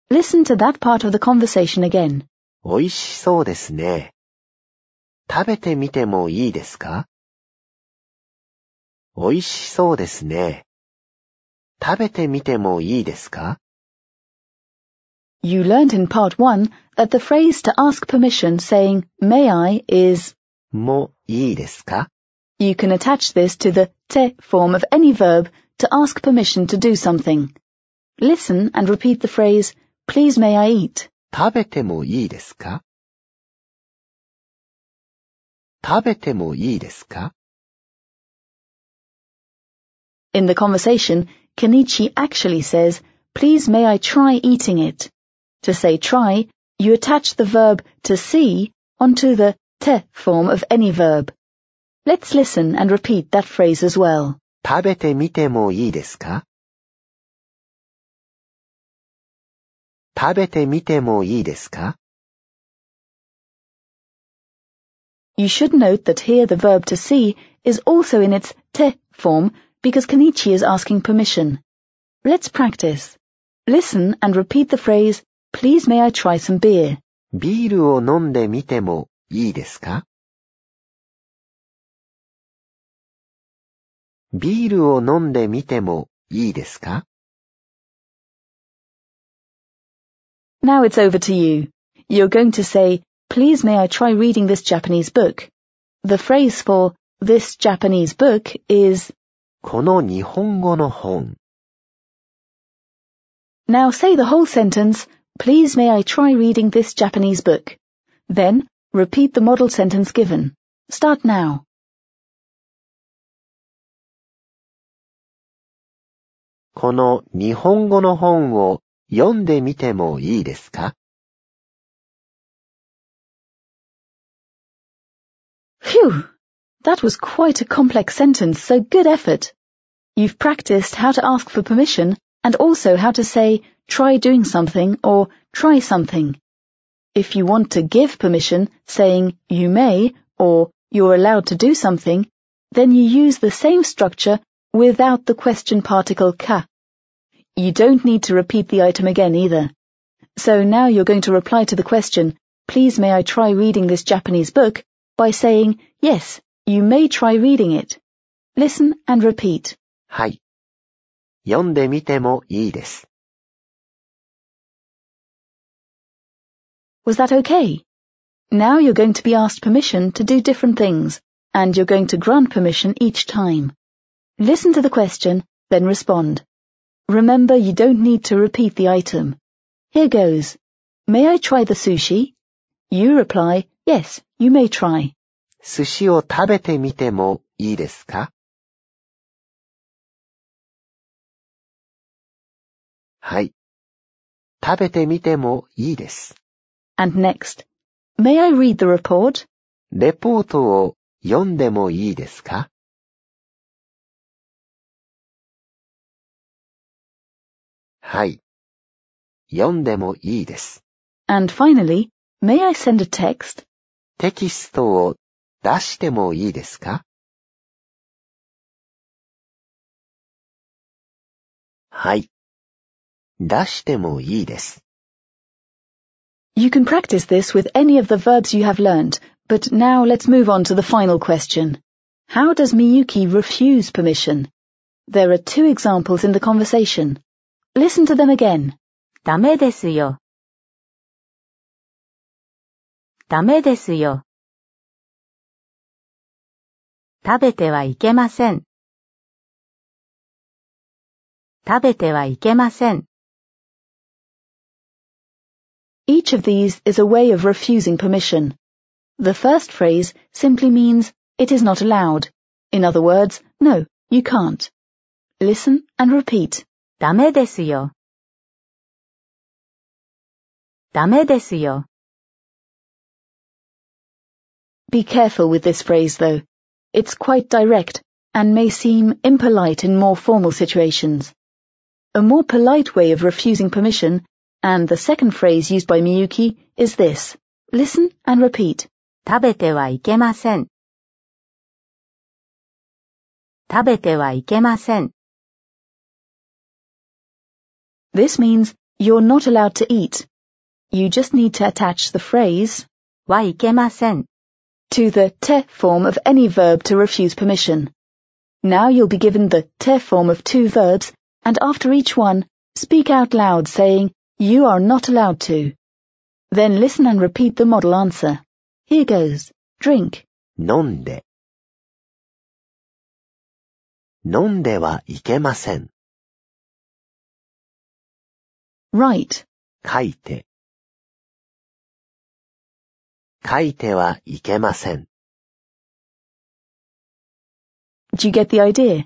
Listen to that part of the conversation again. 美味しそうですね。食べてみてもいいですか美味しそうですね。食べてみてもいいですか You learned in part one that the phrase to ask permission saying may I is もいいですか You can attach this to the te form of any verb to ask permission to do something. Listen and repeat the phrase, please may I eat. 食べてもいいですか食べてもいいですか In the conversation, Kenichi actually says, please may I try eating it. To say try, you attach the verb to see onto the te form of any verb. Let's listen and repeat that phrase as well. 食べてみてもいいですか食べてみてもいいですか You should note that here the verb to see is also in its te form because Kenichi is asking permission. Let's practice. Listen and repeat the phrase, please may I try some beer. ビールを飲んでみてもいいですかビールを飲んでみてもいいですか Now it's over to you. You're going to say, please may I try reading this Japanese book. The phrase for this Japanese book is, この日本語の本。 now say the whole sentence, please may I try reading this Japanese book. Then, repeat the model sentence given. Start now. この日本語の本を読んでみてもいいですか Phew! That was quite a complex sentence, so good effort. You've practiced how to ask for permission and also how to say try doing something or try something. If you want to give permission, saying you may or you're allowed to do something, then you use the same structure without the question particle ka. You don't need to repeat the item again either. So now you're going to reply to the question, please may I try reading this Japanese book, by saying, yes, you may try reading it. Listen and repeat. はい。読んでみてもいいです。 Was that okay? Now you're going to be asked permission to do different things, and you're going to grant permission each time. Listen to the question, then respond. Remember you don't need to repeat the item. Here goes. May I try the sushi? You reply, yes, you may try. 寿司を食べてみてもいいですかはい。食べてみてもいいです。 And next, may I read the report? レポートを読んでもいいですか はい。読んでもいいです。 And finally, may I send a text? テキストを出してもいいですかはい。 出してもいいです。 You can practice this with any of the verbs you have learnt, but now let's move on to the final question. How does Miyuki refuse permission? There are two examples in the conversation. Listen to them again. ダメですよ。ダメですよ。食べてはいけません。食べてはいけません。 Each of these is a way of refusing permission. The first phrase simply means it is not allowed. In other words, no, you can't. Listen and repeat. ダメですよ。ダメですよ。 Be careful with this phrase though. It's quite direct and may seem impolite in more formal situations. A more polite way of refusing permission, and the second phrase used by Miyuki, is this. Listen and repeat. 食べてはいけません。食べてはいけません。 This means you're not allowed to eat. You just need to attach the phrase はいけません。 to the te form of any verb to refuse permission. Now you'll be given the te form of two verbs, and after each one, speak out loud saying, you are not allowed to. Then listen and repeat the model answer. Here goes. Drink. 飲んで。飲んではいけません。 Write. 書いて。書いてはいけません。 Do you get the idea?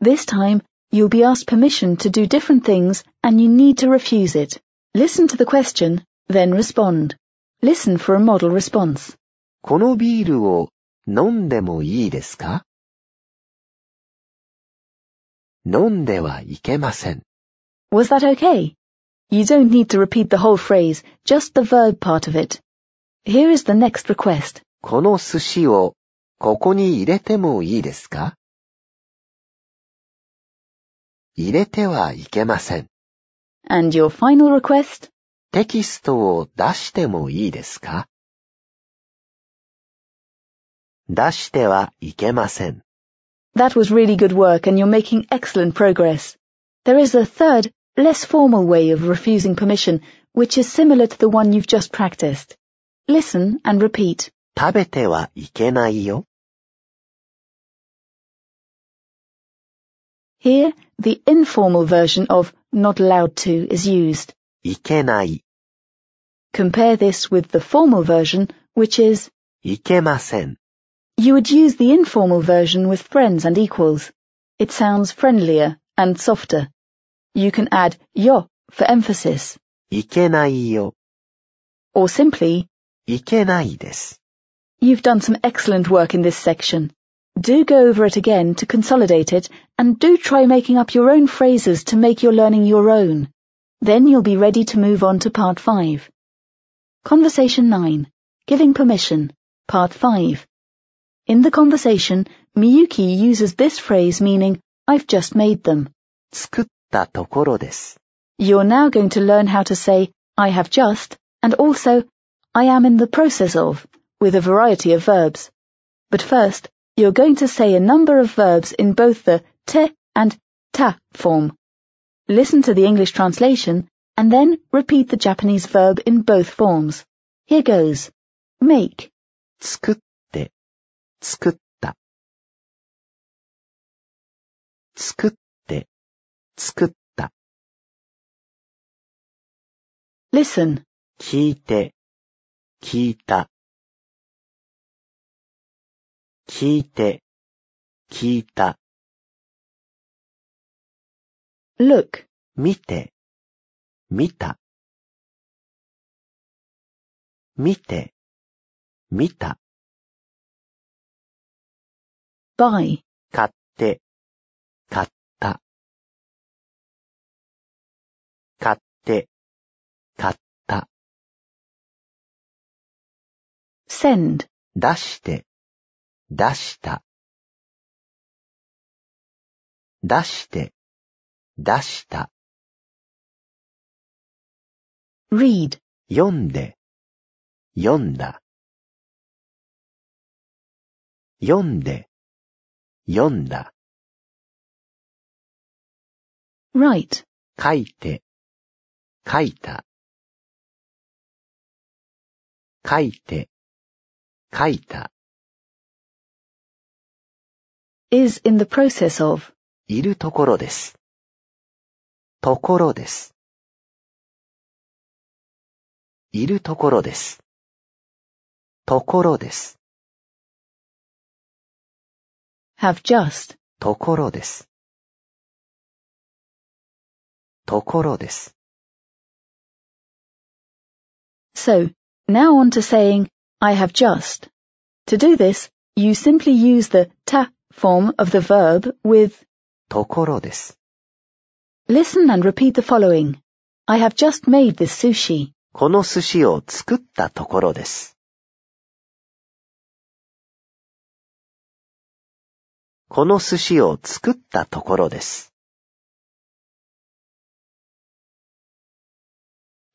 This time, you'll be asked permission to do different things and you need to refuse it. Listen to the question, then respond. Listen for a model response. このビールを飲んでもいいですか飲んではいけません。 Was that okay? You don't need to repeat the whole phrase, just the verb part of it. Here is the next request. この寿司をここに入れてもいいですか入れてはいけません。 And your final request? テキストを出してもいいですか出してはいけません。 That was really good work and you're making excellent progress. There is a third, less formal way of refusing permission, which is similar to the one you've just practiced. Listen and repeat. 食べてはいけないよ。 Here, the informal version of not allowed to is used. いけない。 Compare this with the formal version, which is, いけません。 you would use the informal version with friends and equals. It sounds friendlier and softer. You can add yo for emphasis, いけないよ。 or simply, いけないです。 you've done some excellent work in this section. Do go over it again to consolidate it, and do try making up your own phrases to make your learning your own. Then you'll be ready to move on to part 5. Conversation 9. Giving permission. Part 5. In the conversation, Miyuki uses this phrase meaning, I've just made them. 作っ たところです。 You're now going to learn how to say, I have just, and also, I am in the process of, with a variety of verbs. But first, you're going to say a number of verbs in both the te and ta form. Listen to the English translation, and then repeat the Japanese verb in both forms. Here goes. Make, 作って、作った。作っ て、作った。 listen, 聞いて、聞いた。聞いて、聞いた。 look, 見て、見た。見て、見た。 buy, 買 買って、買った。send, 出して、出した。出して、出した。Read. 読んで、読んだ。読んで、読んだ。Write. 書いて、書いた。書いて、書いた。Is in the process of. いるところです。ところです。いるところです。ところです。Have just. ところです。ところです。So, now on to saying, I have just. To do this, you simply use the ta form of the verb with ところです。 listen and repeat the following. I have just made this sushi. この寿司を作ったところです。この寿司を作ったところです。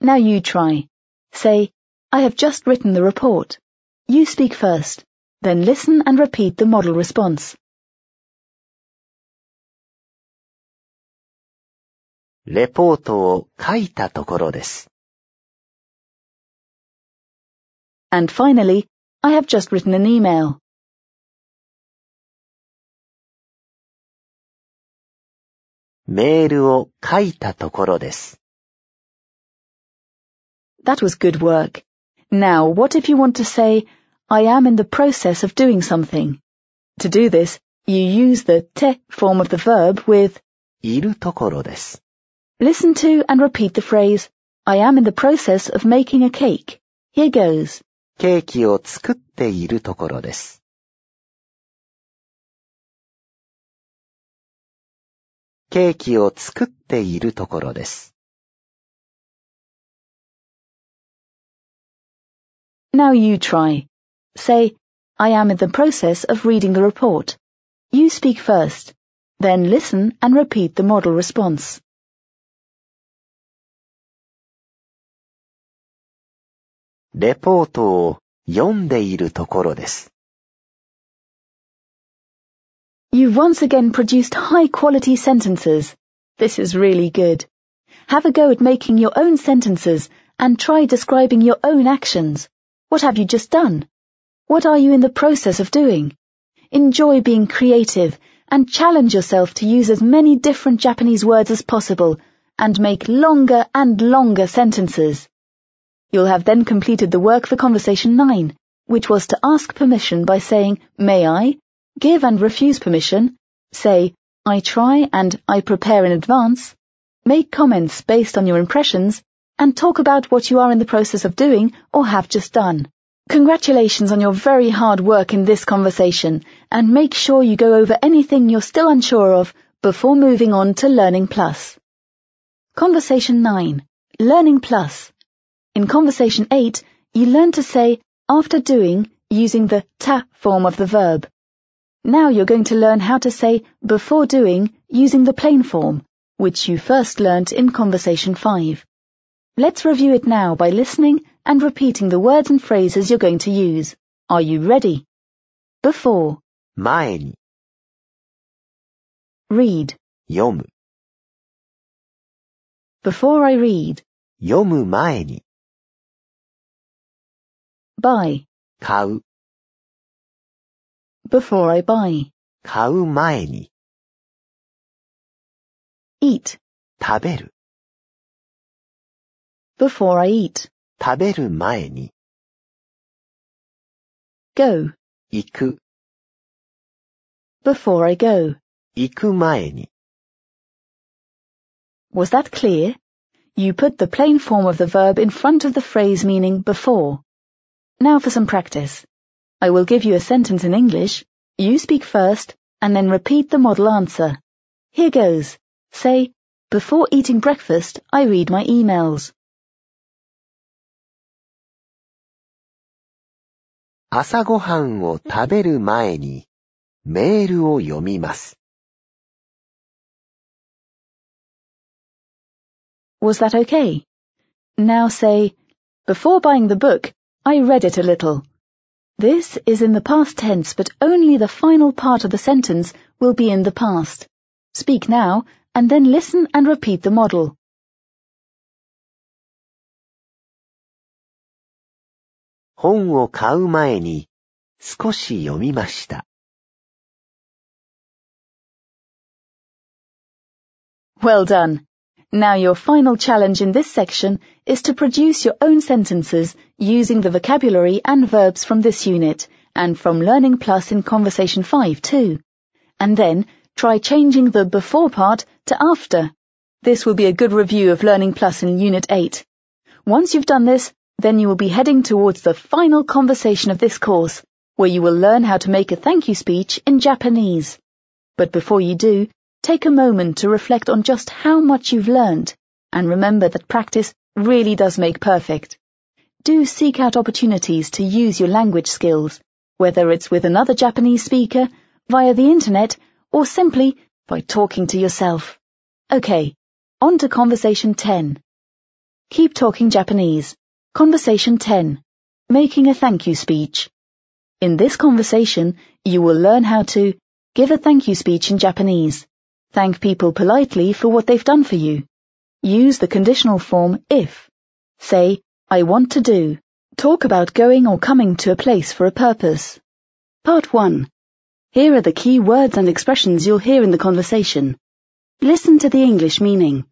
Now you try. Say, I have just written the report. You speak first, then listen and repeat the model response. レポートを書いたところです。 And finally, I have just written an email. メールを書いたところです。 That was good work. Now, what if you want to say, I am in the process of doing something? To do this, you use the te form of the verb with いるところです。 listen to and repeat the phrase, I am in the process of making a cake. Here goes. ケーキを作っているところです。ケーキを作っているところです。 Now you try. Say, I am in the process of reading the report. You speak first, then listen and repeat the model response. レポートを読んでいるところです。 You've once again produced high quality sentences. This is really good. Have a go at making your own sentences and try describing your own actions. What have you just done? What are you in the process of doing? Enjoy being creative and challenge yourself to use as many different Japanese words as possible and make longer and longer sentences. You'll have then completed the work for conversation 9, which was to ask permission by saying, may I? Give and refuse permission. Say, I try and I prepare in advance. Make comments based on your impressions and talk about what you are in the process of doing or have just done. Congratulations on your very hard work in this conversation and make sure you go over anything you're still unsure of before moving on to Learning Plus. Conversation 9. Learning Plus. In Conversation 8, you learn to say after doing using the ta form of the verb. Now you're going to learn how to say before doing using the plain form, which you first learnt in Conversation 5. Let's review it now by listening and repeating the words and phrases you're going to use. Are you ready? Before. Maeni. Read. Yomu. Before I read. Yomu maeni. Buy. Kau. Before I buy. Kau maeni. Eat. Taberu. Before I eat, 食べる前に go. 行く。 Before I go. 行く前に Was that clear? You put the plain form of the verb in front of the phrase meaning before. Now for some practice. I will give you a sentence in English. You speak first and then repeat the model answer. Here goes. Say, before eating breakfast, I read my emails. 朝ごはんを食べる前にメールを読みます。 Was that okay? Now say, before buying the book, I read it a little. This is in the past tense, but only the final part of the sentence will be in the past. Speak now, and then listen and repeat the model. 本を買う前に少し読みました。 Well done. Now your final challenge in this section is to produce your own sentences using the vocabulary and verbs from this unit and from Learning Plus in Conversation 5 too. And then try changing the before part to after. This will be a good review of Learning Plus in Unit 8. Once you've done this, then you will be heading towards the final conversation of this course, where you will learn how to make a thank you speech in Japanese. But before you do, take a moment to reflect on just how much you've learned, and remember that practice really does make perfect. Do seek out opportunities to use your language skills, whether it's with another Japanese speaker, via the internet, or simply by talking to yourself. Okay, on to Conversation 10. Keep talking Japanese. Conversation 10. Making a thank you speech. In this conversation, you will learn how to give a thank you speech in Japanese. Thank people politely for what they've done for you. Use the conditional form if. Say, I want to do. Talk about going or coming to a place for a purpose. Part 1. Here are the key words and expressions you'll hear in the conversation. Listen to the English meaning.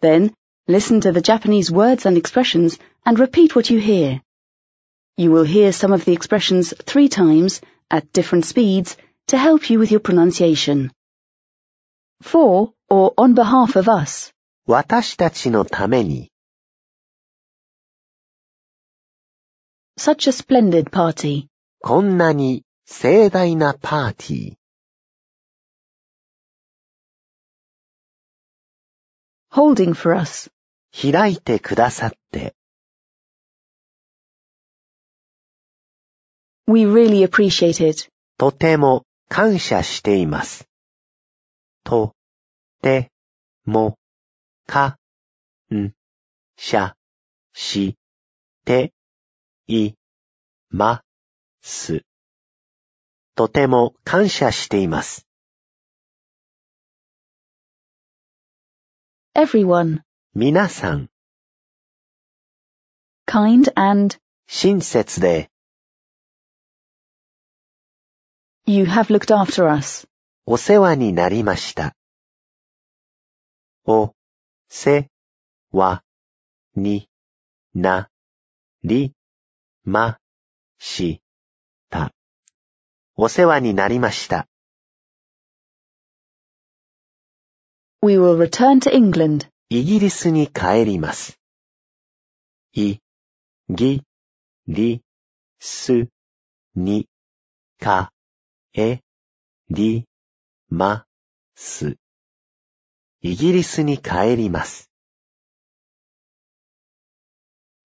Then, listen to the Japanese words and expressions and repeat what you hear. You will hear some of the expressions three times at different speeds to help you with your pronunciation. For or on behalf of us. 私たちのために Such a splendid party. こんなに盛大なパーティー。 Holding for us. 開いてくださって、We really appreciate it. とても感謝しています。と、て、も、か、ん、しゃ、し、て、い、ま、す。とても感謝しています。Everyone. 皆さん、Kind and 親切で、you have looked after us. お世話になりました。お、せ、わ、に、な、り、ま、し、た。お世話になりました。We will return to England. イギリスに帰ります。い、ぎ、り、す、に、か、え、り、ま、す。イギリスに帰ります。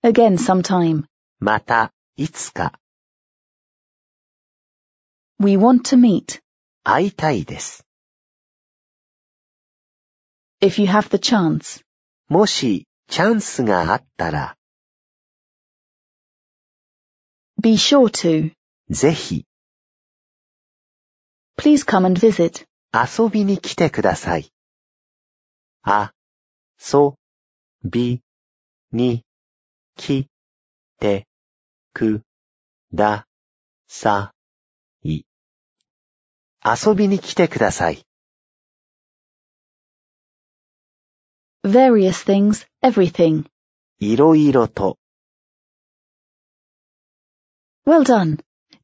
Again sometime. また、いつか、We want to meet. 会いたいです。If you have the chance. もし、チャンスがあったら、Be sure to. ぜひ、Please come and visit. 遊びに来てください。あ、そ、び、に、き、て、く、だ、さ、い。遊びに来てください。Various things, everything. いろいろと、 Well done.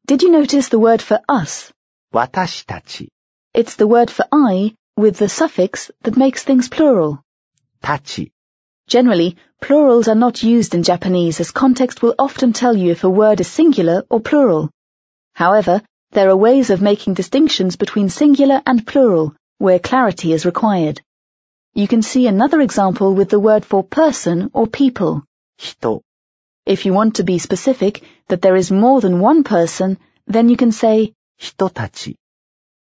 Did you notice the word for us? 私たち、 It's the word for I with the suffix that makes things plural. たち、 Generally, plurals are not used in Japanese as context will often tell you if a word is singular or plural. However, there are ways of making distinctions between singular and plural where clarity is required. You can see another example with the word for person or people. 人、 If you want to be specific that there is more than one person, then you can say, 人たち、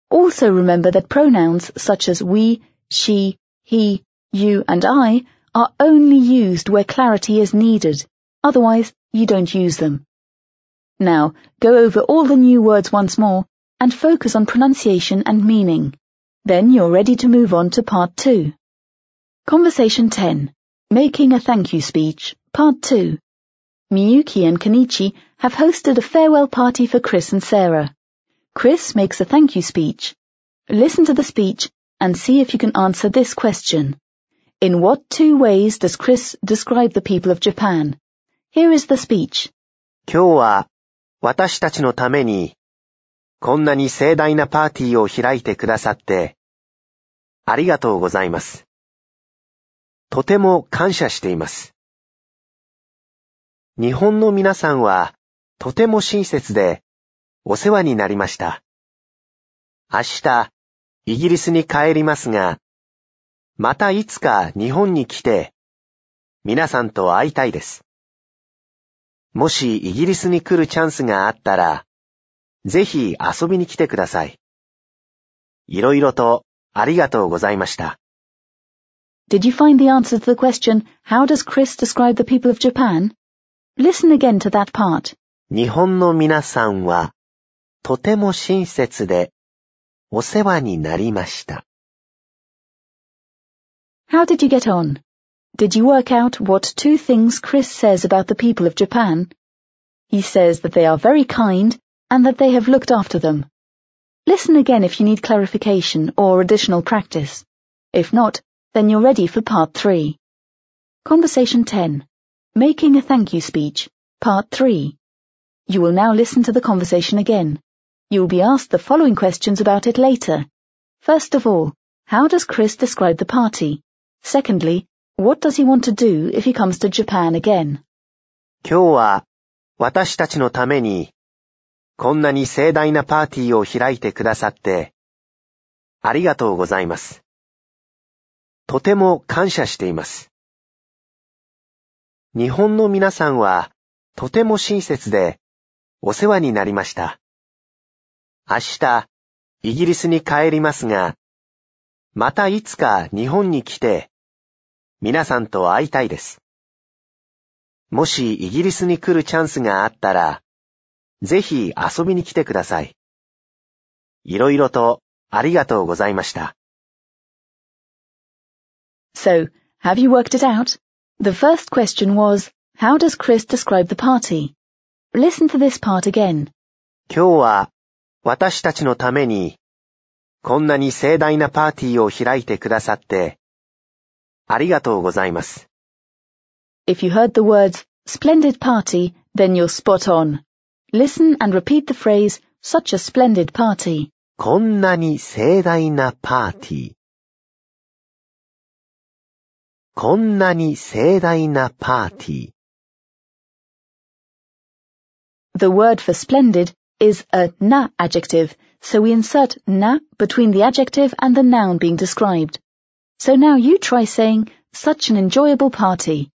also remember that pronouns such as we, she, he, you, and I are only used where clarity is needed. Otherwise, you don't use them. Now, go over all the new words once more and focus on pronunciation and meaning. Then you're ready to move on to part 2. Conversation 10. Making a thank you speech, part 2. Miyuki and Kenichi have hosted a farewell party for Chris and Sarah. Chris makes a thank you speech. Listen to the speech and see if you can answer this question. In what two ways does Chris describe the people of Japan? Here is the speech. 今日は私たちのためにこんなに盛大なパーティーを開いてくださってありがとうございます。 とても感謝しています。日本の皆さんはとても親切でお世話になりました。明日、イギリスに帰りますが、またいつか日本に来て、皆さんと会いたいです。もしイギリスに来るチャンスがあったら、ぜひ遊びに来てください。いろいろとありがとうございました。Did you find the answer to the question, how does Chris describe the people of Japan? Listen again to that part. 日本の皆さんはとても親切でお世話になりました。 How did you get on? Did you work out what two things Chris says about the people of Japan? He says that they are very kind and that they have looked after them. Listen again if you need clarification or additional practice. If not, then you're ready for part 3. Conversation 10. Making a thank you speech. Part 3. You will now listen to the conversation again. You will be asked the following questions about it later. First of all, how does Chris describe the party? Secondly, what does he want to do if he comes to Japan again? 今日は私たちのためにこんなに盛大なパーティーを開いてくださってありがとうございます。 とても感謝しています。日本の皆さんはとても親切でお世話になりました。明日、イギリスに帰りますが、またいつか日本に来て、皆さんと会いたいです。もしイギリスに来るチャンスがあったら、ぜひ遊びに来てください。いろいろとありがとうございました。So, have you worked it out? The first question was, how does Chris describe the party? Listen to this part again. 今日は私たちのためにこんなに盛大なパーティーを開いてくださってありがとうございます。 If you heard the words splendid party, then you're spot on. Listen and repeat the phrase such a splendid party. こんなに盛大なパーティー。 こんなに盛大なパーティー。 The word for splendid is a na adjective, so we insert na between the adjective and the noun being described. So now you try saying such an enjoyable party.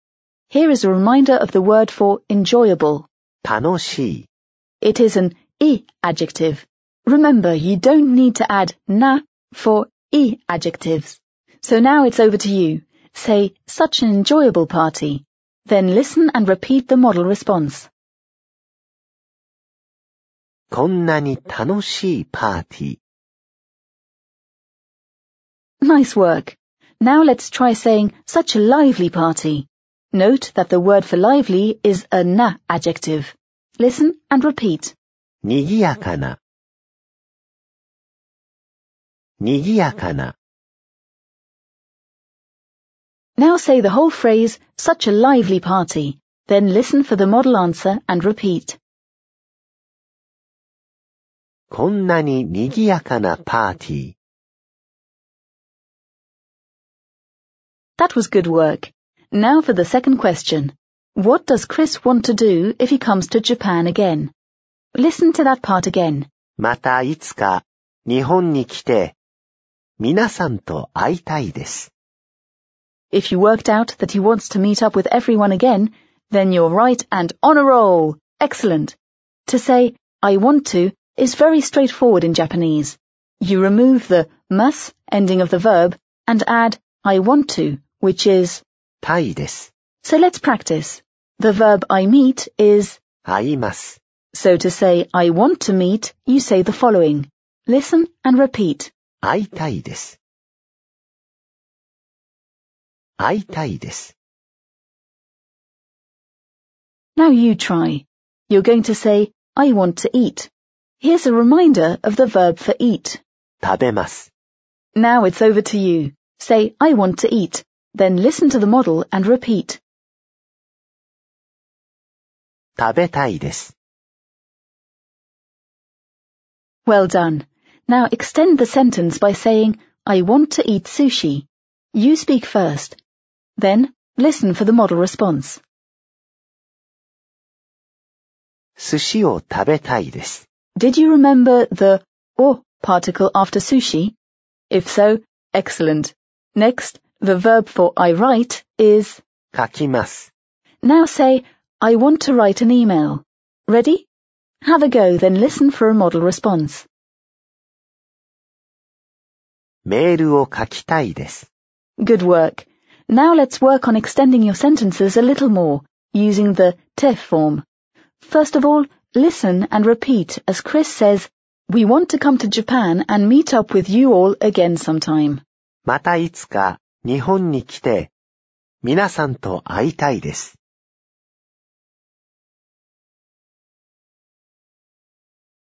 Here is a reminder of the word for enjoyable. 楽しい。 It is an i adjective. Remember, you don't need to add na for i adjectives. So now it's over to you. Say such an enjoyable party. Then listen and repeat the model response. こんなに楽しいパーティー。 Nice work. Now let's try saying such a lively party. Note that the word for lively is a na adjective. Listen and repeat. にぎやかな。にぎやかな。 Now say the whole phrase such a lively party. Then listen for the model answer and repeat. こんなににぎやかなパーティー。 That was good work. Now for the second question. What does Chris want to do if he comes to Japan again? Listen to that part again. またいつか日本に来て皆さんと会いたいです。 If you worked out that he wants to meet up with everyone again, then you're right and on a roll. Excellent. To say, I want to, is very straightforward in Japanese. You remove the mas ending of the verb and add I want to, which is たいです。 So let's practice. The verb I meet is, 会います。 so to say I want to meet, you say the following. Listen and repeat. 会いたいです。 会いたいです。 Now you try. You're going to say, I want to eat. Here's a reminder of the verb for eat. 食べます。 Now it's over to you. Say, I want to eat. Then listen to the model and repeat. 食べたいです。 Well done. Now extend the sentence by saying, I want to eat sushi. You speak first. Then, listen for the model response. 寿司を食べたいです。 Did you remember the o particle after sushi? If so, excellent. Next, the verb for I write is, 書きます。 now say, I want to write an email. Ready? Have a go, then listen for a model response. メールを書きたいです。 Good work. Now let's work on extending your sentences a little more, using the te form. First of all, listen and repeat as Chris says, We want to come to Japan and meet up with you all again sometime. またいつか日本に来て、皆さんと会いたいです。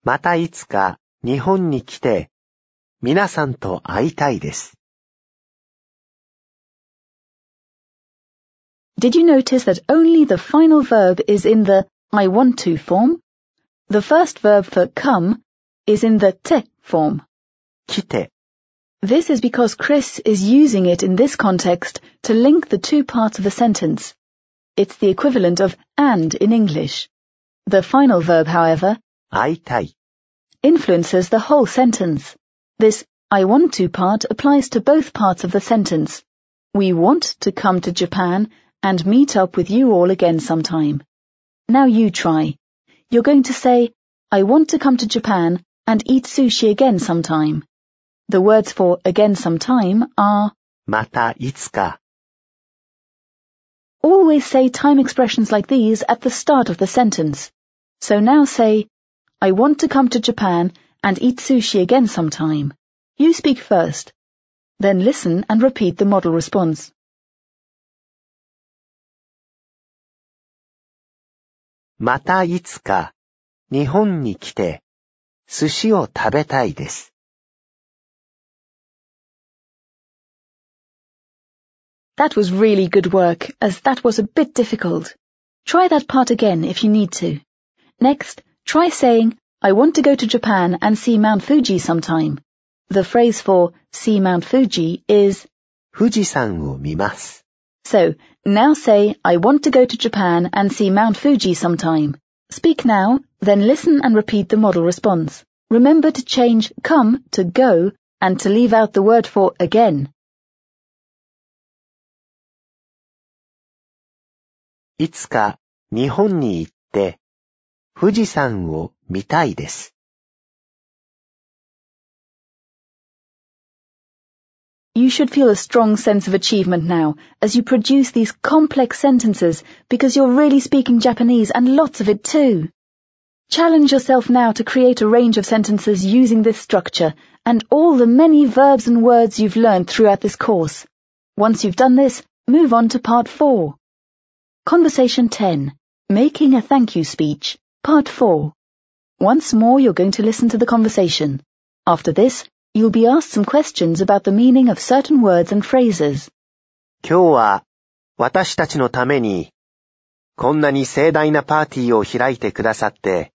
またいつか日本に来て、皆さんと会いたいです。 Did you notice that only the final verb is in the I want to form? The first verb for come is in the te form. This is because Chris is using it in this context to link the two parts of a sentence. It's the equivalent of and in English. The final verb, however, aitai, influences the whole sentence. This I want to part applies to both parts of the sentence. We want to come to Japan and meet up with you all again sometime. Now you try. You're going to say, I want to come to Japan and eat sushi again sometime. The words for again sometime are, またいつか、 always say time expressions like these at the start of the sentence. So now say, I want to come to Japan and eat sushi again sometime. You speak first. Then listen and repeat the model response. またいつか日本に来て、寿司を食べたいです。 That was really good work, as that was a bit difficult. Try that part again if you need to. Next, try saying, I want to go to Japan and see Mount Fuji sometime. The phrase for see Mount Fuji is, 富士山を見ます。 so, now say, I want to go to Japan and see Mount Fuji sometime. Speak now, then listen and repeat the model response. Remember to change come to go and to leave out the word for again. Itsuka, Nihon ni itte, mitai desu. You should feel a strong sense of achievement now as you produce these complex sentences because you're really speaking Japanese and lots of it too. Challenge yourself now to create a range of sentences using this structure and all the many verbs and words you've learned throughout this course. Once you've done this, move on to part 4. Conversation 10. Making a thank you speech. Part 4. Once more you're going to listen to the conversation. After this, you'll be asked some questions about the meaning of certain words and phrases. 今日は私たちのためにこんなに盛大なパーティーを開いてくださって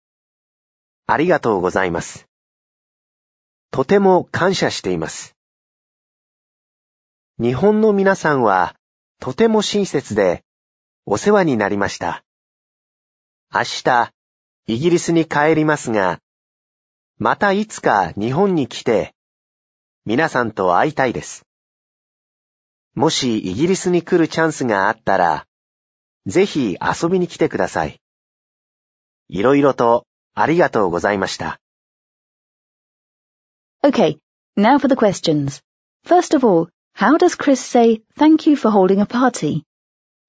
ありがとうございます。とても感謝しています。日本の皆さんはとても親切でお世話になりました。明日、イギリスに帰りますが、またいつか日本に来て、皆さんと会いたいです。もしイギリスに来るチャンスがあったら、ぜひ遊びに来てください。いろいろとありがとうございました。Okay, now for the questions. First of all, how does Chris say thank you for holding a party?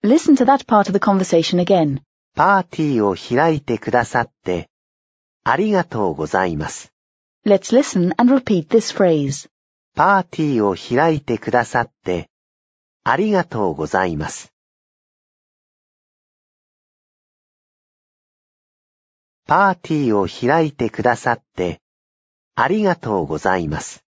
Listen to that part of the conversation again. パーティーを開いてくださって、ありがとうございます。Let's listen and repeat this phrase. パーティーを開いてくださって、ありがとうございます。パーティーを開いてくださって、ありがとうございます。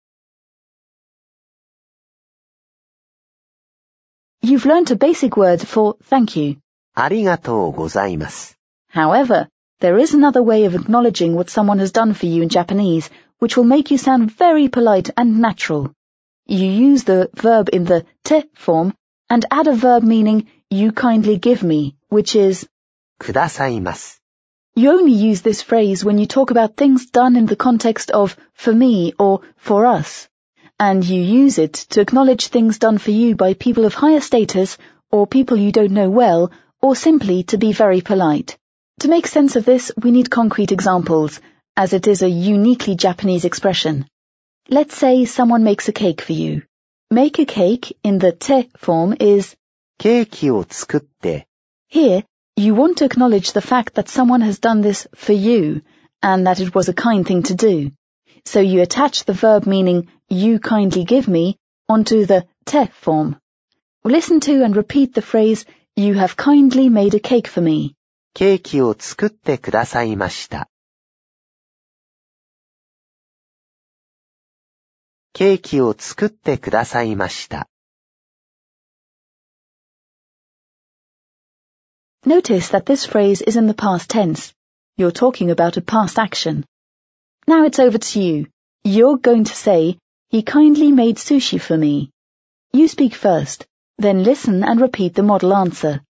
You've learnt a basic word for thank you. ありがとうございます。 However, there is another way of acknowledging what someone has done for you in Japanese, which will make you sound very polite and natural. You use the verb in the te form and add a verb meaning you kindly give me, which is くださいます。 You only use this phrase when you talk about things done in the context of for me or for us. And you use it to acknowledge things done for you by people of higher status or people you don't know well or simply to be very polite. To make sense of this, we need concrete examples, as it is a uniquely Japanese expression. Let's say someone makes a cake for you. Make a cake in the te form is ケーキを作って、 here, you want to acknowledge the fact that someone has done this for you and that it was a kind thing to do. So you attach the verb meaning you kindly give me onto the te form. Listen to and repeat the phrase you have kindly made a cake for me. ケーキを作ってくださいました。 ケーキを作ってくださいました。 Notice that this phrase is in the past tense. You're talking about a past action. Now it's over to you. You're going to say, he kindly made sushi for me. You speak first, then listen and repeat the model answer.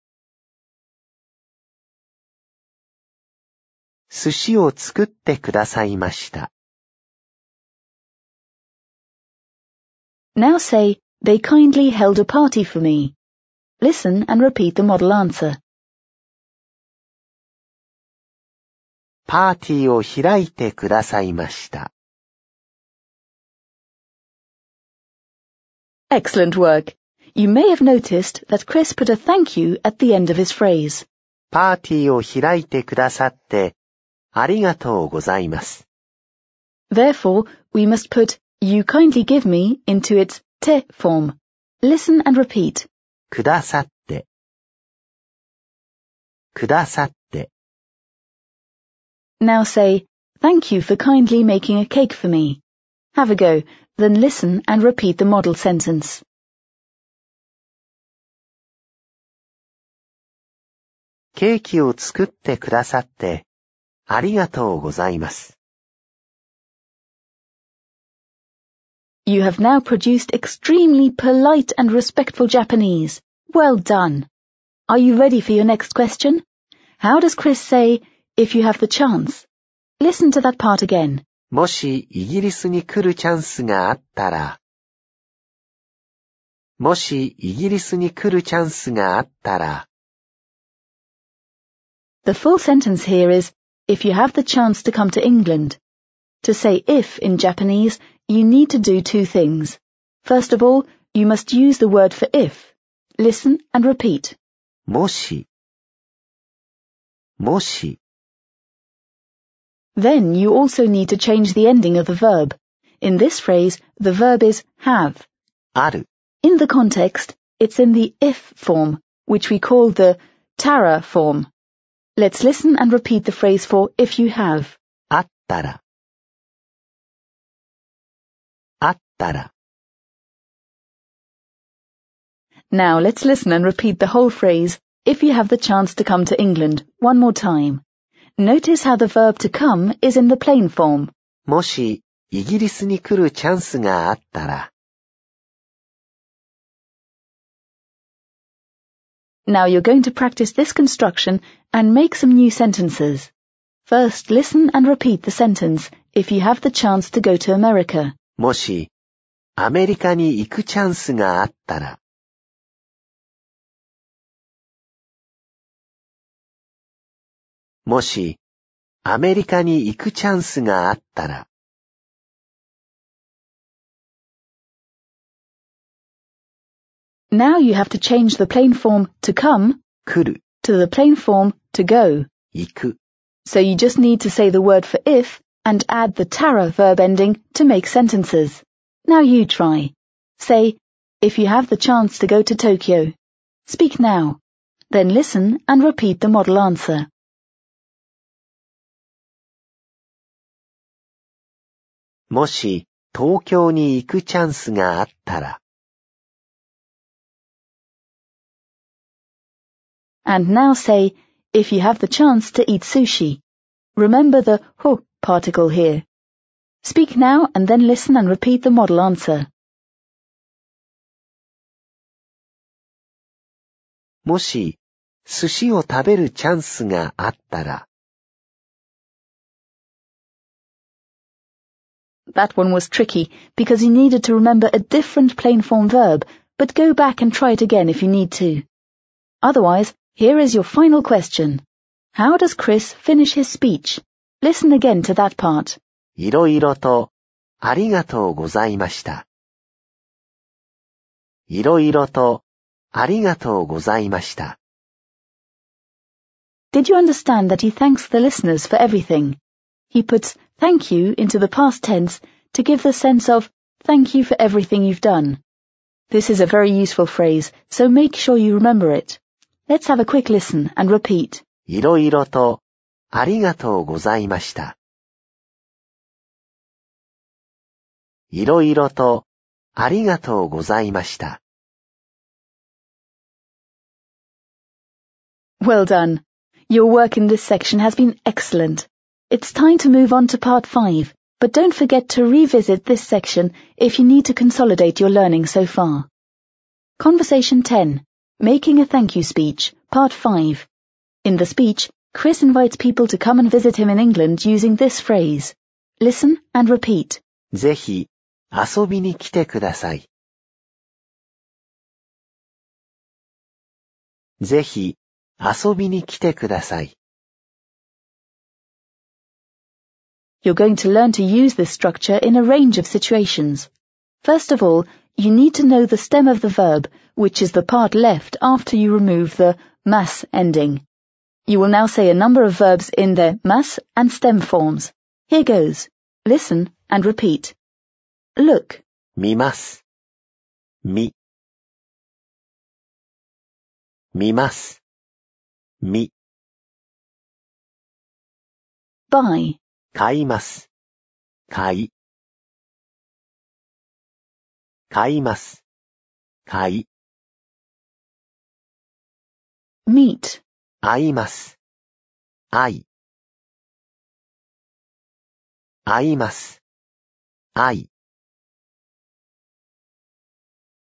寿司を作ってくださいました。 Now say, they kindly held a party for me. Listen and repeat the model answer. パーティーを開いてくださいました。 Excellent work. You may have noticed that Chris put a thank you at the end of his phrase. パーティーを開いてくださって、ありがとうございます。 Therefore, we must put you kindly give me into its te form. Listen and repeat. くださって。くださって。 Now say, thank you for kindly making a cake for me. Have a go, then listen and repeat the model sentence. ケーキを作ってくださって、ありがとうございます。 You have now produced extremely polite and respectful Japanese. Well done. Are you ready for your next question? How does Chris say, if you have the chance? Listen to that part again. もしイギリスに来るチャンスがあったら、もしイギリスに来るチャンスがあったら、 The full sentence here is, if you have the chance to come to England. To say if in Japanese, you need to do two things. First of all, you must use the word for if. Listen and repeat. もし、もし、 Then you also need to change the ending of the verb. In this phrase, the verb is have. ある、 In the context, it's in the if form, which we call the tara form. Let's listen and repeat the phrase for if you have. あったら、 あったら、 Now let's listen and repeat the whole phrase, if you have the chance to come to England, one more time. Notice how the verb to come is in the plain form. もしイギリスに来るチャンスがあったら、 Now you're going to practice this construction and make some new sentences. First, listen and repeat the sentence, if you have the chance to go to America. もし アメリカに行くチャンスがあったら、 もしアメリカに行くチャンスがあったら、 Now you have to change the plain form to come 来る、 to the plain form to go. 行く、 So you just need to say the word for if and add the tara verb ending to make sentences. Now you try. Say, if you have the chance to go to Tokyo. Speak now. Then listen and repeat the model answer. Moshi, Tokyo ni iku chance ga attara. And now say, if you have the chance to eat sushi. Remember the ho particle here. Speak now and then listen and repeat the model answer. That one was tricky because you needed to remember a different plain form verb, but go back and try it again if you need to. Otherwise, here is your final question. How does Chris finish his speech? Listen again to that part. いろいろと、ありがとうございました。いろいろと、ありがとうございました。Did you understand that he thanks the listeners for everything? He puts thank you into the past tense to give the sense of thank you for everything you've done. This is a very useful phrase, so make sure you remember it. Let's have a quick listen and repeat. いろいろと、ありがとうございました。いろいろと、ありがとうございました。 Well done. Your work in this section has been excellent. It's time to move on to part 5, but don't forget to revisit this section if you need to consolidate your learning so far. Conversation 10. Making a thank you speech, part 5. In the speech, Chris invites people to come and visit him in England using this phrase. Listen and repeat. ぜひ、 遊びに来てください。ぜひ、遊びに来てください。 You're going to learn to use this structure in a range of situations. First of all, you need to know the stem of the verb, which is the part left after you remove the mas ending. You will now say a number of verbs in their mas and stem forms. Here goes. Listen and repeat. Look, 見ます。み。見ます。み。buy, 買います。買い。買います。買い。meet, 会います。会い。会います。会い。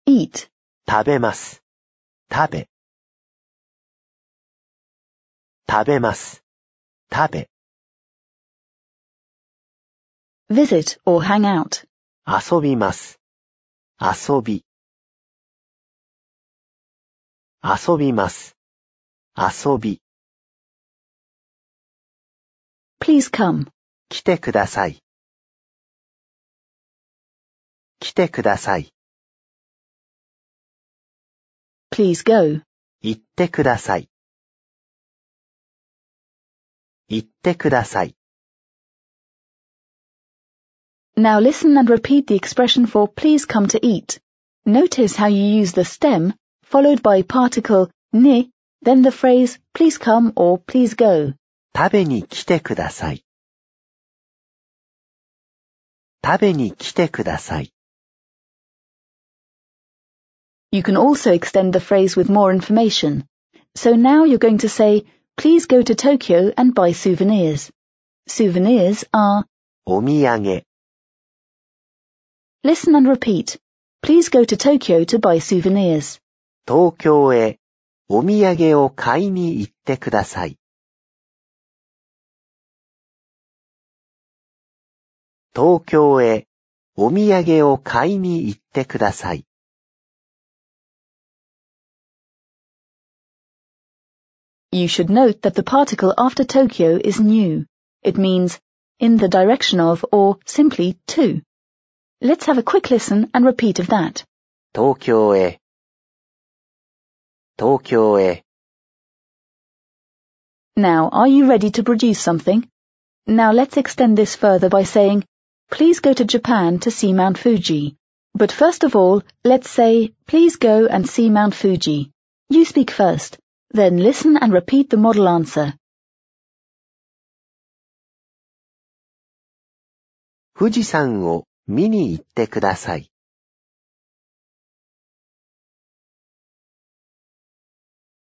Eat, 食べます。食べ。食べます。食べ。visit or hang out, 遊びます。遊び。遊びます。遊び。please come, 来てください。来てください。please go, 行ってください。行ってください。 Now listen and repeat the expression for please come to eat. Notice how you use the stem, followed by particle ni, then the phrase please come or please go. 食べに来てください。食べに来てください。 You can also extend the phrase with more information. So now you're going to say, please go to Tokyo and buy souvenirs. Souvenirs are, お土産。 listen and repeat, please go to Tokyo to buy souvenirs. 東京へお土産を買いに行ってください。東京へお土産を買いに行ってください。 You should note that the particle after Tokyo is new. It means in the direction of or simply to. Let's have a quick listen and repeat of that. 東京へ 東京へ。 Now, are you ready to produce something? Now let's extend this further by saying, please go to Japan to see Mount Fuji. But first of all, let's say, please go and see Mount Fuji. You speak first, Then listen and repeat the model answer. Fujisan o mini itte kudasai.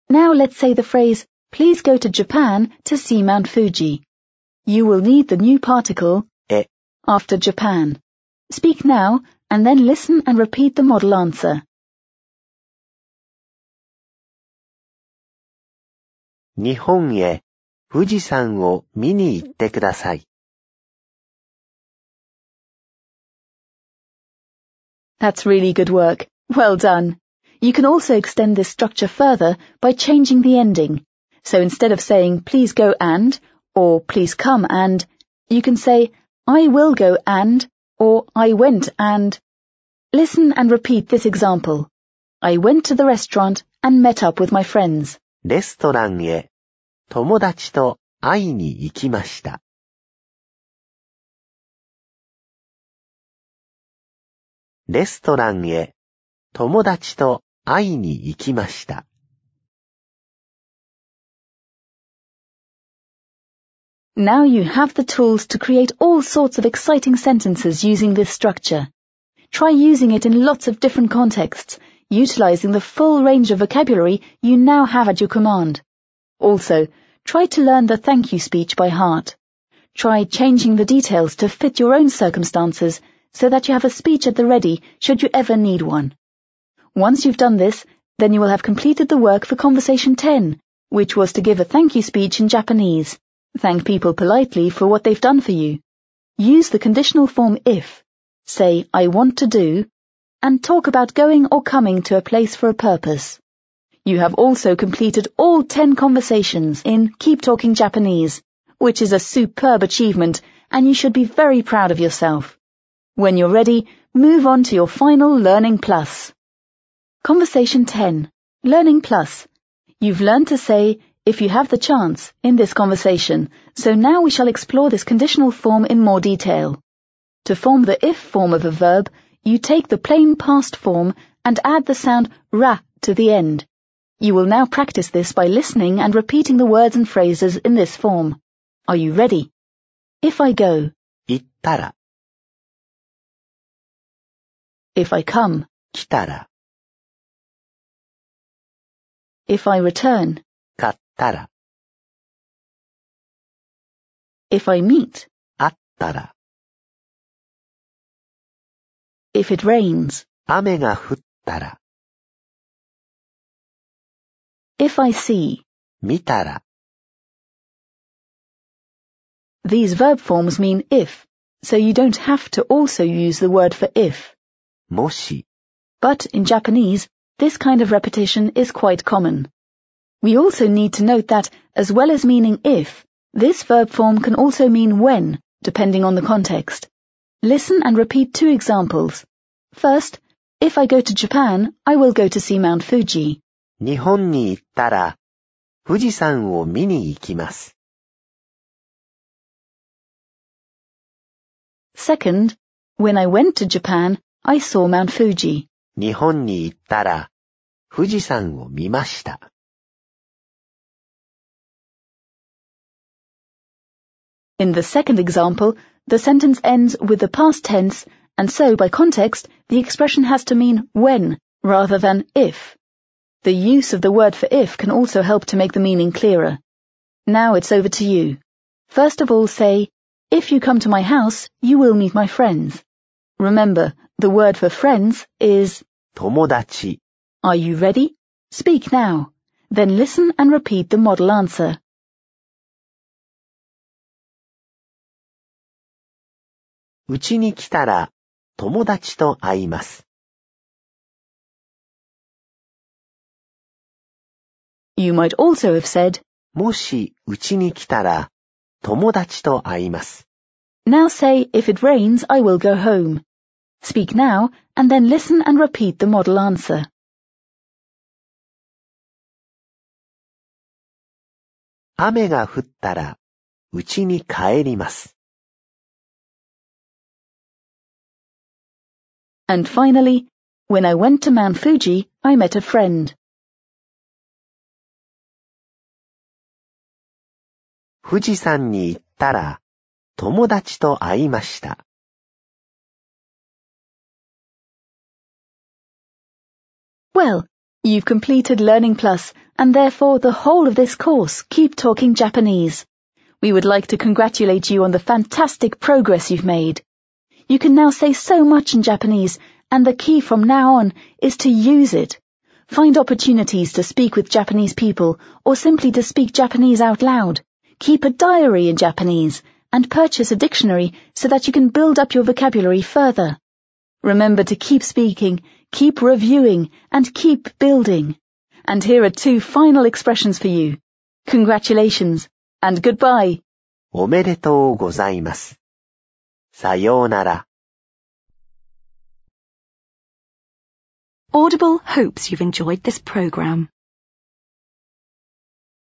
Now let's say the phrase, please go to Japan to see Mount Fuji. You will need the new particle e after Japan. Speak now and then listen and repeat the model answer. 日本へ富士山を見に行ってください。 That's really good work. Well done. You can also extend this structure further by changing the ending. So instead of saying please go and, or please come and, you can say I will go and, or I went and. Listen and repeat this example. I went to the restaurant and met up with my friends. レストランへ友達と会いに行きました。レストランへ友達と会いに行きました。Now you have the tools to create all sorts of exciting sentences using this structure. Try using it in lots of different contexts, utilizing the full range of vocabulary you now have at your command. Also, try to learn the thank you speech by heart. Try changing the details to fit your own circumstances so that you have a speech at the ready should you ever need one. Once you've done this, then you will have completed the work for Conversation 10, which was to give a thank you speech in Japanese. Thank people politely for what they've done for you. Use the conditional form if. Say, I want to do, and talk about going or coming to a place for a purpose. You have also completed all 10 conversations in Keep Talking Japanese, which is a superb achievement, and you should be very proud of yourself. When you're ready, move on to your final Learning Plus. Conversation 10. Learning Plus. You've learned to say, if you have the chance, in this conversation, so now we shall explore this conditional form in more detail. To form the if form of a verb, you take the plain past form and add the sound ra to the end. You will now practice this by listening and repeating the words and phrases in this form. Are you ready? If I go, 行ったら、 if I come, 来たら、 if I return, 買ったら、 if I meet, 会ったら、 if it rains, 雨が降ったら、 if I see. 見たら、 These verb forms mean if, so you don't have to also use the word for if. もし、 But in Japanese, this kind of repetition is quite common. We also need to note that, as well as meaning if, this verb form can also mean when, depending on the context. Listen and repeat two examples. First, if I go to Japan, I will go to see Mount Fuji. 日本に行ったら、富士山を見に行きます。 Second, when I went to Japan, I saw Mount Fuji. 日本に行ったら、富士山を見ました。 In the second example, the sentence ends with the past tense, and so by context, the expression has to mean when rather than if. The use of the word for if can also help to make the meaning clearer. Now it's over to you. First of all say, if you come to my house, you will meet my friends. Remember, the word for friends is, 友達、are you ready? Speak now. Then listen and repeat the model answer. うちに来たら、友達と会います。You might also have said, もし、うちに来たら、友達と会います。Now say, if it rains, I will go home. Speak now, and then listen and repeat the model answer. 雨が降ったら、家に帰ります。And finally, when I went to Mount Fuji, I met a friend. Well, you've completed Learning Plus, and therefore the whole of this course, Keep Talking Japanese. We would like to congratulate you on the fantastic progress you've made. You can now say so much in Japanese and the key from now on is to use it. Find opportunities to speak with Japanese people or simply to speak Japanese out loud. Keep a diary in Japanese and purchase a dictionary so that you can build up your vocabulary further. Remember to keep speaking, keep reviewing, and keep building. And here are two final expressions for you. Congratulations and goodbye. おめでとうございます。 Sayonara. Audible hopes you've enjoyed this program.